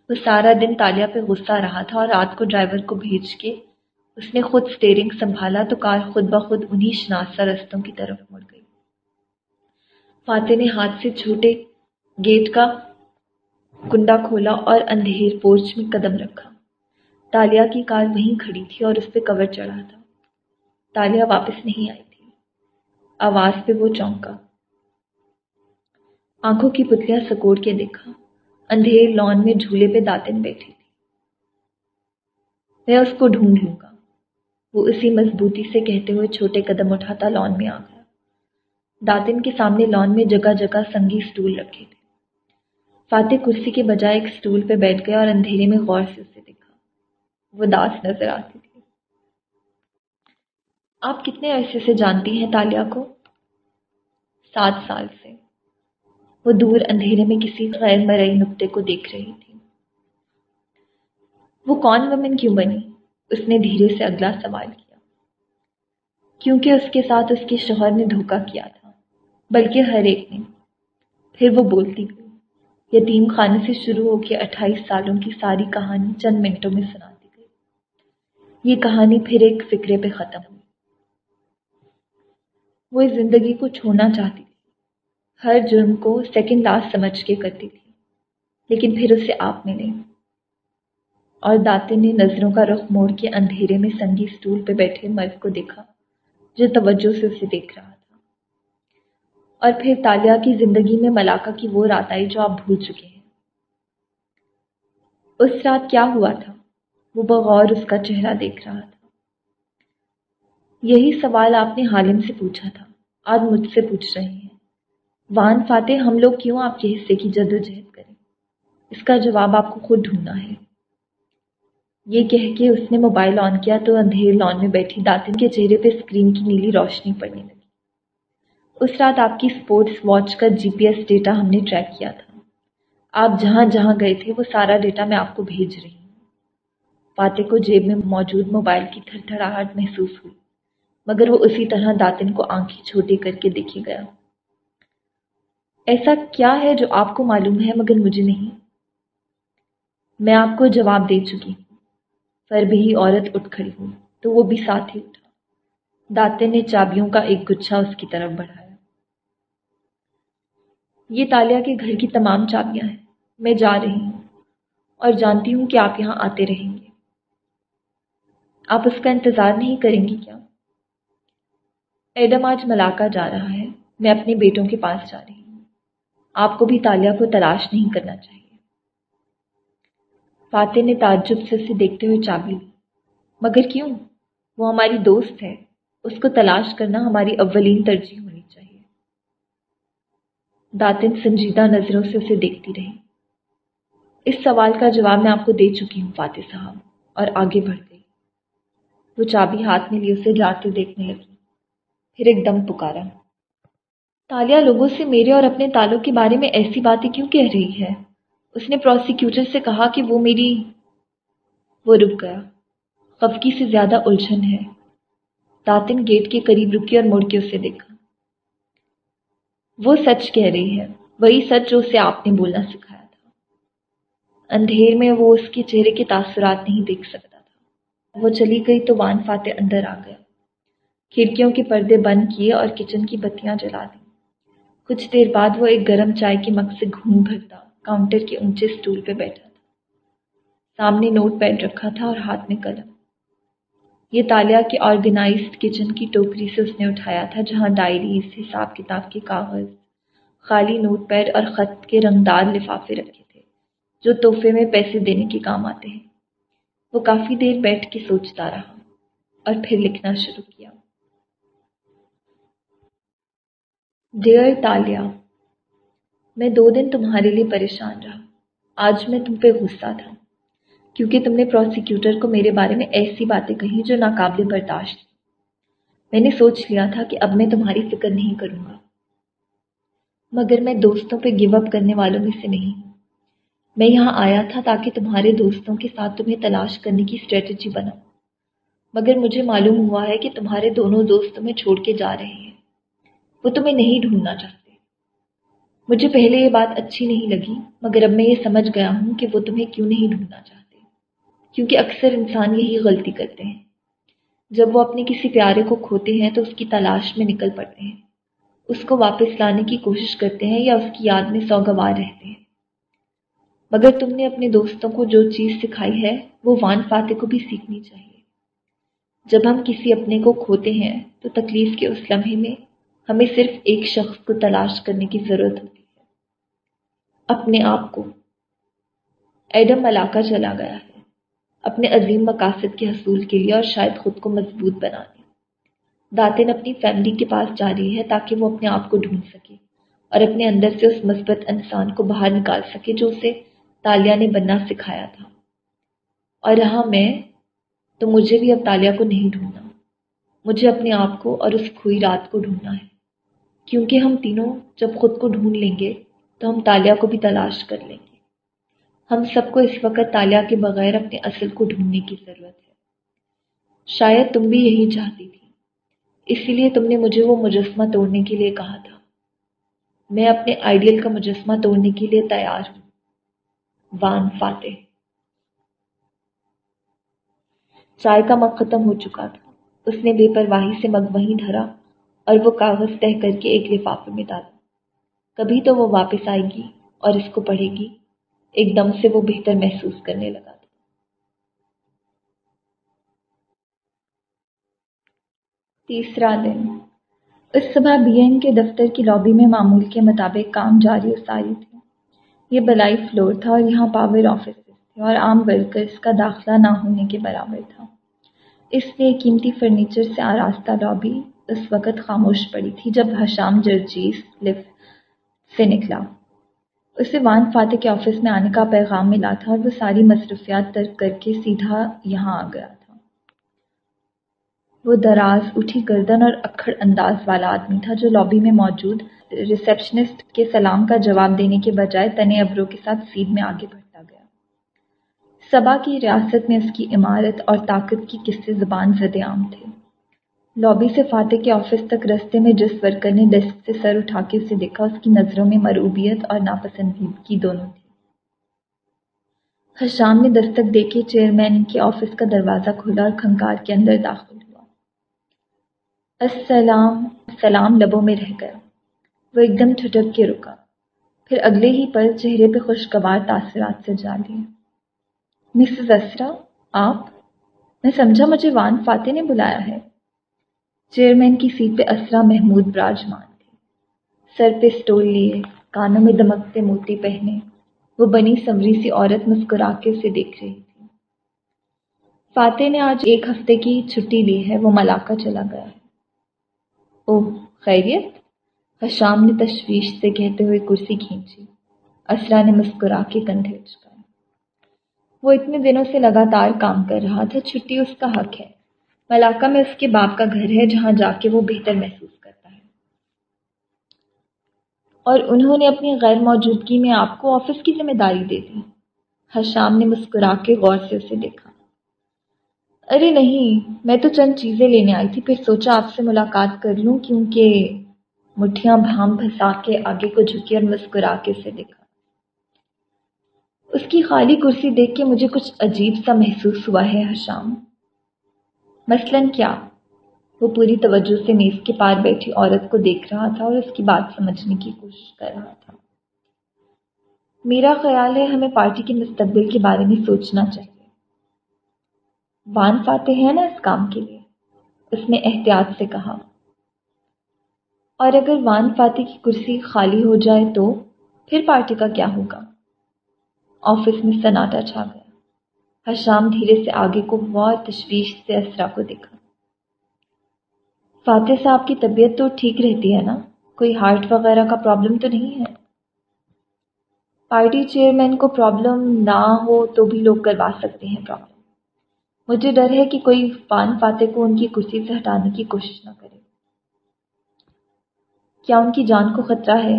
وہ سارا دن تالیہ پہ غصہ رہا تھا اور رات کو ڈرائیور کو بھیج کے اس نے خود اسٹیئرنگ سنبھالا تو کار خود بخود انہی شناسا رستوں کی طرف مڑ گئی۔ فاتح نے ہاتھ سے چھوٹے گیٹ کا کنڈا کھولا اور اندھیر پورچ میں قدم رکھا۔ تالیہ کی کار وہیں کھڑی تھی اور اس پہ کور چڑھا تھا۔ تالیہ واپس نہیں آئی تھی۔ آواز پہ وہ چونکا۔ آنکھوں کی پتلیاں سکوڑ کے دیکھا۔ اندھیر لان میں جھولے پہ داتن بیٹھی تھی میں اس کو ڈھونڈ لوں گا۔ وہ اسی مضبوطی سے کہتے ہوئے چھوٹے قدم اٹھاتا لان میں آ گیا۔ داتن کے سامنے لان میں جگہ جگہ سنگی سٹول رکھے تھے۔ فاتح کرسی کے بجائے ایک سٹول پہ بیٹھ گیا اور اندھیرے میں غور سے اسے دیکھا۔ وہ داس نظر آتی تھی۔ آپ کتنے عرصے سے جانتی ہیں تالیہ کو؟ سات سال سے۔ وہ دور اندھیرے میں کسی غیر مرئی نقطے کو دیکھ رہی تھی۔ وہ کون ومن کیوں بنی؟ اس نے دھیرے سے اگلا سوال کیا۔ کیونکہ اس کے ساتھ اس کے شوہر نے دھوکہ کیا تھا، بلکہ ہر ایک نے۔ پھر وہ بولتی گئی، یتیم خانے سے شروع ہو کے اٹھائیس سالوں کی ساری کہانی چند منٹوں میں سناتی گئی۔ یہ کہانی پھر ایک فکرے پہ ختم ہوئی۔ وہ اس زندگی کو چھوڑنا چاہتی تھی۔ ہر جرم کو سیکنڈ لاسٹ سمجھ کے کرتی تھی، لیکن پھر اسے آپ ملے اور داتے نے نظروں کا رخ موڑ کے اندھیرے میں سنگی اسٹول پہ بیٹھے مرد کو دیکھا، جو توجہ سے اسے دیکھ رہا تھا۔ اور پھر تالیہ کی زندگی میں ملاقہ کی وہ رات آئی جو آپ بھول چکے ہیں۔ اس رات کیا ہوا تھا؟ وہ بغور اس کا چہرہ دیکھ رہا تھا۔ یہی سوال آپ نے حالم سے پوچھا تھا۔ آج مجھ سے پوچھ رہے ہیں۔ وان فاتح، ہم لوگ کیوں آپ کے حصے کی جد و جہد کریں؟ اس کا جواب آپ کو خود ڈھونڈنا ہے۔ یہ کہہ کے اس نے موبائل آن کیا تو اندھیر لان میں بیٹھی داتن کے چہرے پہ اسکرین کی نیلی روشنی پڑنے لگی۔ اس رات آپ کی اسپورٹس واچ کا جی پی ایس ڈیٹا ہم نے ٹریک کیا تھا۔ آپ جہاں جہاں گئے تھے وہ سارا ڈیٹا میں آپ کو بھیج رہی ہوں۔ فاتح کو جیب میں موجود موبائل کی تھر تھراہٹ محسوس ہوئی، مگر وہ اسی طرح داتن کو آنکھیں چھوٹی کر کے دیکھے گیا۔ ایسا کیا ہے جو آپ کو معلوم ہے مگر مجھے نہیں؟ میں آپ کو جواب دے چکی ہوں۔ پر بھی عورت اٹھ کھڑی ہوں تو وہ بھی ساتھ ہی اٹھا۔ داتے نے چابیوں کا ایک گچھا اس کی طرف بڑھایا۔ یہ تالیا کے گھر کی تمام چابیاں ہیں، میں جا رہی ہوں اور جانتی ہوں کہ آپ یہاں آتے رہیں گے۔ آپ اس کا انتظار نہیں کریں گی کیا؟ ایڈم آج ملاقہ جا رہا ہے، میں اپنے بیٹوں کے پاس جا رہی ہوں۔ آپ کو بھی تالیہ کو تلاش نہیں کرنا چاہیے۔ فاتح نے تعجب سے اسے دیکھتے ہوئے چابی لی۔ مگر کیوں؟ وہ ہماری دوست ہے۔ اس کو تلاش کرنا ہماری اولین ترجیح ہونی چاہیے۔ داتن سنجیدہ نظروں سے اسے دیکھتی رہی۔ اس سوال کا جواب میں آپ کو دے چکی ہوں، فاتح صاحب، اور آگے بڑھ گئی۔ وہ چابی ہاتھ میں لی، اسے جاتے دیکھنے لگی۔ پھر ایک دم پکارا۔ تالیہ لوگوں سے میرے اور اپنے تعلق کے بارے میں ایسی باتیں کیوں کہہ رہی ہے؟ اس نے پروسیکیوٹر سے کہا کہ وہ میری وہ رک گیا۔ خفکی سے زیادہ الجھن ہے۔ داتن گیٹ کے قریب رکی اور مڑ کے اسے دیکھا۔ وہ سچ کہہ رہی ہے۔ وہی سچ جو اسے آپ نے بولنا سکھایا تھا۔ اندھیر میں وہ اس کے چہرے کے تاثرات نہیں دیکھ سکتا تھا۔ وہ چلی گئی تو وان فاتح اندر آ گیا۔ کھڑکیوں کے پردے بند کیے اور کچن کی بتیاں جلا دیں۔ کچھ دیر بعد وہ ایک گرم چائے کے مگ سے گھوم بھرتا کاؤنٹر کے اونچے اسٹول پہ بیٹھا تھا۔ سامنے نوٹ پیڈ رکھا تھا اور ہاتھ میں قلم۔ یہ تالیہ کے آرگنائزڈ کچن کی ٹوکری سے اس نے اٹھایا تھا، جہاں ڈائریز حساب کتاب کے کاغذ، خالی نوٹ پیڈ اور خط کے رنگدار لفافے رکھے تھے، جو تحفے میں پیسے دینے کے کام آتے ہیں۔ وہ کافی دیر بیٹھ کے سوچتا رہا اور پھر لکھنا شروع کیا۔ ڈیئر تالیہ میں دو دن تمہارے لیے پریشان رہا۔ آج میں تم پہ غصہ تھا، کیونکہ تم نے پروسیکیوٹر کو میرے بارے میں ایسی باتیں کہیں جو ناقابل برداشت میں نے سوچ لیا تھا کہ اب میں تمہاری فکر نہیں کروں گا۔ مگر میں دوستوں پہ گو اپ کرنے والوں میں سے نہیں۔ میں یہاں آیا تھا تاکہ تمہارے دوستوں کے ساتھ تمہیں تلاش کرنے کی اسٹریٹجی بناؤں۔ مگر مجھے معلوم ہوا ہے کہ تمہارے دونوں دوست تمہیں چھوڑ کے جا رہے ہیں۔ وہ تمہیں نہیں ڈھونڈنا چاہتے۔ مجھے پہلے یہ بات اچھی نہیں لگی، مگر اب میں یہ سمجھ گیا ہوں کہ وہ تمہیں کیوں نہیں ڈھونڈنا چاہتے۔ کیونکہ اکثر انسان یہی غلطی کرتے ہیں۔ جب وہ اپنے کسی پیارے کو کھوتے ہیں تو اس کی تلاش میں نکل پڑتے ہیں۔ اس کو واپس لانے کی کوشش کرتے ہیں یا اس کی یاد میں سوگوار رہتے ہیں۔ مگر تم نے اپنے دوستوں کو جو چیز سکھائی ہے، وہ وان فاتح کو بھی سیکھنی چاہیے۔ جب ہم کسی اپنے کو کھوتے ہیں تو تکلیف کے اس لمحے میں ہمیں صرف ایک شخص کو تلاش کرنے کی ضرورت ہوتی ہے۔ اپنے آپ کو۔ ایڈم ملاقہ چلا گیا ہے۔ اپنے عظیم مقاصد کے حصول کے لیے اور شاید خود کو مضبوط بنا دیں داتن اپنی فیملی کے پاس جا رہی ہے تاکہ وہ اپنے آپ کو ڈھونڈ سکے اور اپنے اندر سے اس مثبت انسان کو باہر نکال سکے جو اسے تالیہ نے بننا سکھایا تھا۔ اور رہا میں تو مجھے بھی اب تالیہ کو نہیں ڈھونڈنا۔ مجھے اپنے آپ کو اور اس کھوئی رات کو ڈھونڈنا ہے۔ کیونکہ ہم تینوں جب خود کو ڈھونڈ لیں گے تو ہم تالیہ کو بھی تلاش کر لیں گے۔ ہم سب کو اس وقت تالیہ کے بغیر اپنے اصل کو ڈھونڈنے کی ضرورت ہے۔ شاید تم بھی یہی چاہتی تھی۔ اسی لیے تم نے مجھے وہ مجسمہ توڑنے کے لیے کہا تھا۔ میں اپنے آئیڈیل کا مجسمہ توڑنے کے لیے تیار ہوں۔ وان فاتح۔ چائے کا مگ ختم ہو چکا تھا۔ اس نے بے پرواہی سے مگ وہیں دھرا اور وہ کاغذ طے کر کے ایک لفافے میں ڈالا۔ کبھی تو وہ واپس آئے گی اور اس کو پڑھے گی۔ ایک دم سے وہ بہتر محسوس کرنے لگا۔ تھا تیسرا دن۔ اس صبح بی این کے دفتر کی لابی میں معمول کے مطابق کام جاری و ساری تھے یہ بلائی فلور تھا اور یہاں پاور آفس تھے اور عام ورکرز کا داخلہ نہ ہونے کے برابر تھا۔ اس لیے قیمتی فرنیچر سے آراستہ لابی اس وقت خاموش پڑی تھی جب حشام جرجیز لفٹ سے نکلا۔ اسے وان فاتح کے آفس میں آنے کا پیغام ملا تھا اور وہ ساری مصروفیات ترک کر کے سیدھا یہاں آ گیا تھا۔ وہ دراز اٹھی گردن اور اکھڑ انداز والا آدمی تھا جو لابی میں موجود ریسیپشنسٹ کے سلام کا جواب دینے کے بجائے تنے ابروں کے ساتھ سیدھ میں آگے بڑھتا گیا۔ صبا کی ریاست میں اس کی عمارت اور طاقت کی قصے زبان زد عام تھے۔ لابی سے فاتح کے آفس تک رستے میں جس ورکر نے ڈیسک سے سر اٹھا کے اسے دیکھا، اس کی نظروں میں مروبیت اور ناپسندیدگی دونوں تھی۔ حشام نے دستک دے کے چیئرمین کے آفس کا دروازہ کھولا اور کھنکار کے اندر داخل ہوا۔ السلام، سلام لبوں میں رہ گیا۔ وہ ایک دم ٹھٹک کے رکا۔ پھر اگلے ہی پر چہرے پہ خوشگوار تاثرات سے جا لیے۔ مسز اسرا، آپ؟ میں سمجھا مجھے وان فاتح نے بلایا ہے۔ چیئرمین کی سیٹ پہ اسرا محمود براجمان تھے۔ سر پہ اسٹول لیے، کانوں میں دمکتے موتی پہنے۔ وہ بنی سمری سی عورت مسکرا کے اسے دیکھ رہی تھی۔ فاتح نے آج ایک ہفتے کی چھٹی لی ہے، وہ ملاقہ چلا گیا۔ ہے اوہ، خیریت؟ حشام نے تشویش سے کہتے ہوئے کرسی کھینچی۔ اسرا نے مسکرا کے کندھے چکائے وہ اتنے دنوں سے لگاتار کام کر رہا تھا، چھٹی اس کا حق ہے۔ ملاقہ میں اس کے باپ کا گھر ہے جہاں جا کے وہ بہتر محسوس کرتا ہے۔ اور انہوں نے اپنی غیر موجودگی میں آپ کو آفس کی ذمہ داری دے دی۔ حشام نے مسکرا کے غور سے اسے دیکھا۔ ارے نہیں، میں تو چند چیزیں لینے آئی تھی، پھر سوچا آپ سے ملاقات کر لوں، کیونکہ مٹھیاں بھام پھنسا کے آگے کو جھکی اور مسکرا کے اسے دیکھا۔ اس کی خالی کرسی دیکھ کے مجھے کچھ عجیب سا محسوس ہوا ہے حشام مثلاً کیا؟ وہ پوری توجہ سے میز کے پار بیٹھی عورت کو دیکھ رہا تھا اور اس کی بات سمجھنے کی کوشش کر رہا تھا۔ میرا خیال ہے ہمیں پارٹی کے مستقبل کے بارے میں سوچنا چاہیے۔ وان فاتح ہے نا اس کام کے لیے۔ اس نے احتیاط سے کہا۔ اور اگر وان فاتح کی کرسی خالی ہو جائے تو پھر پارٹی کا کیا ہوگا؟ آفس میں سناٹا چھا گیا۔ حشام دھیرے سے آگے کو ہوا اور تشویش سے اسرا کو دیکھا۔ فاتح صاحب کی طبیعت تو ٹھیک رہتی ہے نا؟ کوئی ہارٹ وغیرہ کا پرابلم تو نہیں ہے؟ پارٹی چیئرمین کو پرابلم نہ ہو تو بھی لوگ کروا سکتے ہیں پرابلم مجھے ڈر ہے کہ کوئی فان فاتح کو ان کی کرسی سے ہٹانے کی کوشش نہ کرے۔ کیا ان کی جان کو خطرہ ہے؟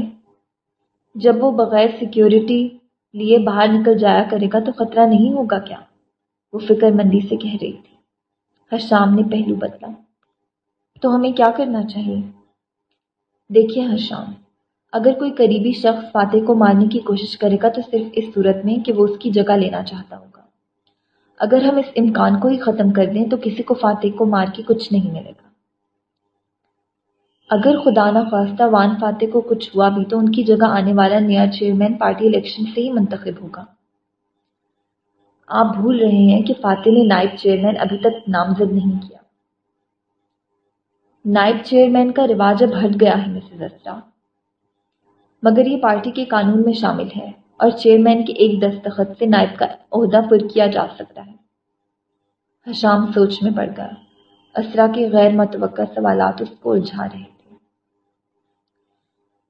جب وہ بغیر سیکیورٹی لیے باہر نکل جایا کرے گا تو خطرہ نہیں ہوگا کیا؟ وہ فکر مندی سے کہہ رہی تھی حشام نے پہلو بدلا۔ تو ہمیں کیا کرنا چاہیے؟ دیکھیے حشام اگر کوئی قریبی شخص فاتح کو مارنے کی کوشش کرے گا تو صرف اس صورت میں کہ وہ اس کی جگہ لینا چاہتا ہوگا۔ اگر ہم اس امکان کو ہی ختم کر دیں تو کسی کو فاتح کو مار کے کچھ نہیں ملے گا۔ اگر خدا نخواستہ وان فاتح کو کچھ ہوا بھی تو ان کی جگہ آنے والا نیا چیئرمین پارٹی الیکشن سے ہی منتخب ہوگا۔ آپ بھول رہے ہیں کہ فاتح نے نائب چیئرمین ابھی تک نامزد نہیں کیا۔ نائب چیئرمین کا رواج اب ہٹ گیا ہے، مسز اسرا۔ مگر یہ پارٹی کے قانون میں شامل ہے اور چیئرمین کے ایک دستخط سے نائب کا عہدہ پر کیا جا سکتا ہے۔ حشام سوچ میں پڑ گیا۔ اسرا کے غیر متوقع سوالات اس کو الجھا رہے تھے۔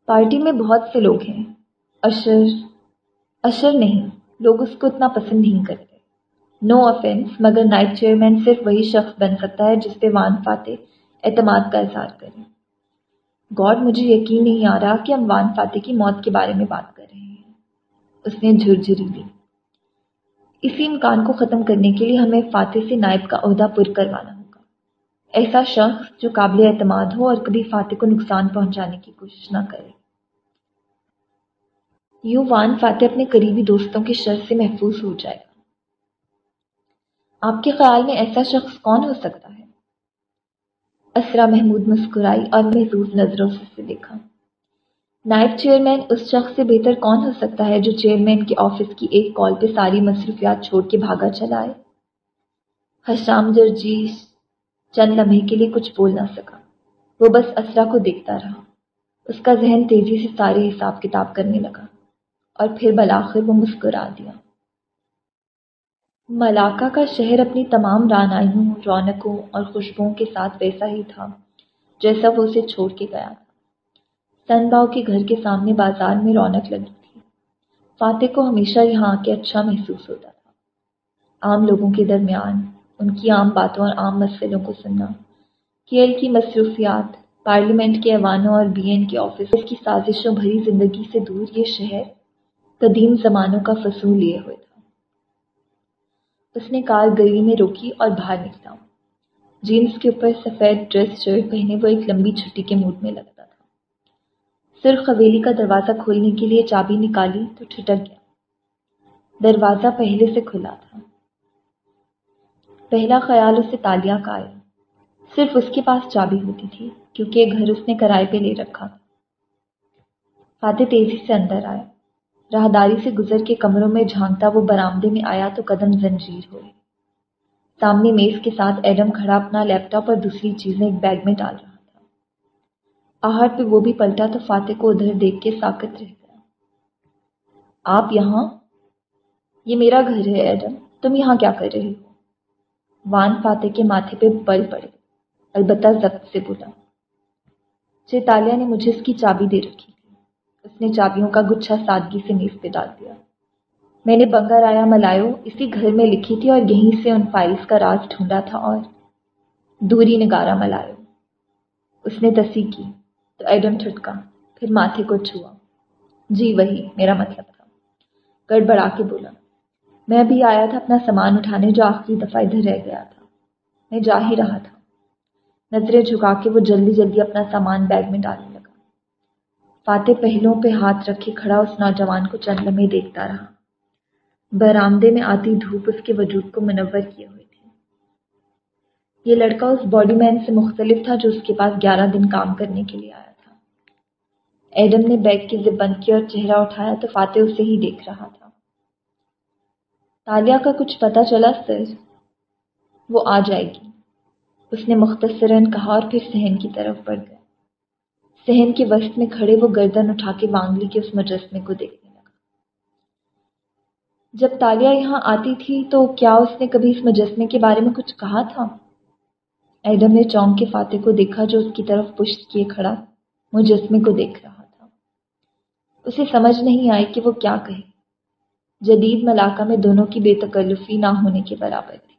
پارٹی میں بہت سے لوگ ہیں۔ اشر اشر نہیں۔ لوگ اس کو اتنا پسند نہیں کرتے۔ نو افینس مگر نائٹ چیئرمین صرف وہی شخص بن سکتا ہے جس پہ وان فاتح اعتماد کا اظہار کریں گاڈ مجھے یقین نہیں آ رہا کہ ہم وان فاتح کی موت کے بارے میں بات کر رہے ہیں۔ اس نے جھرجھری لی اسی امکان کو ختم کرنے کے لیے ہمیں فاتح سے نائب کا عہدہ پر کروانا ہوگا۔ ایسا شخص جو قابل اعتماد ہو اور کبھی فاتح کو نقصان پہنچانے کی کوشش نہ کرے۔ یوں وان فاتح اپنے قریبی دوستوں کے شر سے محفوظ ہو جائے گا۔ آپ کے خیال میں ایسا شخص کون ہو سکتا ہے؟ اسرا محمود مسکرائی اور محظوظ نظروں سے اسے دیکھا۔ نائب چیئرمین، اس شخص سے بہتر کون ہو سکتا ہے جو چیئرمین کے آفس کی ایک کال پہ ساری مصروفیات چھوڑ کے بھاگا چلائے؟ حشام جرجیش چند لمحے کے لیے کچھ بول نہ سکا۔ وہ بس اسرا کو دیکھتا رہا۔ اس کا ذہن تیزی سے سارے حساب کتاب کرنے لگا۔ اور پھر بلاخر وہ مسکرا دیا۔ ملاقہ کا شہر اپنی تمام رانائیوں، رونقوں اور خوشبوؤں کے ساتھ ویسا ہی تھا، جیسا وہ اسے چھوڑ کے گیا۔ تھا سن باؤ کے گھر کے سامنے بازار میں رونق لگی تھی۔ فاتح کو ہمیشہ یہاں آ کے اچھا محسوس ہوتا تھا۔ عام لوگوں کے درمیان ان کی عام باتوں اور عام مسئلوں کو سننا کھیل کی مصروفیات، پارلیمنٹ کے ایوانوں اور بی این کے آفس کی سازشوں بھری زندگی سے دور یہ شہر قدیم زمانوں کا فصول لیے ہوئے تھا۔ اس نے کار گلی میں روکی اور باہر نکلا۔ جینس کے اوپر سفید ڈریس شرٹ پہنے وہ ایک لمبی چھٹی کے موڈ میں لگتا تھا۔ سرخ حویلی کا دروازہ کھولنے کے لیے چابی نکالی تو ٹھٹک گیا۔ دروازہ پہلے سے کھلا تھا۔ پہلا خیال اسے تالیا کا آیا۔ صرف اس کے پاس چابی ہوتی تھی کیونکہ گھر اس نے کرائے پہ لے رکھا۔ تھا فاتح تیزی سے اندر آیا۔ راہداری سے گزر کے کمروں میں جھانکتا وہ برآمدے میں آیا تو قدم زنجیر ہوئے۔ سامنے میز کے ساتھ ایڈم کھڑا اپنا لیپ ٹاپ اور دوسری چیزیں ایک بیگ میں ڈال رہا تھا۔ آہٹ پہ وہ بھی پلٹا تو فاتح کو ادھر دیکھ کے ساکت رہ گیا۔ آپ یہاں؟ یہ میرا گھر ہے ایڈم، تم یہاں کیا کر رہے ہو؟ وان فاتح کے ماتھے پہ بل پڑے، البتہ ضبط سے بولا چیتالیہ نے مجھے اس کی چابی دے رکھی۔ اس نے چابیوں کا گچھا سادگی سے میز پہ ڈال دیا۔ میں نے بنگا رایا ملایو اسی گھر میں لکھی تھی اور یہیں سے ان فائلز کا راز ڈھونڈا تھا اور دوری نگارا ملایو اس نے تسی کی تو ایڈم چھٹکا پھر ماتھے کو چھوا۔ جی وہی، میرا مطلب تھا۔ گڑبڑا کے بولا، میں ابھی آیا تھا اپنا سامان اٹھانے جو آخری دفعہ ادھر رہ گیا تھا۔ میں جا ہی رہا تھا۔ نظریں جھکا کے وہ جلدی جلدی اپنا سامان بیگ میں ڈالنے لگا فاتح پہلوں پہ ہاتھ رکھے کھڑا اس نوجوان کو چند لمحے دیکھتا رہا۔ برآمدے میں آتی دھوپ اس کے وجود کو منور کیے ہوئے تھی یہ لڑکا اس باڈی مین سے مختلف تھا جو اس کے پاس گیارہ دن کام کرنے کے لیے آیا تھا۔ ایڈم نے بیگ کی زب بند کی اور چہرہ اٹھایا تو فاتح اسے ہی دیکھ رہا تھا۔ تالیہ کا کچھ پتا چلا، سر، وہ آ جائے گی۔ اس نے مختصراً کہا اور پھر سہن کی طرف بڑھ گیا۔ سہن کے وسط میں کھڑے وہ گردن اٹھا کے وانگلی کے اس مجسمے کو دیکھنے لگا۔ جب تالیہ یہاں آتی تھی تو کیا اس نے کبھی اس مجسمے کے بارے میں کچھ کہا تھا؟ ایڈم نے چونک کے فاتح کو دیکھا جو اس کی طرف پشت کیے کھڑا مجسمے کو دیکھ رہا تھا۔ اسے سمجھ نہیں آئی کہ وہ کیا کہے۔ جدید ملاقہ میں دونوں کی بے تکلفی نہ ہونے کے برابر تھی۔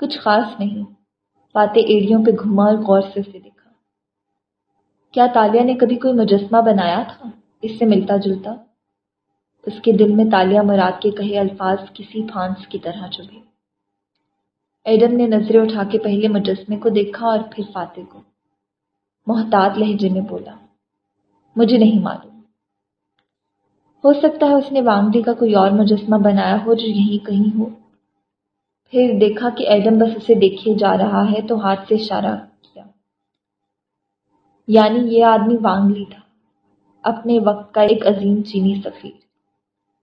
کچھ خاص نہیں، فاتح ایڑیوں پہ گھما اور غور سے اسے دیکھا۔ کیا تالیہ نے کبھی کوئی مجسمہ بنایا تھا؟ اس سے ملتا جلتا۔ اس کے دل میں تالیہ مراد کے کہے الفاظ کسی پھانس کی طرح چبھے۔ ایڈم نے نظریں اٹھا کے پہلے مجسمے کو دیکھا اور پھر فاتح کو۔ محتاط لہجے میں بولا، مجھے نہیں معلوم۔ ہو سکتا ہے اس نے وانگڈی کا کوئی اور مجسمہ بنایا ہو جو یہیں کہیں ہو۔ پھر دیکھا کہ ایڈم بس اسے دیکھے جا رہا ہے تو ہاتھ سے اشارہ یعنی یہ آدمی وانگلی تھا۔ اپنے وقت کا ایک عظیم چینی سفیر۔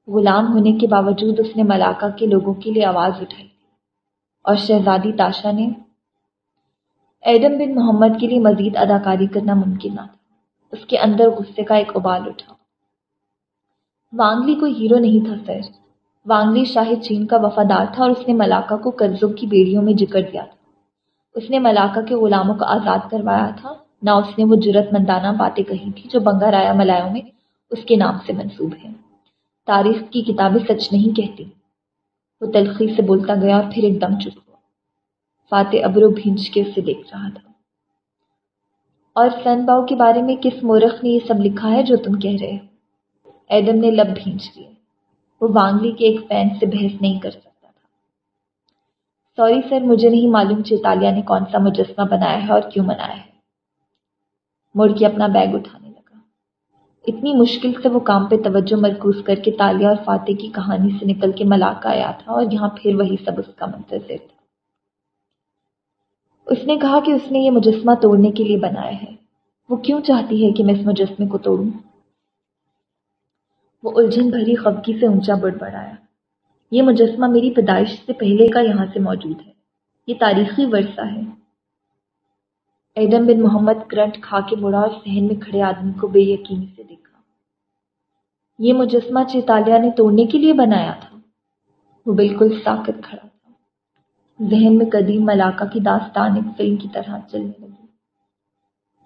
غلام ہونے کے باوجود اس نے ملاقہ کے لوگوں کے لیے آواز اٹھائی۔ اور شہزادی تاشا نے ایڈم بن محمد کے لیے مزید اداکاری کرنا ممکن نہ تھا۔ اس کے اندر غصے کا ایک ابال اٹھا۔ وانگلی کوئی ہیرو نہیں تھا سر وانگلی شاہ چین کا وفادار تھا اور اس نے ملاقہ کو قرضوں کی بیڑیوں میں جکڑ دیا تھا۔ اس نے ملاقہ کے غلاموں کو آزاد کروایا تھا۔ نہ اس نے وہ جرت مندانہ باتیں کہی تھی جو بنگا رایا ملایوں میں اس کے نام سے منسوب ہیں۔ تاریخ کی کتابیں سچ نہیں کہتی۔ وہ تلخی سے بولتا گیا اور پھر ایک دم چپ ہوا۔ فاتح ابرو بھینچ کے اسے دیکھ رہا تھا۔ اور سن باؤ کے بارے میں کس مورخ نے یہ سب لکھا ہے جو تم کہہ رہے ہو؟ ایڈم نے لب بھینچ دیے۔ وہ وانگلی کے ایک فین سے بحث نہیں کر سکتا تھا۔ سوری سر، مجھے نہیں معلوم چیتالیہ نے کون سا مجسمہ بنایا ہے اور کیوں بنایا ہے۔ مڑ کے اپنا بیگ اٹھانے لگا۔ اتنی مشکل سے وہ کام پہ توجہ مرکوز کر کے تالیہ اور فاتح کی کہانی سے نکل کے ملاقہ آیا تھا اور یہاں پھر وہی سب اس کا منتظر تھا۔ اس نے کہا کہ اس نے یہ مجسمہ توڑنے کے لیے بنایا ہے۔ وہ کیوں چاہتی ہے کہ میں اس مجسمے کو توڑوں؟ وہ الجھن بھری خفگی سے اونچا بڑھ بڑھایا۔ یہ مجسمہ میری پیدائش سے پہلے کا یہاں سے موجود ہے۔ یہ تاریخی ورثہ ہے۔ ایڈم بن محمد کرنٹ کھا کے مڑا اور سہن میں کھڑے آدمی کو بے یقینی سے دیکھا۔ یہ مجسمہ چیتالیہ نے توڑنے کے لیے بنایا تھا۔ وہ بالکل ساکت کھڑا تھا۔ ذہن میں قدیم ملاقہ کی داستان ایک فلم کی طرح چلنے لگی۔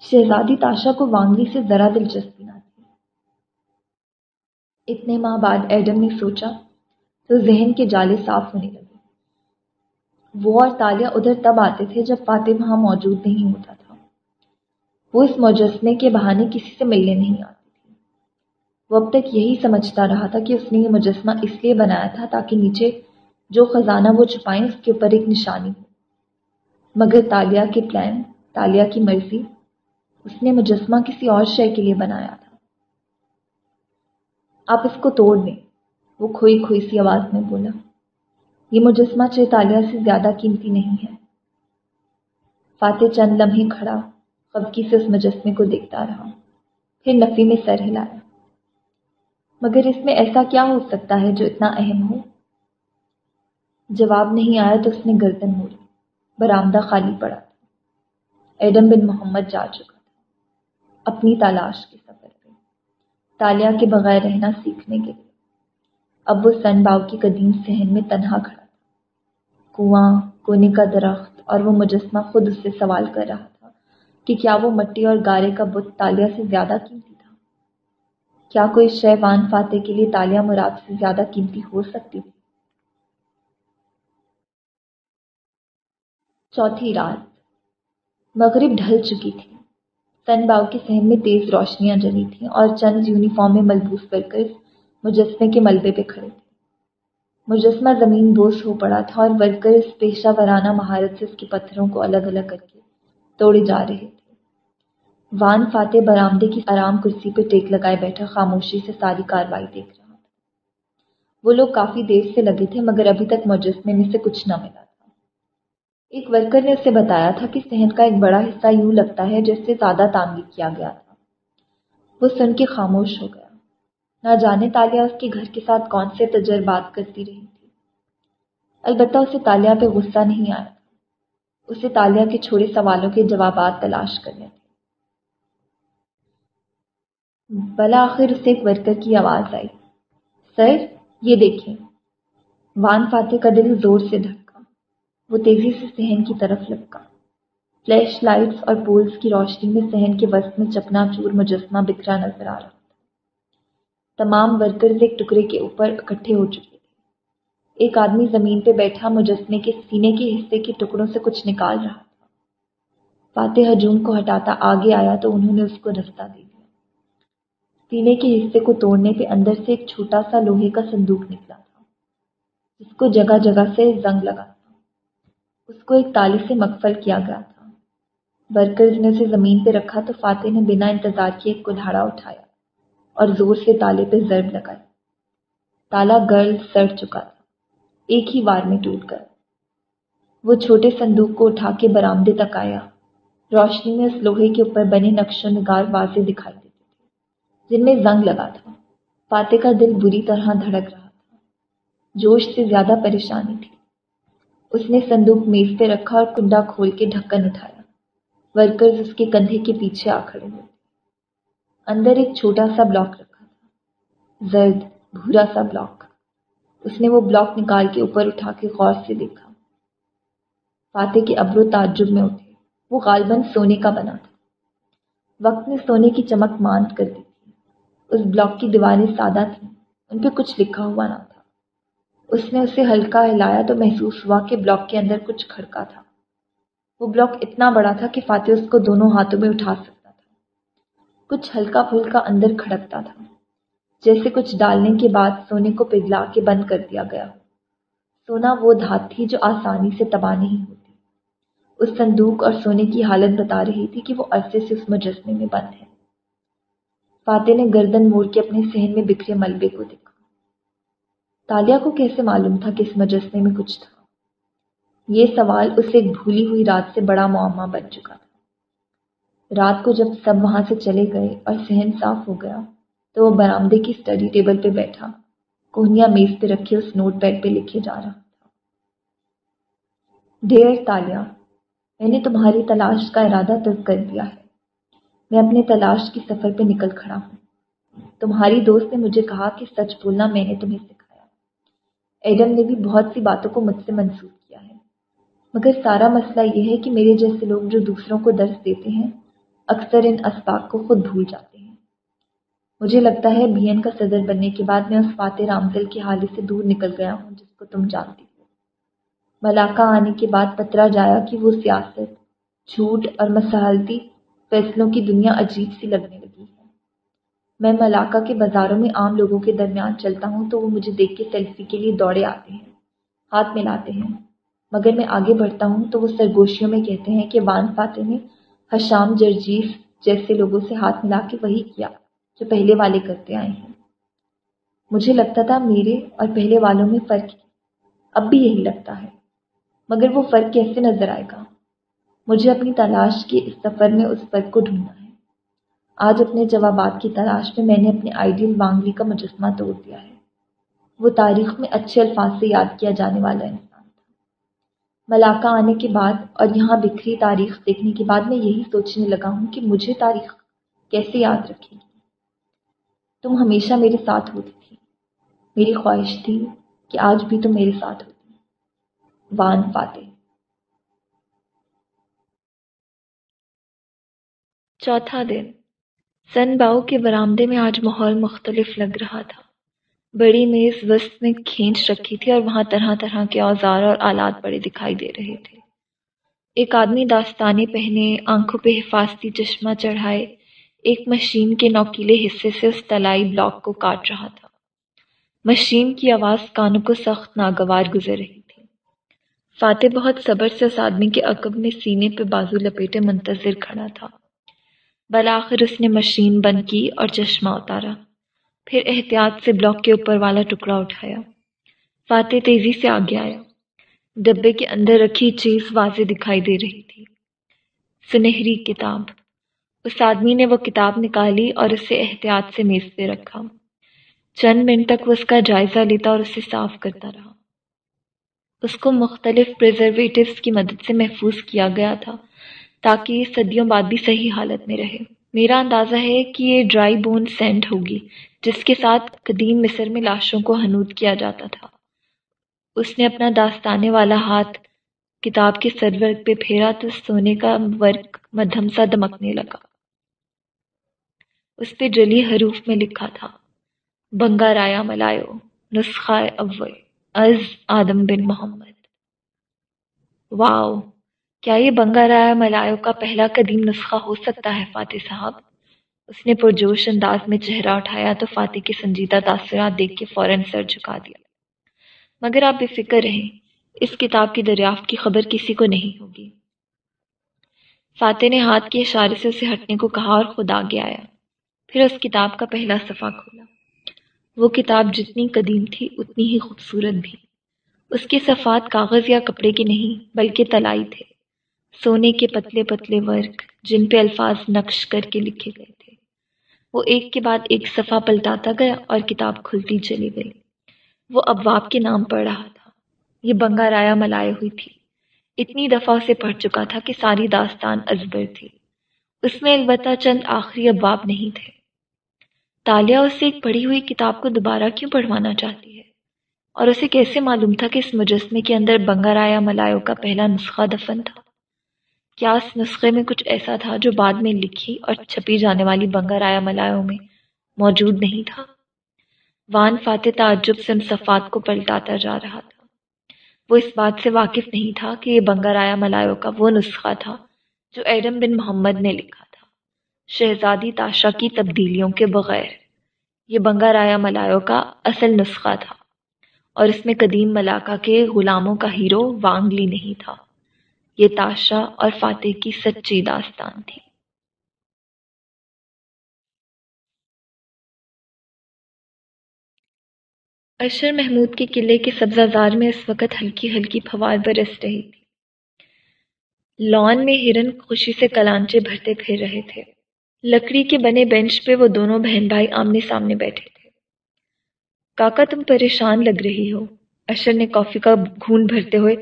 شہزادی تاشا کو وانگلی سے ذرا دلچسپی نہ تھی۔ اتنے ماہ بعد ایڈم نے سوچا تو ذہن کے جالے صاف ہونے لگے۔ وہ اور تالیہ ادھر تب آتے تھے جب فاتح وہاں موجود نہیں ہوتا تھا۔ وہ اس مجسمے کے بہانے کسی سے ملنے نہیں آتی تھی وہ اب تک یہی سمجھتا رہا تھا کہ اس نے یہ مجسمہ اس لیے بنایا تھا تاکہ نیچے جو خزانہ وہ چھپائیں اس کے اوپر ایک نشانی ہو۔ مگر تالیہ کے پلان، تالیہ کی مرضی، اس نے مجسمہ کسی اور شے کے لیے بنایا تھا۔ آپ اس کو توڑ دیں، وہ کھوئی کھوئی سی آواز میں بولا۔ یہ مجسمہ چیتالیہ سے زیادہ قیمتی نہیں ہے۔ فاتح چند لمحے کھڑا خبکی سے اس مجسمے کو دیکھتا رہا۔ پھر نفی میں سر ہلایا۔ مگر اس میں ایسا کیا ہو سکتا ہے جو اتنا اہم ہو؟ جواب نہیں آیا تو اس نے گردن موڑی، برآمدہ خالی پڑا۔ تھا ایڈم بن محمد جا چکا تھا، اپنی تلاش کے سفر پہ۔ تالیہ کے بغیر رہنا سیکھنے کے لیے۔ اب وہ سن باؤ کی قدیم سہن میں تنہا کھڑا۔ کنواں کونے کا درخت اور وہ مجسمہ خود اس سے سوال کر رہا تھا کہ کیا وہ مٹی اور گارے کا بت تالیہ سے زیادہ قیمتی تھا؟ کیا کوئی شے وان فاتح کے لیے تالیہ مراد سے زیادہ قیمتی ہو سکتی تھی؟ چوتھی رات۔ مغرب ڈھل چکی تھی۔ سن باؤ کے سہن میں تیز روشنیاں جلی تھیں اور چند یونیفارم میں ملبوس کر مجسمے کے ملبے پہ کھڑے تھے۔ مجسمہ زمین بوس ہو پڑا تھا اور ورکر اس پیشہ ورانہ مہارت سے اس کے پتھروں کو الگ الگ کر کے توڑے جا رہے تھے۔ وان فاتح برآمدے کی آرام کرسی پہ ٹیک لگائے بیٹھا، خاموشی سے ساری کاروائی دیکھ رہا تھا۔ وہ لوگ کافی دیر سے لگے تھے، مگر ابھی تک مجسمے میں سے کچھ نہ ملا تھا۔ ایک ورکر نے اسے بتایا تھا کہ صحن کا ایک بڑا حصہ یوں لگتا ہے جیسے زیادہ تعمیر کیا گیا تھا۔ وہ سن کے خاموش ہو گیا نہ جانے تالیہ اس کے گھر کے ساتھ کون سے تجربات کرتی رہی تھی البتہ اسے تالیہ پہ غصہ نہیں آیا۔ تھا اسے تالیہ کے چھوڑے سوالوں کے جوابات تلاش کرنے تھے۔ بلا آخر اسے ایک ورکر کی آواز آئی۔ سر، یہ دیکھیں۔ وان فاتح کا دل زور سے دھکا وہ تیزی سے سہن کی طرف لپکا۔ فلیش لائٹس اور پولز کی روشنی میں سہن کے وسط میں چپنا چور مجسمہ بکھرا نظر آ رہا۔ تمام ورکرز ایک ٹکڑے کے اوپر اکٹھے ہو چکے تھے۔ ایک آدمی زمین پہ بیٹھا مجسمے کے سینے کے حصے کے ٹکڑوں سے کچھ نکال رہا تھا۔ فاتح ہجوم کو ہٹاتا آگے آیا تو انہوں نے اس کو رستہ دے دیا۔ سینے کے حصے کو توڑنے پہ اندر سے ایک چھوٹا سا لوہے کا صندوق نکلا تھا، جس کو جگہ جگہ سے زنگ لگا تھا۔ اس کو ایک تالی سے مقفل کیا گیا تھا۔ ورکرز نے اسے زمین پہ رکھا تو فاتح نے بنا انتظار کیے ایک کلہاڑا اٹھایا۔ اور زور سے تالے پہ ضرب لگائی۔ تالا گرل سڑ چکا تھا۔ ایک ہی وار میں ٹوٹ گیا۔ وہ چھوٹے صندوق کو اٹھا کے برآمدے تک آیا۔ روشنی میں اس لوہے کے اوپر بنے نقش و نگار واضح دکھائی دیتے تھے، جن میں زنگ لگا تھا۔ فاتح کا دل بری طرح دھڑک رہا تھا۔ جوش سے زیادہ پریشانی تھی۔ اس نے صندوق میز پہ رکھا اور کنڈا کھول کے ڈھکن اٹھایا۔ ورکرز اس کے کندھے کے پیچھے آ کھڑے ہوئے۔ اندر ایک چھوٹا سا بلاک رکھا تھا۔ زرد، بھورا سا بلاک۔ اس نے وہ بلاک نکال کے اوپر اٹھا کے غور سے دیکھا۔ فاتح کے ابرو تعجب میں اٹھے وہ غالباً سونے کا بنا تھا۔ وقت نے سونے کی چمک ماند کر دی تھی۔ اس بلاک کی دیواریں سادہ تھیں۔ ان پہ کچھ لکھا ہوا نہ تھا۔ اس نے اسے ہلکا ہلایا تو محسوس ہوا کہ بلاک کے اندر کچھ کھڑکا تھا۔ وہ بلاک اتنا بڑا تھا کہ فاتح اس کو دونوں ہاتھوں میں اٹھا سکتا۔ کچھ ہلکا پھلکا اندر کھڑکتا تھا۔ جیسے کچھ ڈالنے کے بعد سونے کو پگھلا کے بند کر دیا گیا۔ سونا وہ دھات تھی جو آسانی سے تباہ نہیں ہوتی۔ اس صندوق اور سونے کی حالت بتا رہی تھی کہ وہ عرصے سے اس مجسمے میں بند ہے۔ فاتح نے گردن موڑ کے اپنے سہن میں بکھرے ملبے کو دیکھا۔ تالیا کو کیسے معلوم تھا کہ اس مجسمے میں کچھ تھا؟ یہ سوال اسے ایک بھولی ہوئی رات سے بڑا معمہ بن چکا۔ تھا رات کو جب سب وہاں سے چلے گئے اور صحن صاف ہو گیا، تو وہ برآمدے کی اسٹڈی ٹیبل پہ بیٹھا۔ کوہنیا میز پہ رکھے اس نوٹ پیڈ پہ لکھے جا رہا تھا۔ ڈھیر تالیا میں نے تمہاری تلاش کا ارادہ ترک کر دیا ہے۔ میں اپنے تلاش کی سفر پہ نکل کھڑا ہوں۔ تمہاری دوست نے مجھے کہا کہ سچ بولنا میں نے تمہیں سکھایا۔ ایڈم نے بھی بہت سی باتوں کو مجھ سے منسوخ کیا ہے۔ مگر سارا مسئلہ یہ ہے کہ میرے جیسے لوگ جو دوسروں کو درس دیتے ہیں اکثر ان اسباق کو خود بھول جاتے ہیں۔ مجھے لگتا ہے بی این کا صدر بننے کے بعد میں اس فاتح رامزل کی حالے سے دور نکل گیا ہوں، جس کو تم جانتی ہو۔ ملاقہ آنے کے بعد پترا جایا کہ وہ سیاست، جھوٹ اور مسالتی فیصلوں کی دنیا عجیب سی لگنے لگی ہے۔ میں ملاقہ کے بازاروں میں عام لوگوں کے درمیان چلتا ہوں تو وہ مجھے دیکھ کے سیلفی کے لیے دوڑے آتے ہیں، ہاتھ ملاتے ہیں۔ مگر میں آگے بڑھتا ہوں تو وہ سرگوشیوں میں کہتے ہیں کہ وان فاتح نے حشام جرجیف جیسے لوگوں سے ہاتھ ملا کے وہی کیا جو پہلے والے کرتے آئے ہیں۔ مجھے لگتا تھا میرے اور پہلے والوں میں فرق اب بھی یہی لگتا ہے۔ مگر وہ فرق کیسے نظر آئے گا؟ مجھے اپنی تلاش کے اس سفر میں اس فرق کو ڈھونڈنا ہے۔ آج اپنے جوابات کی تلاش میں میں نے اپنے آئیڈیل وانگلی کا مجسمہ توڑ دیا ہے۔ وہ تاریخ میں اچھے الفاظ سے یاد کیا جانے والا ہے ملاقہ آنے کے بعد اور یہاں بکھری تاریخ دیکھنے کے بعد میں یہی سوچنے لگا ہوں کہ مجھے تاریخ کیسے یاد رکھے گی۔ تم ہمیشہ میرے ساتھ ہوتی تھی میری خواہش تھی کہ آج بھی تم میرے ساتھ ہوتی وان فاتح۔ چوتھا دن۔ سن باؤ کے برآمدے میں آج ماحول مختلف لگ رہا تھا۔ بڑی میز وسط میں کھینچ رکھی تھی اور وہاں طرح طرح کے اوزار اور آلات بڑے دکھائی دے رہے تھے۔ ایک آدمی داستانے پہنے، آنکھوں پہ حفاظتی چشمہ چڑھائے، ایک مشین کے نوکیلے حصے سے اس تلائی بلاک کو کاٹ رہا تھا۔ مشین کی آواز کانوں کو سخت ناگوار گزر رہی تھی۔ فاتح بہت صبر سے اس آدمی کے عقب میں سینے پہ بازو لپیٹے منتظر کھڑا تھا۔ بلاخر اس نے مشین بند کی اور چشمہ اتارا۔ پھر احتیاط سے بلاک کے اوپر والا ٹکڑا اٹھایا۔ فاتح تیزی سے آگے آیا۔ ڈبے کے اندر رکھی چیز واضح دکھائی دے رہی تھی۔ سنہری کتاب۔ اس آدمی نے وہ کتاب نکالی اور اسے احتیاط سے میز پہ رکھا۔ چند منٹ تک وہ اس کا جائزہ لیتا اور اسے صاف کرتا رہا۔ اس کو مختلف پریزرویٹوز کی مدد سے محفوظ کیا گیا تھا تاکہ یہ صدیوں بعد بھی صحیح حالت میں رہے۔ میرا اندازہ ہے کہ یہ ڈرائی بون سینٹ ہوگی، جس کے ساتھ قدیم مصر میں لاشوں کو حنود کیا جاتا تھا۔ اس نے اپنا داستانے والا ہاتھ کتاب کے سرورگ پہ پھیرا تو سونے کا ورک مدھم سا دمکنے لگا۔ اس پہ جلی حروف میں لکھا تھا، بنگا رایا ملایو نسخہ اول، از آدم بن محمد۔ واؤ! کیا یہ بنگا رایا ملایو کا پہلا قدیم نسخہ ہو سکتا ہے، فاتح صاحب۔ اس نے پرجوش انداز میں چہرہ اٹھایا تو فاتح کے سنجیدہ تاثرات دیکھ کے فوراً سر جھکا دیا۔ مگر آپ بے فکر رہیں، اس کتاب کی دریافت کی خبر کسی کو نہیں ہوگی۔ فاتح نے ہاتھ کے اشارے سے اسے ہٹنے کو کہا اور خود آگے آیا۔ پھر اس کتاب کا پہلا صفحہ کھولا۔ وہ کتاب جتنی قدیم تھی، اتنی ہی خوبصورت بھی۔ اس کے صفحات کاغذ یا کپڑے کے نہیں، بلکہ تلائی تھے۔ سونے کے پتلے پتلے ورک جن پہ الفاظ نقش کر کے لکھے گئے تھے۔ وہ ایک کے بعد ایک صفحہ پلٹاتا گیا اور کتاب کھلتی چلی گئی۔ وہ ابواب کے نام پڑھ رہا تھا۔ یہ بنگا رایا ملائے ہوئی تھی۔ اتنی دفعہ اسے پڑھ چکا تھا کہ ساری داستان ازبر تھی۔ اس میں البتہ چند آخری ابواب نہیں تھے۔ تالیہ اسے ایک پڑھی ہوئی کتاب کو دوبارہ کیوں پڑھوانا چاہتی ہے؟ اور اسے کیسے معلوم تھا کہ اس مجسمے کے اندر بنگا رایا ملایو کا پہلا نسخہ دفن تھا؟ کیا اس نسخے میں کچھ ایسا تھا جو بعد میں لکھی اور چھپی جانے والی بنگا رایا ملایوں میں موجود نہیں تھا۔ وان فاتح تعجب سے صفات کو پلٹاتا جا رہا تھا۔ وہ اس بات سے واقف نہیں تھا کہ یہ بنگا رایا ملایوں کا وہ نسخہ تھا جو ایڈم بن محمد نے لکھا تھا۔ شہزادی تاشا کی تبدیلیوں کے بغیر یہ بنگا رایا ملایوں کا اصل نسخہ تھا اور اس میں قدیم ملاقہ کے غلاموں کا ہیرو وانگلی نہیں تھا۔ یہ تاشا اور فاتح کی سچی داستان تھی۔ اشر محمود کے قلعے کے سبزہ زار میں اس وقت ہلکی ہلکی فوار برس رہی تھی۔ لان میں ہرن خوشی سے کلانچے بھرتے پھر رہے تھے۔ لکڑی کے بنے بینچ پہ وہ دونوں بہن بھائی آمنے سامنے بیٹھے تھے۔ کاکا تم پریشان لگ رہی ہو۔ اشر نے کافی کا گھون بھرتے ہوئے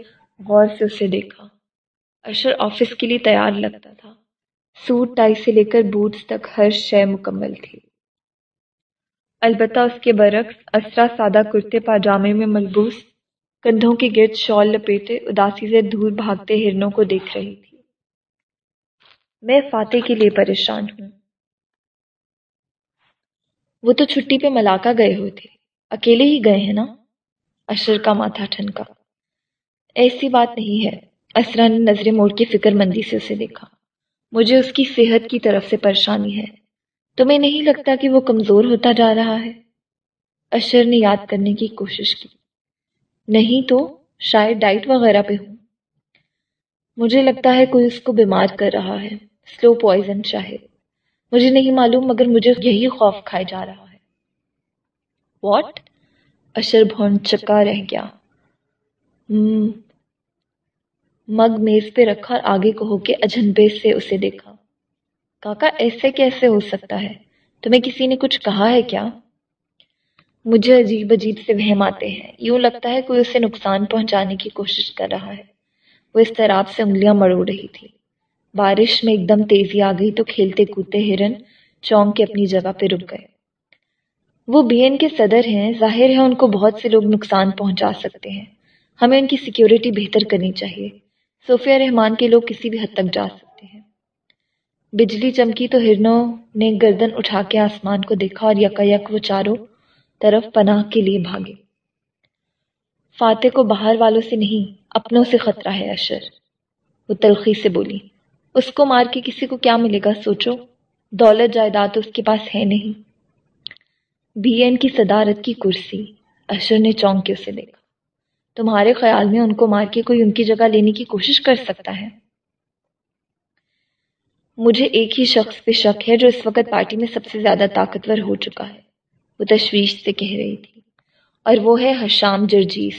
غور سے اسے دیکھا۔ اشر آفس کے لیے تیار لگتا تھا۔ سوٹ ٹائی سے لے کر بوٹس تک ہر شے مکمل تھی۔ البتہ اس کے برعکس اسرا سادہ کرتے پاجامے میں ملبوس، کندھوں کے گرد شال لپیٹے، اداسی سے دور بھاگتے ہرنوں کو دیکھ رہی تھی۔ میں فاتح کے لیے پریشان ہوں۔ وہ تو چھٹی پہ ملاقہ گئے ہوئے تھے۔ اکیلے ہی گئے ہیں نا؟ اشر کا ماتھا ٹھنکا۔ ایسی بات نہیں ہے۔ اسرا نے نظریں موڑ کے فکر مندی سے اسے دیکھا۔ مجھے اس کی صحت کی طرف سے پریشانی ہے۔ تمہیں نہیں لگتا کہ وہ کمزور ہوتا جا رہا ہے؟ اشر نے یاد کرنے کی کوشش کی۔ نہیں تو شاید ڈائٹ وغیرہ پہ ہوں۔ مجھے لگتا ہے کوئی اس کو بیمار کر رہا ہے۔ سلو پوائزن شاید مجھے نہیں معلوم مگر مجھے یہی خوف کھائے جا رہا ہے۔ واٹ؟ اشر بھون چکا رہ گیا۔ مگ میز پہ رکھا اور آگے کو ہو کے اجنبے سے اسے دیکھا۔ کاکا، ایسے کیسے ہو سکتا ہے؟ تمہیں کسی نے کچھ کہا ہے کیا؟ مجھے عجیب عجیب سے وہم آتے ہیں۔ یوں لگتا ہے کوئی اسے نقصان پہنچانے کی کوشش کر رہا ہے۔ وہ اس طرح سے انگلیاں مڑو رہی تھی۔ بارش میں ایک دم تیزی آ گئی تو کھیلتے کودتے ہرن چونک کے اپنی جگہ پہ رک گئے۔ وہ بی این کے صدر ہیں۔ ظاہر ہے ان کو بہت سے لوگ نقصان پہنچا سکتے ہیں۔ ہمیں ان کی سیکیورٹی بہتر کرنی چاہیے۔ صوفیہ رحمان کے لوگ کسی بھی حد تک جا سکتے ہیں۔ بجلی چمکی تو ہرنوں نے گردن اٹھا کے آسمان کو دیکھا اور یکا یک وہ چاروں طرف پناہ کے لیے بھاگے۔ فاتح کو باہر والوں سے نہیں، اپنوں سے خطرہ ہے اشر۔ وہ تلخی سے بولی، اس کو مار کے کسی کو کیا ملے گا؟ سوچو، دولت جائیداد اس کے پاس ہے نہیں۔ بی این کی صدارت کی کرسی، اشر نے چونک کے اسے دیکھا۔ تمہارے خیال میں ان کو مار کے کوئی ان کی جگہ لینے کی کوشش کر سکتا ہے؟ مجھے ایک ہی شخص پہ شک ہے جو اس وقت پارٹی میں سب سے زیادہ طاقتور ہو چکا ہے۔ وہ تشویش سے کہہ رہی تھی۔ اور وہ ہے حشام جرجیس۔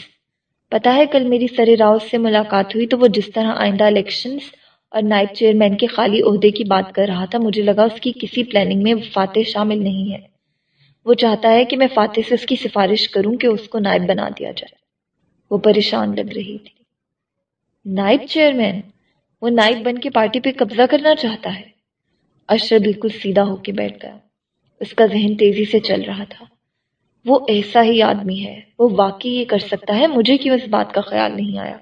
پتا ہے کل میری سر راؤ سے ملاقات ہوئی تو وہ جس طرح آئندہ الیکشنز اور نائب چیئرمین کے خالی عہدے کی بات کر رہا تھا، مجھے لگا اس کی کسی پلاننگ میں فاتح شامل نہیں ہے۔ وہ چاہتا ہے کہ میں فاتح سے اس کی سفارش کروں کہ اس کو نائب بنا دیا جائے۔ وہ پریشان لگ رہی تھی۔ نائب چیئرمین، وہ نائب بن کے پارٹی پہ قبضہ کرنا چاہتا ہے۔ اشر بالکل سیدھا ہو کے بیٹھ گیا۔ اس کا ذہن تیزی سے چل رہا تھا۔ وہ ایسا ہی آدمی ہے۔ وہ واقعی یہ کر سکتا ہے، مجھے کیوں اس بات کا خیال نہیں آیا؟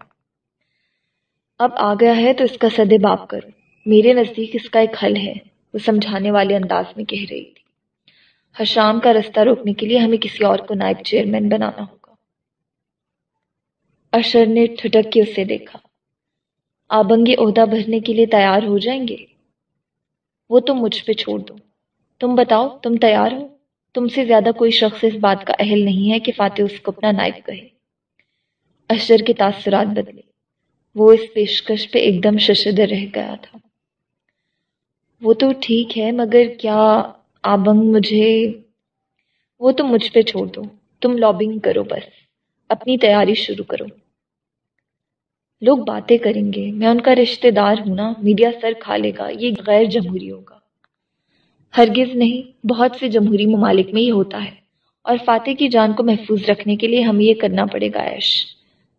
اب آ گیا ہے تو اس کا سدے باپ کرو میرے نزدیک اس کا ایک حل ہے۔ وہ سمجھانے والے انداز میں کہہ رہی تھی۔ حشام کا رستہ روکنے کے لیے ہمیں کسی اور کو نائب چیئرمین بنانا ہوگا۔ اشر نے ٹھٹک کے اسے دیکھا۔ آبنگی عہدہ بھرنے کے لیے تیار ہو جائیں گے؟ وہ تم مجھ پہ چھوڑ دو۔ تم بتاؤ، تم تیار ہو؟ تم سے زیادہ کوئی شخص اس بات کا اہل نہیں ہے کہ فاتح اس کو اپنا نائب کہے۔ اشر کے تاثرات بدلے۔ وہ اس پیشکش پہ ایک دم ششدر رہ گیا تھا۔ وہ تو ٹھیک ہے، مگر کیا آبنگ مجھے، وہ تم مجھ پہ چھوڑ دو۔ تم لابنگ کرو بس۔ اپنی تیاری شروع کرو۔ لوگ باتیں کریں گے۔ میں ان کا رشتہ دار ہوں نا، میڈیا سر کھا لے گا، یہ غیر جمہوری ہوگا۔ ہرگز نہیں، بہت سے جمہوری ممالک میں یہ ہوتا ہے۔ اور فاتح کی جان کو محفوظ رکھنے کے لیے ہمیں یہ کرنا پڑے گا ایش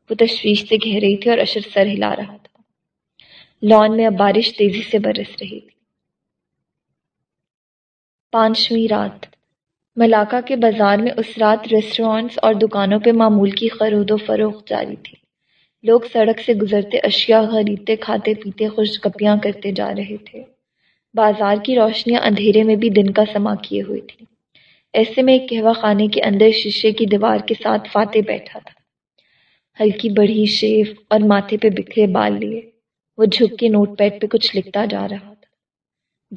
وہ تشویش سے کہہ رہی تھی اور اشر سر ہلا رہا تھا۔ لان میں اب بارش تیزی سے برس رہی تھی۔ پانچویں رات۔ ملاقہ کے بازار میں اس رات ریسٹورانٹس اور دکانوں پہ معمول کی خرود و فروخت جاری تھی۔ لوگ سڑک سے گزرتے اشیاء، خریدتے، کھاتے، پیتے خوش گپیاں کرتے جا رہے تھے۔ بازار کی روشنیاں اندھیرے میں بھی دن کا سما کیے ہوئی تھی ایسے میں ایک کہوا خانے کے اندر شیشے کی دیوار کے ساتھ فاتح بیٹھا تھا۔ ہلکی بڑھی شیف اور ماتھے پہ بکھرے بال لیے۔ وہ جھک کے نوٹ پیڈ پہ کچھ لکھتا جا رہا تھا۔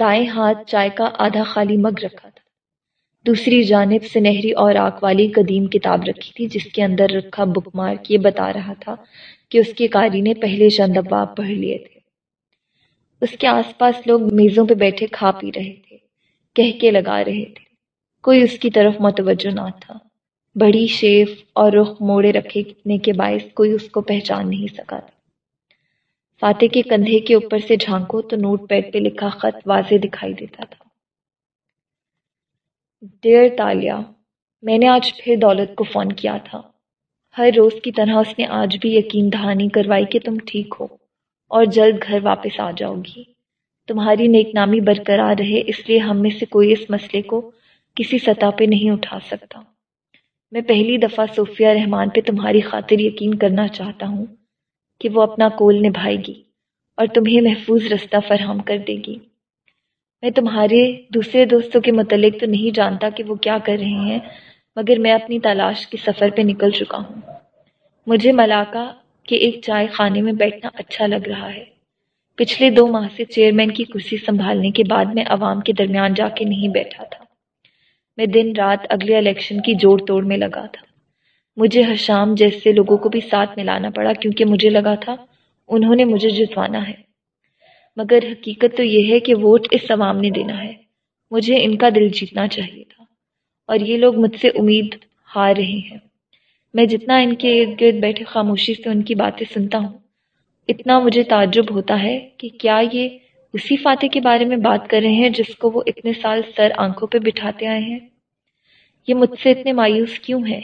دائیں ہاتھ چائے کا آدھا خالی مگ رکھا تھا۔ دوسری جانب سنہری اور آگ والی قدیم کتاب رکھی تھی، جس کے اندر رکھا بک مارک یہ بتا رہا تھا کہ اس کی قاری نے پہلے چند ابواب پڑھ لیے تھے۔ اس کے آس پاس لوگ میزوں پہ بیٹھے کھا پی رہے تھے، کہہ کے لگا رہے تھے۔ کوئی اس کی طرف متوجہ نہ تھا۔ بڑی شیف اور رخ موڑے رکھنے کے باعث کوئی اس کو پہچان نہیں سکا تھا۔ فاتح کے کندھے کے اوپر سے جھانکو تو نوٹ پیڈ پہ لکھا خط واضح دکھائی دیتا تھا۔ ڈیئر تالیا، میں نے آج پھر دولت کو فون کیا تھا۔ ہر روز کی طرح اس نے آج بھی یقین دہانی کروائی کہ تم ٹھیک ہو اور جلد گھر واپس آ جاؤ گی۔ تمہاری نیک نامی برقرار رہے، اس لیے ہم میں سے کوئی اس مسئلے کو کسی سطح پہ نہیں اٹھا سکتا۔ میں پہلی دفعہ صوفیہ رحمان پہ تمہاری خاطر یقین کرنا چاہتا ہوں کہ وہ اپنا کول نبھائے گی اور تمہیں محفوظ رستہ فراہم کر دے گی۔ میں تمہارے دوسرے دوستوں کے متعلق تو نہیں جانتا کہ وہ کیا کر رہے ہیں مگر میں اپنی تلاش کے سفر پہ نکل چکا ہوں۔ مجھے ملاقہ کے ایک چائے خانے میں بیٹھنا اچھا لگ رہا ہے۔ پچھلے دو ماہ سے چیئرمین کی کرسی سنبھالنے کے بعد میں عوام کے درمیان جا کے نہیں بیٹھا تھا۔ میں دن رات اگلے الیکشن کی جوڑ توڑ میں لگا تھا۔ مجھے حشام جیسے لوگوں کو بھی ساتھ ملانا پڑا کیونکہ مجھے لگا تھا انہوں نے مجھے جتوانا ہے۔ مگر حقیقت تو یہ ہے کہ ووٹ اس عوام نے دینا ہے۔ مجھے ان کا دل جیتنا چاہیے تھا۔ اور یہ لوگ مجھ سے امید ہار رہے ہیں۔ میں جتنا ان کے ارد گرد بیٹھے خاموشی سے ان کی باتیں سنتا ہوں، اتنا مجھے تعجب ہوتا ہے کہ کیا یہ اسی فاتح کے بارے میں بات کر رہے ہیں جس کو وہ اتنے سال سر آنکھوں پہ بٹھاتے آئے ہیں۔ یہ مجھ سے اتنے مایوس کیوں ہے؟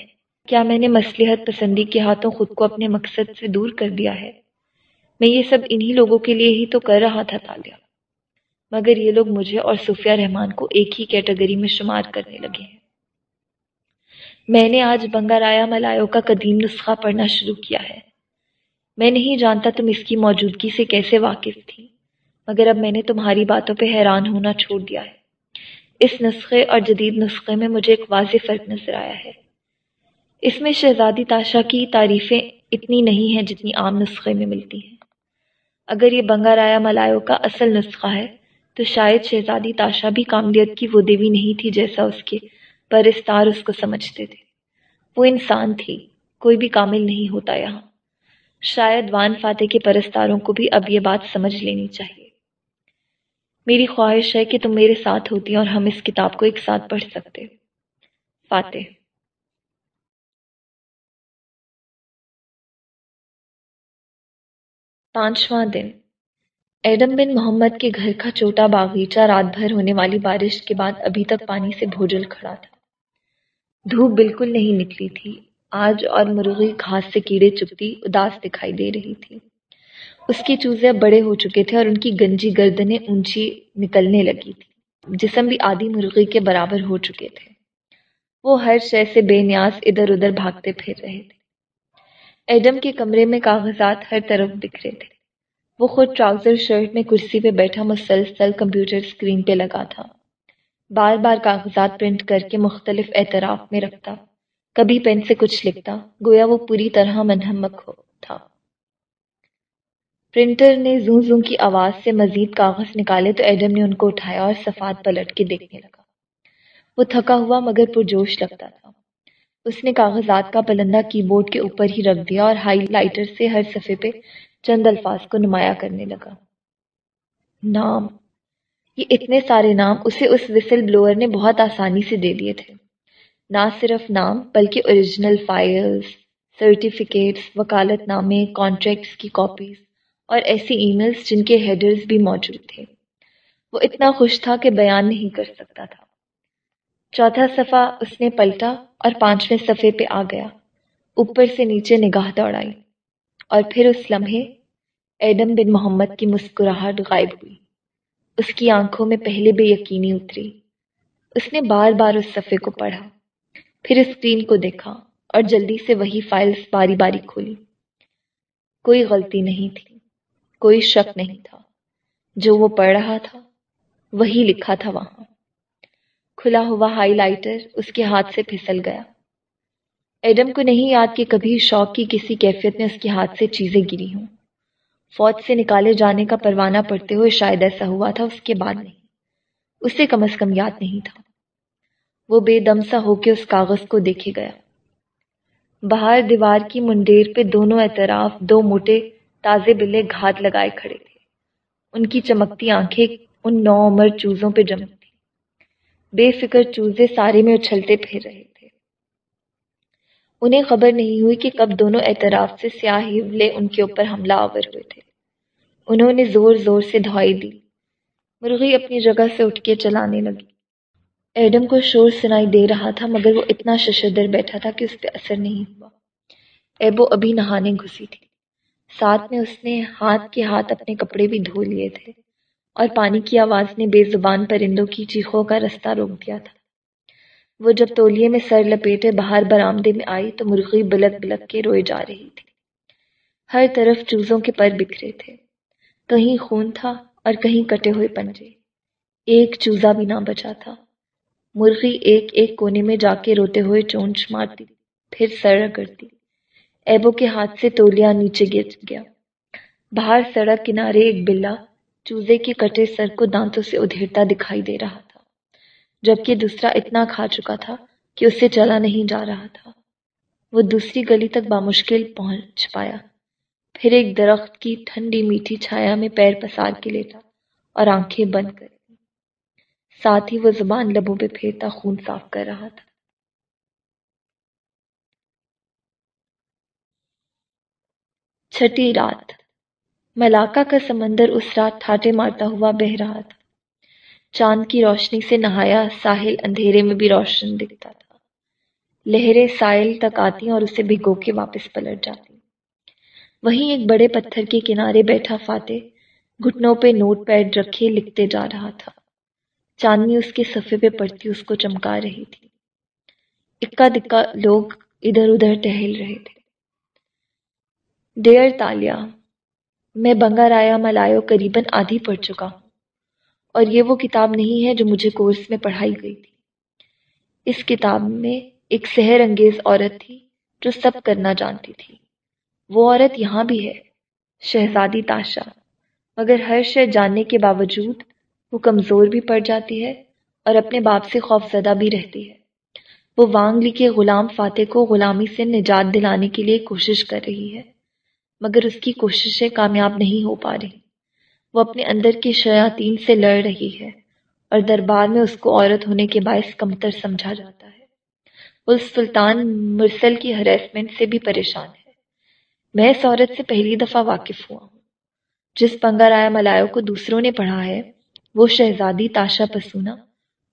کیا میں نے مصلحت پسندی کے ہاتھوں خود کو اپنے مقصد سے دور کر دیا ہے؟ میں یہ سب انہی لوگوں کے لیے ہی تو کر رہا تھا، تالیہ۔ مگر یہ لوگ مجھے اور صوفیہ رحمان کو ایک ہی کیٹیگری میں شمار کرنے لگے ہیں۔ میں نے آج بنگا رایا ملایو کا قدیم نسخہ پڑھنا شروع کیا ہے۔ میں نہیں جانتا تم اس کی موجودگی سے کیسے واقف تھی، مگر اب میں نے تمہاری باتوں پہ حیران ہونا چھوڑ دیا ہے۔ اس نسخے اور جدید نسخے میں مجھے ایک واضح فرق نظر آیا ہے۔ اس میں شہزادی تاشا کی تعریفیں اتنی نہیں ہیں جتنی عام نسخے میں ملتی ہیں۔ اگر یہ بنگا رایا ملایو کا اصل نسخہ ہے، تو شاید شہزادی تاشا بھی کاملیت کی وہ دیوی نہیں تھی جیسا اس کے پرستار اس کو سمجھتے تھے۔ وہ انسان تھی کوئی بھی کامل نہیں ہوتا یہاں۔ شاید وان فاتح کے پرستاروں کو بھی اب یہ بات سمجھ لینی چاہیے۔ میری خواہش ہے کہ تم میرے ساتھ ہوتی اور ہم اس کتاب کو ایک ساتھ پڑھ سکتے۔ فاتح۔ پانچواں دن۔ ایڈم بن محمد کے گھر کا چھوٹا باغیچہ رات بھر ہونے والی بارش کے بعد ابھی تک پانی سے بھوجل کھڑا تھا۔ دھوپ بالکل نہیں نکلی تھی۔ آج اور مرغی گھاس سے کیڑے چپتی اداس دکھائی دے رہی تھی۔ اس کے چوزے بڑے ہو چکے تھے اور ان کی گنجی گردنیں اونچی نکلنے لگی تھی۔ جسم بھی آدھی مرغی کے برابر ہو چکے تھے۔ وہ ہر شے سے بے نیاز ادھر ادھر بھاگتے پھر رہے تھے۔ ایڈم کے کمرے میں کاغذات ہر طرف بکھرے تھے۔ وہ خود ٹراؤزر شرٹ میں کرسی پہ بیٹھا مسلسل کمپیوٹر اسکرین پہ لگا تھا۔ بار بار کاغذات پرنٹ کر کے مختلف اعتراف میں رکھتا۔ کبھی پین سے کچھ لکھتا، گویا وہ پوری طرح منہمک ہو تھا۔ پرنٹر نے زوں زوں کی آواز سے مزید کاغذ نکالے تو ایڈم نے ان کو اٹھایا اور صفات پلٹ کے دیکھنے لگا۔ وہ تھکا ہوا مگر پرجوش لگتا تھا۔ اس نے کاغذات کا پلندہ کی بورڈ کے اوپر ہی رکھ دیا اور ہائی لائٹر سے ہر صفحے پہ چند الفاظ کو نمایاں کرنے لگا۔ نام۔ یہ اتنے سارے نام اسے اس وسل بلوئر نے بہت آسانی سے دے دیے تھے۔ نہ صرف نام، بلکہ اوریجنل فائلز سرٹیفکیٹس وکالت نامے کانٹریکٹس کی کاپیز اور ایسی ای میلز جن کے ہیڈرز بھی موجود تھے۔ وہ اتنا خوش تھا کہ بیان نہیں کر سکتا تھا۔ چوتھا صفحہ اس نے پلٹا اور پانچویں صفحے پہ آ گیا۔ اوپر سے نیچے نگاہ دوڑائی اور پھر اس لمحے ایڈم بن محمد کی مسکراہٹ غائب ہوئی۔ اس کی آنکھوں میں پہلے بے یقینی اتری۔ اس نے بار بار اس صفحے کو پڑھا، پھر اسکرین کو دیکھا اور جلدی سے وہی فائلز باری باری کھولی۔ کوئی غلطی نہیں تھی، کوئی شک نہیں تھا۔ جو وہ پڑھ رہا تھا، وہی لکھا تھا وہاں۔ کھلا ہوا ہائی لائٹر اس کے ہاتھ سے پھسل گیا۔ ایڈم کو نہیں یاد کہ کبھی شوق کی کسی کیفیت میں اس کے ہاتھ سے چیزیں گری ہوں۔ فوج سے نکالے جانے کا پروانہ پڑتے ہوئے شاید ایسا ہوا تھا اس کے بعد نہیں۔ اسے کم از کم یاد نہیں تھا۔ وہ بے دم سا ہو کے اس کاغذ کو دیکھے گیا۔ باہر دیوار کی منڈیر پہ دونوں اعتراف، دو موٹے تازے بلے گھات لگائے کھڑے تھے۔ ان کی چمکتی آنکھیں ان نو عمر چوزوں پہ جم تھی بے فکر چوزے سارے میں اچھلتے پھر رہے۔ تھے انہیں خبر نہیں ہوئی کہ کب دونوں اعتراف سے سیاہ ہیولے ان کے اوپر حملہ آور ہوئے تھے۔ انہوں نے زور زور سے دھوائی دی۔ مرغی اپنی جگہ سے اٹھ کے چلانے لگی۔ ایڈم کو شور سنائی دے رہا تھا، مگر وہ اتنا ششدر بیٹھا تھا کہ اس پہ اثر نہیں ہوا۔ ایبو ابھی نہانے گھسی تھی۔ ساتھ میں اس نے ہاتھ کے ہاتھ اپنے کپڑے بھی دھو لیے تھے اور پانی کی آواز نے بے زبان پرندوں کی چیخوں کا رستہ روک دیا تھا۔ وہ جب تولیے میں سر لپیٹے باہر برآمدے میں آئی تو مرغی بلک بلک کے روئے جا رہی تھی۔ ہر طرف چوزوں کے پر بکھرے تھے۔ کہیں خون تھا اور کہیں کٹے ہوئے پنجے۔ ایک چوزا بھی نہ بچا تھا۔ مرغی ایک ایک کونے میں جا کے روتے ہوئے چونچ مارتی، پھر سر رگڑتی ایبو کے ہاتھ سے تولیا نیچے گر گیا۔ باہر سڑک کنارے ایک بلا چوزے کے کٹے سر کو دانتوں سے ادھیرتا دکھائی دے رہا تھا۔ جبکہ دوسرا اتنا کھا چکا تھا کہ اسے چلا نہیں جا رہا تھا۔ وہ دوسری گلی تک بامشکل پہنچ پایا پھر ایک درخت کی ٹھنڈی میٹھی چھایا میں پیر پسار کے لیتا اور آنکھیں بند کر ساتھ ہی وہ زبان لبوں پہ پھیرتا خون صاف کر رہا تھا۔ چھٹی رات۔ ملاقہ کا سمندر اس رات ٹھاٹے مارتا ہوا بہ رہا تھا۔ چاند کی روشنی سے نہایا ساحل اندھیرے میں بھی روشن دکھتا تھا۔ لہریں سائل تک آتی اور اسے بھگو کے واپس پلٹ جاتی۔ وہیں ایک بڑے پتھر کے کنارے بیٹھا فاتح گھٹنوں پہ نوٹ پیڈ رکھے لکھتے جا رہا تھا۔ چاندنی اس کے صفحے پہ پڑتی اس کو چمکا رہی تھی۔ اکا دکا لوگ ادھر ادھر ٹہل رہے تھے۔ ڈیئر تالیا میں بنگا رایا ملایو قریباً آدھی پڑھ چکا۔ ہوں اور یہ وہ کتاب نہیں ہے جو مجھے کورس میں پڑھائی گئی تھی۔ اس کتاب میں ایک سحر انگیز عورت تھی جو سب کرنا جانتی تھی۔ وہ عورت یہاں بھی ہے، شہزادی تاشا۔ مگر ہر شے جاننے کے باوجود وہ کمزور بھی پڑ جاتی ہے اور اپنے باپ سے خوف زدہ بھی رہتی ہے۔ وہ وانگ لی کے غلام فاتح کو غلامی سے نجات دلانے کے لیے کوشش کر رہی ہے، مگر اس کی کوششیں کامیاب نہیں ہو پا رہی۔ وہ اپنے اندر کی شیاطین سے لڑ رہی ہے اور دربار میں اس کو عورت ہونے کے باعث کمتر سمجھا جاتا ہے۔ وہ سلطان مرسل کی ہریسمنٹ سے بھی پریشان ہے۔ میں اس عورت سے پہلی دفعہ واقف ہوا ہوں۔ جس پنگا ملایو کو دوسروں نے پڑھا ہے، وہ شہزادی تاشا پسونا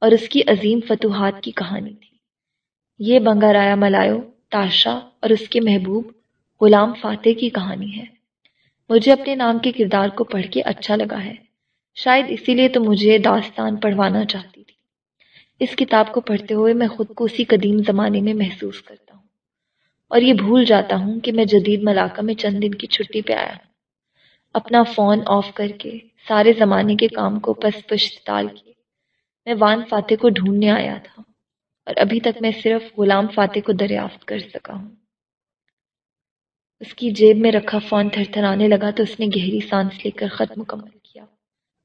اور اس کی عظیم فتوحات کی کہانی تھی۔ یہ بنگا رایا ملایو تاشا اور اس کے محبوب غلام فاتح کی کہانی ہے۔ مجھے اپنے نام کے کردار کو پڑھ کے اچھا لگا ہے۔ شاید اسی لیے تو مجھے داستان پڑھوانا چاہتی تھی۔ اس کتاب کو پڑھتے ہوئے میں خود کو اسی قدیم زمانے میں محسوس کرتا ہوں۔ اور یہ بھول جاتا ہوں کہ میں جدید ملاقہ میں چند دن کی چھٹی پہ آیا ہوں۔ اپنا فون آف کر کے سارے زمانے کے کام کو پس پشت ڈال میں وان فاتح کو ڈھونڈنے آیا تھا اور ابھی تک میں صرف غلام فاتح کو دریافت کر سکا ہوں۔ اس کی جیب میں رکھا فون تھر تھر آنے لگا تو اس نے گہری سانس لے کر خط مکمل کیا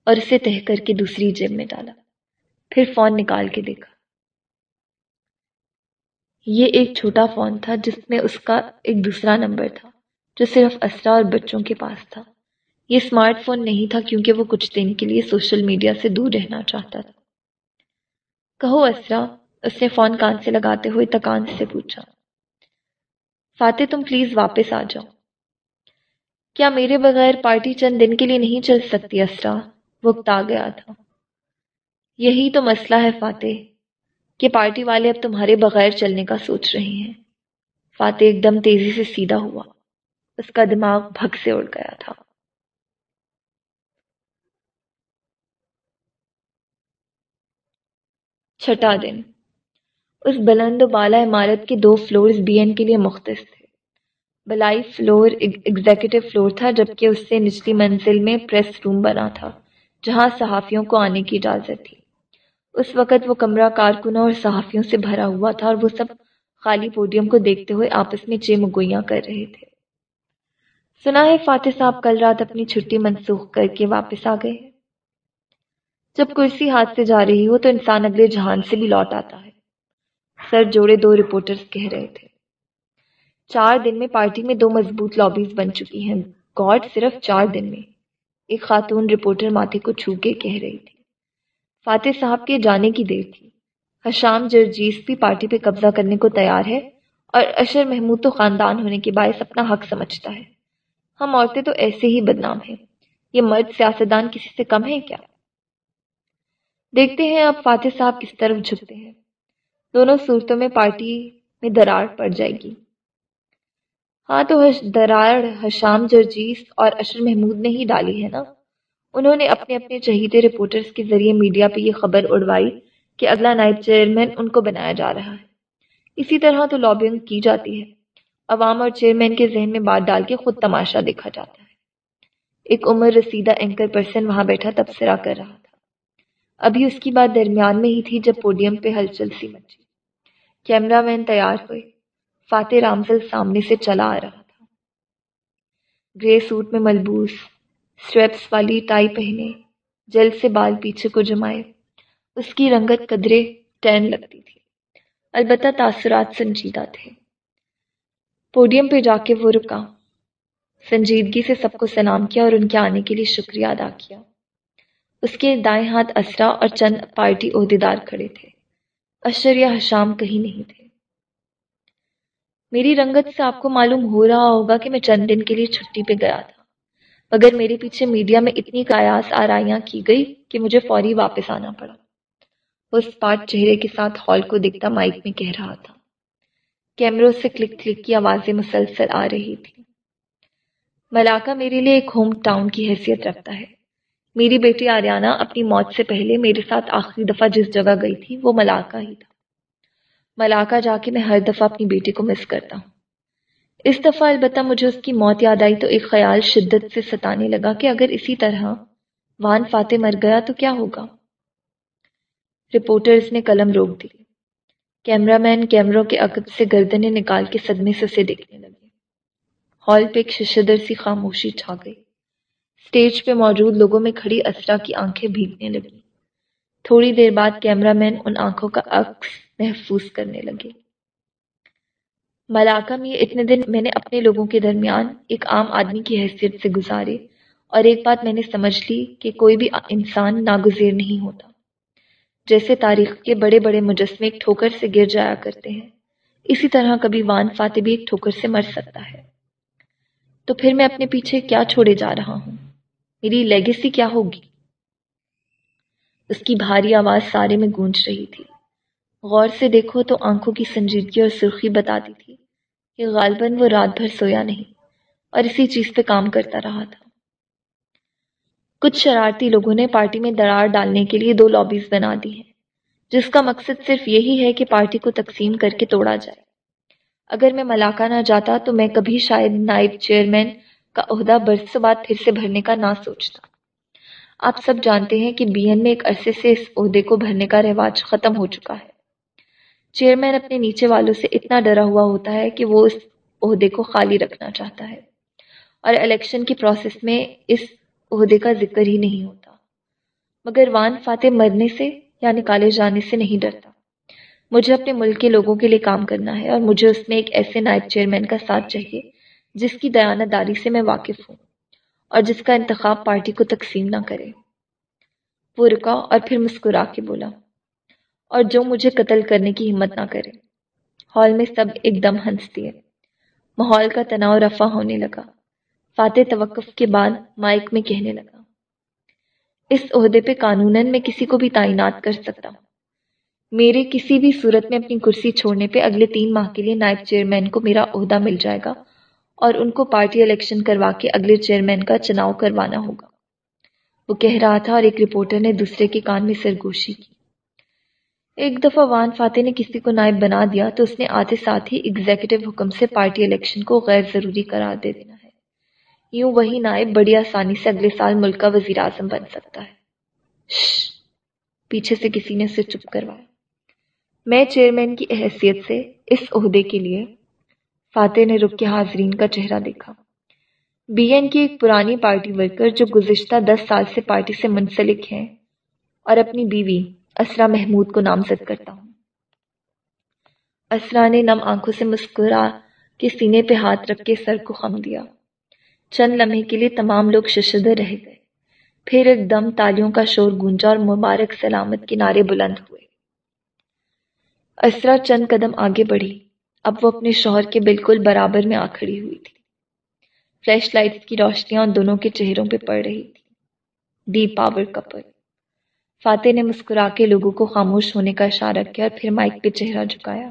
اور اسے تہ کر کے دوسری جیب میں ڈالا۔ پھر فون نکال کے دیکھا۔ یہ ایک چھوٹا فون تھا جس میں اس کا ایک دوسرا نمبر تھا جو صرف اسرا اور بچوں کے پاس تھا۔ یہ اسمارٹ فون نہیں تھا کیونکہ وہ کچھ دن کے لیے سوشل میڈیا سے دور رہنا چاہتا تھا۔ کہو اسرا، اس نے فون کان سے لگاتے ہوئے تکان سے پوچھا۔ فاتح تم پلیز واپس آ جاؤ۔ کیا میرے بغیر پارٹی چند دن کے لیے نہیں چل سکتی اسرا؟ وقت آ گیا تھا۔ یہی تو مسئلہ ہے فاتح، کہ پارٹی والے اب تمہارے بغیر چلنے کا سوچ رہے ہیں۔ فاتح ایک دم تیزی سے سیدھا ہوا۔ اس کا دماغ بھگ سے اڑ گیا تھا۔ چھٹا دن۔ اس بلند و بالا عمارت کے دو فلورز بی این کے لیے مختص تھے۔ بلائی فلور ایگزیکٹو فلور تھا، جبکہ اس سے نچلی منزل میں پریس روم بنا تھا، جہاں صحافیوں کو آنے کی اجازت تھی۔ اس وقت وہ کمرہ کارکنوں اور صحافیوں سے بھرا ہوا تھا اور وہ سب خالی پوڈیم کو دیکھتے ہوئے آپس میں چے مگوئیاں کر رہے تھے۔ سنا ہے فاتح صاحب کل رات اپنی چھٹی منسوخ کر کے واپس آ گئے۔ جب کرسی ہاتھ سے جا رہی ہو تو انسان اگلے جہان سے بھی لوٹ آتا۔ ہے سر جوڑے دو رپورٹرز کہہ رہے تھے۔ چار دن میں پارٹی میں دو مضبوط لابیز بن چکی ہیں۔ گاڈ صرف چار دن میں۔ ایک خاتون رپورٹر ماتھے کو چھو کے کہہ رہی تھی۔ فاتح صاحب کے جانے کی دیر تھی۔ حشام جرجیز بھی پارٹی پہ قبضہ کرنے کو تیار ہے اور اشر محمود تو خاندان ہونے کے باعث اپنا حق سمجھتا ہے۔ ہم عورتیں تو ایسے ہی بدنام ہیں۔ یہ مرد سیاستدان کسی سے کم ہے کیا؟ دیکھتے ہیں اب فاتح صاحب کس طرف جھکتے ہیں۔ دونوں صورتوں میں پارٹی میں درار پڑ جائے گی۔ ہاں تو درار حشام، جرجیس اور اشر محمود نے ہی ڈالی ہے نا؟ انہوں نے اپنے اپنے چہیتے رپورٹرز کے ذریعے میڈیا پہ یہ خبر اڑوائی کہ اگلا نائب چیئرمین ان کو بنایا جا رہا ہے۔ اسی طرح تو لابنگ کی جاتی ہے۔ عوام اور چیئرمین کے ذہن میں بات ڈال کے خود تماشا دیکھا جاتا ہے۔ ایک عمر رسیدہ اینکر پرسن وہاں بیٹھا، تبصرہ کر رہا تھا۔ ابھی اس کی بات درمیان میں ہی تھی جب پوڈیم پہ ہلچل سی مچی۔ کیمرہ مین تیار ہوئے فاتح رامزل سامنے سے چلا آ رہا تھا۔ گرے سوٹ میں ملبوس اسٹریپس والی ٹائی پہنے جل سے بال پیچھے کو جمائے۔ اس کی رنگت قدرے ٹین لگتی تھی۔ البتہ تاثرات سنجیدہ تھے۔ پوڈیم پہ جا کے وہ رکا۔ سنجیدگی سے سب کو سلام کیا اور ان کے آنے کے لیے شکریہ ادا کیا۔ اس کے دائیں ہاتھ اسرا اور چند پارٹی عہدیدار کھڑے تھے۔ اشر یا حشام کہیں نہیں تھے۔ میری رنگت سے آپ کو معلوم ہو رہا ہوگا کہ میں چند دن کے لیے چھٹی پہ گیا تھا، مگر میرے پیچھے میڈیا میں اتنی قیاس آرائیاں کی گئی کہ مجھے فوری واپس آنا پڑا۔ اس پاٹ چہرے کے ساتھ ہال کو دکھتا مائک میں کہہ رہا تھا۔ کیمروں سے کلک کلک کی آوازیں مسلسل آ رہی تھی ملاقہ میرے لیے ایک ہوم ٹاؤن کی حیثیت رکھتا ہے۔ میری بیٹی آریانہ اپنی موت سے پہلے میرے ساتھ آخری دفعہ جس جگہ گئی تھی وہ ملاقہ ہی تھا۔ ملاقہ جا کے میں ہر دفعہ اپنی بیٹی کو مس کرتا ہوں۔ اس دفعہ البتہ مجھے اس کی موت یاد آئی تو ایک خیال شدت سے ستانے لگا کہ اگر اسی طرح وان فاتح مر گیا تو کیا ہوگا؟ رپورٹرز نے قلم روک دی۔ کیمرہ مین کیمروں کے عقب سے گردنیں نکال کے صدمے سے اسے دیکھنے لگے۔ ہال پہ ایک ششدر سی خاموشی چھا گئی۔ اسٹیج پہ موجود لوگوں میں کھڑی اسرا کی آنکھیں بھیگنے لگی تھوڑی دیر بعد کیمرہ مین ان آنکھوں کا عکس محفوظ کرنے لگے۔ ملاقہ میں اتنے دن میں نے اپنے لوگوں کے درمیان ایک عام آدمی کی حیثیت سے گزارے اور ایک بات میں نے سمجھ لی کہ کوئی بھی انسان ناگزیر نہیں ہوتا۔ جیسے تاریخ کے بڑے بڑے مجسمے ایک ٹھوکر سے گر جایا کرتے ہیں، اسی طرح کبھی وان فاتح بھی ایک ٹھوکر سے مر سکتا ہے۔ تو پھر میں اپنے پیچھے کیا چھوڑے جا رہا ہوں؟ میری لیگیسی کیا ہوگی؟ اس کی بھاری آواز سارے میں گونج رہی تھی۔ غور سے دیکھو تو آنکھوں کی سنجیدگی اور سرخی بتاتی تھی کہ غالباً وہ رات بھر سویا نہیں اور اسی چیز پہ کام کرتا رہا تھا۔ کچھ شرارتی لوگوں نے پارٹی میں درار ڈالنے کے لیے دو لابیز بنا دی ہیں، جس کا مقصد صرف یہی ہے کہ پارٹی کو تقسیم کر کے توڑا جائے۔ اگر میں ملاقہ نہ جاتا تو میں کبھی شاید نائب چیئرمین کا عہدہ برسوں بعد پھر سے بھرنے کا نہ سوچتا۔ آپ سب جانتے ہیں کہ بی این میں ایک عرصے سے اس عہدے کو بھرنے کا رواج ختم ہو چکا ہے۔ چیئرمین اپنے نیچے والوں سے اتنا ڈرا ہوا ہوتا ہے کہ وہ اس عہدے کو خالی رکھنا چاہتا ہے۔ اور الیکشن کی پروسیس میں اس عہدے کا ذکر ہی نہیں ہوتا۔ مگر وان فاتح مرنے سے یعنی یا نکالے جانے سے نہیں ڈرتا۔ مجھے اپنے ملک کے لوگوں کے لیے کام کرنا ہے اور مجھے اس میں ایک ایسے نائب چیئرمین کا ساتھ چاہیے جس کی دیانت داری سے میں واقف ہوں اور جس کا انتخاب پارٹی کو تقسیم نہ کرے۔ وہ رکا اور پھر مسکرا کے بولا، اور جو مجھے قتل کرنے کی ہمت نہ کرے۔ ہال میں سب ایک دم ہنس دیے ماحول کا تناؤ رفع ہونے لگا۔ فاتح توقف کے بعد مائک میں کہنے لگا، اس عہدے پہ قانون میں کسی کو بھی تعینات کر سکتا ہوں۔ میرے کسی بھی صورت میں اپنی کرسی چھوڑنے پہ اگلے تین ماہ کے لیے نائب چیئرمین کو میرا عہدہ مل جائے گا۔ اور ان کو پارٹی الیکشن کروا کے اگلے چیئرمین کا چناؤ کروانا ہوگا۔ وہ کہہ رہا تھا اور ایک رپورٹر نے دوسرے کے کان میں سرگوشی کی۔ ایک دفعہ وان فاتح نے کسی کو نائب بنا دیا تو اس نے آتے ساتھ ہی ایگزیکٹو حکم سے پارٹی الیکشن کو غیر ضروری قرار دے دینا ہے۔ یوں وہی نائب بڑی آسانی سے اگلے سال ملک کا وزیر اعظم بن سکتا ہے۔ پیچھے سے کسی نے اسے چپ کروایا۔ میں چیئرمین کی حیثیت سے اس عہدے کے لیے فاتح نے رک کے حاضرین کا چہرہ دیکھا۔ بی این کی ایک پرانی پارٹی ورکر جو گزشتہ دس سال سے پارٹی سے منسلک ہیں اور اپنی بیوی اسرا محمود کو نامزد کرتا ہوں۔ اسرا نے نم آنکھوں سے مسکرا کے سینے پہ ہاتھ رکھ کے سر کو خم دیا۔ چند لمحے کے لیے تمام لوگ ششدر رہ گئے۔ پھر ایک دم تالیوں کا شور گونجا اور مبارک سلامت کے نعرے بلند ہوئے۔ اسرا چند قدم آگے بڑھی۔ اب وہ اپنے شوہر کے بالکل برابر میں آ کھڑی ہوئی تھی۔ فلیش لائٹس کی روشنیاں ان دونوں کے چہروں پہ پڑ رہی تھی۔ ڈی پاور کپل فاتح نے مسکرا کے لوگوں کو خاموش ہونے کا اشارہ کیا اور پھر مائک پہ چہرہ جھکایا۔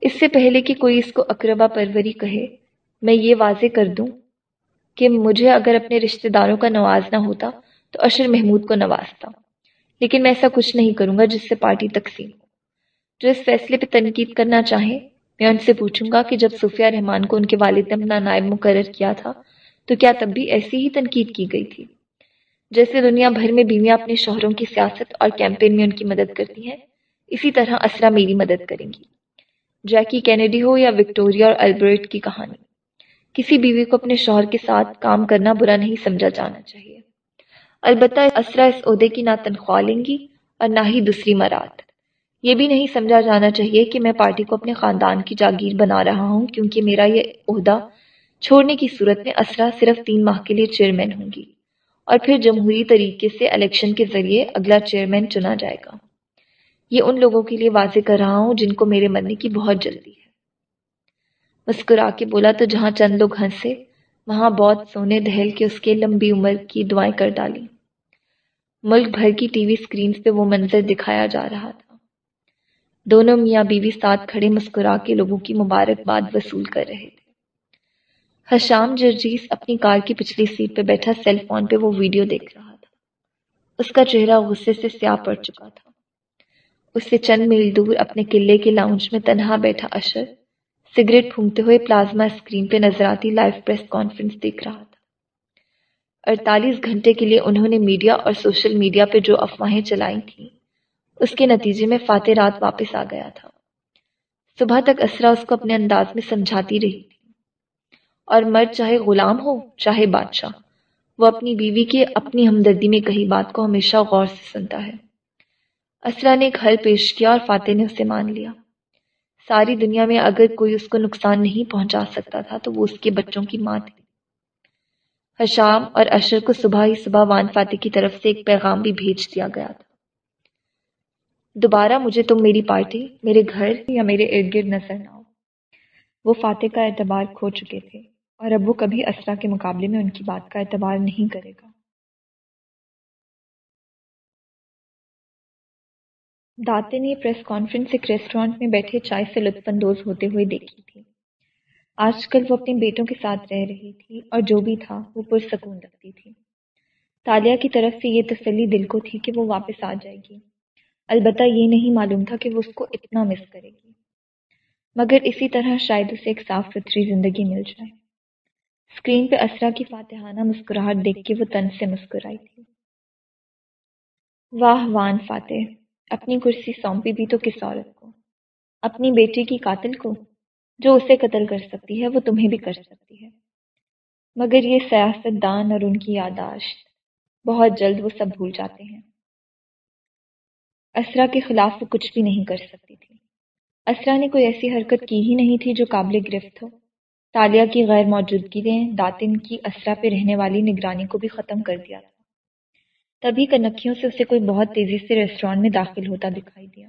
اس سے پہلے کہ کوئی اس کو اقربا پروری کہے، میں یہ واضح کر دوں کہ مجھے اگر اپنے رشتہ داروں کا نوازنا ہوتا تو اشر محمود کو نوازتا۔ لیکن میں ایسا کچھ نہیں کروں گا جس سے پارٹی تقسیم ہو۔ جو اس فیصلے پہ تنقید کرنا چاہیں، میں ان سے پوچھوں گا کہ جب صوفیہ رحمان کو ان کے والد نے اپنا نائب مقرر کیا تھا، تو کیا تب بھی ایسی ہی تنقید کی گئی تھی؟ جیسے دنیا بھر میں بیویاں اپنے شوہروں کی سیاست اور کیمپین میں ان کی مدد کرتی ہیں، اسی طرح اسرا میری مدد کریں گی۔ جیکی کینیڈی ہو یا وکٹوریا اور البرٹ کی کہانی۔ کسی بیوی کو اپنے شوہر کے ساتھ کام کرنا برا نہیں سمجھا جانا چاہیے۔ البتہ اسرا اس عہدے کی نہ تنخواہ لیں گی اور نہ ہی دوسری مراد۔ یہ بھی نہیں سمجھا جانا چاہیے کہ میں پارٹی کو اپنے خاندان کی جاگیر بنا رہا ہوں، کیونکہ میرا یہ عہدہ چھوڑنے کی صورت میں اسرا صرف تین ماہ کے لیے چیئرمین ہوں گی۔ اور پھر جمہوری طریقے سے الیکشن کے ذریعے اگلا چیئرمین چنا جائے گا۔ یہ ان لوگوں کے لیے واضح کر رہا ہوں جن کو میرے مرنے کی بہت جلدی ہے۔ مسکرا کے بولا تو جہاں چند لوگ ہنسے، وہاں بہت سونے دہل کے اس کے لمبی عمر کی دعائیں کر ڈالی۔ ملک بھر کی ٹی وی اسکرینس پہ وہ منظر دکھایا جا رہا تھا۔ دونوں میاں بیوی ساتھ کھڑے مسکرا کے لوگوں کی مبارکباد وصول کر رہے تھے۔ حشام جرجیس اپنی کار کی پچھلی سیٹ پہ بیٹھا سیل فون پہ وہ ویڈیو دیکھ رہا تھا۔ اس کا چہرہ غصے سے سیاہ پڑ چکا تھا۔ اس سے چند میل دور اپنے قلعے کے لاؤنج میں تنہا بیٹھا اشر سگریٹ پھونکتے ہوئے پلازما اسکرین پہ نظر آتی لائیو پریس کانفرنس دیکھ رہا تھا۔ اڑتالیس گھنٹے کے لیے انہوں نے میڈیا اور سوشل میڈیا پہ جو افواہیں چلائی تھیں۔ اس کے نتیجے میں فاتح رات واپس آ گیا تھا۔ صبح تک اسرا اس کو اپنے انداز میں سمجھاتی رہی تھی۔ اور مرد چاہے غلام ہو، چاہے بادشاہ، وہ اپنی بیوی کی اپنی ہمدردی میں کہی بات کو ہمیشہ غور سے سنتا ہے۔ اسرا نے ایک حل پیش کیا اور فاتح نے اسے مان لیا۔ ساری دنیا میں اگر کوئی اس کو نقصان نہیں پہنچا سکتا تھا تو وہ اس کے بچوں کی ماں تھی۔ حشام اور اشر کو صبح ہی صبح وان فاتح کی طرف سے ایک پیغام بھی بھیج دیا گیا تھا۔ دوبارہ مجھے تم میری پارٹی، میرے گھر یا میرے ارد گرد نظر نہ ہو وہ فاتح کا اعتبار کھو چکے تھے اور اب وہ کبھی اسرا کے مقابلے میں ان کی بات کا اعتبار نہیں کرے گا۔ داتے نے پریس کانفرنس ایک ریسٹورانٹ میں بیٹھے چائے سے لطف اندوز ہوتے ہوئے دیکھی تھی۔ آج کل وہ اپنے بیٹوں کے ساتھ رہ رہی تھی اور جو بھی تھا وہ پرسکون رکھتی تھی۔ تالیہ کی طرف سے یہ تسلی دل کو تھی کہ وہ واپس آ جائے گی۔ البتہ یہ نہیں معلوم تھا کہ وہ اس کو اتنا مس کرے گی۔ مگر اسی طرح شاید اسے ایک صاف ستھری زندگی مل جائے۔ اسکرین پہ اسرا کی فاتحانہ مسکراہٹ دیکھ کے وہ تن سے مسکرائی تھی۔ واہ، وان فاتح، اپنی کرسی سونپی بھی تو کس عورت کو؟ اپنی بیٹی کی قاتل کو؟ جو اسے قتل کر سکتی ہے، وہ تمہیں بھی کر سکتی ہے۔ مگر یہ سیاست دان اور ان کی یاداشت بہت جلد وہ سب بھول جاتے ہیں۔ اسرا کے خلاف وہ کچھ بھی نہیں کر سکتی تھی۔ اسرا نے کوئی ایسی حرکت کی ہی نہیں تھی جو قابل گرفت ہو۔ تالیہ کی غیر موجودگی نے داتن کی اسرا پہ رہنے والی نگرانی کو بھی ختم کر دیا تھا۔ تبھی کنکھیوں سے اسے کوئی بہت تیزی سے ریسٹورانٹ میں داخل ہوتا دکھائی دیا۔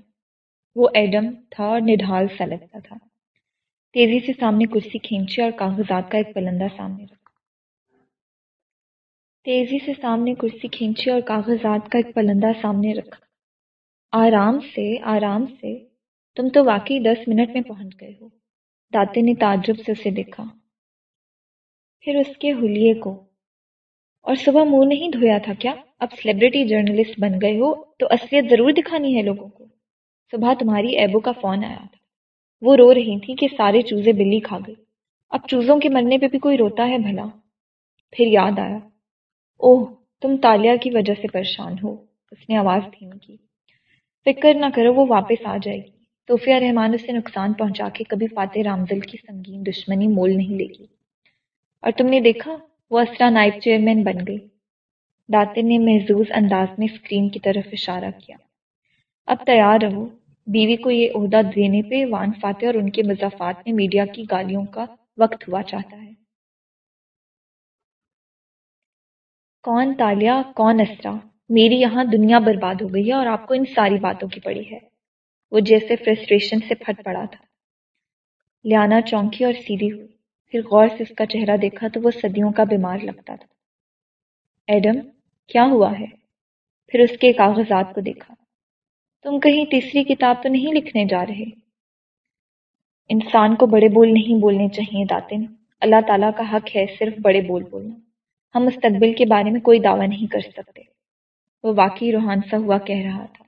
وہ ایڈم تھا اور نڈھال سا لگتا تھا۔ تیزی سے سامنے کرسی کھینچی اور کاغذات کا ایک پلندہ سامنے رکھا۔ تیزی سے سامنے کرسی کھینچی اور کاغذات کا ایک پلندہ سامنے رکھا۔ آرام سے آرام سے تم تو واقعی دس منٹ میں پہنچ گئے ہو۔ داتے نے تعجب سے اسے دیکھا۔ پھر اس کے حلیے کو۔ اور صبح منہ نہیں دھویا تھا کیا؟ اب سیلیبریٹی جرنلسٹ بن گئے ہو تو اصلیت ضرور دکھانی ہے لوگوں کو۔ صبح تمہاری ایبو کا فون آیا تھا۔ وہ رو رہی تھی کہ سارے چوزے بلی کھا گئی اب چوزوں کے مرنے پہ بھی کوئی روتا ہے بھلا؟ پھر یاد آیا۔ اوہ، تم تالیا کی وجہ سے پریشان ہو۔ اس نے آواز دھیم کی۔ فکر نہ کرو، وہ واپس آ جائے گی۔ صوفیہ رحمان اسے نقصان پہنچا کے کبھی فاتح رامزل کی سنگین دشمنی مول نہیں لے گی۔ اور تم نے دیکھا، وہ اسرا نائب چیئرمین بن گئی۔ داتن نے محظوظ انداز میں اسکرین کی طرف اشارہ کیا۔ اب تیار رہو، بیوی کو یہ عہدہ دینے پہ وان فاتح اور ان کے مضافات میں میڈیا کی گالیوں کا وقت ہوا چاہتا ہے۔ کون تالیا، کون اسرا؟ میری یہاں دنیا برباد ہو گئی ہے اور آپ کو ان ساری باتوں کی پڑی ہے۔ وہ جیسے فرسٹریشن سے پھٹ پڑا تھا۔ لیانا چونکی اور سیدھی ہوئی۔ پھر غور سے اس کا چہرہ دیکھا تو وہ صدیوں کا بیمار لگتا تھا۔ ایڈم، کیا ہوا ہے؟ پھر اس کے کاغذات کو دیکھا۔ تم کہیں تیسری کتاب تو نہیں لکھنے جا رہے؟ انسان کو بڑے بول نہیں بولنے چاہیے داتن۔ اللہ تعالیٰ کا حق ہے صرف بڑے بول بولنا۔ ہم مستقبل کے بارے میں کوئی دعویٰ نہیں کر سکتے۔ وہ واقعی روحان سا ہوا کہہ رہا تھا۔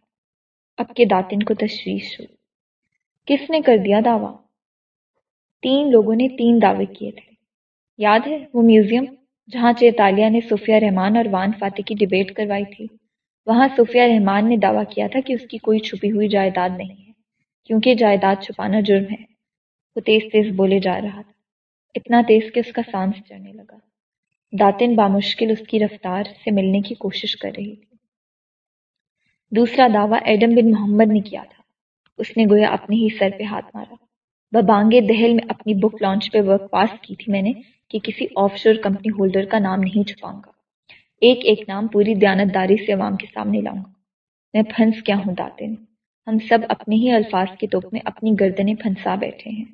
اب کے داتن کو تشویش ہوئی۔ کس نے کر دیا دعویٰ؟ تین لوگوں نے تین دعوے کیے تھے۔ یاد ہے وہ میوزیم جہاں چیتالیہ نے صوفیہ رحمان اور وان فاتح کی ڈبیٹ کروائی تھی؟ وہاں صوفیہ رحمان نے دعویٰ کیا تھا کہ اس کی کوئی چھپی ہوئی جائیداد نہیں ہے، کیونکہ جائیداد چھپانا جرم ہے۔ وہ تیز تیز بولے جا رہا تھا۔ اتنا تیز کہ اس کا سانس چڑھنے لگا۔ داتن بامشکل اس کی رفتار سے ملنے کی کوشش کر رہی تھی۔ دوسرا دعویٰ ایڈم بن محمد نے کیا تھا۔ اس نے گویا اپنے ہی سر پہ ہاتھ مارا۔ ببانگے دہل میں اپنی بک لانچ پہ ورک پاس کی تھی میں نے کہ کسی آف شور کمپنی ہولڈر کا نام نہیں چھپاؤں گا۔ ایک ایک نام پوری دیانت داری سے عوام کے سامنے لاؤں گا۔ میں پھنس کیا ہوں داتے ہم سب اپنے ہی الفاظ کے توپ میں اپنی گردنیں پھنسا بیٹھے ہیں۔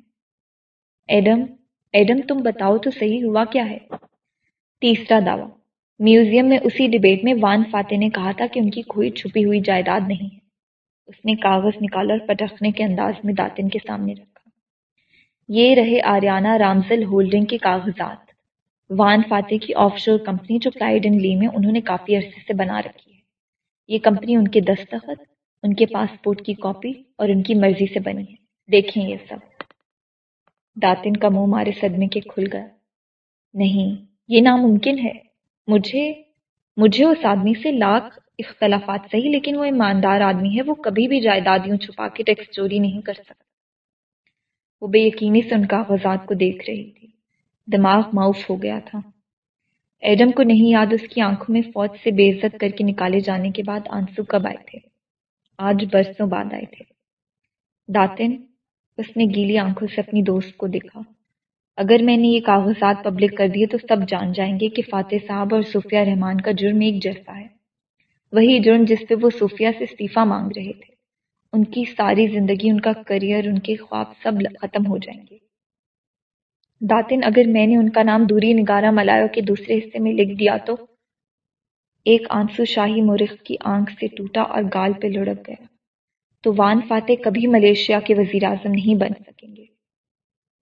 ایڈم ایڈم تم بتاؤ تو صحیح ہوا کیا ہے؟ تیسرا دعویٰ۔ میوزیم میں اسی ڈبیٹ میں وان فاتح نے کہا تھا کہ ان کی کوئی چھپی ہوئی جائیداد نہیں ہے۔ اس نے کاغذ نکالا اور پٹخنے کے انداز میں داتن کے سامنے رکھا۔ یہ رہے آریانہ رامزل ہولڈنگ کے کاغذات۔ وان فاتح کی آف شور کمپنی جو کلائڈ ان لی میں انہوں نے کافی عرصے سے بنا رکھی ہے۔ یہ کمپنی ان کے دستخط، ان کے پاسپورٹ کی کاپی اور ان کی مرضی سے بنی ہے۔ دیکھیں یہ سب۔ داتن کا منہ مارے صدمے کے کھل گیا۔ نہیں، یہ ناممکن ہے۔ مجھے مجھے اس آدمی سے لاکھ اختلافات صحیح، لیکن وہ ایماندار آدمی ہے، وہ کبھی بھی جائیدادیوں چھپا کے ٹیکس چوری نہیں کر سکتا۔ وہ بے یقینی سے ان کاغذات کو دیکھ رہی تھی۔ دماغ معاف ہو گیا تھا۔ ایڈم کو نہیں یاد اس کی آنکھوں میں فوج سے بے عزت کر کے نکالے جانے کے بعد آنسو کب آئے تھے؟ آج برسوں بعد آئے تھے۔ داتن، اس نے گیلی آنکھوں سے اپنی دوست کو دیکھا۔ اگر میں نے یہ کاغذات پبلک کر دیے تو سب جان جائیں گے کہ فاتح صاحب اور صوفیہ رحمان کا جرم ایک جیسا ہے۔ وہی جرم جس پہ وہ صوفیہ سے استعفیٰ مانگ رہے تھے۔ ان کی ساری زندگی، ان کا کریئر ان کے خواب سب ختم ہو جائیں گے۔ داتن، اگر میں نے ان کا نام دوری نگارہ ملایو کے دوسرے حصے میں لکھ دیا تو؟ ایک آنسو شاہی مورخ کی آنکھ سے ٹوٹا اور گال پہ لڑک گیا۔ تو وان فاتح کبھی ملیشیا کے وزیر اعظم نہیں بن سکیں گے۔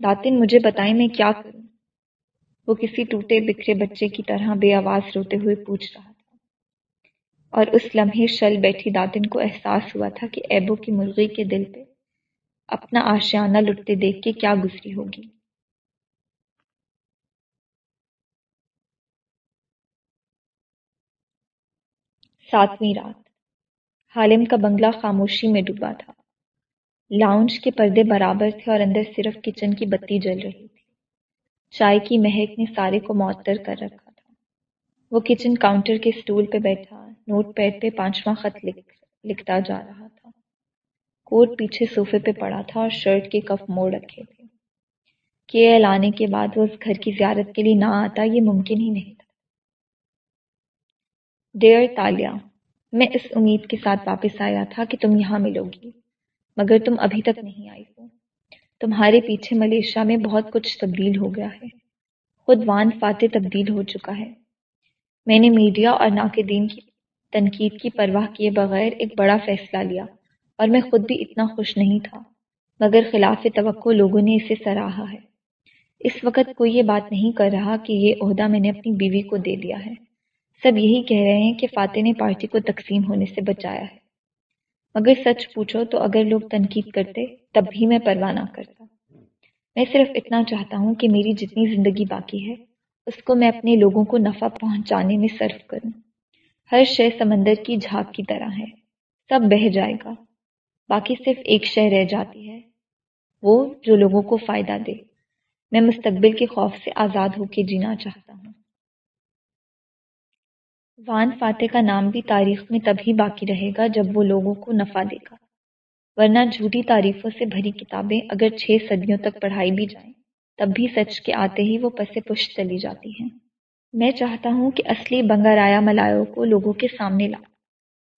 داتن مجھے بتائیں میں کیا کروں؟ وہ کسی ٹوٹے بکھرے بچے کی طرح بے آواز روتے ہوئے پوچھ رہا تھا۔ اور اس لمحے شل بیٹھی داتن کو احساس ہوا تھا کہ ایبو کی مرغی کے دل پہ اپنا آشیانہ لٹتے دیکھ کے کیا گزری ہوگی۔ ساتویں رات۔ حالم کا بنگلہ خاموشی میں ڈوبا تھا۔ لاؤنج کے پردے برابر تھے اور اندر صرف کچن کی بتی جل رہی تھی۔ چائے کی مہک نے سارے کو معطر کر رکھا تھا۔ وہ کچن کاؤنٹر کے اسٹول پہ بیٹھا، نوٹ پیڈ پہ پانچواں خط لکھ، لکھتا جا رہا تھا۔ کوٹ پیچھے صوفے پہ پڑا تھا اور شرٹ کے کف موڑ رکھے تھے۔ کہ اعلانے کے بعد وہ اس گھر کی زیارت کے لیے نہ آتا، یہ ممکن ہی نہیں تھا۔ ڈیئر تالیہ میں اس امید کے ساتھ واپس آیا تھا کہ تم یہاں ملو گی مگر تم ابھی تک نہیں آئی ہو۔ تمہارے پیچھے ملیشیا میں بہت کچھ تبدیل ہو گیا ہے۔ خود وان فاتح تبدیل ہو چکا ہے۔ میں نے میڈیا اور ناقدین کی تنقید کی پرواہ کیے بغیر ایک بڑا فیصلہ لیا اور میں خود بھی اتنا خوش نہیں تھا۔ مگر خلاف توقع لوگوں نے اسے سراہا ہے۔ اس وقت کوئی یہ بات نہیں کر رہا کہ یہ عہدہ میں نے اپنی بیوی کو دے دیا ہے۔ سب یہی کہہ رہے ہیں کہ فاتح نے پارٹی کو تقسیم ہونے سے بچایا ہے۔ مگر سچ پوچھو تو اگر لوگ تنقید کرتے، تب بھی میں پرواہ نہ کرتا۔ میں صرف اتنا چاہتا ہوں کہ میری جتنی زندگی باقی ہے، اس کو میں اپنے لوگوں کو نفع پہنچانے میں صرف کروں۔ ہر شے سمندر کی جھاگ کی طرح ہے، سب بہہ جائے گا۔ باقی صرف ایک شے رہ جاتی ہے، وہ جو لوگوں کو فائدہ دے۔ میں مستقبل کے خوف سے آزاد ہو کے جینا چاہتا وان فاتح کا نام بھی تاریخ میں تبھی باقی رہے گا جب وہ لوگوں کو نفع دے گا۔ ورنہ جھوٹی تعریفوں سے بھری کتابیں اگر چھ صدیوں تک پڑھائی بھی جائیں، تب بھی سچ کے آتے ہی وہ پس پشت چلی جاتی ہیں۔ میں چاہتا ہوں کہ اصلی بنگا رایا ملایوں کو لوگوں کے سامنے لا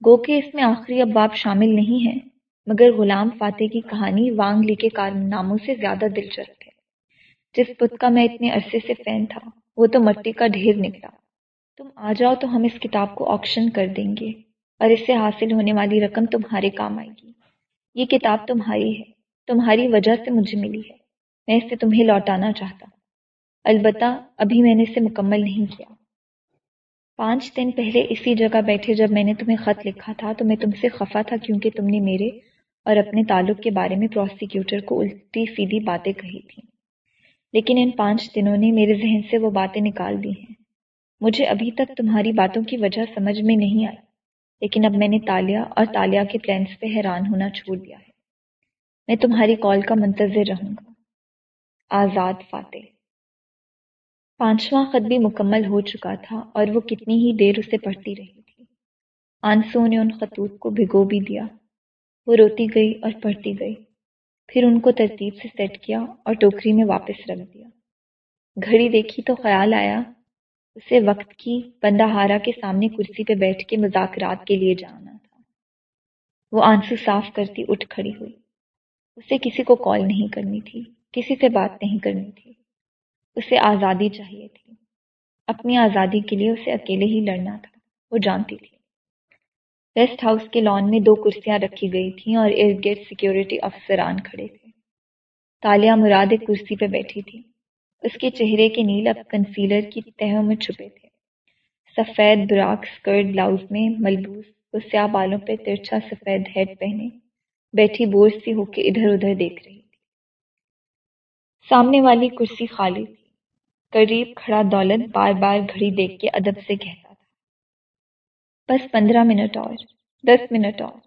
گو کہ اس میں آخری ابواب شامل نہیں ہیں، مگر غلام فاتح کی کہانی وانگ لی کے کارناموں سے زیادہ دلچسپ ہے۔ جس پت کا میں اتنے عرصے سے فین تھا، وہ تو مٹی کا ڈھیر نکلا۔ تم آ جاؤ تو ہم اس کتاب کو آکشن کر دیں گے اور اس سے حاصل ہونے والی رقم تمہارے کام آئے گی۔ یہ کتاب تمہاری ہے۔ تمہاری وجہ سے مجھے ملی ہے۔ میں اسے تمہیں لوٹانا چاہتا ہوں۔ البتہ ابھی میں نے اسے مکمل نہیں کیا۔ پانچ دن پہلے اسی جگہ بیٹھے جب میں نے تمہیں خط لکھا تھا تو میں تم سے خفا تھا کیونکہ تم نے میرے اور اپنے تعلق کے بارے میں پروسیکیوٹر کو الٹی سیدھی باتیں کہی تھیں۔ لیکن ان پانچ دنوں نے میرے ذہن سے وہ باتیں نکال دی ہیں۔ مجھے ابھی تک تمہاری باتوں کی وجہ سمجھ میں نہیں آئی، لیکن اب میں نے تالیہ اور تالیہ کے پلانس پہ حیران ہونا چھوڑ دیا ہے۔ میں تمہاری کال کا منتظر رہوں گا۔ آزاد فاتح۔ پانچواں خط بھی مکمل ہو چکا تھا اور وہ کتنی ہی دیر اسے پڑھتی رہی تھی۔ آنسو نے ان خطوط کو بھگو بھی دیا۔ وہ روتی گئی اور پڑھتی گئی۔ پھر ان کو ترتیب سے سیٹ کیا اور ٹوکری میں واپس رکھ دیا۔ گھڑی دیکھی تو خیال آیا اسے وقت کی بندہ ہارا کے سامنے کرسی پہ بیٹھ کے مذاکرات کے لیے جانا تھا۔ وہ آنسو صاف کرتی اٹھ کھڑی ہوئی۔ اسے کسی کو کال نہیں کرنی تھی، کسی سے بات نہیں کرنی تھی۔ اسے آزادی چاہیے تھی۔ اپنی آزادی کے لیے اسے اکیلے ہی لڑنا تھا، وہ جانتی تھی۔ ریسٹ ہاؤس کے لان میں دو کرسیاں رکھی گئی تھیں اور ارد گرد سیکیورٹی افسران کھڑے تھے۔ تالیہ مراد ایک کرسی پہ بیٹھی تھی۔ اس کے چہرے کے نیل اب کنسیلر کی تہوں میں چھپے تھے۔ سفید براک اسکرٹ بلاؤز میں ملبوس وہ سیاہ بالوں پہ ترچھا سفید ہیڈ پہنے بیٹھی بوجھ سی ہو کے ادھر ادھر دیکھ رہی تھی۔ سامنے والی کرسی خالی تھی۔ قریب کھڑا دولت بار بار گھڑی دیکھ کے ادب سے کہتا تھا۔ بس پندرہ منٹ اور، دس منٹ اور۔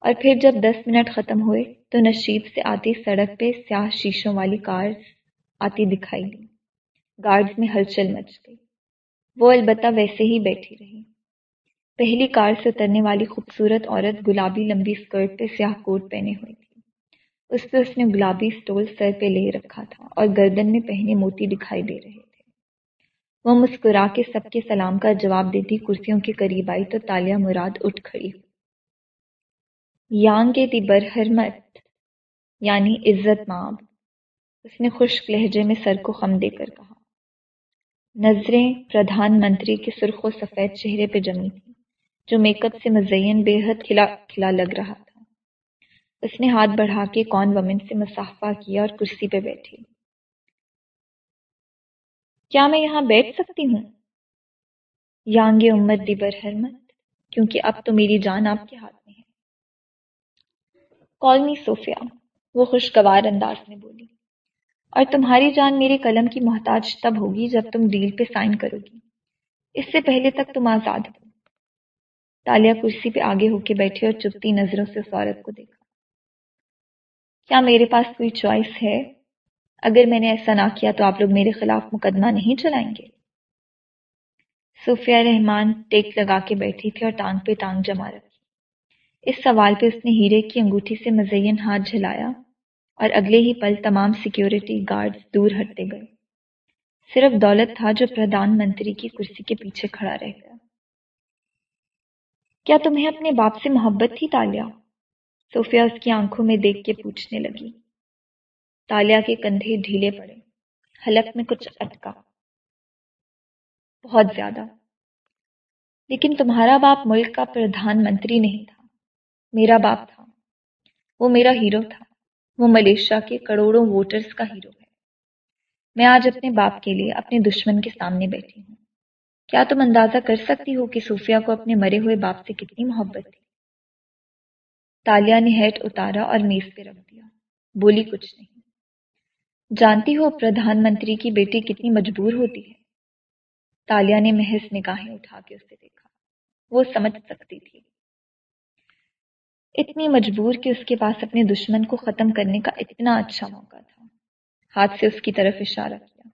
اور پھر جب دس منٹ ختم ہوئے تو نشیب سے آتی سڑک پہ سیاہ شیشوں والی کار آتی دکھائی۔ دی گارڈز میں ہلچل مچ گئی۔ وہ البتہ ویسے ہی بیٹھی رہی۔ پہلی کار سے اترنے والی خوبصورت عورت گلابی لمبی اسکرٹ پہ سیاہ کوٹ پہنے ہوئی تھی۔ اس پہ اس نے گلابی اسٹول سر پہ لے رکھا تھا اور گردن میں پہنے موتی دکھائی دے رہے تھے۔ وہ مسکرا کے سب کے سلام کا جواب دیتی کرسیوں کے قریب آئی تو تالیہ مراد اٹھ کھڑی۔ یانگ کے دی برہرمت یعنی عزت ماب اس نے خشک لہجے میں سر کو خم دے کر کہا۔ نظریں پردھان منتری کے سرخ و سفید چہرے پہ جمی تھی جو میک اپ سے مزین بے حد کھلا کھلا لگ رہا تھا۔ اس نے ہاتھ بڑھا کے کون ومن سے مسافہ کیا اور کرسی پہ بیٹھی۔ کیا میں یہاں بیٹھ سکتی ہوں؟ یانگ امت دی برحرمت کیونکہ اب تو میری جان آپ کے ہاتھ میں ہے۔ کال می صوفیا وہ خوشگوار انداز میں بولی۔ اور تمہاری جان میرے قلم کی محتاج تب ہوگی جب تم ڈیل پہ سائن کرو گی۔ اس سے پہلے تک تم آزاد ہو۔ تالیہ کرسی پہ آگے ہو کے بیٹھے اور چپتی نظروں سے اس عورت کو دیکھا۔ کیا میرے پاس کوئی چوائس ہے؟ اگر میں نے ایسا نہ کیا تو آپ لوگ میرے خلاف مقدمہ نہیں چلائیں گے۔ صوفیہ رحمان ٹیک لگا کے بیٹھی تھی اور ٹانگ پہ ٹانگ جما رکھی اس سوال پہ اس نے ہیرے کی انگوٹھی سے مزین ہاتھ جھلایا۔ اور اگلے ہی پل تمام سیکیورٹی گارڈز دور ہٹتے گئے۔ صرف دولت تھا جو پردھان منتری کی کرسی کے پیچھے کھڑا رہ گیا۔ کیا تمہیں اپنے باپ سے محبت تھی تالیہ صوفیہ اس کی آنکھوں میں دیکھ کے پوچھنے لگی۔ تالیہ کے کندھے ڈھیلے پڑے۔ حلق میں کچھ اٹکا۔ بہت زیادہ۔ لیکن تمہارا باپ ملک کا پردھان منتری نہیں تھا۔ میرا باپ تھا۔ وہ میرا ہیرو تھا۔ وہ ملیشیا کے کروڑوں ووٹرز کا ہیرو ہے۔ میں آج اپنے باپ کے لیے اپنے دشمن کے سامنے بیٹھی ہوں۔ کیا تم اندازہ کر سکتی ہو کہ صوفیہ کو اپنے مرے ہوئے باپ سے کتنی محبت تھی؟ تالیا نے ہیٹ اتارا اور میز پہ رکھ دیا۔ بولی، کچھ نہیں۔ جانتی ہو پردھان منتری کی بیٹی کتنی مجبور ہوتی ہے؟ تالیا نے محض نگاہیں اٹھا کے اسے دیکھا۔ وہ سمجھ سکتی تھی۔ اتنی مجبور کہ اس کے پاس اپنے دشمن کو ختم کرنے کا اتنا اچھا موقع تھا۔ ہاتھ سے اس کی طرف اشارہ کیا۔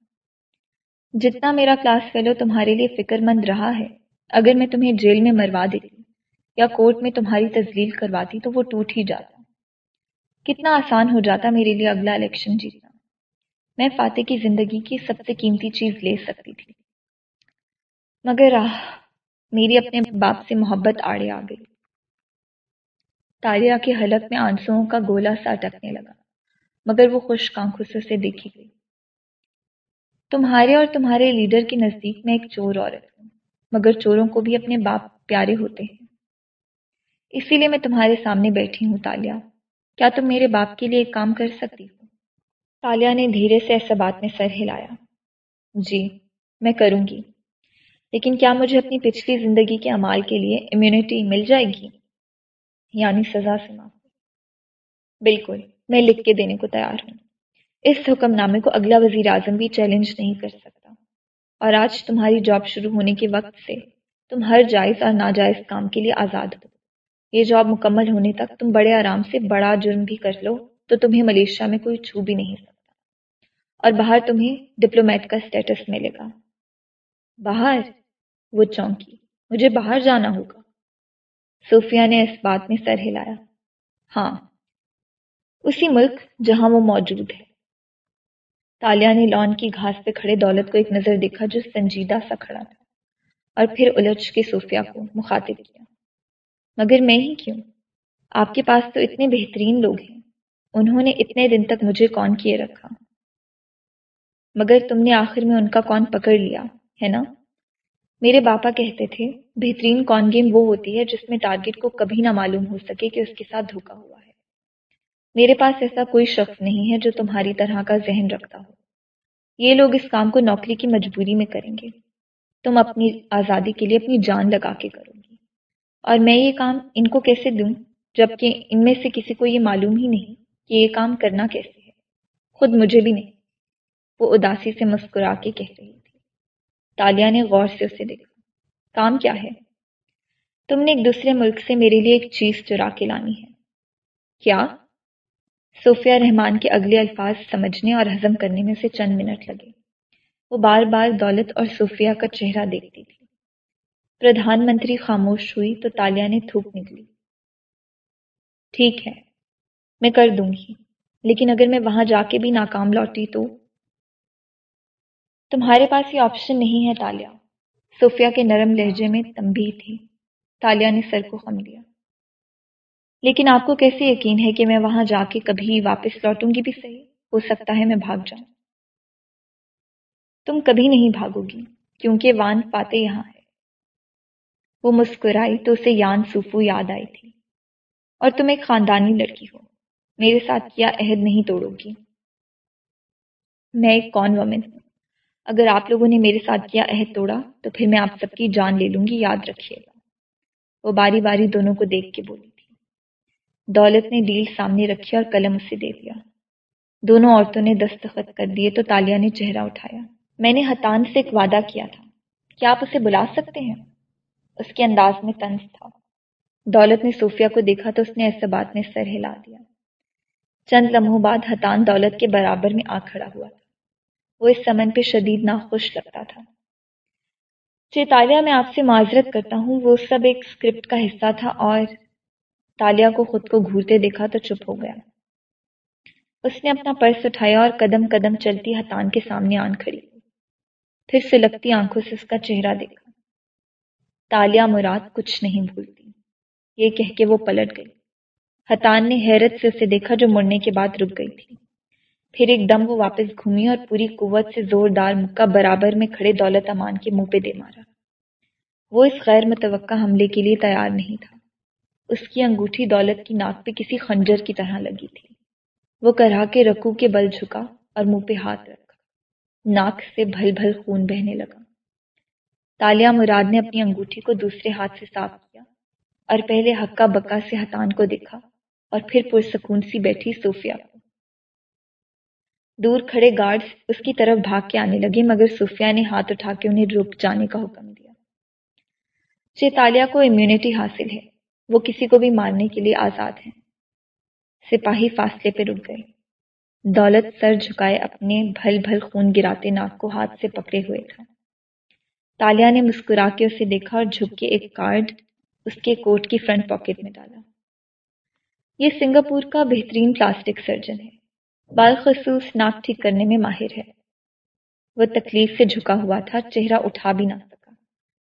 جتنا میرا کلاس فیلو تمہارے لیے فکر مند رہا ہے، اگر میں تمہیں جیل میں مروا دیتی یا کورٹ میں تمہاری تزلیل کرواتی تو وہ ٹوٹ ہی جاتا۔ کتنا آسان ہو جاتا میرے لیے اگلا الیکشن جیتنا۔ میں فاتح کی زندگی کی سب سے قیمتی چیز لے سکتی تھی۔ مگر آہ میری اپنے باپ سے محبت آڑے آ گئی۔ تالیہ کے حلق میں آنسوؤں کا گولا سا اٹکنے لگا، مگر وہ خوش آنکھوں سے اسے دیکھی گئی۔ تمہارے اور تمہارے لیڈر کے نزدیک میں ایک چور عورت ہوں، مگر چوروں کو بھی اپنے باپ پیارے ہوتے ہیں۔ اسی لیے میں تمہارے سامنے بیٹھی ہوں، تالیا۔ کیا تم میرے باپ کے لیے ایک کام کر سکتی ہو؟ تالیا نے دھیرے سے ایسا بات میں سر ہلایا۔ جی میں کروں گی۔ لیکن کیا مجھے اپنی پچھلی زندگی کے امال کے لیے امیونٹی مل جائے گی؟ یعنی سزا سے معاف۔ بالکل، میں لکھ کے دینے کو تیار ہوں۔ اس حکم نامے کو اگلا وزیر اعظم بھی چیلنج نہیں کر سکتا۔ اور آج تمہاری جاب شروع ہونے کے وقت سے تم ہر جائز اور ناجائز کام کے لیے آزاد ہو۔ یہ جاب مکمل ہونے تک تم بڑے آرام سے بڑا جرم بھی کر لو تو تمہیں ملیشیا میں کوئی چھو بھی نہیں سکتا۔ اور باہر تمہیں ڈپلومیٹ کا اسٹیٹس ملے گا۔ باہر وہ چونکی، مجھے باہر جانا ہوگا۔ صوفیہ نے اس بات میں سر ہلایا۔ ہاں اسی ملک جہاں وہ موجود ہے۔ تالیا نے لان کی گھاس پہ کھڑے دولت کو ایک نظر دیکھا جو سنجیدہ سا کھڑا تھا اور پھر الجھ کے صوفیہ کو مخاطب کیا۔ مگر میں ہی کیوں؟ آپ کے پاس تو اتنے بہترین لوگ ہیں۔ انہوں نے اتنے دن تک مجھے کون کیے رکھا؟ مگر تم نے آخر میں ان کا کون پکڑ لیا، ہے نا؟ میرے باپا کہتے تھے، بہترین کون گیم وہ ہوتی ہے جس میں ٹارگٹ کو کبھی نہ معلوم ہو سکے کہ اس کے ساتھ دھوکا ہوا ہے۔ میرے پاس ایسا کوئی شخص نہیں ہے جو تمہاری طرح کا ذہن رکھتا ہو۔ یہ لوگ اس کام کو نوکری کی مجبوری میں کریں گے۔ تم اپنی آزادی کے لیے اپنی جان لگا کے کرو گی۔ اور میں یہ کام ان کو کیسے دوں، جبکہ ان میں سے کسی کو یہ معلوم ہی نہیں کہ یہ کام کرنا کیسے ہے۔ خود مجھے بھی نہیں۔ وہ اداسی سے مسکرا کے کہہ رہی تھی تالیا نے غور سے اسے دیکھا۔ کام کیا ہے؟ تم نے ایک دوسرے ملک سے میرے لیے ایک چیز چرا کے لانی ہے۔ کیا؟ صوفیہ رحمان کے اگلے الفاظ سمجھنے اور ہضم کرنے میں سے چند منٹ لگے۔ وہ بار بار دولت اور صوفیہ کا چہرہ دیکھتی تھی۔ پردھان منتری خاموش ہوئی تو تالیا نے تھوک نکلی۔ ٹھیک ہے، میں کر دوں گی، لیکن اگر میں وہاں جا کے بھی ناکام لوٹی تو؟ تمہارے پاس یہ آپشن نہیں ہے تالیا صوفیہ کے نرم لہجے میں تمبی تھی۔ تالیا نے سر کو خم لیا۔ لیکن آپ کو کیسے یقین ہے کہ میں وہاں جا کے کبھی واپس لوٹوں گی بھی صحیح؟ ہو سکتا ہے میں بھاگ جاؤں۔ تم کبھی نہیں بھاگو گی، کیونکہ وان پاتے یہاں ہے۔ وہ مسکرائی تو اسے یان سوفو یاد آئی تھی۔ اور تم ایک خاندانی لڑکی ہو۔ میرے ساتھ کیا عہد نہیں توڑو گی؟ میں ایک کون وومن ہوں۔ اگر آپ لوگوں نے میرے ساتھ کیا عہد توڑا، تو پھر میں آپ سب کی جان لے لوں گی، یاد رکھیے گا۔ وہ باری باری دونوں کو دیکھ کے بولی تھی۔ دولت نے ڈیل سامنے رکھی اور قلم اسے دے دیا۔ دونوں عورتوں نے دستخط کر دیے تو تالیا نے چہرہ اٹھایا۔ میں نے حتان سے ایک وعدہ کیا تھا۔ کیا آپ اسے بلا سکتے ہیں؟ اس کے انداز میں طنز تھا۔ دولت نے صوفیہ کو دیکھا تو اس نے ایسے بات میں سر ہلا دیا۔ چند لمحوں بعد حتان دولت کے برابر میں آ کھڑا ہوا تھا۔ وہ اس سمن پہ شدید ناخوش لگتا تھا۔ چیتالیہ میں آپ سے معذرت کرتا ہوں، وہ سب ایک اسکرپٹ کا حصہ تھا اور تالیا کو خود کو گھورتے دیکھا تو چپ ہو گیا۔ اس نے اپنا پرس اٹھایا اور قدم قدم چلتی ہتان کے سامنے آن کھڑی۔ پھر سلگتی آنکھوں سے اس کا چہرہ دیکھا۔ تالیا مراد کچھ نہیں بھولتی۔ یہ کہہ کے وہ پلٹ گئی۔ ہتان نے حیرت سے اسے دیکھا جو مڑنے کے بعد رک گئی تھی۔ پھر ایک دم وہ واپس گھومی اور پوری قوت سے زوردار مکہ برابر میں کھڑے دولت امان کے منہ پہ دے مارا۔ وہ اس غیر متوقع حملے کے لیے تیار نہیں تھا۔ اس کی انگوٹھی دولت کی ناک پہ کسی خنجر کی طرح لگی تھی۔ وہ کرا کے رکو کے بل جھکا اور منہ پہ ہاتھ رکھا۔ ناک سے بھل بھل خون بہنے لگا۔ تالیہ مراد نے اپنی انگوٹھی کو دوسرے ہاتھ سے صاف کیا اور پہلے ہکا بکا سے ہتان کو دیکھا اور پھر پرسکون سی بیٹھی صوفیہ دور کھڑے گارڈز اس کی طرف بھاگ کے آنے لگے، مگر صوفیہ نے ہاتھ اٹھا کے انہیں رک جانے کا حکم دیا۔ چیتالیہ کو امیونٹی حاصل ہے۔ وہ کسی کو بھی مارنے کے لیے آزاد ہیں۔ سپاہی فاصلے پہ رک گئے۔ دولت سر جھکائے اپنے بھل بھل خون گراتے ناک کو ہاتھ سے پکڑے ہوئے تھا تالیا نے مسکرا کے اسے دیکھا اور جھک کے ایک کارڈ اس کے کوٹ کی فرنٹ پاکٹ میں ڈالا۔ یہ سنگاپور کا بہترین پلاسٹک سرجن ہے۔ بالخصوص ناک ٹھیک کرنے میں ماہر ہے۔ وہ تکلیف سے جھکا ہوا تھا، چہرہ اٹھا بھی نہ سکا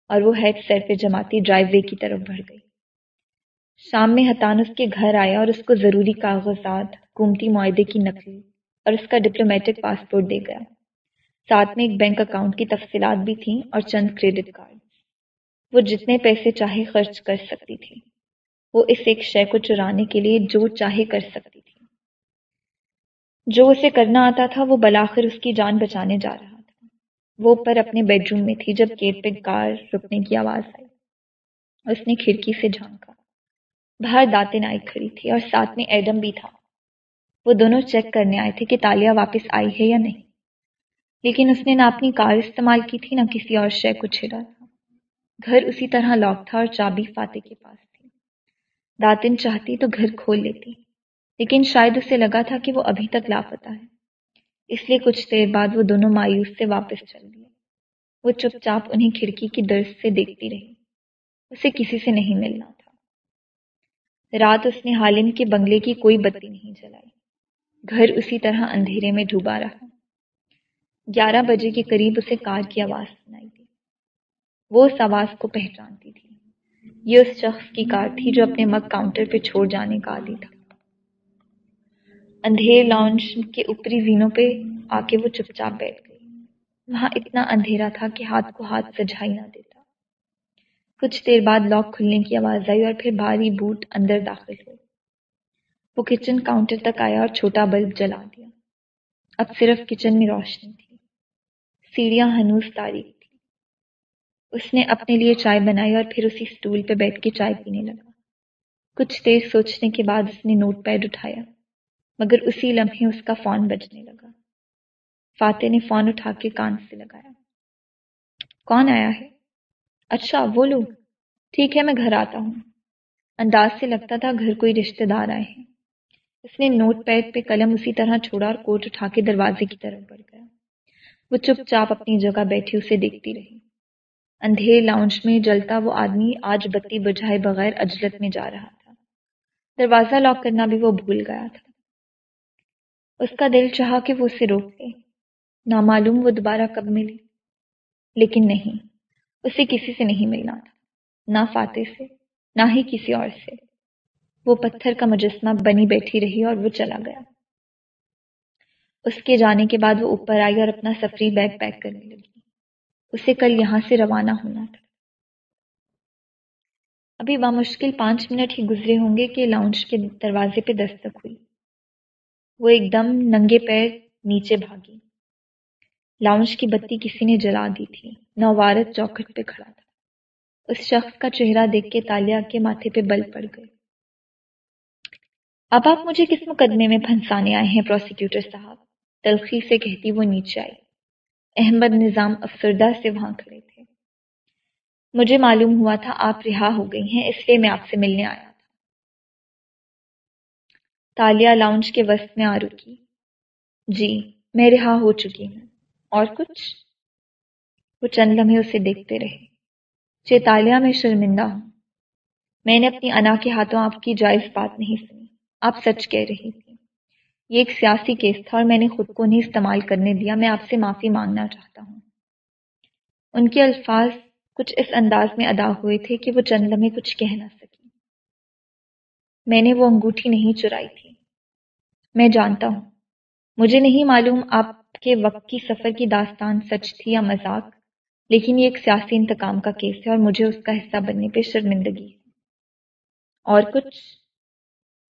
اور وہ ہیڈ سر پہ جماتی ڈرائیو وے کی طرف بڑھ گئی۔ شام میں حتان اس کے گھر آیا اور اس کو ضروری کاغذات حکومتی معاہدے کی نقل اور اس کا ڈپلومیٹک پاسپورٹ دے گیا۔ ساتھ میں ایک بینک اکاؤنٹ کی تفصیلات بھی تھیں اور چند کریڈٹ کارڈ۔ وہ جتنے پیسے چاہے خرچ کر سکتی تھی۔ وہ اس ایک شے کو چرانے کے لیے جو چاہے کر سکتی جو اسے کرنا آتا تھا وہ بلاخر اس کی جان بچانے جا رہا تھا۔ وہ اوپر اپنے بیڈ روم میں تھی جب گیٹ پہ کار رکنے کی آواز آئی۔ اس نے کھڑکی سے جھانکا۔ باہر داتیں نائی کھڑی تھی اور ساتھ میں ایڈم بھی تھا۔ وہ دونوں چیک کرنے آئے تھے کہ تالیہ واپس آئی ہے یا نہیں۔ لیکن اس نے نہ اپنی کار استعمال کی تھی، نہ کسی اور شے کو چھیڑا تھا۔ گھر اسی طرح لاک تھا اور چابی فاتح کے پاس تھی۔ داتن چاہتی تو گھر کھول لیتی۔ لیکن شاید اسے لگا تھا کہ وہ ابھی تک لاپتہ ہے۔ اس لیے کچھ دیر بعد وہ دونوں مایوس سے واپس چل دیے وہ چپ چاپ انہیں کھڑکی کی درد سے دیکھتی رہی۔ اسے کسی سے نہیں ملنا تھا۔ رات اس نے حالم کے بنگلے کی کوئی بتی نہیں جلائی۔ گھر اسی طرح اندھیرے میں ڈوبا رہا۔ گیارہ بجے کے قریب اسے کار کی آواز سنائی دی۔ وہ اس آواز کو پہچانتی تھی۔ یہ اس شخص کی کار تھی جو اپنے مگ کاؤنٹر پہ چھوڑ جانے کا عادی تھا۔ اندھیر لانچ کے اوپری زینوں پہ آ کے وہ چپ چاپ بیٹھ گئی۔ وہاں اتنا اندھیرا تھا کہ ہاتھ کو ہاتھ سجھائی نہ دیتا۔ کچھ دیر بعد لاک کھلنے کی آواز آئی اور پھر بھاری بوٹ اندر داخل ہوئے وہ کچن کاؤنٹر تک آیا اور چھوٹا بلب جلا دیا۔ اب صرف کچن میں روشنی تھی۔ سیڑھیاں ہنوز تاریخ تھی اس نے اپنے لیے چائے بنائی اور پھر اسی اسٹول پہ بیٹھ کے چائے پینے لگا۔ کچھ دیر سوچنے کے بعد اس نے نوٹ پیڈ اٹھایا۔ مگر اسی لمحے اس کا فون بجنے لگا۔ فاتح نے فون اٹھا کے کان سے لگایا۔ کون آیا ہے؟ اچھا وہ لوگ۔ ٹھیک ہے، میں گھر آتا ہوں۔ انداز سے لگتا تھا گھر کوئی رشتے دار آئے ہیں۔ اس نے نوٹ پیڈ پہ قلم اسی طرح چھوڑا اور کوٹ اٹھا کے دروازے کی طرف بڑھ گیا۔ وہ چپ چاپ اپنی جگہ بیٹھی، اسے دیکھتی رہی۔ اندھیر لاؤنج میں جلتا وہ آدمی آج بتی بجھائے بغیر اجلت میں جا رہا تھا۔ دروازہ لاک کرنا بھی وہ بھول گیا تھا۔ اس کا دل چاہا کہ وہ اسے روک لے نامعلوم وہ دوبارہ کب ملے لیکن نہیں، اسے کسی سے نہیں ملنا تھا، نہ فاتح سے، نہ ہی کسی اور سے۔ وہ پتھر کا مجسمہ بنی بیٹھی رہی اور وہ چلا گیا۔ اس کے جانے کے بعد وہ اوپر آئی اور اپنا سفری بیگ پیک کرنے لگی۔ اسے کل یہاں سے روانہ ہونا تھا۔ ابھی بامشکل پانچ منٹ ہی گزرے ہوں گے کہ لاؤنج کے دروازے پہ دستک ہوئی۔ وہ ایک دم ننگے پیر نیچے بھاگی۔ لاؤنج کی بتی کسی نے جلا دی تھی۔ نوارت چوکھٹ پہ کھڑا تھا۔ اس شخص کا چہرہ دیکھ کے تالیا کے ماتھے پہ بل پڑ گئے۔ اب آپ مجھے کس مقدمے میں پھنسانے آئے ہیں، پروسیکیوٹر صاحب؟ تلخی سے کہتی وہ نیچے آئی۔ احمد نظام افسردہ سے وہاں کھڑے تھے۔ مجھے معلوم ہوا تھا آپ رہا ہو گئی ہیں، اس لیے میں آپ سے ملنے آیا۔ تالیا لاؤنج کے وسط میں آ رکی۔ جی میں رہا ہو چکی ہوں۔ اور کچھ؟ وہ چند لمحے اسے دیکھتے رہے۔ جی، چیتالیہ میں شرمندہ ہوں۔ میں نے اپنی انا کے ہاتھوں آپ کی جائز بات نہیں سنی۔ آپ سچ کہہ رہی تھی یہ ایک سیاسی کیس تھا اور میں نے خود کو نہیں استعمال کرنے دیا۔ میں آپ سے معافی مانگنا چاہتا ہوں۔ ان کے الفاظ کچھ اس انداز میں ادا ہوئے تھے کہ وہ چند لمحے کچھ کہہ نہ سکی میں نے وہ انگوٹھی نہیں چرائی تھی۔ میں جانتا ہوں۔ مجھے نہیں معلوم آپ کے وقت کی سفر کی داستان سچ تھی یا مذاق، لیکن یہ ایک سیاسی انتقام کا کیس ہے اور مجھے اس کا حصہ بننے پہ شرمندگی ہے۔ اور کچھ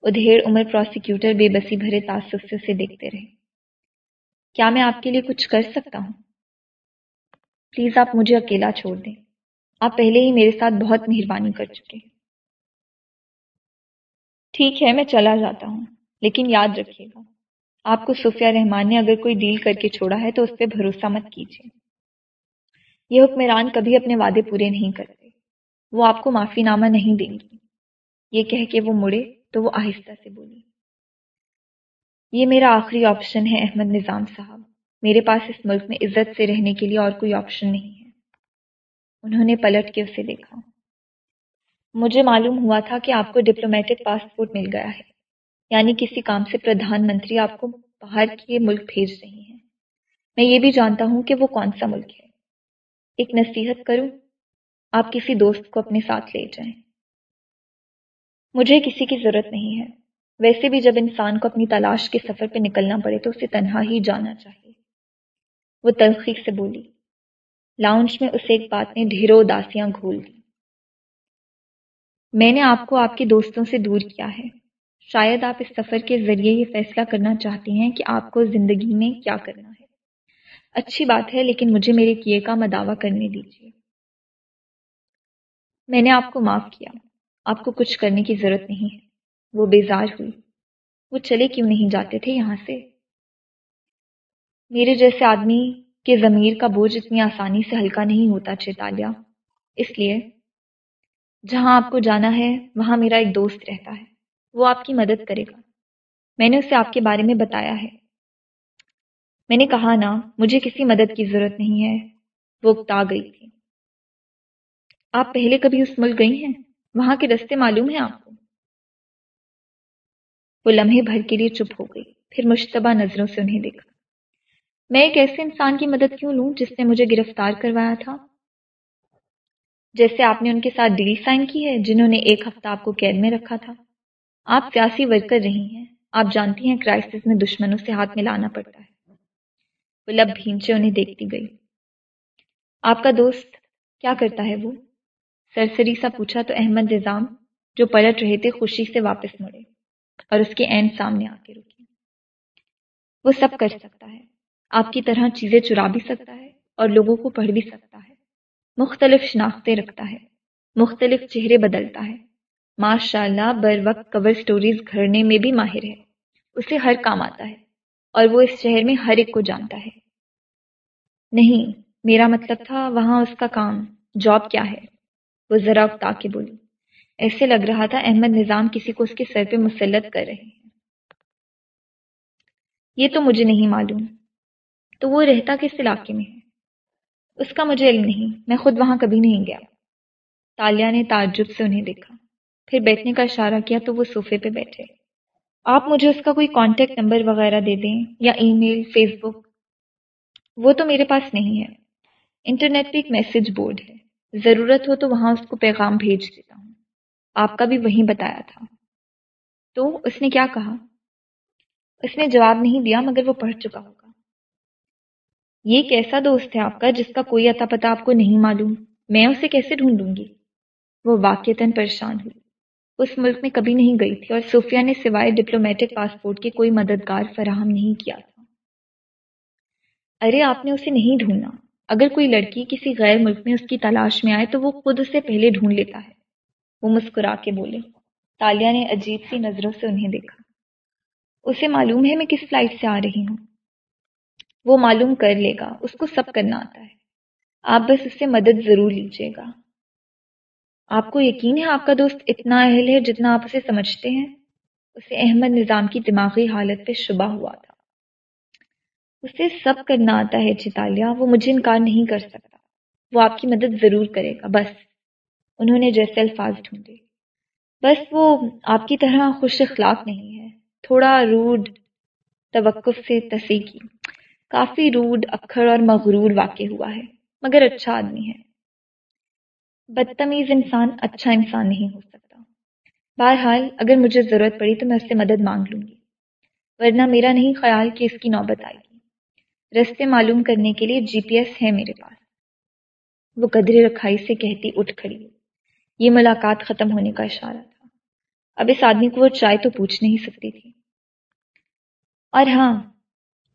ادھیڑ عمر پروسیکیوٹر بے بسی بھرے تعصب سے اسے دیکھتے رہے۔ کیا میں آپ کے لیے کچھ کر سکتا ہوں؟ پلیز آپ مجھے اکیلا چھوڑ دیں۔ آپ پہلے ہی میرے ساتھ بہت مہربانی کر چکے ٹھیک ہے، میں چلا جاتا ہوں۔ لیکن یاد رکھیے گا۔ آپ کو صوفیہ رحمان نے اگر کوئی ڈیل کر کے چھوڑا ہے تو اس پہ بھروسہ مت کیجیے۔ یہ حکمران کبھی اپنے وعدے پورے نہیں کرتے۔ وہ آپ کو معافی نامہ نہیں دیں گی یہ کہہ کے وہ مڑے تو وہ آہستہ سے بولی۔ یہ میرا آخری آپشن ہے، احمد نظام صاحب۔ میرے پاس اس ملک میں عزت سے رہنے کے لیے اور کوئی آپشن نہیں ہے۔ انہوں نے پلٹ کے اسے دیکھا۔ مجھے معلوم ہوا تھا کہ آپ کو ڈپلومیٹک پاسپورٹ مل گیا ہے۔ یعنی کسی کام سے پردھان منتری آپ کو باہر کے ملک بھیج رہی ہیں۔ میں یہ بھی جانتا ہوں کہ وہ کون سا ملک ہے۔ ایک نصیحت کروں، آپ کسی دوست کو اپنے ساتھ لے جائیں۔ مجھے کسی کی ضرورت نہیں ہے۔ ویسے بھی جب انسان کو اپنی تلاش کے سفر پہ نکلنا پڑے تو اسے تنہا ہی جانا چاہیے۔ وہ تلخی سے بولی۔ لاؤنج میں اسے ایک بات نے ڈھیروں اداسیاں گھول دی۔ میں نے آپ کو آپ کے دوستوں سے دور کیا ہے۔ شاید آپ اس سفر کے ذریعے یہ فیصلہ کرنا چاہتی ہیں کہ آپ کو زندگی میں کیا کرنا ہے۔ اچھی بات ہے، لیکن مجھے میرے کیے کا مداوع کرنے دیجیے میں نے آپ کو معاف کیا۔ آپ کو کچھ کرنے کی ضرورت نہیں ہے۔ وہ بیزار ہوئی۔ وہ چلے کیوں نہیں جاتے تھے یہاں سے؟ میرے جیسے آدمی کے ضمیر کا بوجھ اتنی آسانی سے ہلکا نہیں ہوتا چیتالیہ اس لیے، جہاں آپ کو جانا ہے، وہاں میرا ایک دوست رہتا ہے۔ وہ آپ کی مدد کرے گا۔ میں نے اسے آپ کے بارے میں بتایا ہے۔ میں نے کہا نا مجھے کسی مدد کی ضرورت نہیں ہے۔ وہ اکتا گئی تھی۔ آپ پہلے کبھی اس ملک گئی ہیں؟ وہاں کے رستے معلوم ہیں آپ کو؟ وہ لمحے بھر کے لیے چپ ہو گئی۔ پھر مشتبہ نظروں سے انہیں دیکھا۔ میں ایک ایسے انسان کی مدد کیوں لوں جس نے مجھے گرفتار کروایا تھا؟ جیسے آپ نے ان کے ساتھ ڈیل سائن کی ہے، جنہوں نے ایک ہفتہ آپ کو قید میں رکھا تھا۔ آپ سیاسی ورکر رہی ہیں۔ آپ جانتی ہیں کرائسس میں دشمنوں سے ہاتھ ملانا پڑتا ہے۔ وہ لب بھینچے انہیں دیکھتی گئی۔ آپ کا دوست کیا کرتا ہے وہ؟ سرسری سا پوچھا تو احمد نظام، جو پلٹ رہے تھے خوشی سے واپس مڑے اور اس کے عین سامنے آ کے رکی وہ سب کر سکتا ہے۔ آپ کی طرح چیزیں چرا بھی سکتا ہے اور لوگوں کو پڑھ بھی سکتا ہے۔ مختلف شناختیں رکھتا ہے۔ مختلف چہرے بدلتا ہے۔ ماشاء اللہ بر وقت کور سٹوریز گھرنے میں بھی ماہر ہے۔ اسے ہر کام آتا ہے اور وہ اس شہر میں ہر ایک کو جانتا ہے۔ نہیں، میرا مطلب تھا وہاں اس کا کام جاب کیا ہے؟ وہ ذرا اکتا کے بولی۔ ایسے لگ رہا تھا احمد نظام کسی کو اس کے سر پہ مسلط کر رہے ہیں۔ یہ تو مجھے نہیں معلوم۔ تو وہ رہتا کس علاقے میں ہے؟ اس کا مجھے علم نہیں۔ میں خود وہاں کبھی نہیں گیا۔ تالیہ نے تعجب سے انہیں دیکھا۔ پھر بیٹھنے کا اشارہ کیا تو وہ صوفے پہ بیٹھے۔ آپ مجھے اس کا کوئی کانٹیکٹ نمبر وغیرہ دے دیں یا ای میل فیس بک وہ تو میرے پاس نہیں ہے۔ انٹرنیٹ پہ ایک میسج بورڈ ہے۔ ضرورت ہو تو وہاں اس کو پیغام بھیج دیتا ہوں۔ آپ کا بھی وہیں بتایا تھا۔ تو اس نے کیا کہا؟ اس نے جواب نہیں دیا مگر وہ پڑھ چکا ہوگا۔ یہ کیسا دوست ہے آپ کا جس کا کوئی اتا پتا آپ کو نہیں معلوم؟ میں اسے کیسے ڈھونڈوں گی؟ وہ واقعتاً پریشان ہوئی۔ اس ملک میں کبھی نہیں گئی تھی اور صوفیہ نے سوائے ڈپلومیٹک پاسپورٹ کے کوئی مددگار فراہم نہیں کیا تھا۔ ارے، آپ نے اسے نہیں ڈھونڈنا اگر کوئی لڑکی کسی غیر ملک میں اس کی تلاش میں آئے تو وہ خود اسے پہلے ڈھونڈ لیتا ہے۔ وہ مسکرا کے بولے۔ تالیہ نے عجیب سی نظروں سے انہیں دیکھا۔ اسے معلوم ہے میں کس فلائٹ سے آ رہی ہوں۔ وہ معلوم کر لے گا۔ اس کو سب کرنا آتا ہے۔ آپ بس اس سے مدد ضرور لیجیے گا۔ آپ کو یقین ہے آپ کا دوست اتنا اہل ہے جتنا آپ اسے سمجھتے ہیں؟ اسے احمد نظام کی دماغی حالت پہ شبہ ہوا تھا۔ اسے سب کرنا آتا ہے چتالیہ وہ مجھے انکار نہیں کر سکتا۔ وہ آپ کی مدد ضرور کرے گا، بس۔ انہوں نے جیسے الفاظ ڈھونڈے۔ بس وہ آپ کی طرح خوش اخلاق نہیں ہے۔ تھوڑا روڈ توقف سے تصحیح کی۔ کافی روڈ، اکھڑ اور مغرور واقع ہوا ہے، مگر اچھا آدمی ہے۔ بدتمیز انسان اچھا انسان نہیں ہو سکتا۔ بہرحال اگر مجھے ضرورت پڑی تو میں اس سے مدد مانگ لوں گی، ورنہ میرا نہیں خیال کہ اس کی نوبت آئے گی۔ رستے معلوم کرنے کے لیے جی پی ایس ہے میرے پاس۔ وہ قدرے رکھائی سے کہتی اٹھ کھڑی۔ یہ ملاقات ختم ہونے کا اشارہ تھا۔ اب اس آدمی کو وہ چائے تو پوچھ نہیں سکتی تھی۔ اور ہاں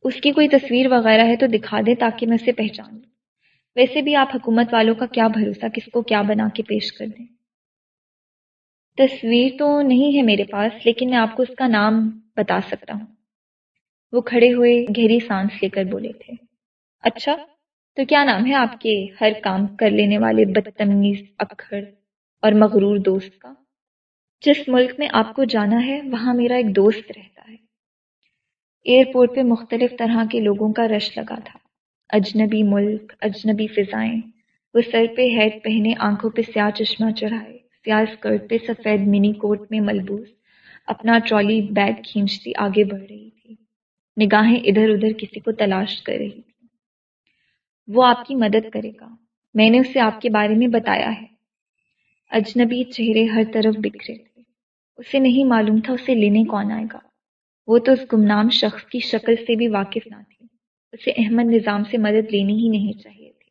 اس کی کوئی تصویر وغیرہ ہے تو دکھا دے تاکہ میں اسے پہچان لوں۔ ویسے بھی آپ حکومت والوں کا کیا بھروسہ کس کو کیا بنا کے پیش کر دیں؟ تصویر تو نہیں ہے میرے پاس، لیکن میں آپ کو اس کا نام بتا سکتا ہوں۔ وہ کھڑے ہوئے گہری سانس لے کر بولے تھے۔ اچھا تو کیا نام ہے آپ کے ہر کام کر لینے والے بدتمیز اکھڑ اور مغرور دوست کا؟ جس ملک میں آپ کو جانا ہے، وہاں میرا ایک دوست رہتا ہے۔ ایئرپورٹ پہ مختلف طرح کے لوگوں کا رش لگا تھا۔ اجنبی ملک، اجنبی فضائیں۔ وہ سر پہ ہیڈ پہنے آنکھوں پہ سیاہ چشمہ چڑھائے۔ سیاہ اسکرٹ پہ سفید منی کوٹ میں ملبوس۔ اپنا ٹرالی بیگ کھینچتی آگے بڑھ رہی تھی۔ نگاہیں ادھر ادھر کسی کو تلاش کر رہی تھی۔ وہ آپ کی مدد کرے گا۔ میں نے اسے آپ کے بارے میں بتایا ہے۔ اجنبی چہرے ہر طرف بکھرے تھے۔ اسے نہیں معلوم تھا اسے لینے کون آئے گا۔ وہ تو اس گمنام شخص کی شکل سے بھی واقف نہ تھی۔ اسے احمد نظام سے مدد لینی ہی نہیں چاہیے تھی۔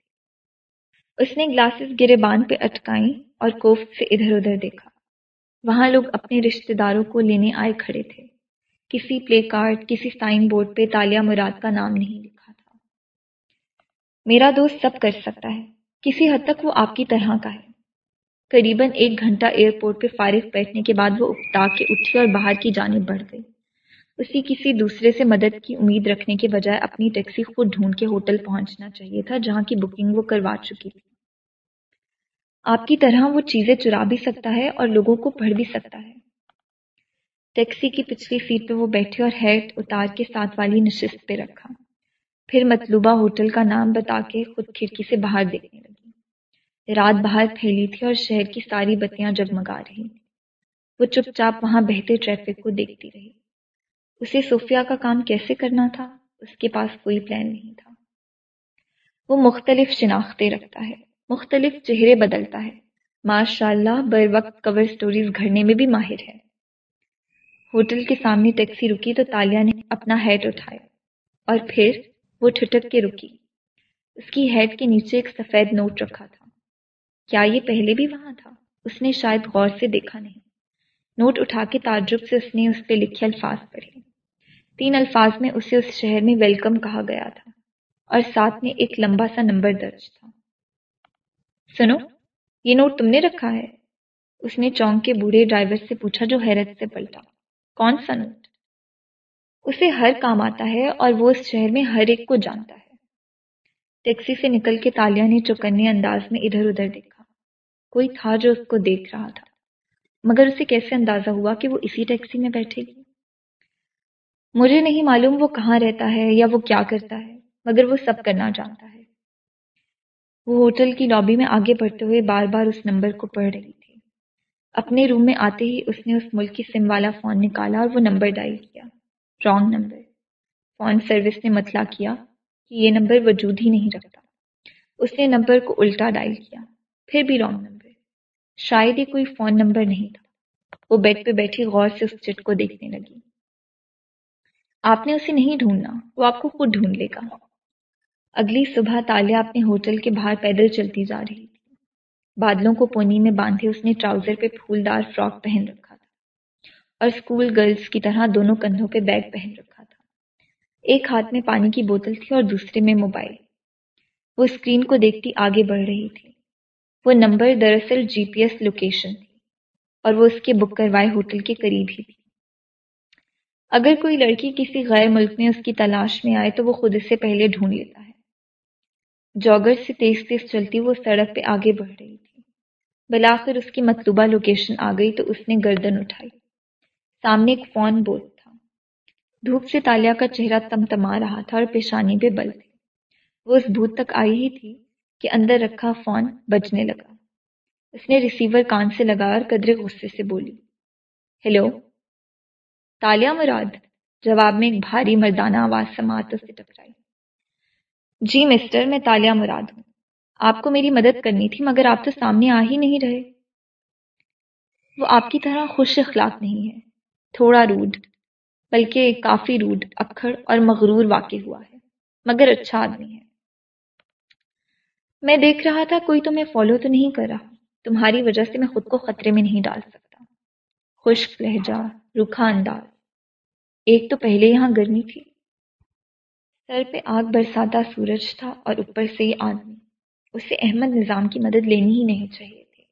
اس نے گلاسز گرے باندھ پہ اٹکائیں اور کوفت سے ادھر ادھر دیکھا۔ وہاں لوگ اپنے رشتے داروں کو لینے آئے کھڑے تھے۔ کسی پلے کارڈ، کسی سائن بورڈ پہ تالیہ مراد کا نام نہیں لکھا تھا۔ میرا دوست سب کر سکتا ہے۔ کسی حد تک وہ آپ کی طرح کا ہے۔ قریباً ایک گھنٹہ ایئرپورٹ پہ فارغ بیٹھنے کے بعد وہ اکتا کے اٹھی اور باہر کی جانب بڑھ گئی۔ اسی کسی دوسرے سے مدد کی امید رکھنے کے بجائے اپنی ٹیکسی خود ڈھونڈ کے ہوٹل پہنچنا چاہیے تھا، جہاں کی بکنگ وہ کروا چکی۔ تھی آپ کی طرح وہ چیزیں چرا بھی سکتا ہے اور لوگوں کو پڑھ بھی سکتا ہے۔ ٹیکسی کی پچھلی سیٹ پہ وہ بیٹھے اور ہیٹ اتار کے ساتھ والی نشست پہ رکھا۔ پھر مطلوبہ ہوٹل کا نام بتا کے خود کھڑکی سے باہر دیکھنے لگی۔ رات باہر پھیلی تھی اور شہر کی ساری بتیاں جگمگا رہی۔ وہ چپ چاپ وہاں بہتے ٹریفک کو دیکھتی رہی۔ اسے صوفیہ کا کام کیسے کرنا تھا؟ اس کے پاس کوئی پلان نہیں تھا۔ وہ مختلف شناختیں رکھتا ہے، مختلف چہرے بدلتا ہے۔ ماشاء اللہ بر وقت کور سٹوریز گھڑنے میں بھی ماہر ہے۔ ہوٹل کے سامنے ٹیکسی رکی تو تالیہ نے اپنا ہیڈ اٹھایا اور پھر وہ ٹھٹک کے رکی۔ اس کی ہیڈ کے نیچے ایک سفید نوٹ رکھا تھا۔ کیا یہ پہلے بھی وہاں تھا؟ اس نے شاید غور سے دیکھا نہیں۔ نوٹ اٹھا کے تعجب سے اس نے اس پہ لکھے الفاظ پڑھے۔ تین الفاظ میں اسے اس شہر میں ویلکم کہا گیا تھا اور ساتھ میں ایک لمبا سا نمبر درج تھا۔ سنو، یہ نوٹ تم نے رکھا ہے؟ اس نے چونک کے بوڑھے ڈرائیور سے پوچھا جو حیرت سے پلٹا۔ کون سا نوٹ؟ اسے ہر کام آتا ہے اور وہ اس شہر میں ہر ایک کو جانتا ہے۔ ٹیکسی سے نکل کے تالیہ نے چوکنے انداز میں ادھر ادھر دیکھا۔ کوئی تھا جو اس کو دیکھ رہا تھا، مگر اسے کیسے اندازہ ہوا کہ وہ اسی ٹیکسی میں بیٹھے گی؟ مجھے نہیں معلوم وہ کہاں رہتا ہے یا وہ کیا کرتا ہے، مگر وہ سب کرنا جانتا ہے۔ وہ ہوٹل کی لابی میں آگے بڑھتے ہوئے بار بار اس نمبر کو پڑھ رہی تھی۔ اپنے روم میں آتے ہی اس نے اس ملک کی سم والا فون نکالا اور وہ نمبر ڈائل کیا۔ رانگ نمبر فون سروس نے مطلع کیا کہ یہ نمبر وجود ہی نہیں رکھتا۔ اس نے نمبر کو الٹا ڈائل کیا۔ پھر بھی رانگ نمبر شاید یہ کوئی فون نمبر نہیں تھا۔ وہ بیڈ پہ بیٹھی غور سے اس چٹ کو دیکھنے لگی۔ آپ نے اسے نہیں ڈھونڈنا، وہ آپ کو خود ڈھونڈ لے گا۔ اگلی صبح تالیہ اپنے ہوٹل کے باہر پیدل چلتی جا رہی تھی۔ بادلوں کو پونی میں باندھے اس نے ٹراؤزر پہ پھولدار فراک پہن رکھا تھا اور اسکول گرلز کی طرح دونوں کندھوں پہ بیگ پہن رکھا تھا۔ ایک ہاتھ میں پانی کی بوتل تھی اور دوسرے میں موبائل۔ وہ اسکرین کو دیکھتی آگے بڑھ رہی تھی۔ وہ نمبر دراصل جی پی ایس لوکیشن تھی اور وہ اس کے بک کروائے ہوٹل کے قریب ہی تھی۔ اگر کوئی لڑکی کسی غیر ملک میں اس کی تلاش میں آئے تو وہ خود اس سے پہلے ڈھونڈ لیتا ہے۔ جاگر سے تیز تیز چلتی وہ سڑک پہ آگے بڑھ رہی تھی۔ بلاخر اس کی مطلوبہ لوکیشن آ گئی تو اس نے گردن اٹھائی۔ سامنے ایک فون بوت تھا۔ دھوپ سے تالیا کا چہرہ تم تما رہا تھا اور پیشانی پہ بل تھے۔ وہ اس بھوت تک آئی ہی تھی کہ اندر رکھا فون بجنے لگا۔ اس نے ریسیور کان سے لگا اور قدرے غصے سے بولی ہیلو تالیہ مراد جواب میں ایک بھاری مردانہ آواز سماعت سے ٹکرائی۔ جی مسٹر، میں تالیہ مراد ہوں۔ آپ کو میری مدد کرنی تھی، مگر آپ تو سامنے آ ہی نہیں رہے۔ وہ آپ کی طرح خوش اخلاق نہیں ہے۔ تھوڑا روڈ، بلکہ کافی روڈ، اکھڑ اور مغرور واقع ہوا ہے، مگر اچھا آدمی ہے۔ میں دیکھ رہا تھا، کوئی تمہیں فالو تو نہیں کر رہا۔ تمہاری وجہ سے میں خود کو خطرے میں نہیں ڈال سکتا۔ خشک لہجہ روکھا انداز ایک تو پہلے یہاں گرمی تھی۔ سر پہ آگ برساتا سورج تھا اور اوپر سے یہ آدمی۔ اسے احمد نظام کی مدد لینی ہی نہیں چاہیے تھی۔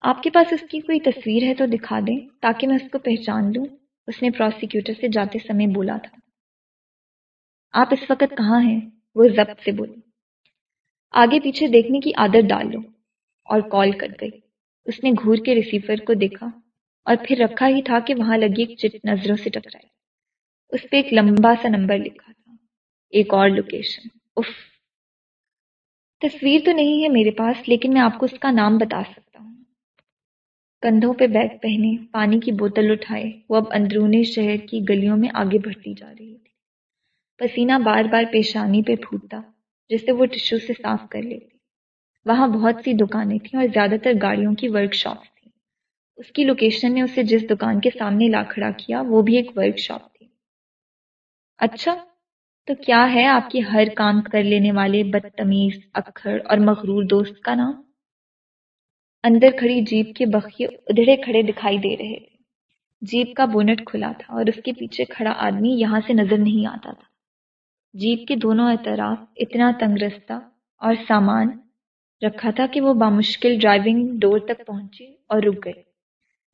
آپ کے پاس اس کی کوئی تصویر ہے تو دکھا دیں تاکہ میں اس کو پہچان لوں۔ اس نے پروسیکیوٹر سے جاتے سمے بولا تھا۔ آپ اس وقت کہاں ہیں؟ وہ ضبط سے بولی۔ آگے پیچھے دیکھنے کی عادت ڈال لو۔ اور کال کر گئی۔ اس نے گھور کے ریسیور کو دیکھا۔ اور پھر رکھا ہی تھا کہ وہاں لگی ایک چٹ نظروں سے ٹکرائی۔ اس پہ ایک لمبا سا نمبر لکھا تھا۔ ایک اور لوکیشن اف تصویر تو نہیں ہے میرے پاس، لیکن میں آپ کو اس کا نام بتا سکتا ہوں۔ کندھوں پہ بیگ پہنے پانی کی بوتل اٹھائے، وہ اب اندرونی شہر کی گلیوں میں آگے بڑھتی جا رہی تھی۔ پسینہ بار بار پیشانی پہ پھوٹتا جسے وہ ٹشو سے صاف کر لیتی۔ وہاں بہت سی دکانیں تھیں اور زیادہ تر گاڑیوں کی ورک شاپ اس کی لوکیشن نے اسے جس دکان کے سامنے لا کھڑا کیا، وہ بھی ایک ورک شاپ تھی۔ اچھا تو کیا ہے آپ کے ہر کام کر لینے والے بدتمیز اکھڑ اور مغرور دوست کا نام؟ اندر کھڑی جیپ کے بخیے ادھڑے کھڑے دکھائی دے رہے تھے۔ جیپ کا بونٹ کھلا تھا اور اس کے پیچھے کھڑا آدمی یہاں سے نظر نہیں آتا تھا۔ جیپ کے دونوں اطراف اتنا تنگ رستہ اور سامان رکھا تھا کہ وہ بامشکل ڈرائیونگ ڈور تک پہنچے اور رک گئے۔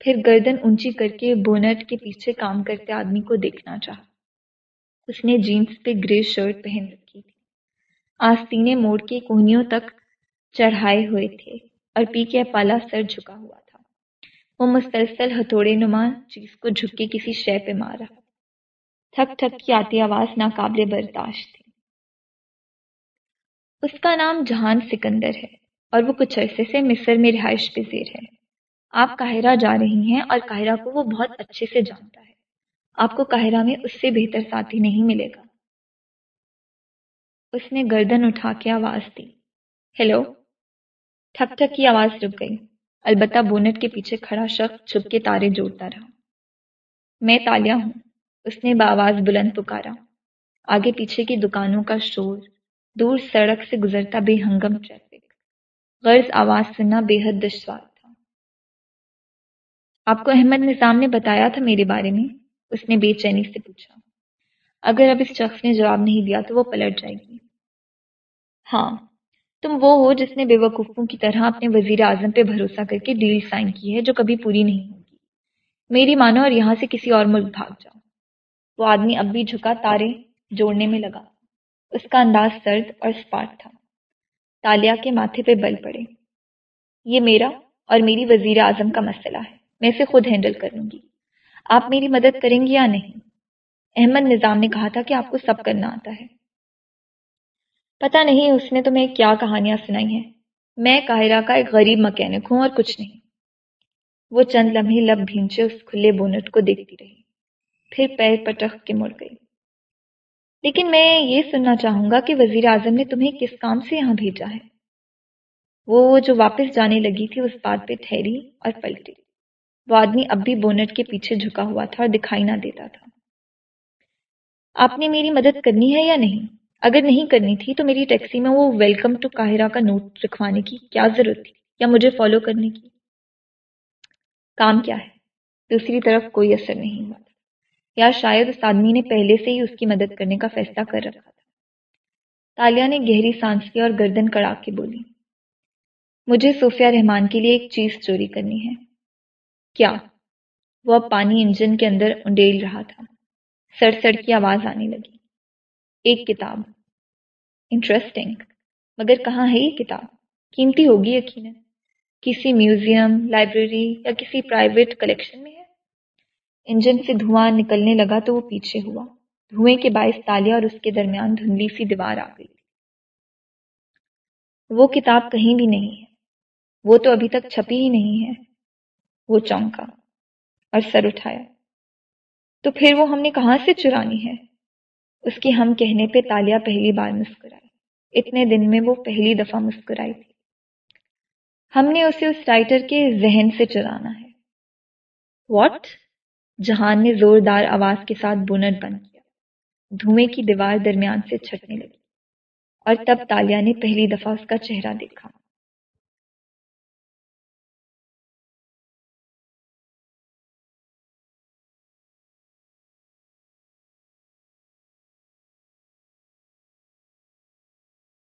پھر گردن اونچی کر کے بونٹ کے پیچھے کام کرتے آدمی کو دیکھنا چاہا۔ اس نے جینس پہ گرے شرٹ پہن رکھی تھی۔ آستینے موڑ کے کوہنیوں تک چڑھائے ہوئے تھے اور پی کے پالا سر جھکا ہوا تھا۔ وہ مسلسل ہتھوڑے نما چیز کو جھک کے کسی شے پہ مار رہا تھک تھک کی آتی آواز ناقابل برداشت تھی۔ اس کا نام جہان سکندر ہے اور وہ کچھ عرصے سے مصر میں رہائش پذیر ہے۔ آپ قاہرہ جا رہی ہیں اور قاہرہ کو وہ بہت اچھے سے جانتا ہے۔ آپ کو قاہرہ میں اس سے بہتر ساتھی نہیں ملے گا۔ اس نے گردن اٹھا کے آواز دی۔ ہیلو۔ تھک تھک کی آواز رک گئی۔ البتہ بونٹ کے پیچھے کھڑا شخص چھپ کے تارے جوڑتا رہا۔ میں تالیہ ہوں۔ اس نے بآواز بلند پکارا۔ آگے پیچھے کی دکانوں کا شور، دور سڑک سے گزرتا بے ہنگم ٹریفک۔ غرض آواز سننا بے حد دشوار۔ آپ کو احمد نظام نے بتایا تھا میرے بارے میں، اس نے بے چینی سے پوچھا۔ اگر اب اس شخص نے جواب نہیں دیا تو وہ پلٹ جائے گی۔ ہاں تم وہ ہو جس نے بے وقوفوں کی طرح اپنے وزیر اعظم پہ بھروسہ کر کے ڈیل سائن کی ہے جو کبھی پوری نہیں ہوگی۔ میری مانو اور یہاں سے کسی اور ملک بھاگ جاؤ۔ وہ آدمی اب بھی جھکا تارے جوڑنے میں لگا۔ اس کا انداز سرد اور اسپاٹ تھا۔ تالیا کے ماتھے پہ بل پڑے۔ یہ میرا اور میری وزیر اعظم کا مسئلہ ہے۔ میں اسے خود ہینڈل کروں گی۔ آپ میری مدد کریں گی یا نہیں؟ احمد نظام نے کہا تھا کہ آپ کو سب کرنا آتا ہے۔ پتا نہیں اس نے تمہیں کیا کہانیاں سنائی ہیں۔ میں قاہرہ کا ایک غریب مکینک ہوں اور کچھ نہیں۔ وہ چند لمحے لب بھینچے اس کھلے بونٹ کو دیکھتی رہی۔ پھر پیر پٹخ کے مڑ گئی۔ لیکن میں یہ سننا چاہوں گا کہ وزیر اعظم نے تمہیں کس کام سے یہاں بھیجا ہے؟ وہ جو واپس جانے لگی تھی اس بات پہ ٹھہری اور پلٹی۔ وہ آدمی اب بھی بونٹ کے پیچھے جھکا ہوا تھا اور دکھائی نہ دیتا تھا۔ آپ نے میری مدد کرنی ہے یا نہیں؟ اگر نہیں کرنی تھی تو میری ٹیکسی میں وہ ویلکم ٹو قاہرہ کا نوٹ رکھوانے کی کیا ضرورت تھی یا مجھے فالو کرنے کی؟ کام کیا ہے؟ دوسری طرف کوئی اثر نہیں ہوا۔ یا شاید اس آدمی نے پہلے سے ہی اس کی مدد کرنے کا فیصلہ کر رکھا تھا۔ تالیہ نے گہری سانس لی اور گردن کڑا کے بولی، مجھے صوفیہ رحمان کے لیے ایک چیز چوری کرنی ہے۔ کیا؟ وہ اب پانی انجن کے اندر انڈیل رہا تھا۔ سڑ سڑ کی آواز آنے لگی۔ ایک کتاب۔ انٹرسٹنگ مگر کہاں ہے یہ کتاب؟ قیمتی ہوگی یقیناً۔ کسی میوزیم، لائبریری یا کسی پرائیویٹ کلیکشن میں ہے؟ انجن سے دھواں نکلنے لگا تو وہ پیچھے ہوا۔ دھوئیں کے باعث تالیا اور اس کے درمیان دھندلی سی دیوار آ گئی۔ وہ کتاب کہیں بھی نہیں ہے۔ وہ تو ابھی تک چھپی ہی نہیں ہے۔ وہ چونکا اور سر اٹھایا۔ تو پھر وہ ہم نے کہاں سے چرانی ہے؟ اس کے ہم کہنے پہ تالیا پہلی بار مسکرائی۔ اتنے دن میں وہ پہلی دفعہ مسکرائی تھی۔ ہم نے اسے اس رائٹر کے ذہن سے چرانا ہے۔ واٹ؟ جہان نے زوردار آواز کے ساتھ بونٹ بند کیا۔ دھوئیں کی دیوار درمیان سے چھٹنے لگی۔ اور تب تالیا نے پہلی دفعہ اس کا چہرہ دیکھا۔